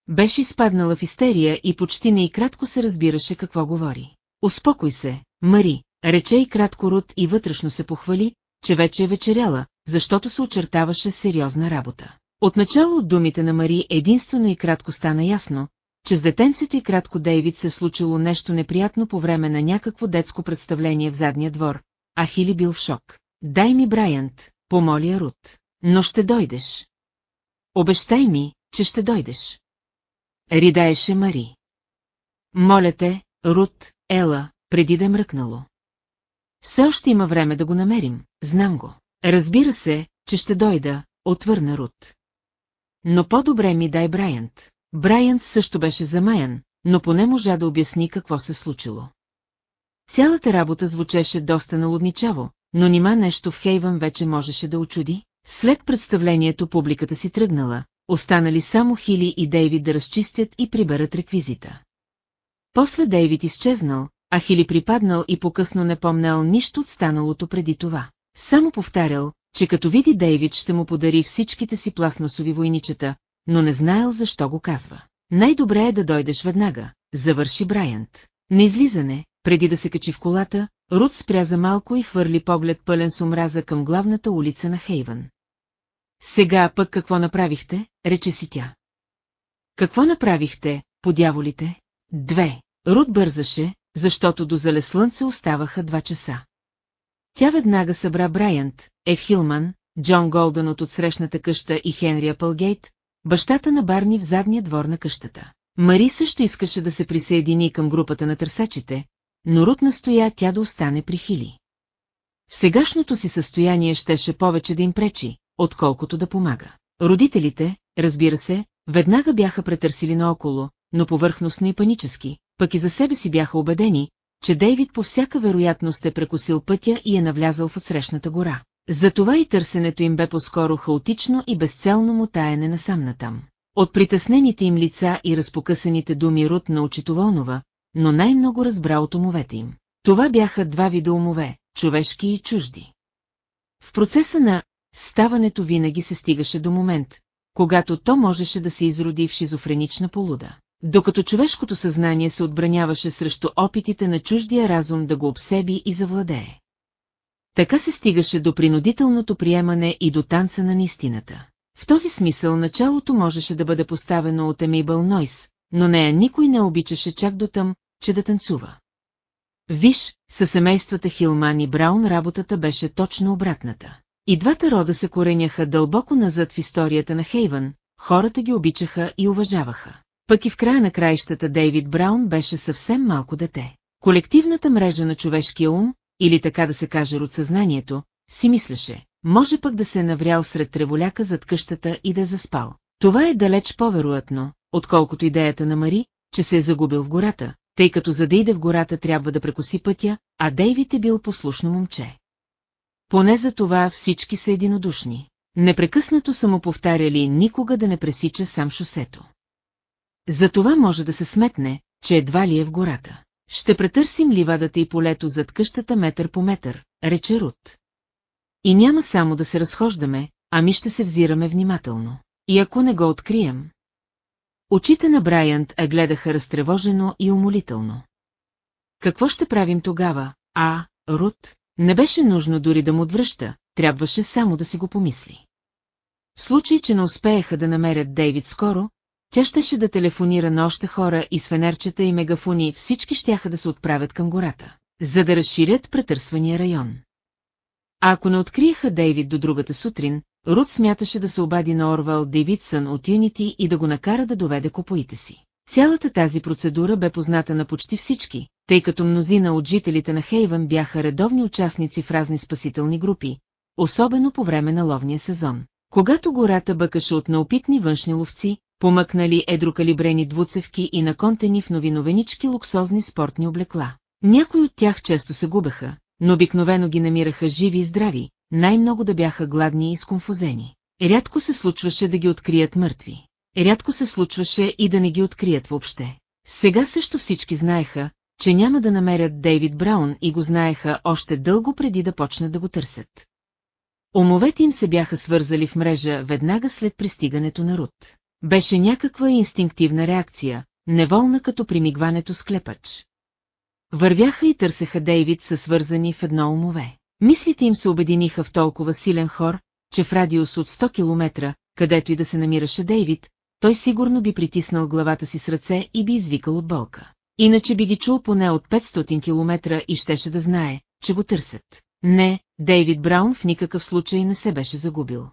S1: Беше изпаднала в истерия и почти не и кратко се разбираше какво говори. Успокой се, Мари, рече и кратко Рут и вътрешно се похвали, че вече е вечеряла, защото се очертаваше сериозна работа. Отначало от думите на Мари единствено и кратко стана ясно, че с детенцето и кратко Дейвид се случило нещо неприятно по време на някакво детско представление в задния двор, а Хили бил в шок. Дай ми Брайант, помоли Рут. Но ще дойдеш. Обещай ми, че ще дойдеш. Ридаеше Мари. Моля те, Рут, ела, преди да е мръкнало. Все още има време да го намерим, знам го. Разбира се, че ще дойда, отвърна Рут. Но по-добре ми дай Брайант. Брайант също беше замаян, но поне можа да обясни какво се случило. Цялата работа звучеше доста налудничаво, но нима нещо в Хейвън вече можеше да очуди. След представлението публиката си тръгнала, останали само Хили и Дейвид да разчистят и приберат реквизита. После Дейвид изчезнал, а Хили припаднал и покъсно не помнял нищо от станалото преди това. Само повтарял, че като види Дейвид ще му подари всичките си пластмасови войничета, но не знаел защо го казва. Най-добре е да дойдеш веднага, завърши Брайант. На излизане, преди да се качи в колата, Рут спря за малко и хвърли поглед пълен с омраза към главната улица на Хейвън. Сега пък какво направихте, рече си тя. Какво направихте, подяволите? Две. Рут бързаше, защото до зале слънце оставаха два часа. Тя веднага събра Брайант, Ев Джон Голдън от отсрещната къща и Хенри Апългейт, бащата на Барни в задния двор на къщата. Мари също искаше да се присъедини към групата на търсачите, но Рут настоя тя да остане при Хили. В сегашното си състояние щеше повече да им пречи, отколкото да помага. Родителите, разбира се, веднага бяха претърсили наоколо, но повърхностно и панически, пък и за себе си бяха убедени, че Дейвид по всяка вероятност е прекусил пътя и е навлязал в отсрещната гора. Затова и търсенето им бе по-скоро хаотично и безцелно мутаене насам натам. От притеснените им лица и разпокъсаните думи Рут научи това онова, но най-много разбра от умовете им. Това бяха два вида умове, човешки и чужди. В процеса на ставането винаги се стигаше до момент, когато то можеше да се изроди в шизофренична полуда. Докато човешкото съзнание се отбраняваше срещу опитите на чуждия разум да го обсеби и завладее. Така се стигаше до принудителното приемане и до танца на истината. В този смисъл началото можеше да бъде поставено от Емейбъл Нойс, но нея никой не обичаше чак до там, че да танцува. Виж, със семействата Хилман и Браун работата беше точно обратната. И двата рода се кореняха дълбоко назад в историята на Хейвън, хората ги обичаха и уважаваха. Пък и в края на краищата Дейвид Браун беше съвсем малко дете. Колективната мрежа на човешкия ум, или така да се каже от съзнанието, си мислеше, може пък да се е наврял сред треволяка зад къщата и да е заспал. Това е далеч по-вероятно, отколкото идеята на Мари, че се е загубил в гората, тъй като за да иде в гората трябва да прекоси пътя, а Дейвид е бил послушно момче. Поне за това всички са единодушни. Непрекъснато са му повтаряли никога да не пресича сам шосето. За това може да се сметне, че едва ли е в гората. Ще претърсим ливадата и полето зад къщата метър по метър, рече Рут. И няма само да се разхождаме, ами ще се взираме внимателно. И ако не го открием... Очите на Брайант я гледаха разтревожено и умолително. Какво ще правим тогава, а, Рут? Не беше нужно дори да му отвръща, трябваше само да си го помисли. В случай, че не успееха да намерят Дейвид скоро, тя щеше да телефонира на още хора и с фенерчета и мегафони всички щяха да се отправят към гората, за да разширят претърсвания район. А ако не откриеха Дейвид до другата сутрин, Рут смяташе да се обади на Орвал Дейвидсън от Юнити и да го накара да доведе копоите си. Цялата тази процедура бе позната на почти всички, тъй като мнозина от жителите на Хейвън бяха редовни участници в разни спасителни групи, особено по време на ловния сезон. Когато гората бъкаше от неопитни външни ловци, помъкнали едрокалибрени двуцевки и наконтени в новиновенички луксозни спортни облекла. Някои от тях често се губеха, но обикновено ги намираха живи и здрави, най-много да бяха гладни и сконфузени. Рядко се случваше да ги открият мъртви. Рядко се случваше и да не ги открият въобще. Сега също всички знаеха, че няма да намерят Дейвид Браун и го знаеха още дълго преди да почнат да го търсят. Умовете им се бяха свързали в мрежа веднага след пристигането на Рут. Беше някаква инстинктивна реакция, неволна като примигването с клепач. Вървяха и търсеха Дейвид със свързани в едно умове. Мислите им се обединиха в толкова силен хор, че в радиус от 100 км, където и да се намираше Дейвид, той сигурно би притиснал главата си с ръце и би извикал от болка. Иначе би ги чул поне от 500 км и щеше да знае, че го търсят. Не, Дейвид Браун в никакъв случай не се беше загубил.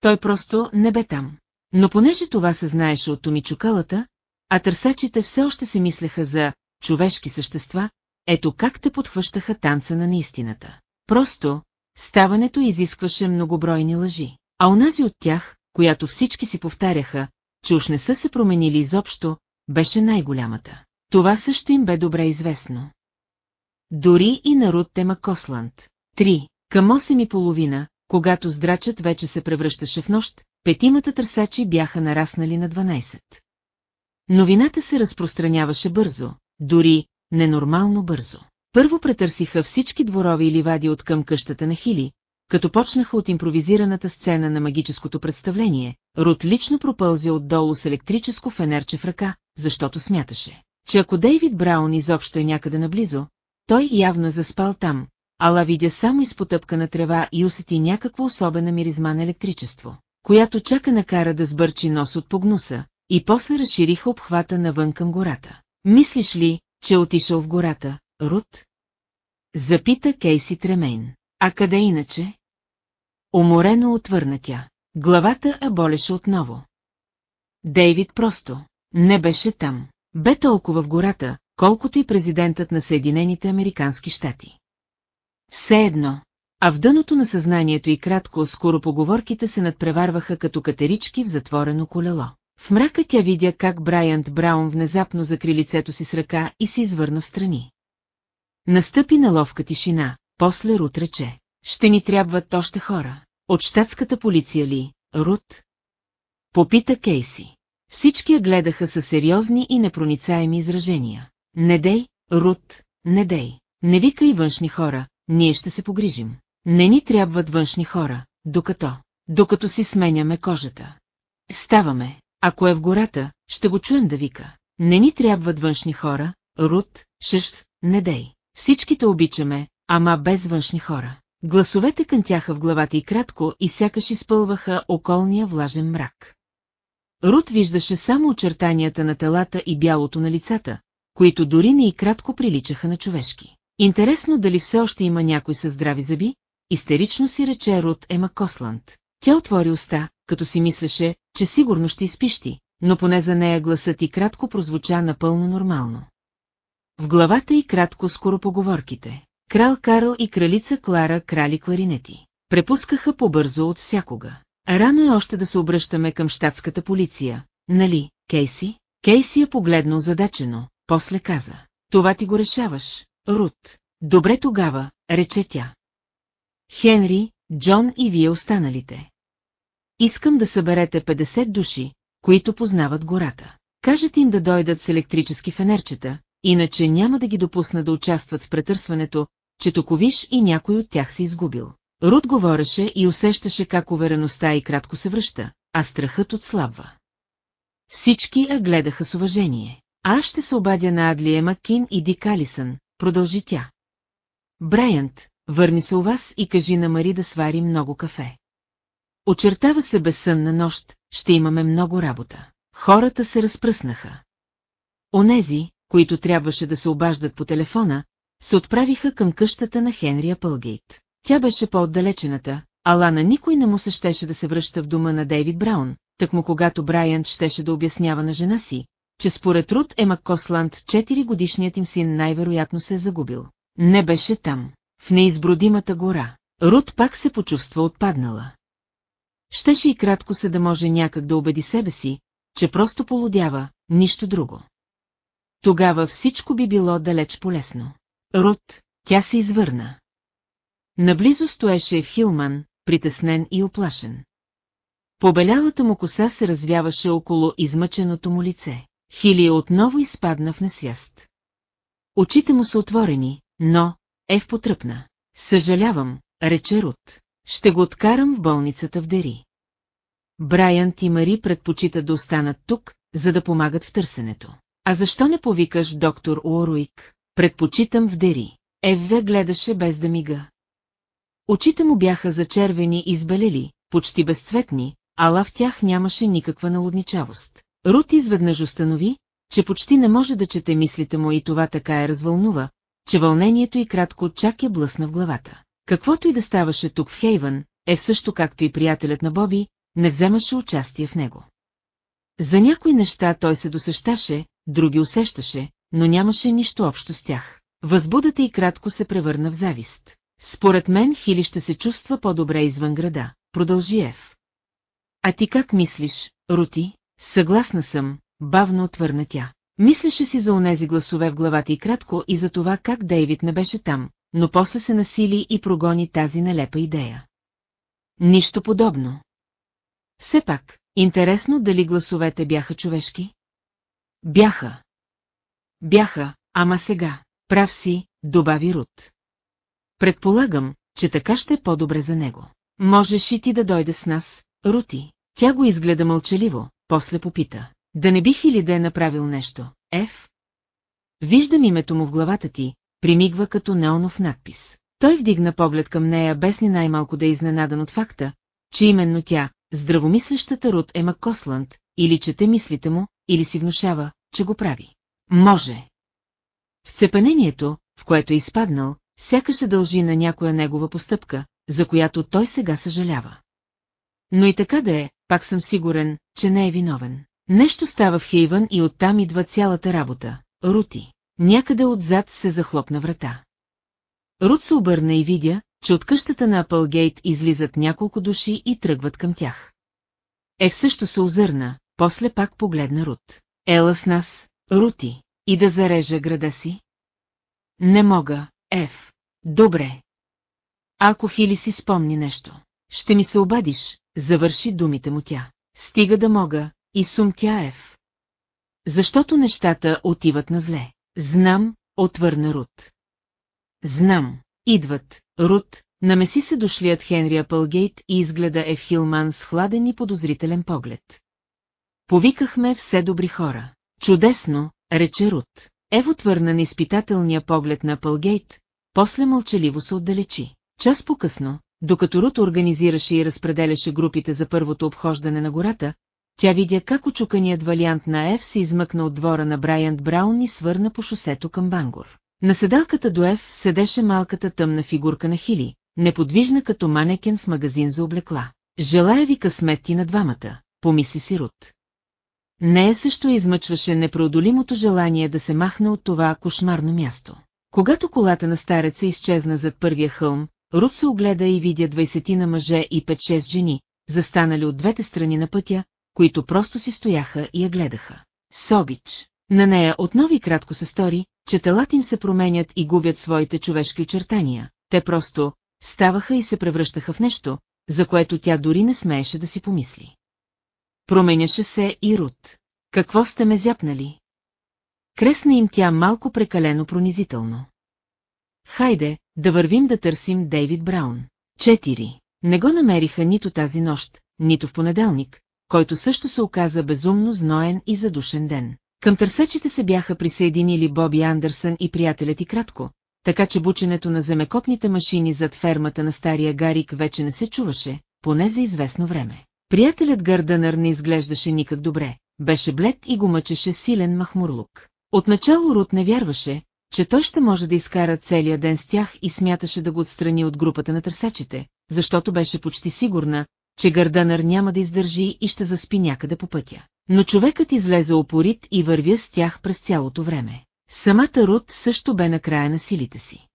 S1: Той просто не бе там. Но понеже това се знаеше от Томичукалата, а търсачите все още се мислеха за човешки същества, ето как те подхващаха танца на неистината. Просто, ставането изискваше многобройни лъжи, а онази от тях, която всички си повтаряха, че уж не са се променили изобщо, беше най-голямата. Това също им бе добре известно. Дори и на Рут Тема Косланд. Три. Към 8 и половина, когато здрачът вече се превръщаше в нощ, петимата търсачи бяха нараснали на 12. Новината се разпространяваше бързо, дори ненормално бързо. Първо претърсиха всички дворови и ливади от към къщата на Хили, като почнаха от импровизираната сцена на магическото представление, Рут лично пропълзя отдолу с електрическо фенерче в ръка, защото смяташе, че ако Дейвид Браун изобщо е някъде наблизо, той явно е заспал там, ала видя само изпотъпка на трева и усети някаква особена миризма на електричество, която чака накара да сбърчи нос от погнуса, и после разшириха обхвата навън към гората. Мислиш ли, че отишъл в гората, Рут? Запита Кейси Тремейн. А къде иначе? Уморено отвърна тя. Главата а болеше отново. Дейвид просто не беше там. Бе толкова в гората, колкото и президентът на Съединените Американски щати. Все едно, а в дъното на съзнанието и кратко скоро поговорките се надпреварваха като катерички в затворено колело. В мрака тя видя как Брайант Браун внезапно закри лицето си с ръка и се извърна в страни. Настъпи на ловка тишина, после Рут рече. Ще ни трябват още хора. От щатската полиция ли, Рут? Попита Кейси. Всички я гледаха със сериозни и непроницаеми изражения. Не дей, Рут, не дей. Не викай външни хора, ние ще се погрижим. Не ни трябват външни хора, докато, докато си сменяме кожата. Ставаме, ако е в гората, ще го чуем да вика. Не ни трябват външни хора, Рут, Шъщ, не дей. Всичките обичаме, ама без външни хора. Гласовете кънтяха в главата и кратко и сякаш изпълваха околния влажен мрак. Рут виждаше само очертанията на телата и бялото на лицата, които дори не и кратко приличаха на човешки. Интересно дали все още има някой със здрави зъби? Истерично си рече Рут Ема Косланд. Тя отвори уста, като си мислеше, че сигурно ще изпищи, но поне за нея гласът и кратко прозвуча напълно нормално. В главата и кратко скоро поговорките. Крал Карл и кралица Клара крали кларинети. Препускаха по-бързо от всякога. Рано е още да се обръщаме към щатската полиция, нали, Кейси? Кейси е погледнал задачено, после каза. Това ти го решаваш, Рут. Добре тогава, рече тя. Хенри, Джон и вие останалите. Искам да съберете 50 души, които познават гората. Кажете им да дойдат с електрически фенерчета, иначе няма да ги допусна да участват в претърсването, че токовиш и някой от тях се изгубил. Руд говореше и усещаше как увереността и кратко се връща, а страхът отслабва. Всички я гледаха с уважение. Аз ще се обадя на Адлия Маккин и Дик Алисън, продължи тя. Брайант, върни се у вас и кажи на Мари да свари много кафе. Очертава се безсънна нощ, ще имаме много работа. хората се разпръснаха. Онези, които трябваше да се обаждат по телефона, се отправиха към къщата на Хенрия Пългейт. Тя беше по-отдалечената, ала на никой не му се щеше да се връща в дома на Дейвид Браун, так му когато Брайант щеше да обяснява на жена си, че според Рут Ема Косланд 4 годишният им син най-вероятно се е загубил. Не беше там, в неизбродимата гора. Рут пак се почувства отпаднала. Щеше и кратко се да може някак да убеди себе си, че просто полудява, нищо друго. Тогава всичко би било далеч полезно. Рут, тя се извърна. Наблизо стоеше Хилман, притеснен и оплашен. Побелялата му коса се развяваше около измъченото му лице. Хили отново изпадна в несвяст. Очите му са отворени, но Ев потръпна. Съжалявам, рече Рут. Ще го откарам в болницата в Дери. Брайант и Мари предпочитат да останат тук, за да помагат в търсенето. А защо не повикаш доктор Уоруик? Предпочитам в Дери. Евве гледаше без да мига. Очите му бяха зачервени и избелели, почти безцветни, ала в тях нямаше никаква налудничавост. Рут изведнъж установи, че почти не може да чете мислите му и това така е развълнува, че вълнението и кратко чак я блъсна в главата. Каквото и да ставаше тук в Хейвън, е също както и приятелят на Боби, не вземаше участие в него. За някои неща той се досещаше, други усещаше, но нямаше нищо общо с тях. Възбудата и кратко се превърна в завист. Според мен Хили ще се чувства по-добре извън града, продължи Ев. А ти как мислиш, Рути? Съгласна съм, бавно отвърна тя. Мислеше си за онези гласове в главата и кратко и за това как Дейвид не беше там, но после се насили и прогони тази нелепа идея. Нищо подобно. Все пак, интересно дали гласовете бяха човешки? Бяха. Бяха, ама сега, прав си, добави Рут. Предполагам, че така ще е по-добре за него. Можеш и ти да дойде с нас, Рути. Тя го изгледа мълчаливо, после попита. Да не бих или да е направил нещо, Еф? Виждам името му в главата ти, примигва като неонов надпис. Той вдигна поглед към нея без ни най-малко да е изненадан от факта, че именно тя, здравомислещата Рут е Маккосланд, или чете мислите му, или си внушава, че го прави. Може. Вцепенението, в което е изпаднал, сякаш се дължи на някоя негова постъпка, за която той сега съжалява. Но и така да е, пак съм сигурен, че не е виновен. Нещо става в Хейвън и оттам идва цялата работа. Рути. Някъде отзад се захлопна врата. Рут се обърна и видя, че от къщата на Апългейт излизат няколко души и тръгват към тях. Ев също се озърна, после пак погледна Рут. Ела с нас, Рути, и да зарежа града си? Не мога, Ев. Добре. Ако Хили си спомни нещо, ще ми се обадиш, завърши думите му тя. Стига да мога, и сумтя Ев. Защото нещата отиват на зле. Знам, отвърна Рут. Знам, идват, Рут, намеси се дошлият Хенри Апългейт и изгледа Ев Хилман с хладен и подозрителен поглед. Повикахме все добри хора. Чудесно, рече Рут. Ев отвърна на изпитателния поглед на Апългейт, после мълчаливо се отдалечи. Час по-късно, докато Рут организираше и разпределяше групите за първото обхождане на гората, тя видя как очуканият валиант на Ев се измъкна от двора на Брайант Браун и свърна по шосето към Бангор. На седалката до Ев седеше малката тъмна фигурка на Хили, неподвижна като манекен в магазин за облекла. Желая ви късмет и на двамата, помисли си Рут. Нея също измъчваше непреодолимото желание да се махне от това кошмарно място. Когато колата на стареца изчезна зад първия хълм, Рут се огледа и видя двайсетина мъже и пет-шест жени, застанали от двете страни на пътя, които просто си стояха и я гледаха. Собич. На нея отново и кратко се стори, че телата им се променят и губят своите човешки очертания. Те просто ставаха и се превръщаха в нещо, за което тя дори не смееше да си помисли. Променяше се и Рут. Какво сте ме зяпнали? Кресна им тя малко прекалено пронизително. Хайде, да вървим да търсим Дейвид Браун. Четири. Не го намериха нито тази нощ, нито в понеделник, който също се оказа безумно зноен и задушен ден. Към търсечите се бяха присъединили Боби Андерсън и приятелят и кратко, така че бученето на земекопните машини зад фермата на стария Гарик вече не се чуваше, поне за известно време. Приятелят Гърдънър не изглеждаше никак добре, беше блед и го мъчеше силен махмурлук. Отначало Рут не вярваше, че той ще може да изкара целия ден с тях и смяташе да го отстрани от групата на търсачите, защото беше почти сигурна, че Гърданър няма да издържи и ще заспи някъде по пътя. Но човекът излезе опорит и вървя с тях през цялото време. Самата Рут също бе на края на силите си.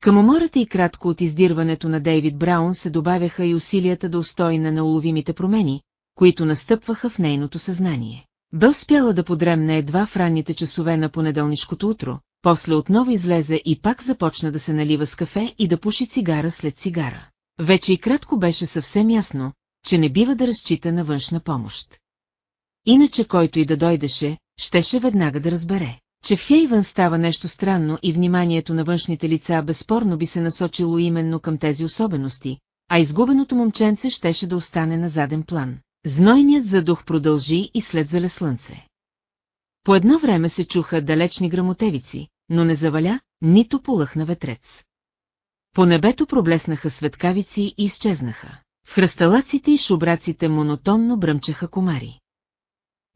S1: Към умората и кратко от издирването на Дейвид Браун се добавяха и усилията да устои на неуловимите промени, които настъпваха в нейното съзнание. Бе успяла да подремне едва в ранните часове на понеделнишкото утро, после отново излезе и пак започна да се налива с кафе и да пуши цигара след цигара. Вече и кратко беше съвсем ясно, че не бива да разчита на външна помощ. Иначе който и да дойдеше, щеше веднага да разбере, че в Хейвън става нещо странно и вниманието на външните лица безспорно би се насочило именно към тези особености, а изгубеното момченце щеше да остане на заден план. Знойният задух продължи и след зале слънце. По едно време се чуха далечни грамотевици, но не заваля, нито полъхна ветрец. По небето проблеснаха светкавици и изчезнаха. В хръсталаците и шубраците монотонно бръмчаха комари.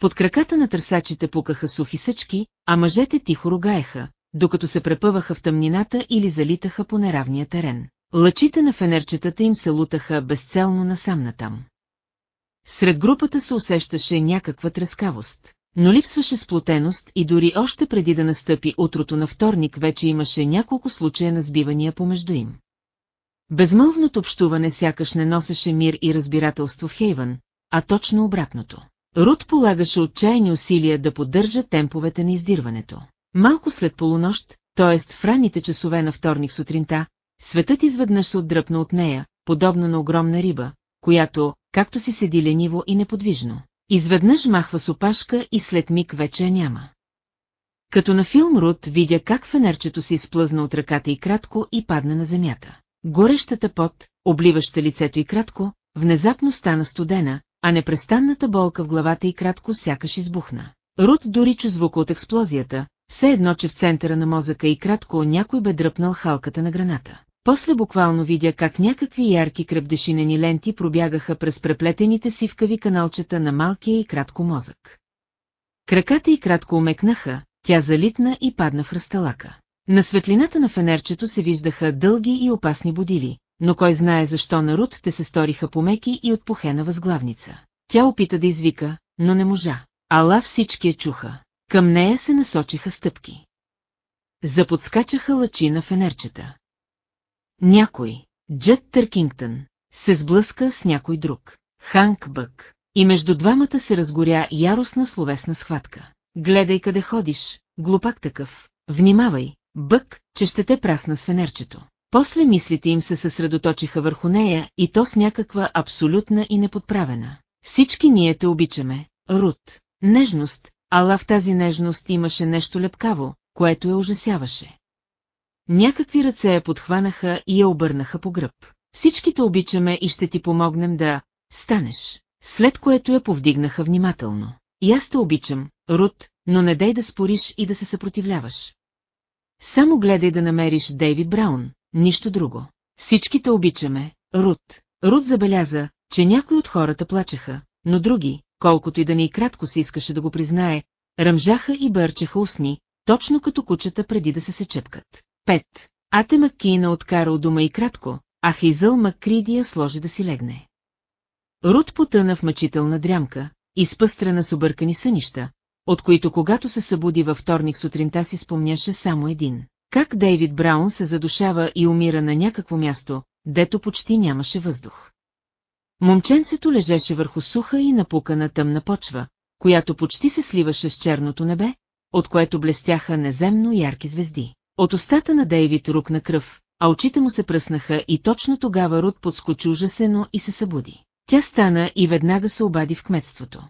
S1: Под краката на търсачите пукаха сухи съчки, а мъжете тихо ругаеха, докато се препъваха в тъмнината или залитаха по неравния терен. Лъчите на фенерчетата им се лутаха безцелно насам натам. Сред групата се усещаше някаква трескавост, но липсваше сплотеност и дори още преди да настъпи утрото на вторник вече имаше няколко случая на сбивания помежду им. Безмълвното общуване сякаш не носеше мир и разбирателство в Хейвън, а точно обратното. Рут полагаше отчаяни усилия да поддържа темповете на издирването. Малко след полунощ, т.е. в ранните часове на вторник сутринта, светът изведнъж се отдръпна от нея, подобно на огромна риба, която, както си седи лениво и неподвижно, изведнъж махва с опашка и след миг вече я няма. Като на филм Рут видя как фенерчето се изплъзна от ръката и кратко и падна на земята. Горещата пот, обливаща лицето и кратко, внезапно стана студена, а непрестанната болка в главата и кратко сякаш избухна. Рут дори чу звука от експлозията, все едно, че в центъра на мозъка и кратко някой бе дръпнал халката на граната. После буквално видя как някакви ярки кръвдешинени ленти пробягаха през преплетените сивкави каналчета на малкия и кратко мозък. Краката и кратко умекнаха, тя залитна и падна в ръсталака. На светлината на фенерчето се виждаха дълги и опасни будили, но кой знае защо на Рут те се сториха помеки и от похена възглавница. Тя опита да извика, но не можа. Ала всички я чуха. Към нея се насочиха стъпки. Заподскачаха лъчи на фенерчета. Някой, Джет Търкингтън, се сблъска с някой друг. Ханк Бък. И между двамата се разгоря яростна словесна схватка. Гледай къде ходиш, глупак такъв. Внимавай, Бък, че ще те прасна с фенерчето. После мислите им се съсредоточиха върху нея и то с някаква абсолютна и неподправена. Всички ние те обичаме, Рут. Нежност, ала в тази нежност имаше нещо лепкаво, което я ужасяваше. Някакви ръце я подхванаха и я обърнаха по гръб. Всичките обичаме и ще ти помогнем да станеш, след което я повдигнаха внимателно. И аз те обичам, Рут, но не дай да спориш и да се съпротивляваш. Само гледай да намериш Дейви Браун, нищо друго. Всичките обичаме, Рут. Рут забеляза, че някои от хората плачеха, но други, колкото и да ни и кратко се искаше да го признае, ръмжаха и бърчеха усни, точно като кучета преди да се сечепкат. 5. Ате Маккина откара от дома и кратко, а Хизъл Маккриди я сложи да си легне. Руд потъна в мъчителна дрямка, изпъстрена с объркани сънища, от които когато се събуди във вторник сутринта си спомняше само един. Как Дейвид Браун се задушава и умира на някакво място, дето почти нямаше въздух. Момченцето лежеше върху суха и напукана тъмна почва, която почти се сливаше с черното небе, от което блестяха неземно ярки звезди. От устата на Дейвид рукна кръв, а очите му се пръснаха и точно тогава Руд подскочи ужасено и се събуди. Тя стана и веднага се обади в кметството.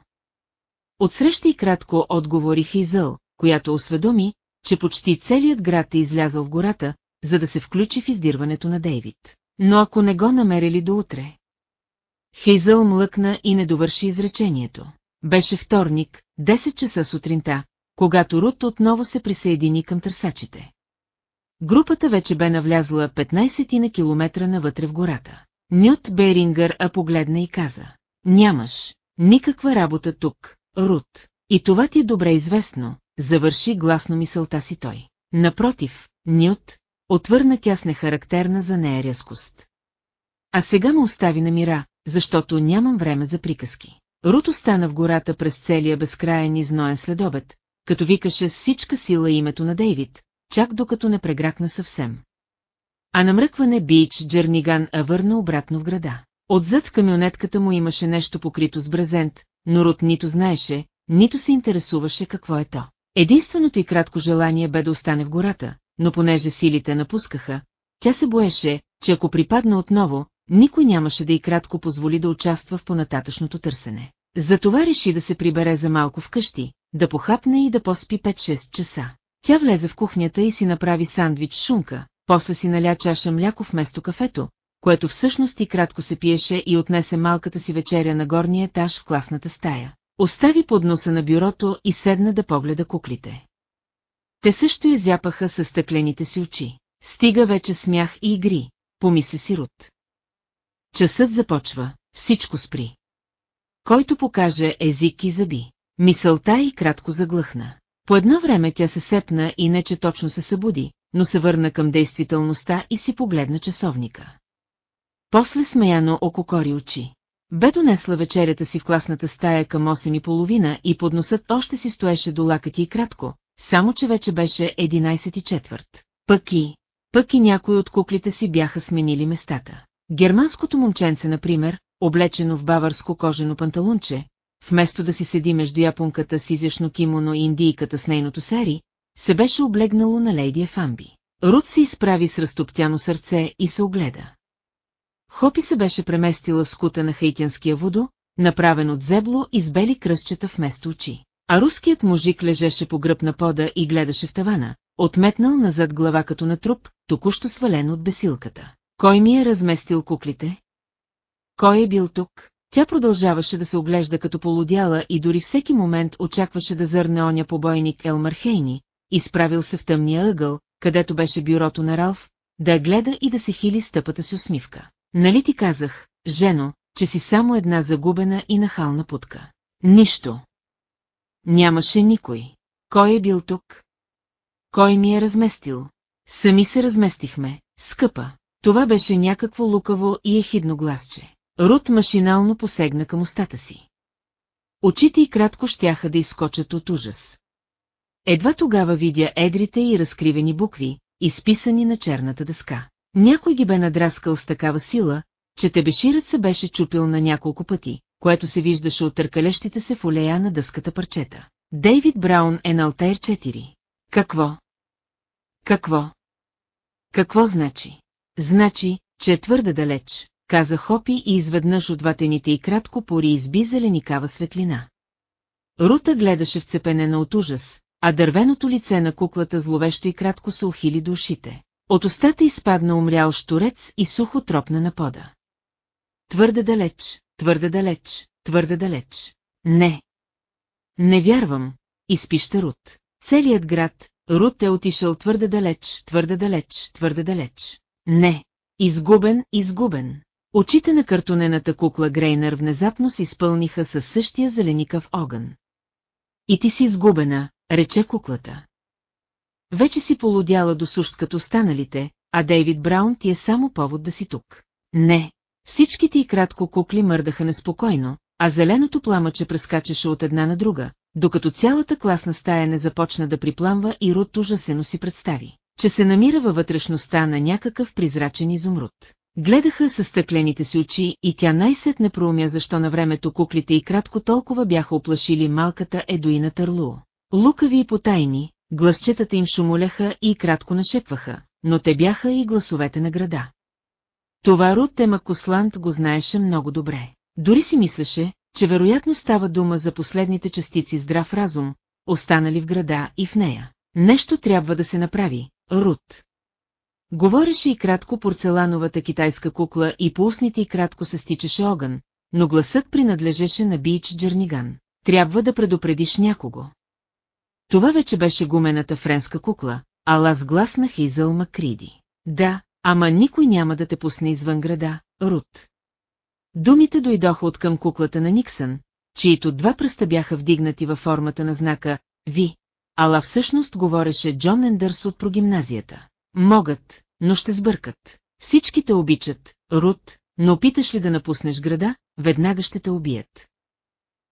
S1: Отсреща и кратко отговори Хейзъл, която осведоми, че почти целият град е излязъл в гората, за да се включи в издирването на Дейвид. Но ако не го намерили до утре... Хейзъл млъкна и не довърши изречението. Беше вторник, 10 часа сутринта, когато Рут отново се присъедини към търсачите. Групата вече бе навлязла 15 на километра навътре в гората. Нют Берингър а погледна и каза. Нямаш никаква работа тук, Рут. И това ти е добре известно, завърши гласно мисълта си той. Напротив, Нют, отвърна тя с нехарактерна за нея рязкост. А сега ме остави на мира, защото нямам време за приказки. Рут остана в гората през целия безкраен и зноен следобед, като викаше с всичка сила името на Дейвид, чак докато не прегракна съвсем. А намръкване Бич Джерниган а върна обратно в града. Отзад в камионетката му имаше нещо покрито с брезент, но Рут нито знаеше, нито се интересуваше какво е то. Единственото и кратко желание бе да остане в гората, но понеже силите напускаха, тя се боеше, че ако припадна отново, никой нямаше да и кратко позволи да участва в понататъчното търсене. Затова реши да се прибере за малко вкъщи, да похапне и да поспи 5-6 часа. Тя влезе в кухнята и си направи сандвич шунка, после си наля чаша мляко вместо кафето, което всъщност и кратко се пиеше и отнесе малката си вечеря на горния етаж в класната стая. Остави под носа на бюрото и седна да погледа куклите. Те също я зяпаха със стъклените си очи. Стига вече смях и игри, помисли си Рут. Часът започва, всичко спри. Който покаже език и зъби. Мисълта и кратко заглъхна. По едно време тя се сепна и не че точно се събуди, но се върна към действителността и си погледна часовника. После смеяно ококори очи. Бе донесла вечерята си в класната стая към 8 и половина и подносът още си стоеше до лакъти и кратко, само че вече беше 11 и четвърт. Пък и, пък и някои от куклите си бяха сменили местата. Германското момченце, например, облечено в баварско кожено панталунче, вместо да си седи между японката с изящно кимоно и индийката с нейното сери, се беше облегнало на лейди Ефамби. Рут се изправи с разтоптяно сърце и се огледа. Хопи се беше преместила в скута на хаитянския водо, направен от зебло и с бели кръстчета вместо очи. А руският мужик лежеше по гръб на пода и гледаше в тавана, отметнал назад глава като на труп, току-що свален от бесилката. Кой ми е разместил куклите? Кой е бил тук? Тя продължаваше да се оглежда като полудяла и дори всеки момент очакваше да зърне оня побойник Елмар Хейни, изправил се в тъмния ъгъл, където беше бюрото на Ралф, да гледа и да се хили стъпата си усмивка. Нали ти казах, жено, че си само една загубена и нахална путка? Нищо. Нямаше никой. Кой е бил тук? Кой ми е разместил? Сами се разместихме, скъпа. Това беше някакво лукаво и ехидно гласче. Рут машинално посегна към устата си. Очите й кратко щяха да изскочат от ужас. Едва тогава видя едрите и разкривени букви, изписани на черната дъска. Някой ги бе надраскал с такава сила, че тебеширът се беше чупил на няколко пъти, което се виждаше от търкалещите се в олея на дъската парчета. Дейвид Браун е на Алтайр 4. Какво? Какво? Какво значи? Значи, че е твърде далеч, каза Хопи и изведнъж от ватените и кратко пори изби зеленикава светлина. Рута гледаше вцепенена от ужас, а дървеното лице на куклата зловещо и кратко се ухили до ушите. От устата изпадна умрял штурец и сухо тропна на пода. Твърде далеч, твърде далеч, твърде далеч. Не. Не вярвам, изпища Рут. Целият град, Рут е отишъл твърде далеч, твърде далеч, твърде далеч. Не. Изгубен, изгубен. Очите на картонената кукла Грейнер внезапно се изпълниха със същия зеленикав огън. И ти си изгубена, рече куклата. Вече си полудяла до сущ като останалите, а Дейвид Браун ти е само повод да си тук. Не, всичките и кратко кукли мърдаха неспокойно, а зеленото пламъче прескачаше от една на друга, докато цялата класна стая не започна да припламва и Рут ужасено си представи, че се намира във вътрешността на някакъв призрачен изумруд. Гледаха със стъклените си очи и тя най-сетне проумя защо на времето куклите и кратко толкова бяха оплашили малката Едуина Търлу. Лукави и потайни, гласчетата им шумоляха и кратко нашепваха, но те бяха и гласовете на града. Това Рут Емакосланд го знаеше много добре. Дори си мислеше, че вероятно става дума за последните частици здрав разум, останали в града и в нея. Нещо трябва да се направи, Рут. Говореше и кратко порцелановата китайска кукла и по устните и кратко се стичаше огън, но гласът принадлежеше на Бич Джерниган. Трябва да предупредиш някого. Това вече беше гумената френска кукла, ала с глас на Хизъл Макриди. Да, ама никой няма да те пусне извън града, Рут. Думите дойдоха от към куклата на Никсън, чието два пръста бяха вдигнати във формата на знака «Ви», ала всъщност говореше Джон Ендърс от прогимназията. Могат, но ще сбъркат. Всички те обичат, Рут, но опиташ ли да напуснеш града, веднага ще те убият.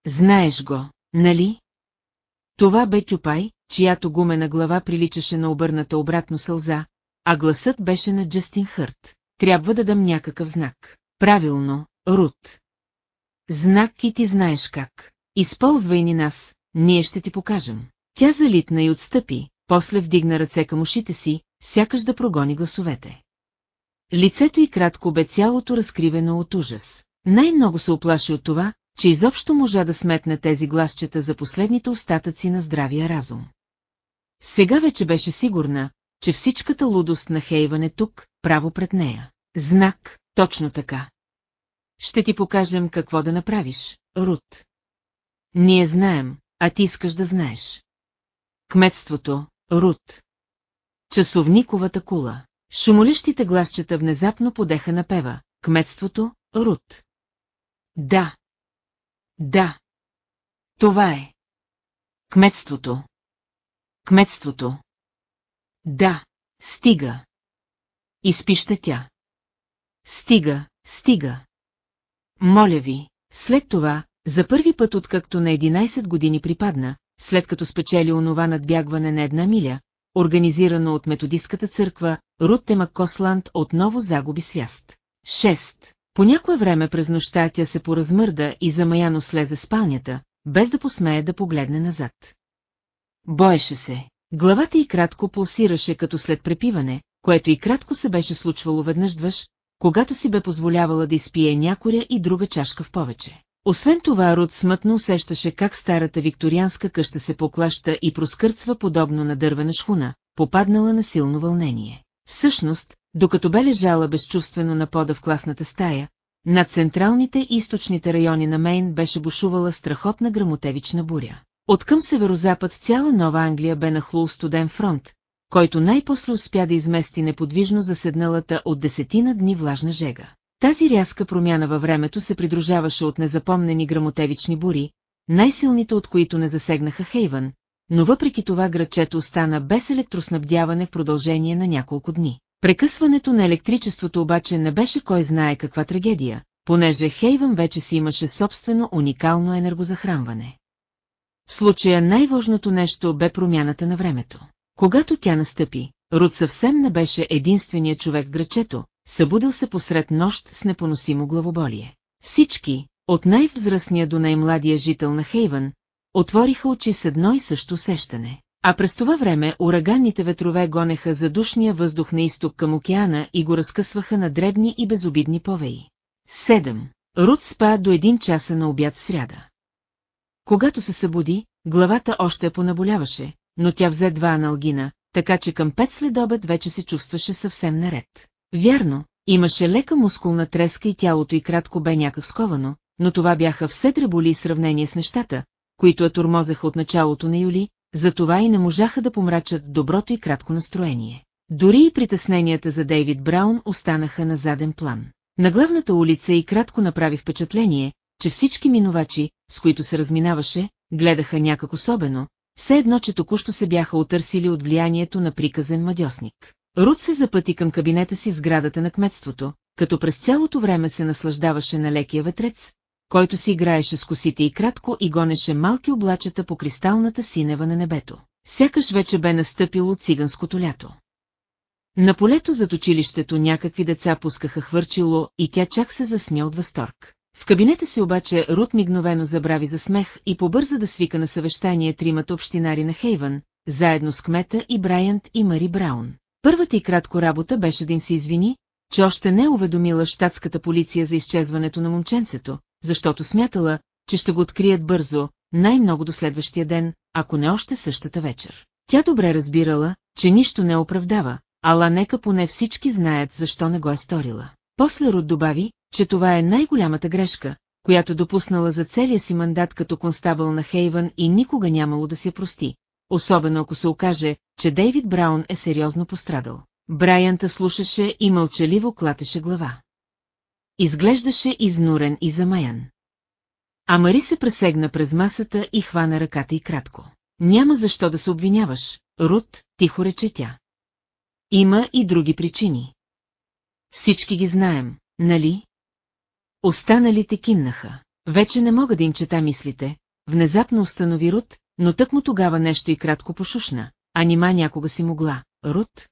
S1: Знаеш го, нали? Това бе Тюпай, чиято гумена глава приличаше на обърната обратно сълза, а гласът беше на Джастин Хърт. Трябва да дам някакъв знак. Правилно, Рут. Знак и ти знаеш как. Използвай ни нас, ние ще ти покажем. Тя залитна и отстъпи, после вдигна ръце към ушите си, сякаш да прогони гласовете. Лицето й кратко бе цялото разкривено от ужас. Най-много се оплаши от това, че изобщо можа да сметне тези гласчета за последните остатъци на здравия разум. Сега вече беше сигурна, че всичката лудост на Хейван е тук, право пред нея. Знак, точно така. Ще ти покажем какво да направиш, Рут. Ние знаем, а ти искаш да знаеш. Кметството, Рут. Часовниковата кула. Шумолещите гласчета внезапно подеха напева. Кметството, Рут. Да. Да. Това е. Кметството. Кметството. Да, стига. Изпища тя. Стига, стига. Моля ви, след това, за първи път откакто на 11 години припадна, след като спечели онова надбягване на една миля, организирано от методистката църква, Рут Косланд отново загуби свяст. 6. По някое време през нощта тя се поразмърда и замаяно слезе спалнята, без да посмее да погледне назад. Боеше се. Главата й кратко пулсираше като след препиване, което и кратко се беше случвало веднъждваш, когато си бе позволявала да изпие някоря и друга чашка в повече. Освен това Руд смътно усещаше как старата викторианска къща се поклаща и проскърцва подобно на дървена шхуна, попаднала на силно вълнение. Всъщност, докато бе лежала безчувствено на пода в класната стая, над централните и източните райони на Мейн беше бушувала страхотна грамотевична буря. Откъм северозапад цяла Нова Англия бе нахлул студен фронт, който най-после успя да измести неподвижно заседналата от десетина дни влажна жега. Тази рязка промяна във времето се придружаваше от незапомнени грамотевични бури, най-силните от които не засегнаха Хейвън, но въпреки това градчето остана без електроснабдяване в продължение на няколко дни. Прекъсването на електричеството обаче не беше кой знае каква трагедия, понеже Хейвън вече си имаше собствено уникално енергозахранване. В случая най-важното нещо бе промяната на времето. Когато тя настъпи, Руд съвсем не беше единственият човек в грачето, събудил се посред нощ с непоносимо главоболие. Всички, от най-възрастния до най-младия жител на Хейвън, отвориха очи с едно и също усещане. А през това време ураганните ветрове гонеха задушния въздух на изток към океана и го разкъсваха на дребни и безобидни повеи. 7. Руд спа до един часа на обяд в сряда. Когато се събуди, главата още понаболяваше, но тя взе два аналгина, така че към пет следобед вече се чувстваше съвсем наред. Вярно, имаше лека мускулна треска и тялото й кратко бе някак сковано, но това бяха все дреболи сравнение с нещата, които я тормозеха от началото на юли, затова и не можаха да помрачат доброто и кратко настроение. Дори и притесненията за Дейвид Браун останаха на заден план. На главната улица и кратко направи впечатление, че всички минувачи, с които се разминаваше, гледаха някак особено, все едно, че току-що се бяха отърсили от влиянието на приказен мадьосник. Руд се запъти към кабинета си сградата на кметството, като през цялото време се наслаждаваше на лекия ветрец, който си играеше с косите и кратко и гонеше малки облачета по кристалната синева на небето. Сякаш вече бе настъпило циганското лято. На полето зад училището някакви деца пускаха хвърчило и тя чак се засмя от възторг. В кабинета си обаче Рут мигновено забрави за смех и побърза да свика на съвещание тримата общинари на Хейвън, заедно с кмета и Брайант и Мари Браун. Първата и кратко работа беше да им се извини, че още не е уведомила щатската полиция за изчезването на момченцето, защото смятала, че ще го открият бързо, най-много до следващия ден, ако не още същата вечер. Тя добре разбирала, че нищо не оправдава, ала нека поне всички знаят защо не го е сторила. После Руд добави, че това е най-голямата грешка, която допуснала за целия си мандат като констабъл на Хейвън и никога нямало да се прости, особено ако се окаже, че Дейвид Браун е сериозно пострадал. Брайанта слушаше и мълчаливо клатеше глава. Изглеждаше изнурен и замаян. А Мари се пресегна през масата и хвана ръката и кратко. Няма защо да се обвиняваш, Рут, тихо рече тя. Има и други причини. Всички ги знаем, нали? Останалите кимнаха. Вече не мога да им чета мислите, внезапно установи Рут, но тък му тогава нещо и кратко пошушна. А нима някога си могла, Рут?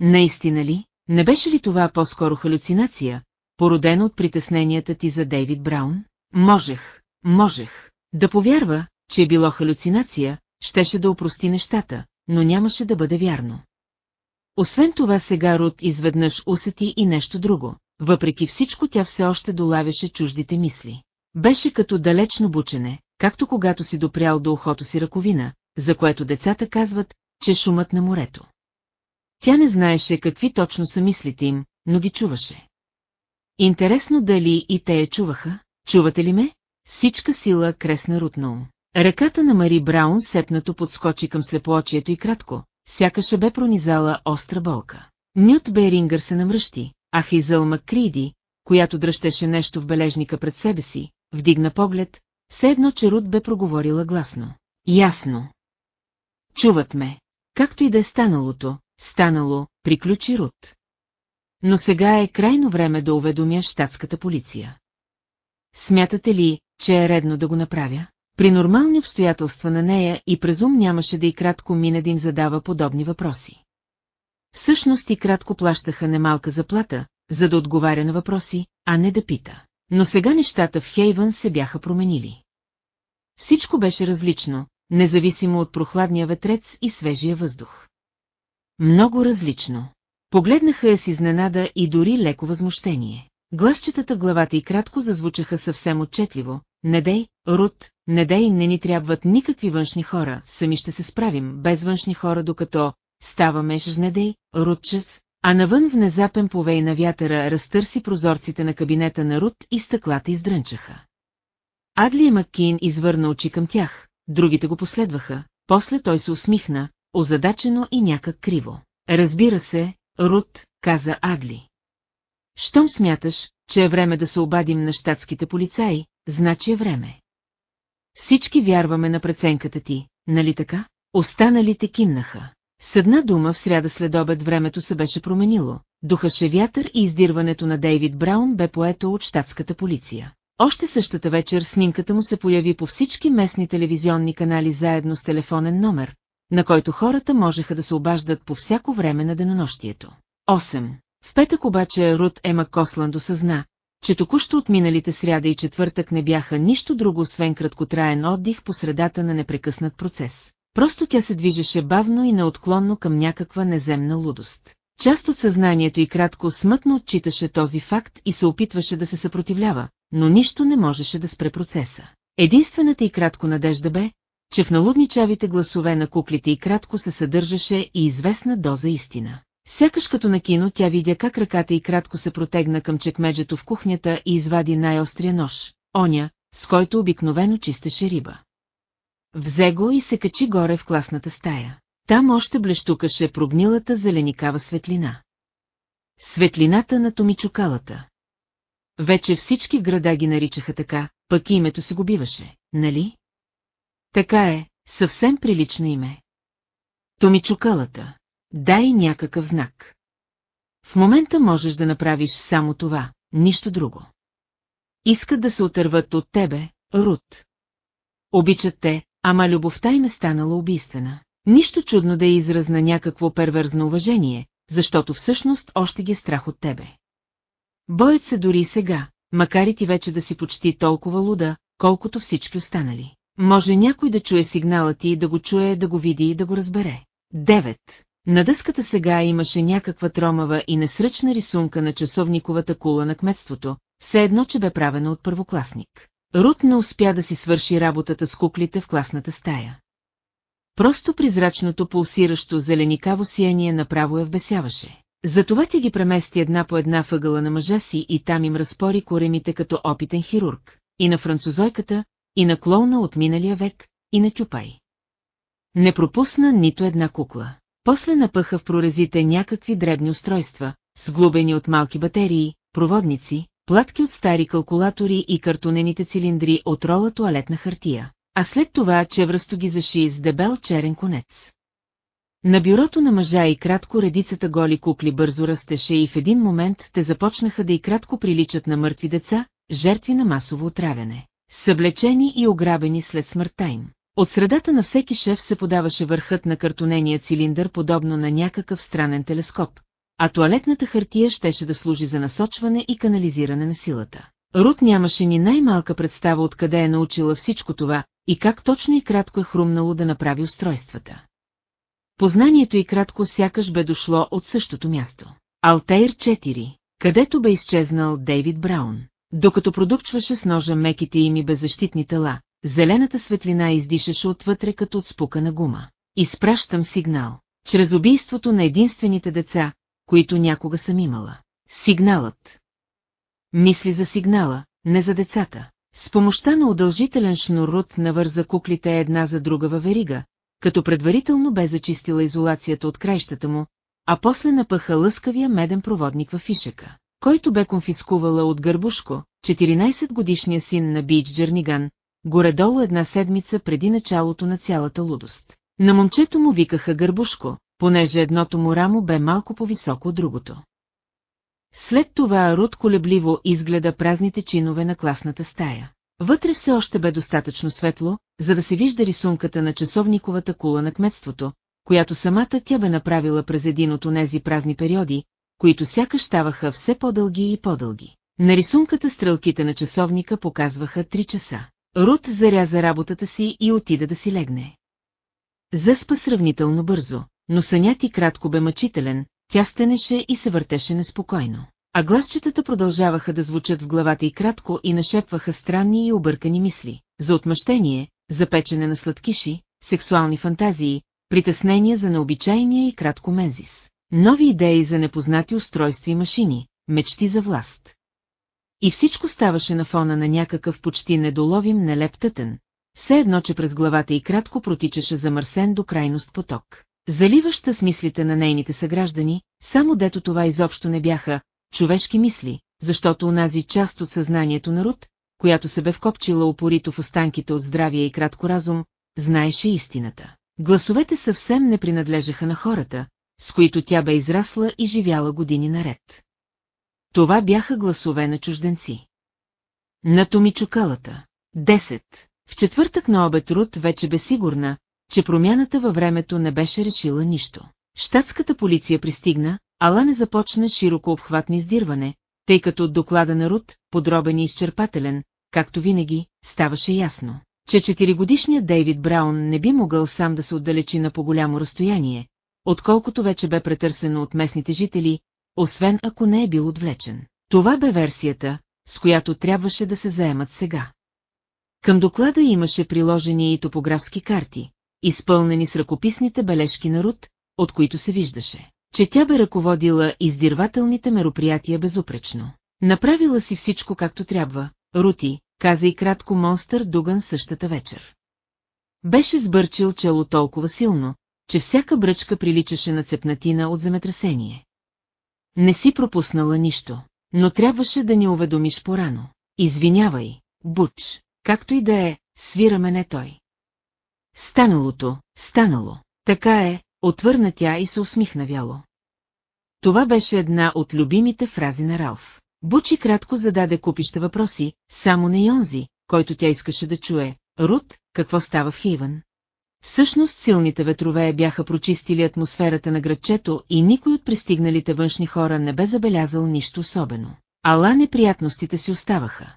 S1: Наистина ли? Не беше ли това по-скоро халюцинация, породена от притесненията ти за Дейвид Браун? Можех, можех. Да повярва, че е било халюцинация, щеше да упрости нещата, но нямаше да бъде вярно. Освен това сега Рут изведнъж усети и нещо друго. Въпреки всичко тя все още долавяше чуждите мисли. Беше като далечно бучене, както когато си допрял до ухото си ръковина, за което децата казват, че шумът на морето. Тя не знаеше какви точно са мислите им, но ги чуваше. Интересно дали и те я чуваха? Чувате ли ме? Всичка сила кресна рутна Ръката на Мари Браун сепнато подскочи към слепоочието и кратко, сякаше бе пронизала остра болка. Нют Берингър се намръщи, а Хизъл Маккриди, която дръщеше нещо в бележника пред себе си, вдигна поглед, все едно, че Рут бе проговорила гласно. Ясно. Чуват ме. Както и да е станалото, станало, приключи Рут. Но сега е крайно време да уведомя щатската полиция. Смятате ли, че е редно да го направя? При нормални обстоятелства на нея и презум нямаше да и кратко мине да им задава подобни въпроси. Всъщност и кратко плащаха немалка заплата, за да отговаря на въпроси, а не да пита. Но сега нещата в Хейвън се бяха променили. Всичко беше различно, независимо от прохладния ветрец и свежия въздух. Много различно. Погледнаха я с изненада и дори леко възмущение. Гласчетата главата и кратко зазвучаха съвсем отчетливо. Не дей, Рут, не дей, не ни трябват никакви външни хора, сами ще се справим, без външни хора, докато ставаме жнедей, Рутчет, а навън внезапен повей на вятъра разтърси прозорците на кабинета на Рут и стъклата издрънчаха. Адли и Маккин извърна очи към тях, другите го последваха, после той се усмихна, озадачено и някак криво. Разбира се, Рут, каза Адли. Щом смяташ, че е време да се обадим на щатските полицаи, значи е време. Всички вярваме на преценката ти, нали така? Останалите кимнаха. С една дума в сряда след обед времето се беше променило. Духаше вятър и издирването на Дейвид Браун бе поето от щатската полиция. Още същата вечер снимката му се появи по всички местни телевизионни канали заедно с телефонен номер, на който хората можеха да се обаждат по всяко време на денонощието. 8. В петък обаче Рут Ема Косланд осъзна, че току-що отминалите сряда и четвъртък не бяха нищо друго освен краткотраен отдих по средата на непрекъснат процес. Просто тя се движеше бавно и неотклонно към някаква неземна лудост. Част от съзнанието и кратко смътно отчиташе този факт и се опитваше да се съпротивлява, но нищо не можеше да спре процеса. Единствената и кратко надежда бе, че в налудничавите гласове на куклите и кратко се съдържаше и известна доза истина. Сякаш като на кино тя видя как ръката и кратко се протегна към чекмеджето в кухнята и извади най-острия нож, оня, с който обикновено чистеше риба. Взе го и се качи горе в класната стая. Там още блещукаше прогнилата зеленикава светлина. Светлината на томичукалата. Вече всички в града ги наричаха така, пък името се го биваше, нали? Така е, съвсем прилично име. Томичукалата. Дай някакъв знак. В момента можеш да направиш само това, нищо друго. Искат да се отърват от тебе, Рут. Обичат те, ама любовта им е станала убийствена. Нищо чудно да е израз на някакво перверзно уважение, защото всъщност още ги е страх от тебе. Боят се дори и сега, макар и ти вече да си почти толкова луда, колкото всички останали. Може някой да чуе сигнала ти и да го чуе, да го види и да го разбере. Девет. На дъската сега имаше някаква тромава и несръчна рисунка на часовниковата кула на кметството, все едно, че бе правена от първокласник. Рут не успя да си свърши работата с куклите в класната стая. Просто призрачното пулсиращо зеленикаво сияние направо я вбесяваше. Затова ти ги премести една по една въгъла на мъжа си и там им разпори коремите като опитен хирург, и на французойката, и на клоуна от миналия век, и на тюпай. Не пропусна нито една кукла. После напъха в прорезите някакви дребни устройства, сглубени от малки батерии, проводници, платки от стари калкулатори и картонените цилиндри от рола туалетна хартия, а след това чевръсто ги заши с дебел черен конец. На бюрото на мъжа и кратко редицата голи кукли бързо растеше и в един момент те започнаха да и кратко приличат на мъртви деца, жертви на масово отравяне, съблечени и ограбени след смъртта им. От средата на всеки шеф се подаваше върхът на картонения цилиндър подобно на някакъв странен телескоп, а туалетната хартия щеше да служи за насочване и канализиране на силата. Рут нямаше ни най-малка представа откъде е научила всичко това и как точно и кратко е хрумнало да направи устройствата. Познанието и кратко сякаш бе дошло от същото място. Алтейр 4, където бе изчезнал Дейвид Браун. Докато продукчваше с ножа меките им и беззащитни тела, зелената светлина издишаше отвътре като от спукана гума. Изпращам сигнал. Чрез убийството на единствените деца, които някога съм имала. Сигналът. Мисли за сигнала, не за децата. С помощта на удължителен шнурут навърза куклите една за друга във верига, като предварително бе зачистила изолацията от краищата му, а после напъха лъскавия меден проводник във фишека, който бе конфискувала от Гърбушко, 14-годишния син на Бич Джерниган, горе-долу една седмица преди началото на цялата лудост. На момчето му викаха Гърбушко, понеже едното му рамо бе малко по-високо от другото. След това Руд колебливо изгледа празните чинове на класната стая. Вътре все още бе достатъчно светло, за да се вижда рисунката на часовниковата кула на кметството, която самата тя бе направила през един от онези празни периоди, които сякаш ставаха все по-дълги и по-дълги. На рисунката стрелките на часовника показваха три часа. Рут заряза работата си и отида да си легне. Заспа сравнително бързо, но сънят и кратко бе мъчителен, тя стенеше и се въртеше неспокойно. А гласчетата продължаваха да звучат в главата и кратко и нашепваха странни и объркани мисли. За отмъщение, за печене на сладкиши, сексуални фантазии, притеснения за необичайния и кратко мензис. Нови идеи за непознати устройства и машини, мечти за власт. И всичко ставаше на фона на някакъв почти недоловим нелеп тътен, все едно, че през главата и кратко протичаше замърсен до крайност поток. Заливаща с мислите на нейните съграждани, само дето това изобщо не бяха човешки мисли, защото онази част от съзнанието на Руд, която се бе вкопчила опорито в останките от здравия и кратко разум, знаеше истината. Гласовете съвсем не принадлежаха на хората, с които тя бе израсла и живяла години наред. Това бяха гласове на чужденци. На Томичукалата. Десет. В четвъртък на обед Руд вече бе сигурна, че промяната във времето не беше решила нищо. Штатската полиция пристигна, ала не започна широко обхватно издирване, тъй като от доклада на Руд, подробен и изчерпателен, както винаги, ставаше ясно, че четиригодишният Дейвид Браун не би могъл сам да се отдалечи на по-голямо разстояние, отколкото вече бе претърсено от местните жители, освен ако не е бил отвлечен. Това бе версията, с която трябваше да се заемат сега. Към доклада имаше приложени и топографски карти, изпълнени с ръкописните бележки на Руд, от които се виждаше, че тя бе ръководила издирвателните мероприятия безупречно. Направила си всичко както трябва, Рути, каза и кратко монстър Дуган същата вечер. Беше сбърчил чело толкова силно, че всяка бръчка приличаше на цепнатина от земетресение. Не си пропуснала нищо, но трябваше да ни уведомиш порано. Извинявай, Буч, както и да е, свираме не той. Станалото, станало. Така е, отвърна тя и се усмихна вяло. Това беше една от любимите фрази на Ралф. Бучи кратко зададе купища въпроси, само не Йонзи, който тя искаше да чуе. Рут, какво става в Хейвън? Всъщност силните ветрове бяха прочистили атмосферата на градчето и никой от пристигналите външни хора не бе забелязал нищо особено. Ала неприятностите си оставаха.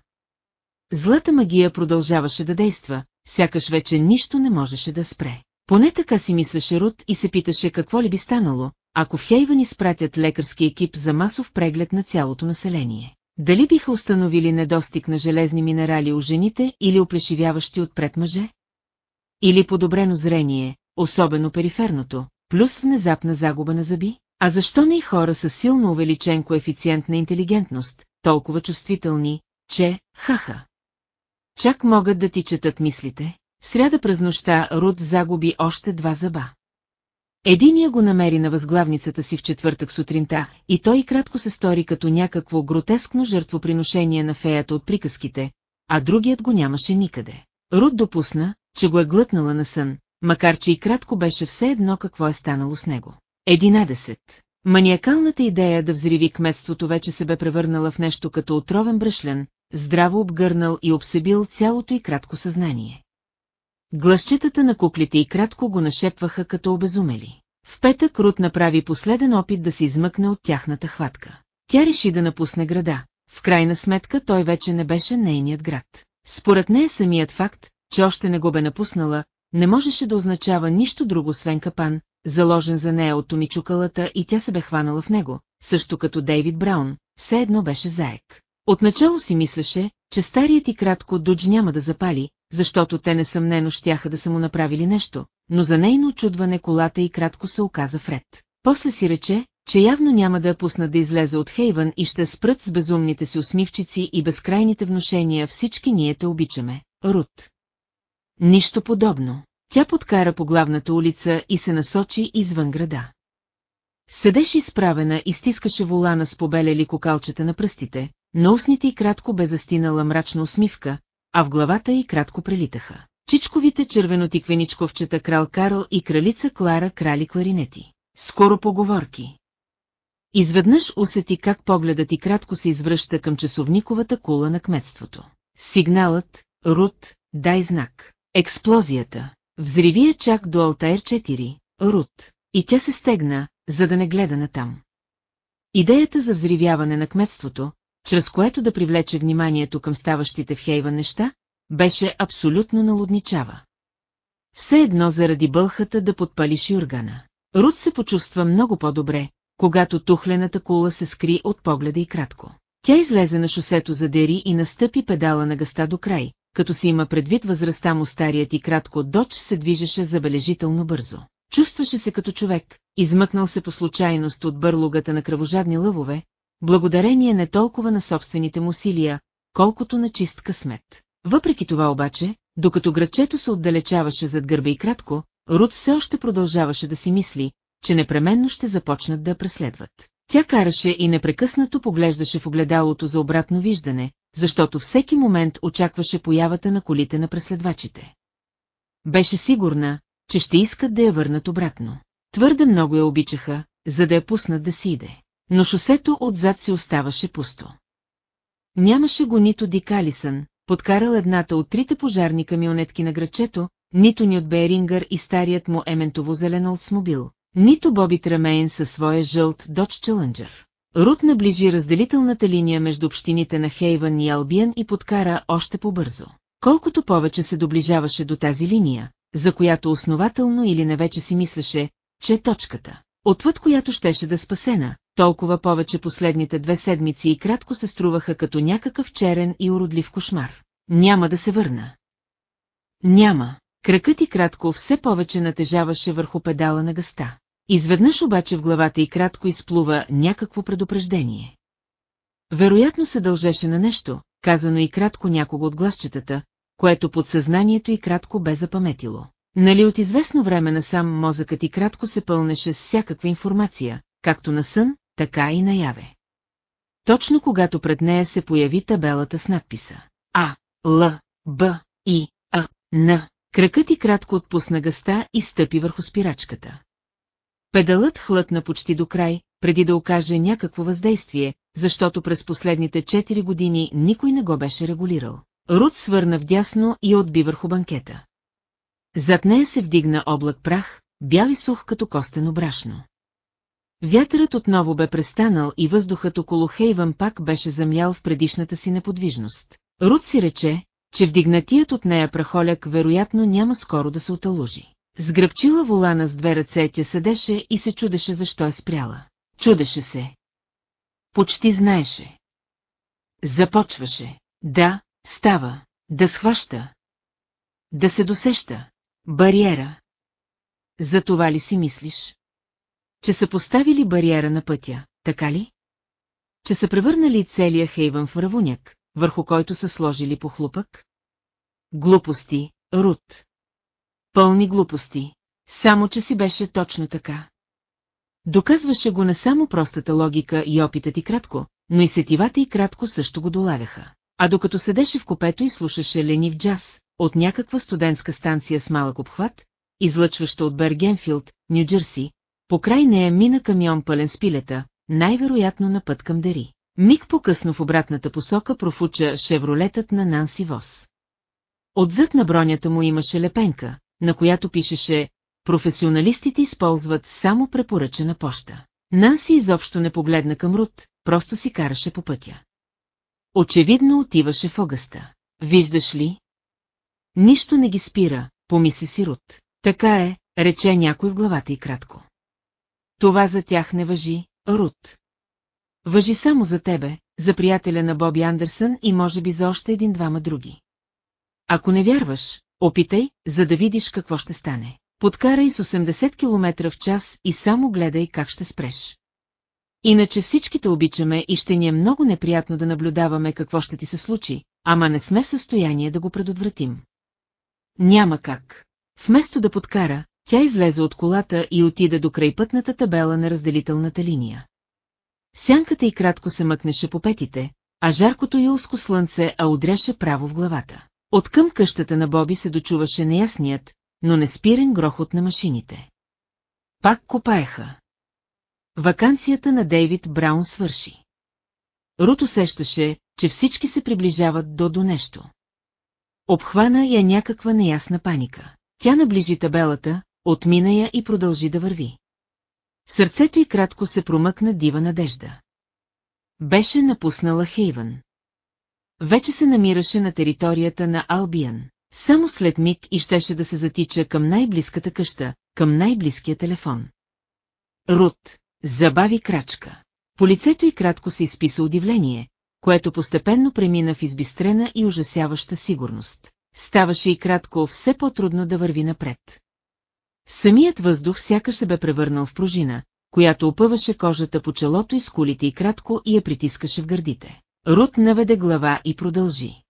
S1: Злата магия продължаваше да действа, сякаш вече нищо не можеше да спре. Поне така си мислеше Рут и се питаше какво ли би станало, ако в Хейвън изпратят лекарски екип за масов преглед на цялото население. Дали биха установили недостиг на железни минерали у жените или оплешивяващи отпред мъже? Или подобрено зрение, особено периферното, плюс внезапна загуба на зъби? А защо не и хора с силно увеличен коефициент на интелигентност, толкова чувствителни, че, хаха, чак могат да ти четат мислите? Сряда през нощта Руд загуби още два зъба. Единия го намери на възглавницата си в четвъртък сутринта, и той кратко се стори като някакво гротескно жертвоприношение на феята от приказките, а другият го нямаше никъде. Руд допусна, че го е глътнала на сън, макар че и кратко беше все едно какво е станало с него. 11. Маниакалната идея да взриви кметството вече се бе превърнала в нещо като отровен бръшлен, здраво обгърнал и обсебил цялото и кратко съзнание. Гласчетата на куклите и кратко го нашепваха като обезумели. В петък Рут направи последен опит да се измъкне от тяхната хватка. Тя реши да напусне града. В крайна сметка той вече не беше нейният град. Според нея самият факт, че още не го бе напуснала, не можеше да означава нищо друго свен капан, заложен за нея от Томичукалата и тя се бе хванала в него, също като Дейвид Браун, все едно беше заек. Отначало си мислеше, че старият и кратко Дудж няма да запали, защото те несъмнено щяха да са му направили нещо, но за нейно очудване колата и кратко се оказа вред. После си рече, че явно няма да я пусна да излезе от Хейвън и ще спрат с безумните си усмивчици и безкрайните внушения всички ние те обичаме, Рут. Нищо подобно. Тя подкара по главната улица и се насочи извън града. Седеше изправена и стискаше волана с побелели кокалчета на пръстите, на устните й кратко бе застинала мрачна усмивка, а в главата й кратко прелитаха. Чичковите червенотиквеничковчета крал Карл и кралица Клара крали кларинети. Скоро поговорки. Изведнъж усети как погледът и кратко се извръща към часовниковата кула на кметството. Сигналът, Рут, дай знак. Експлозията. Взриви я чак до Алтаер 4, Рут. И тя се стегна, за да не гледа натам. Идеята за взривяване на кметството, чрез което да привлече вниманието към ставащите в Хейва неща, беше абсолютно налудничава. Все едно заради бълхата да подпалиш юргана. Рут се почувства много по-добре, когато тухлената кула се скри от погледа и кратко. Тя излезе на шосето за Дери и настъпи педала на гъста до край, като си има предвид възрастта му старият и кратко Доч се движеше забележително бързо. Чувстваше се като човек, измъкнал се по случайност от бърлогата на кръвожадни лъвове, благодарение не толкова на собствените му усилия, колкото на чист късмет. Въпреки това обаче, докато градчето се отдалечаваше зад гърба и кратко, Рут все още продължаваше да си мисли, че непременно ще започнат да преследват. Тя караше и непрекъснато поглеждаше в огледалото за обратно виждане, защото всеки момент очакваше появата на колите на преследвачите. Беше сигурна, че ще искат да я върнат обратно. Твърде много я обичаха, за да я пуснат да си иде. Но шосето отзад си оставаше пусто. Нямаше го нито Дик Алисън, подкарал едната от трите пожарни камионетки на грачето, нито ни от Берингър и старият му ементово-зелен Олдсмобил, нито Боби Трамейн със своя жълт Додж Челенджер. Рут наближи разделителната линия между общините на Хейвън и Албиан и подкара още по-бързо. Колкото повече се доближаваше до тази линия, за която основателно или не вече си мислеше, че е точката, отвъд която щеше да спасена, толкова повече последните две седмици и кратко се струваха като някакъв черен и уродлив кошмар. Няма да се върна. Няма. Кракът и кратко все повече натежаваше върху педала на гъста. Изведнъж обаче в главата и кратко изплува някакво предупреждение. Вероятно се дължеше на нещо, казано и кратко някого от гласчетата, което подсъзнанието и кратко бе запаметило. Нали от известно време насам мозъкът и кратко се пълнеше с всякаква информация, както на сън, така и наяве. Точно когато пред нея се появи табелата с надписа А, Л, Б, И, А, Н, кракът и кратко отпусна гъста и стъпи върху спирачката. Педалът хлътна почти до край, преди да окаже някакво въздействие, защото през последните 4 години никой не го беше регулирал. Рут свърна вдясно и отби върху банкета. Зад нея се вдигна облак прах, бял и сух като костено брашно. Вятърът отново бе престанал и въздухът около Хейвън пак беше замлял в предишната си неподвижност. Рут си рече, че вдигнатият от нея прахоляк вероятно няма скоро да се оталужи. Сгръбчила волана с две ръце тя седеше и се чудеше защо е спряла. Чудеше се. Почти знаеше. Започваше. Да, става. Да схваща. Да се досеща. Бариера. За това ли си мислиш? Че са поставили бариера на пътя, така ли? Че са превърнали целия Хейвън в равуняк, върху който са сложили похлупък? Глупости, Рут. Пълни глупости. Само, че си беше точно така. Доказваше го не само простата логика и опитът и кратко, но и сетивата и кратко също го долавяха. А докато седеше в копето и слушаше ленив джаз, от някаква студентска станция с малък обхват, излъчваща от Бергенфилд, Нью-Джерси, покрай нея мина камион пълен с пилета, най-вероятно на път към Дери. Миг по-късно в обратната посока профуча шевролетът на Нанси Вос. Отзад на бронята му имаше лепенка, на която пишеше «Професионалистите използват само препоръчена поща». Нанси изобщо не погледна към Рут, просто си караше по пътя. Очевидно отиваше в огъста. Виждаш ли? Нищо не ги спира, помисли си Рут. Така е, рече някой в главата и кратко. Това за тях не въжи, Рут. Въжи само за тебе, за приятеля на Боби Андерсън и може би за още един-двама други. Ако не вярваш, опитай, за да видиш какво ще стане. Подкарай с 80 км в час и само гледай как ще спреш. Иначе всичките обичаме и ще ни е много неприятно да наблюдаваме какво ще ти се случи, ама не сме в състояние да го предотвратим. Няма как. Вместо да подкара, тя излезе от колата и отида до крайпътната табела на разделителната линия. Сянката и кратко се мъкнеше по петите, а жаркото юлско слънце а право в главата. От към къщата на Боби се дочуваше неясният, но неспирен грохот на машините. Пак копаеха. Ваканцията на Дейвид Браун свърши. Рут усещаше, че всички се приближават до до нещо. Обхвана я някаква неясна паника. Тя наближи табелата, отмина я и продължи да върви. В сърцето й кратко се промъкна дива надежда. Беше напуснала Хейвън. Вече се намираше на територията на Албиан. Само след миг и щеше да се затича към най-близката къща, към най-близкия телефон. Рут, забави крачка. По лицето й кратко се изписа удивление, което постепенно премина в избистрена и ужасяваща сигурност. Ставаше и кратко все по-трудно да върви напред. Самият въздух сякаш се бе превърнал в пружина, която опъваше кожата по челото и скулите и кратко и я притискаше в гърдите. Рут наведе глава и продължи.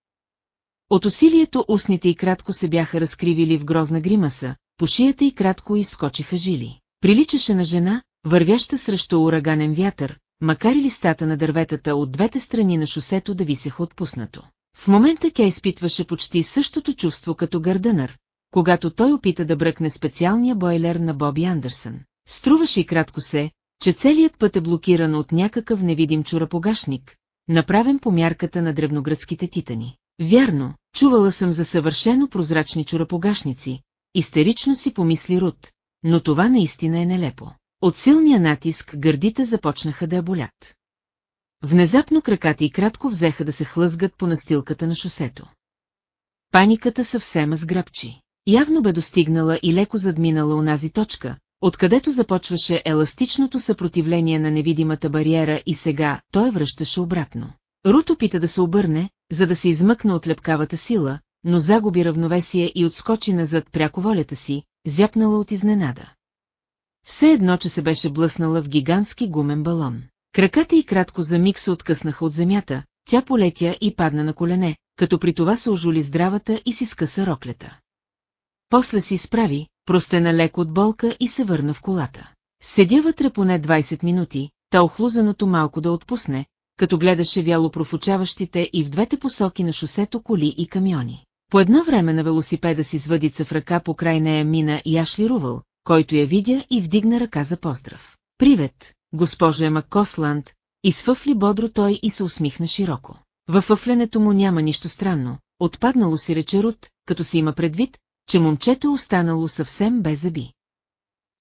S1: От усилието устните и кратко се бяха разкривили в грозна гримаса, по шията и кратко изскочиха жили. Приличаше на жена, вървяща срещу ураганен вятър, макар и листата на дърветата от двете страни на шосето да висеха отпуснато. В момента тя изпитваше почти същото чувство като Гърдънър, когато той опита да бръкне специалния бойлер на Боби Андерсън. Струваше и кратко се, че целият път е блокиран от някакъв невидим чурапогашник, направен по мярката на древногръцките титани. Вярно, чувала съм за съвършено прозрачни чурапогашници, истерично си помисли Рут, но това наистина е нелепо. От силния натиск гърдите започнаха да я болят. Внезапно краката и кратко взеха да се хлъзгат по настилката на шосето. Паниката съвсем сграбчи. Явно бе достигнала и леко задминала унази точка, откъдето започваше еластичното съпротивление на невидимата бариера и сега той връщаше обратно. Рут опита да се обърне, за да се измъкне от лепкавата сила, но загуби равновесие и отскочи назад пряко волята си, зяпнала от изненада. Все едно, че се беше блъснала в гигантски гумен балон. Краката й кратко за миг се откъснаха от земята, тя полетя и падна на колене, като при това се ожули здравата и си скъса роклята. После си изправи, простена леко от болка и се върна в колата. Седя вътре поне 20 минути, та охлузаното малко да отпусне, като гледаше вяло профучаващите и в двете посоки на шосето коли и камиони. По едно време на велосипеда си с в ръка по край нея мина и Ашли Рувал, който я видя и вдигна ръка за поздрав. Привет, госпожо Ема Косланд, изфъфли бодро той и се усмихна широко. Във фъфленето му няма нищо странно, отпаднало си рече Рут, като си има предвид, че момчето е останало съвсем без зъби.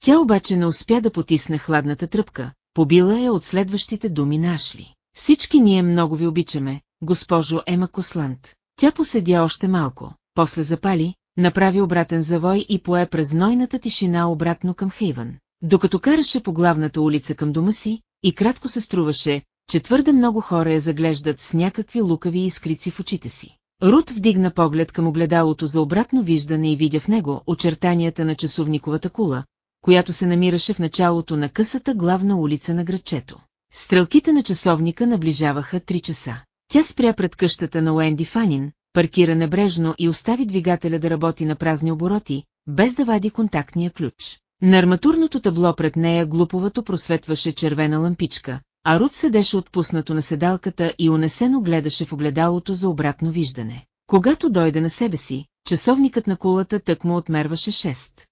S1: Тя обаче не успя да потисне хладната тръпка, побила я от следващите думи на Ашли. Всички ние много ви обичаме, госпожо Ема Косланд. Тя поседя още малко, после запали, направи обратен завой и пое през нойната тишина обратно към Хейвън. Докато караше по главната улица към дома си, и кратко се струваше, че твърде много хора я заглеждат с някакви лукави искрици в очите си. Рут вдигна поглед към огледалото за обратно виждане и видя в него очертанията на часовниковата кула, която се намираше в началото на късата главна улица на градчето. Стрелките на часовника наближаваха три часа. Тя спря пред къщата на Уенди Фанин, паркира небрежно и остави двигателя да работи на празни обороти, без да вади контактния ключ. На арматурното табло пред нея глуповато просветваше червена лампичка, а Рут седеше отпуснато на седалката и унесено гледаше в огледалото за обратно виждане. Когато дойде на себе си, часовникът на кулата тък му отмерваше 6.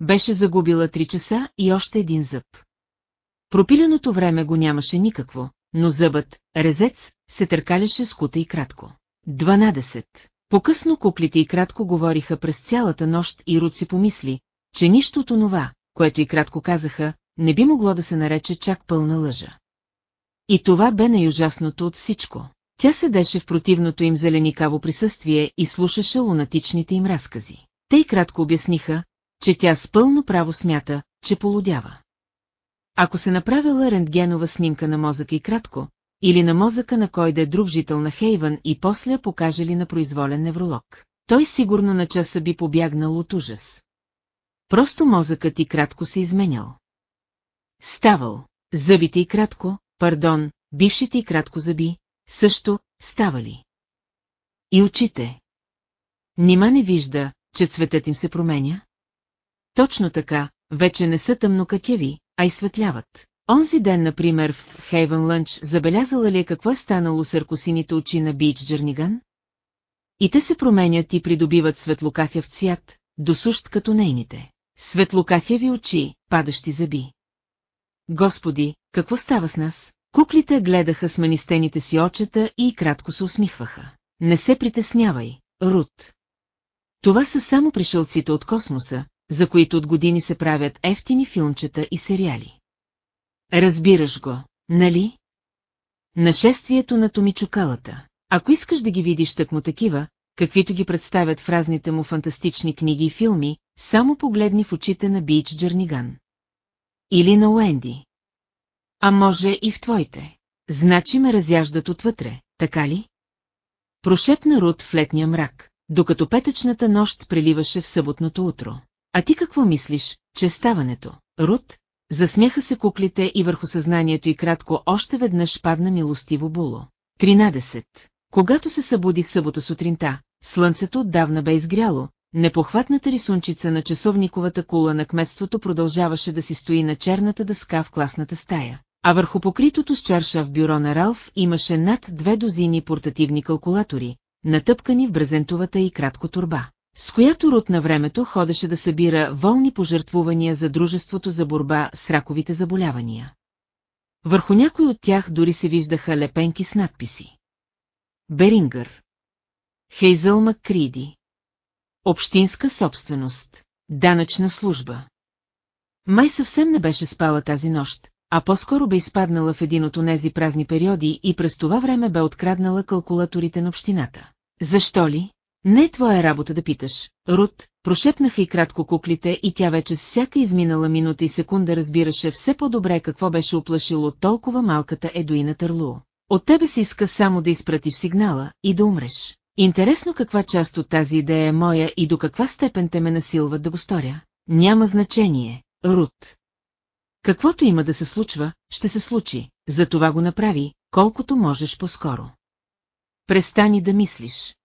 S1: Беше загубила 3 часа и още един зъб. Пропиленото време го нямаше никакво, но зъбът, резец, се търкаляше скута и кратко. 12. По-късно куклите и кратко говориха през цялата нощ и Руд си помисли, че нищо от онова, което и кратко казаха, не би могло да се нарече чак пълна лъжа. И това бе най-ужасното от всичко. Тя седеше в противното им зеленикаво присъствие и слушаше лунатичните им разкази. Те и кратко обясниха, че тя с пълно право смята, че полудява. Ако се направила рентгенова снимка на мозъка и кратко, или на мозъка на кой да е друг жител на Хейвън и после покаже ли на произволен невролог, той сигурно на часа би побягнал от ужас. Просто мозъкът и кратко се изменял. Ставал, зъбите и кратко, пардон, бившите и кратко зъби, също ставали. И очите. Нима не вижда, че цветът им се променя? Точно така, вече не са тъмнокатяви, а и светляват. Онзи ден, например, в Хейвен Лънч, забелязала ли е какво е станало с аркосините очи на Бич Джерниган? И те се променят и придобиват светлокафяв цвят, досущ като нейните. Светлокафяви очи, падащи зъби. Господи, какво става с нас? Куклите гледаха с манистените си очета и кратко се усмихваха. Не се притеснявай, Рут. Това са само пришълците от космоса, за които от години се правят ефтини филмчета и сериали. Разбираш го, нали? Нашествието на Томичукалата. Ако искаш да ги видиш тъкмо такива, каквито ги представят в разните му фантастични книги и филми, само погледни в очите на Бич Джерниган. Или на Уенди. А може и в твоите. Значи ме разяждат отвътре, така ли? Прошепна Рут в летния мрак, докато петъчната нощ преливаше в съботното утро. А ти какво мислиш, че ставането, Рут? Засмяха се куклите и върху съзнанието и кратко още веднъж падна милостиво було. 13. Когато се събуди събота сутринта, слънцето отдавна бе изгряло, непохватната рисунчица на часовниковата кула на кметството продължаваше да си стои на черната дъска в класната стая, а върху покритото с чарша в бюро на Ралф имаше над две дозини портативни калкулатори, натъпкани в брезентовата и кратко турба с която Рут на времето ходеше да събира волни пожертвувания за Дружеството за борба с раковите заболявания. Върху някой от тях дори се виждаха лепенки с надписи. Берингър. Хейзъл Маккриди. Общинска собственост. Данъчна служба. Май съвсем не беше спала тази нощ, а по-скоро бе изпаднала в един от онези празни периоди и през това време бе откраднала калкулаторите на общината. Защо ли? Не е твоя работа да питаш, Рут, прошепнаха и кратко куклите и тя вече с всяка изминала минута и секунда разбираше все по-добре какво беше оплашило толкова малката Едуина Търлу. От тебе се иска само да изпратиш сигнала и да умреш. Интересно каква част от тази идея е моя и до каква степен те ме насилват да го сторя. Няма значение, Рут. Каквото има да се случва, ще се случи, за това го направи, колкото можеш по-скоро. Престани да мислиш.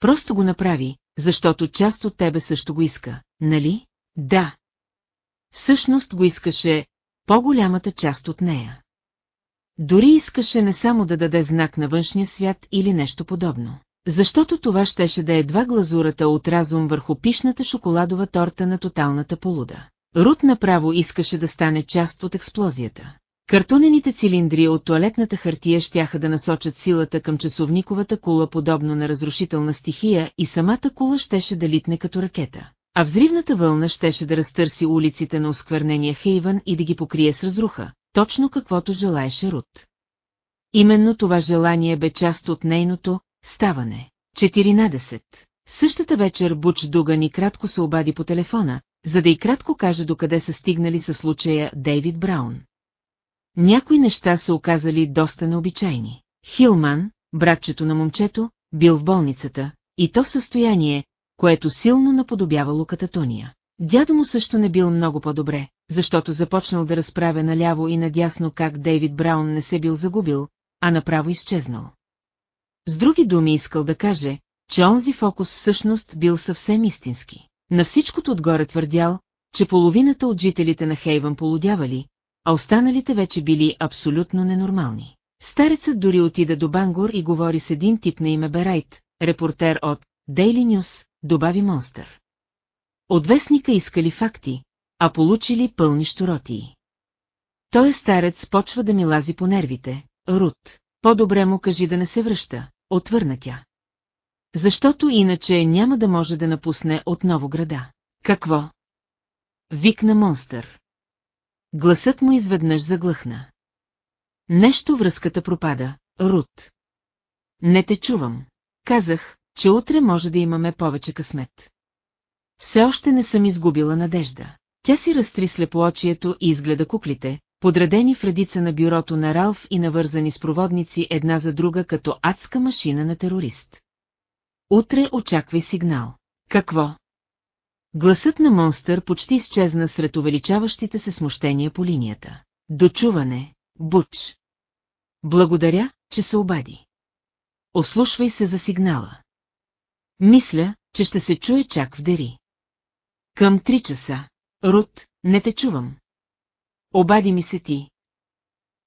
S1: Просто го направи, защото част от тебе също го иска, нали? Да. Всъщност го искаше по-голямата част от нея. Дори искаше не само да даде знак на външния свят или нещо подобно. Защото това щеше да е едва глазурата от разум върху пишната шоколадова торта на тоталната полуда. Рут направо искаше да стане част от експлозията. Картонените цилиндри от туалетната хартия щяха да насочат силата към часовниковата кула подобно на разрушителна стихия и самата кула щеше да литне като ракета. А взривната вълна щеше да разтърси улиците на осквернения Хейвън и да ги покрие с разруха, точно каквото желаеше Рут. Именно това желание бе част от нейното ставане. 14. Същата вечер Буч Дуган и кратко се обади по телефона, за да и кратко каже докъде са стигнали със случая Дейвид Браун. Някои неща са оказали доста необичайни. Хилман, братчето на момчето, бил в болницата, и то в състояние, което силно наподобявало кататония. Дядо му също не бил много по-добре, защото започнал да разправя наляво и надясно как Дейвид Браун не се бил загубил, а направо изчезнал. С други думи искал да каже, че онзи фокус всъщност бил съвсем истински. На всичкото отгоре твърдял, че половината от жителите на Хейвън полудявали, а останалите вече били абсолютно ненормални. Старецът дори отида до Бангор и говори с един тип на име Берайт, репортер от Daily News, добави Монстър. От вестника искали факти, а получили пълни щуротии. Той е старец почва да ми лази по нервите, Рут. По-добре му кажи да не се връща, отвърна тя. Защото иначе няма да може да напусне отново града. Какво? Викна монстър. Гласът му изведнъж заглъхна. Нещо връзката пропада, Рут. Не те чувам. Казах, че утре може да имаме повече късмет. Все още не съм изгубила надежда. Тя си разтри слепоочието и изгледа куклите, подредени в редица на бюрото на Ралф и навързани с проводници една за друга като адска машина на терорист. Утре очаквай сигнал. Какво? Гласът на монстър почти изчезна сред увеличаващите се смущения по линията. Дочуване, Буч. Благодаря, че се обади. Ослушвай се за сигнала. Мисля, че ще се чуе чак в дери. Към три часа. Рут, не те чувам. Обади ми се ти.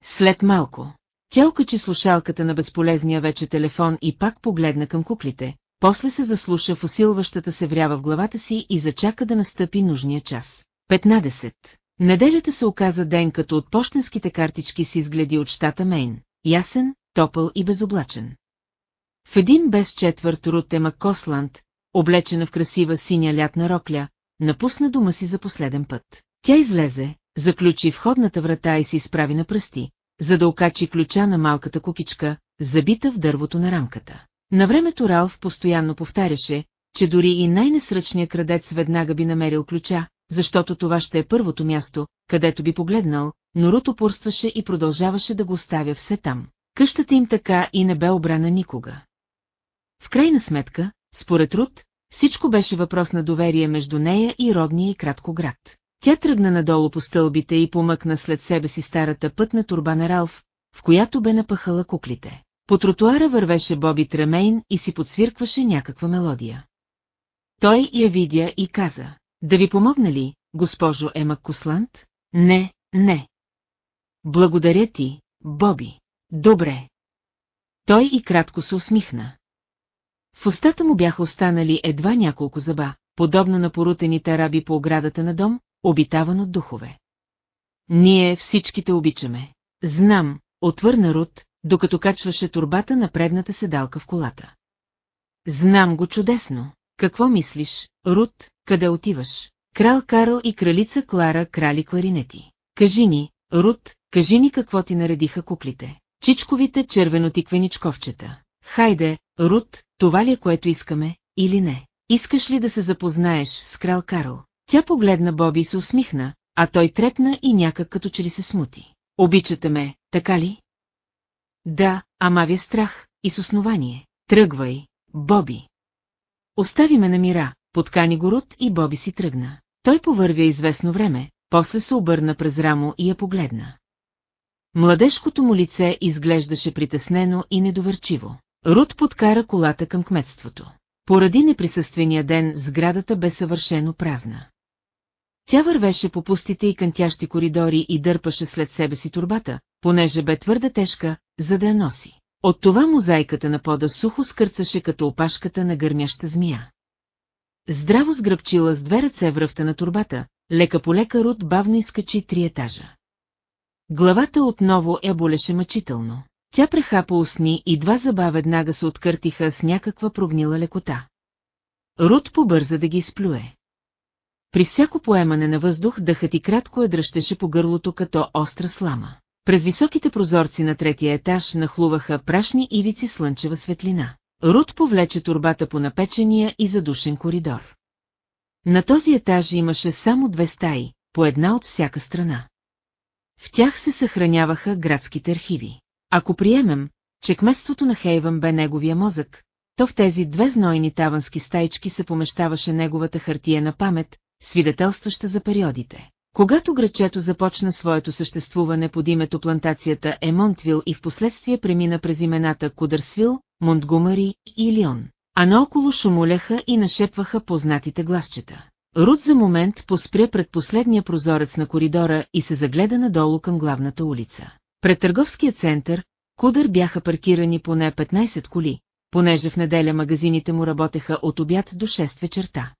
S1: След малко. Тя окачи слушалката на безполезния вече телефон и пак погледна към куклите, после се заслуша в усилващата се врява в главата си и зачака да настъпи нужния час. 15. Неделята се оказа ден като от почтенските картички си изгледи от щата Мейн, ясен, топъл и безоблачен. В един без четвърт Рут Ема Косланд, облечена в красива синя лятна рокля, напусна дома си за последен път. Тя излезе, заключи входната врата и се изправи на пръсти, за да окачи ключа на малката кукичка, забита в дървото на рамката. На времето Ралф постоянно повтаряше, че дори и най-несръчният крадец веднага би намерил ключа, защото това ще е първото място, където би погледнал, но Рут упорстваше и продължаваше да го оставя все там. Къщата им така и не бе обрана никога. В крайна сметка, според Рут, всичко беше въпрос на доверие между нея и родния и кратко град. Тя тръгна надолу по стълбите и помъкна след себе си старата пътна турба на Ралф, в която бе напъхала куклите. По тротуара вървеше Боби Тремейн и си подсвиркваше някаква мелодия. Той я видя и каза, да ви помогна ли, госпожо Ема Косланд? Не, не. Благодаря ти, Боби. Добре. Той и кратко се усмихна. В устата му бяха останали едва няколко зъба, подобно на порутените араби по оградата на дом, обитаван от духове. Ние всичките обичаме. Знам, отвърна Рут, докато качваше турбата на предната седалка в колата. Знам го чудесно. Какво мислиш, Рут, къде отиваш? Крал Карл и кралица Клара крали кларинети. Кажи ни, Рут, кажи ни какво ти наредиха куклите. Чичковите червенотиквеничковчета. Хайде, Рут, това ли е което искаме, или не? Искаш ли да се запознаеш с крал Карл? Тя погледна Боби и се усмихна, а той трепна и някак като че ли се смути. Обичате ме, така ли? Да, ама ви е страх, и с основание. Тръгвай, Боби. Остави ме на мира, подкани го Рут и Боби си тръгна. Той повървя известно време, после се обърна през рамо и я погледна. Младежкото му лице изглеждаше притеснено и недоверчиво. Рут подкара колата към кметството. Поради неприсъствения ден сградата бе съвършено празна. Тя вървеше по пустите и кънтящи коридори и дърпаше след себе си турбата, понеже бе твърде тежка, за да я носи. От това мозайката на пода сухо скърцаше като опашката на гърмяща змия. Здраво сгръбчила с две ръце връвта на турбата, лека по лека Рут бавно изкачи три етажа. Главата отново я болеше мъчително. Тя прехапа устни и два зъба веднага се откъртиха с някаква прогнила лекота. Рут побърза да ги изплюе. При всяко поемане на въздух дъхът и кратко я дръщеше по гърлото като остра слама. През високите прозорци на третия етаж нахлуваха прашни ивици слънчева светлина. Рут повлече турбата по напечения и задушен коридор. На този етаж имаше само две стаи, по една от всяка страна. В тях се съхраняваха градските архиви. Ако приемем, че кметството на Хейвън бе неговия мозък, то в тези две знойни тавански стаички се помещаваше неговата хартиена памет, свидетелстваща за периодите. Когато грачето започна своето съществуване под името плантацията Емонтвил и в последствие премина през имената Кудърсвил, Монтгомари и Лион, а наоколо шумоляха и нашепваха познатите гласчета. Рут за момент поспря пред последния прозорец на коридора и се загледа надолу към главната улица. Пред търговския център, Кудър бяха паркирани поне 15 коли, понеже в неделя магазините му работеха от обяд до 6 вечерта.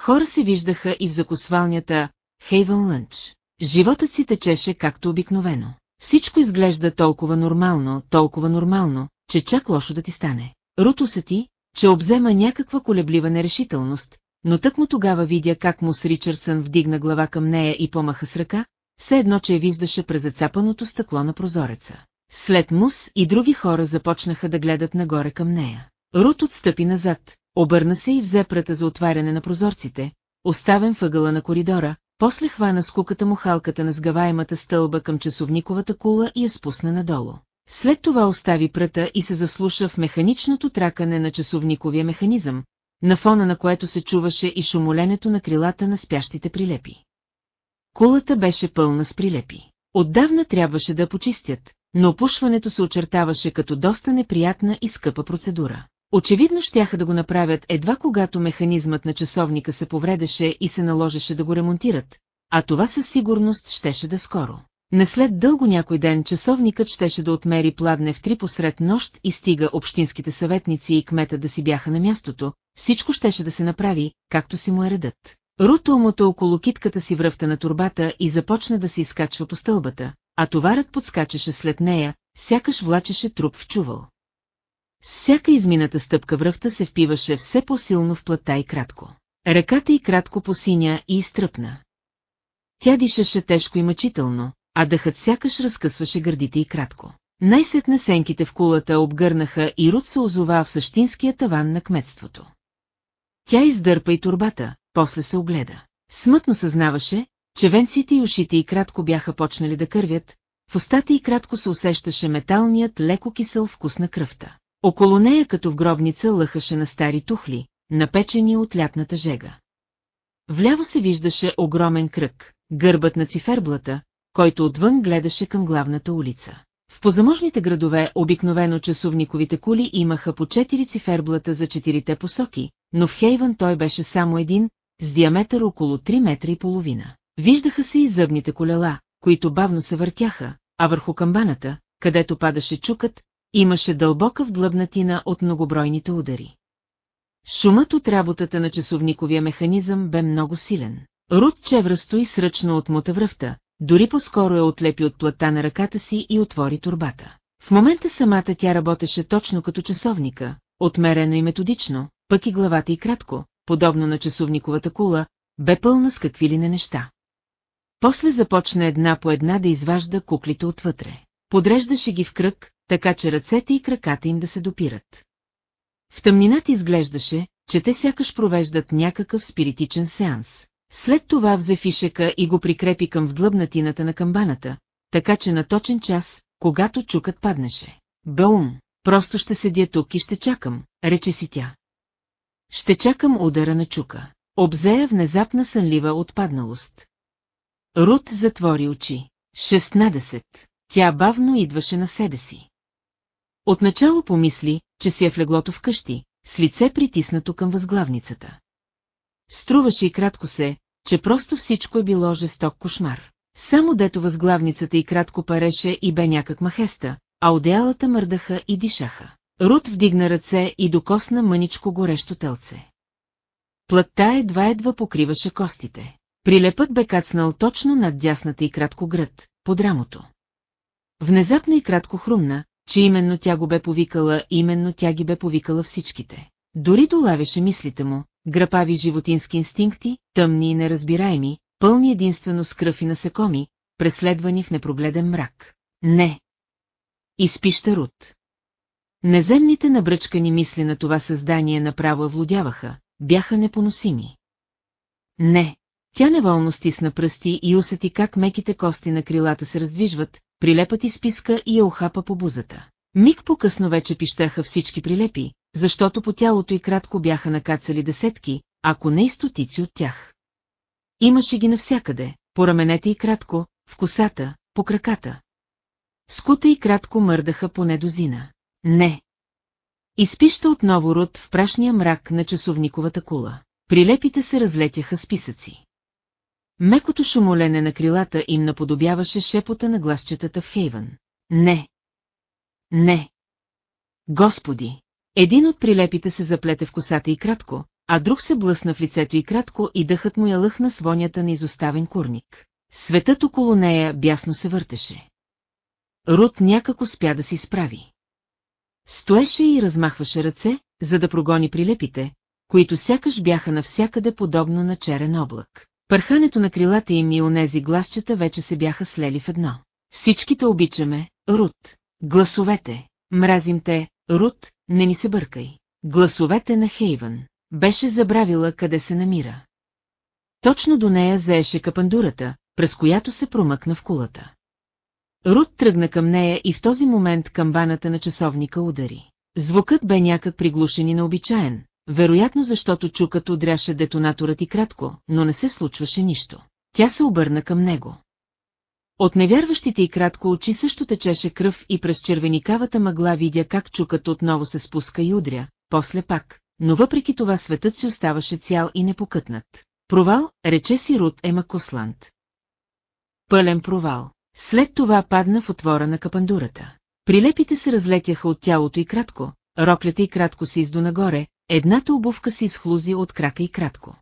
S1: Хора се виждаха и в закосвалнята Хейвън Лънч. Животът си течеше както обикновено. Всичко изглежда толкова нормално, толкова нормално, че чак лошо да ти стане. Рут усети, че обзема някаква колеблива нерешителност, но тък му тогава видя как му с Ричардсън вдигна глава към нея и помаха с ръка, все едно, че я виждаше през зацапаното стъкло на прозореца. След Мус и други хора започнаха да гледат нагоре към нея. Рут отстъпи назад, обърна се и взе прата за отваряне на прозорците, оставен въгъла на коридора, после хвана скуката му халката на сгаваемата стълба към часовниковата кула и я спусна надолу. След това остави пръта и се заслуша в механичното тракане на часовниковия механизъм, на фона на което се чуваше и шумоленето на крилата на спящите прилепи. Кулата беше пълна с прилепи. Отдавна трябваше да почистят, но опушването се очертаваше като доста неприятна и скъпа процедура. Очевидно щяха да го направят едва когато механизмът на часовника се повредеше и се наложеше да го ремонтират, а това със сигурност щеше да скоро. Не след дълго някой ден часовникът щеше да отмери пладне в три посред нощ и стига общинските съветници и кмета да си бяха на мястото, всичко щеше да се направи, както си му е редът. Руто омота около китката си връвта на турбата и започна да се изкачва по стълбата, а товарът подскачаше след нея, сякаш влачеше труп в чувал. Всяка измината стъпка връвта се впиваше все по-силно в плътта и кратко. Ръката й кратко посиня и изтръпна. Тя дишаше тежко и мъчително, а дъхът сякаш разкъсваше гърдите и кратко. Най-сетне сенките в кулата обгърнаха и Руд се озова в същинския таван на кметството. Тя издърпа и турбата, после се огледа. Смътно съзнаваше, че венците и ушите и кратко бяха почнали да кървят, в устата и кратко се усещаше металният леко кисел вкус на кръвта. Около нея като в гробница лъхаше на стари тухли, напечени от лятната жега. Вляво се виждаше огромен кръг, гърбът на циферблата, който отвън гледаше към главната улица. В позаможните градове обикновено часовниковите кули имаха по четири циферблата за четирите посоки, но в Хейвън той беше само един, с диаметър около 3 метра и половина. Виждаха се и зъбните колела, които бавно се въртяха, а върху камбаната, където падаше чукът, имаше дълбока вдлъбнатина от многобройните удари. Шумът от работата на часовниковия механизъм бе много силен. Руд Чевра стои сръчно от мутавръвта, дори по-скоро я отлепи от плата на ръката си и отвори турбата. В момента самата тя работеше точно като часовника, отмерено и методично, пък и главата и кратко, подобно на часовниковата кула, бе пълна с какви ли не неща. После започна една по една да изважда куклите отвътре. Подреждаше ги в кръг, така че ръцете и краката им да се допират. В тъмнината изглеждаше, че те сякаш провеждат някакъв спиритичен сеанс. След това взе фишека и го прикрепи към вдлъбнатината на камбаната, така че на точен час, когато чукът паднеше. Баум, просто ще седя тук и ще чакам, рече си тя. Ще чакам удара на чука. Обзея внезапна сънлива отпадналост. Рут затвори очи. 16. Тя бавно идваше на себе си. Отначало помисли, че си е в леглото вкъщи, с лице притиснато към възглавницата. Струваше и кратко се, че просто всичко е било жесток кошмар. Само дето възглавницата и кратко пареше и бе някак махеста, а одеялата мърдаха и дишаха. Рут вдигна ръце и докосна мъничко горещо телце. Плътта едва-едва покриваше костите. Прилепът бе кацнал точно над дясната и кратко гръд, под рамото. Внезапно и кратко хрумна, че именно тя го бе повикала, именно тя ги бе повикала всичките. Дори долавяше мислите му, грапави животински инстинкти, тъмни и неразбираеми, пълни единствено с кръв и насекоми, преследвани в непрогледен мрак. Не. Изпища Рут. Неземните набръчкани мисли на това създание направо влудяваха, бяха непоносими. Не. Тя неволно стисна пръсти и усети как меките кости на крилата се раздвижват, прилепът изписка и я охапа по бузата. Миг по-късно вече пищаха всички прилепи, защото по тялото и кратко бяха накацали десетки, ако не и стотици от тях. Имаше ги навсякъде, по раменете и кратко, в косата, по краката. Скута и кратко мърдаха по недозина. Не. Изпища отново род в прашния мрак на часовниковата кула. прилепите се разлетяха списъци. Мекото шумолене на крилата им наподобяваше шепота на гласчетата в Хейвън. Не! Не! Господи! Един от прилепите се заплете в косата и кратко, а друг се блъсна в лицето и кратко и дъхът му я лъхна с вонята на изоставен курник. Светът около нея бясно се въртеше. Рут някак успя да си справи. Стоеше и размахваше ръце, за да прогони прилепите, които сякаш бяха навсякъде подобно на черен облак. Пърхането на крилата им и онези гласчета вече се бяха слели в едно. Всичките обичаме, Рут. Гласовете. Мразим те, Рут, не ми се бъркай. Гласовете на Хейвън. Беше забравила къде се намира. Точно до нея заеше капандурата, през която се промъкна в кулата. Рут тръгна към нея и в този момент камбаната на часовника удари. Звукът бе някак приглушен и необичаен, вероятно защото чукът удряше детонаторът и кратко, но не се случваше нищо. Тя се обърна към него. От невярващите и кратко очи също течеше кръв и през червеникавата мъгла видя как чукът отново се спуска и удря, после пак, но въпреки това светът си оставаше цял и непокътнат. Провал, рече си Рут Ема Косланд. Пълен провал. След това падна в отвора на капандурата. Прилепите се разлетяха от тялото и кратко, роклята и кратко се издо нагоре, едната обувка си изхлузи от крака и кратко.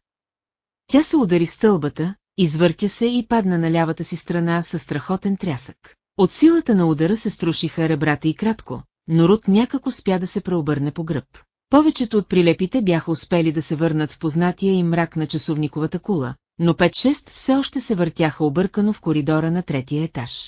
S1: Тя се удари стълбата, извъртя се и падна на лявата си страна със страхотен трясък. От силата на удара се струшиха ребрата и кратко, но Рут някак успя да се преобърне по гръб. Повечето от прилепите бяха успели да се върнат в познатия им мрак на часовниковата кула, но 5-6 все още се въртяха объркано в коридора на третия етаж.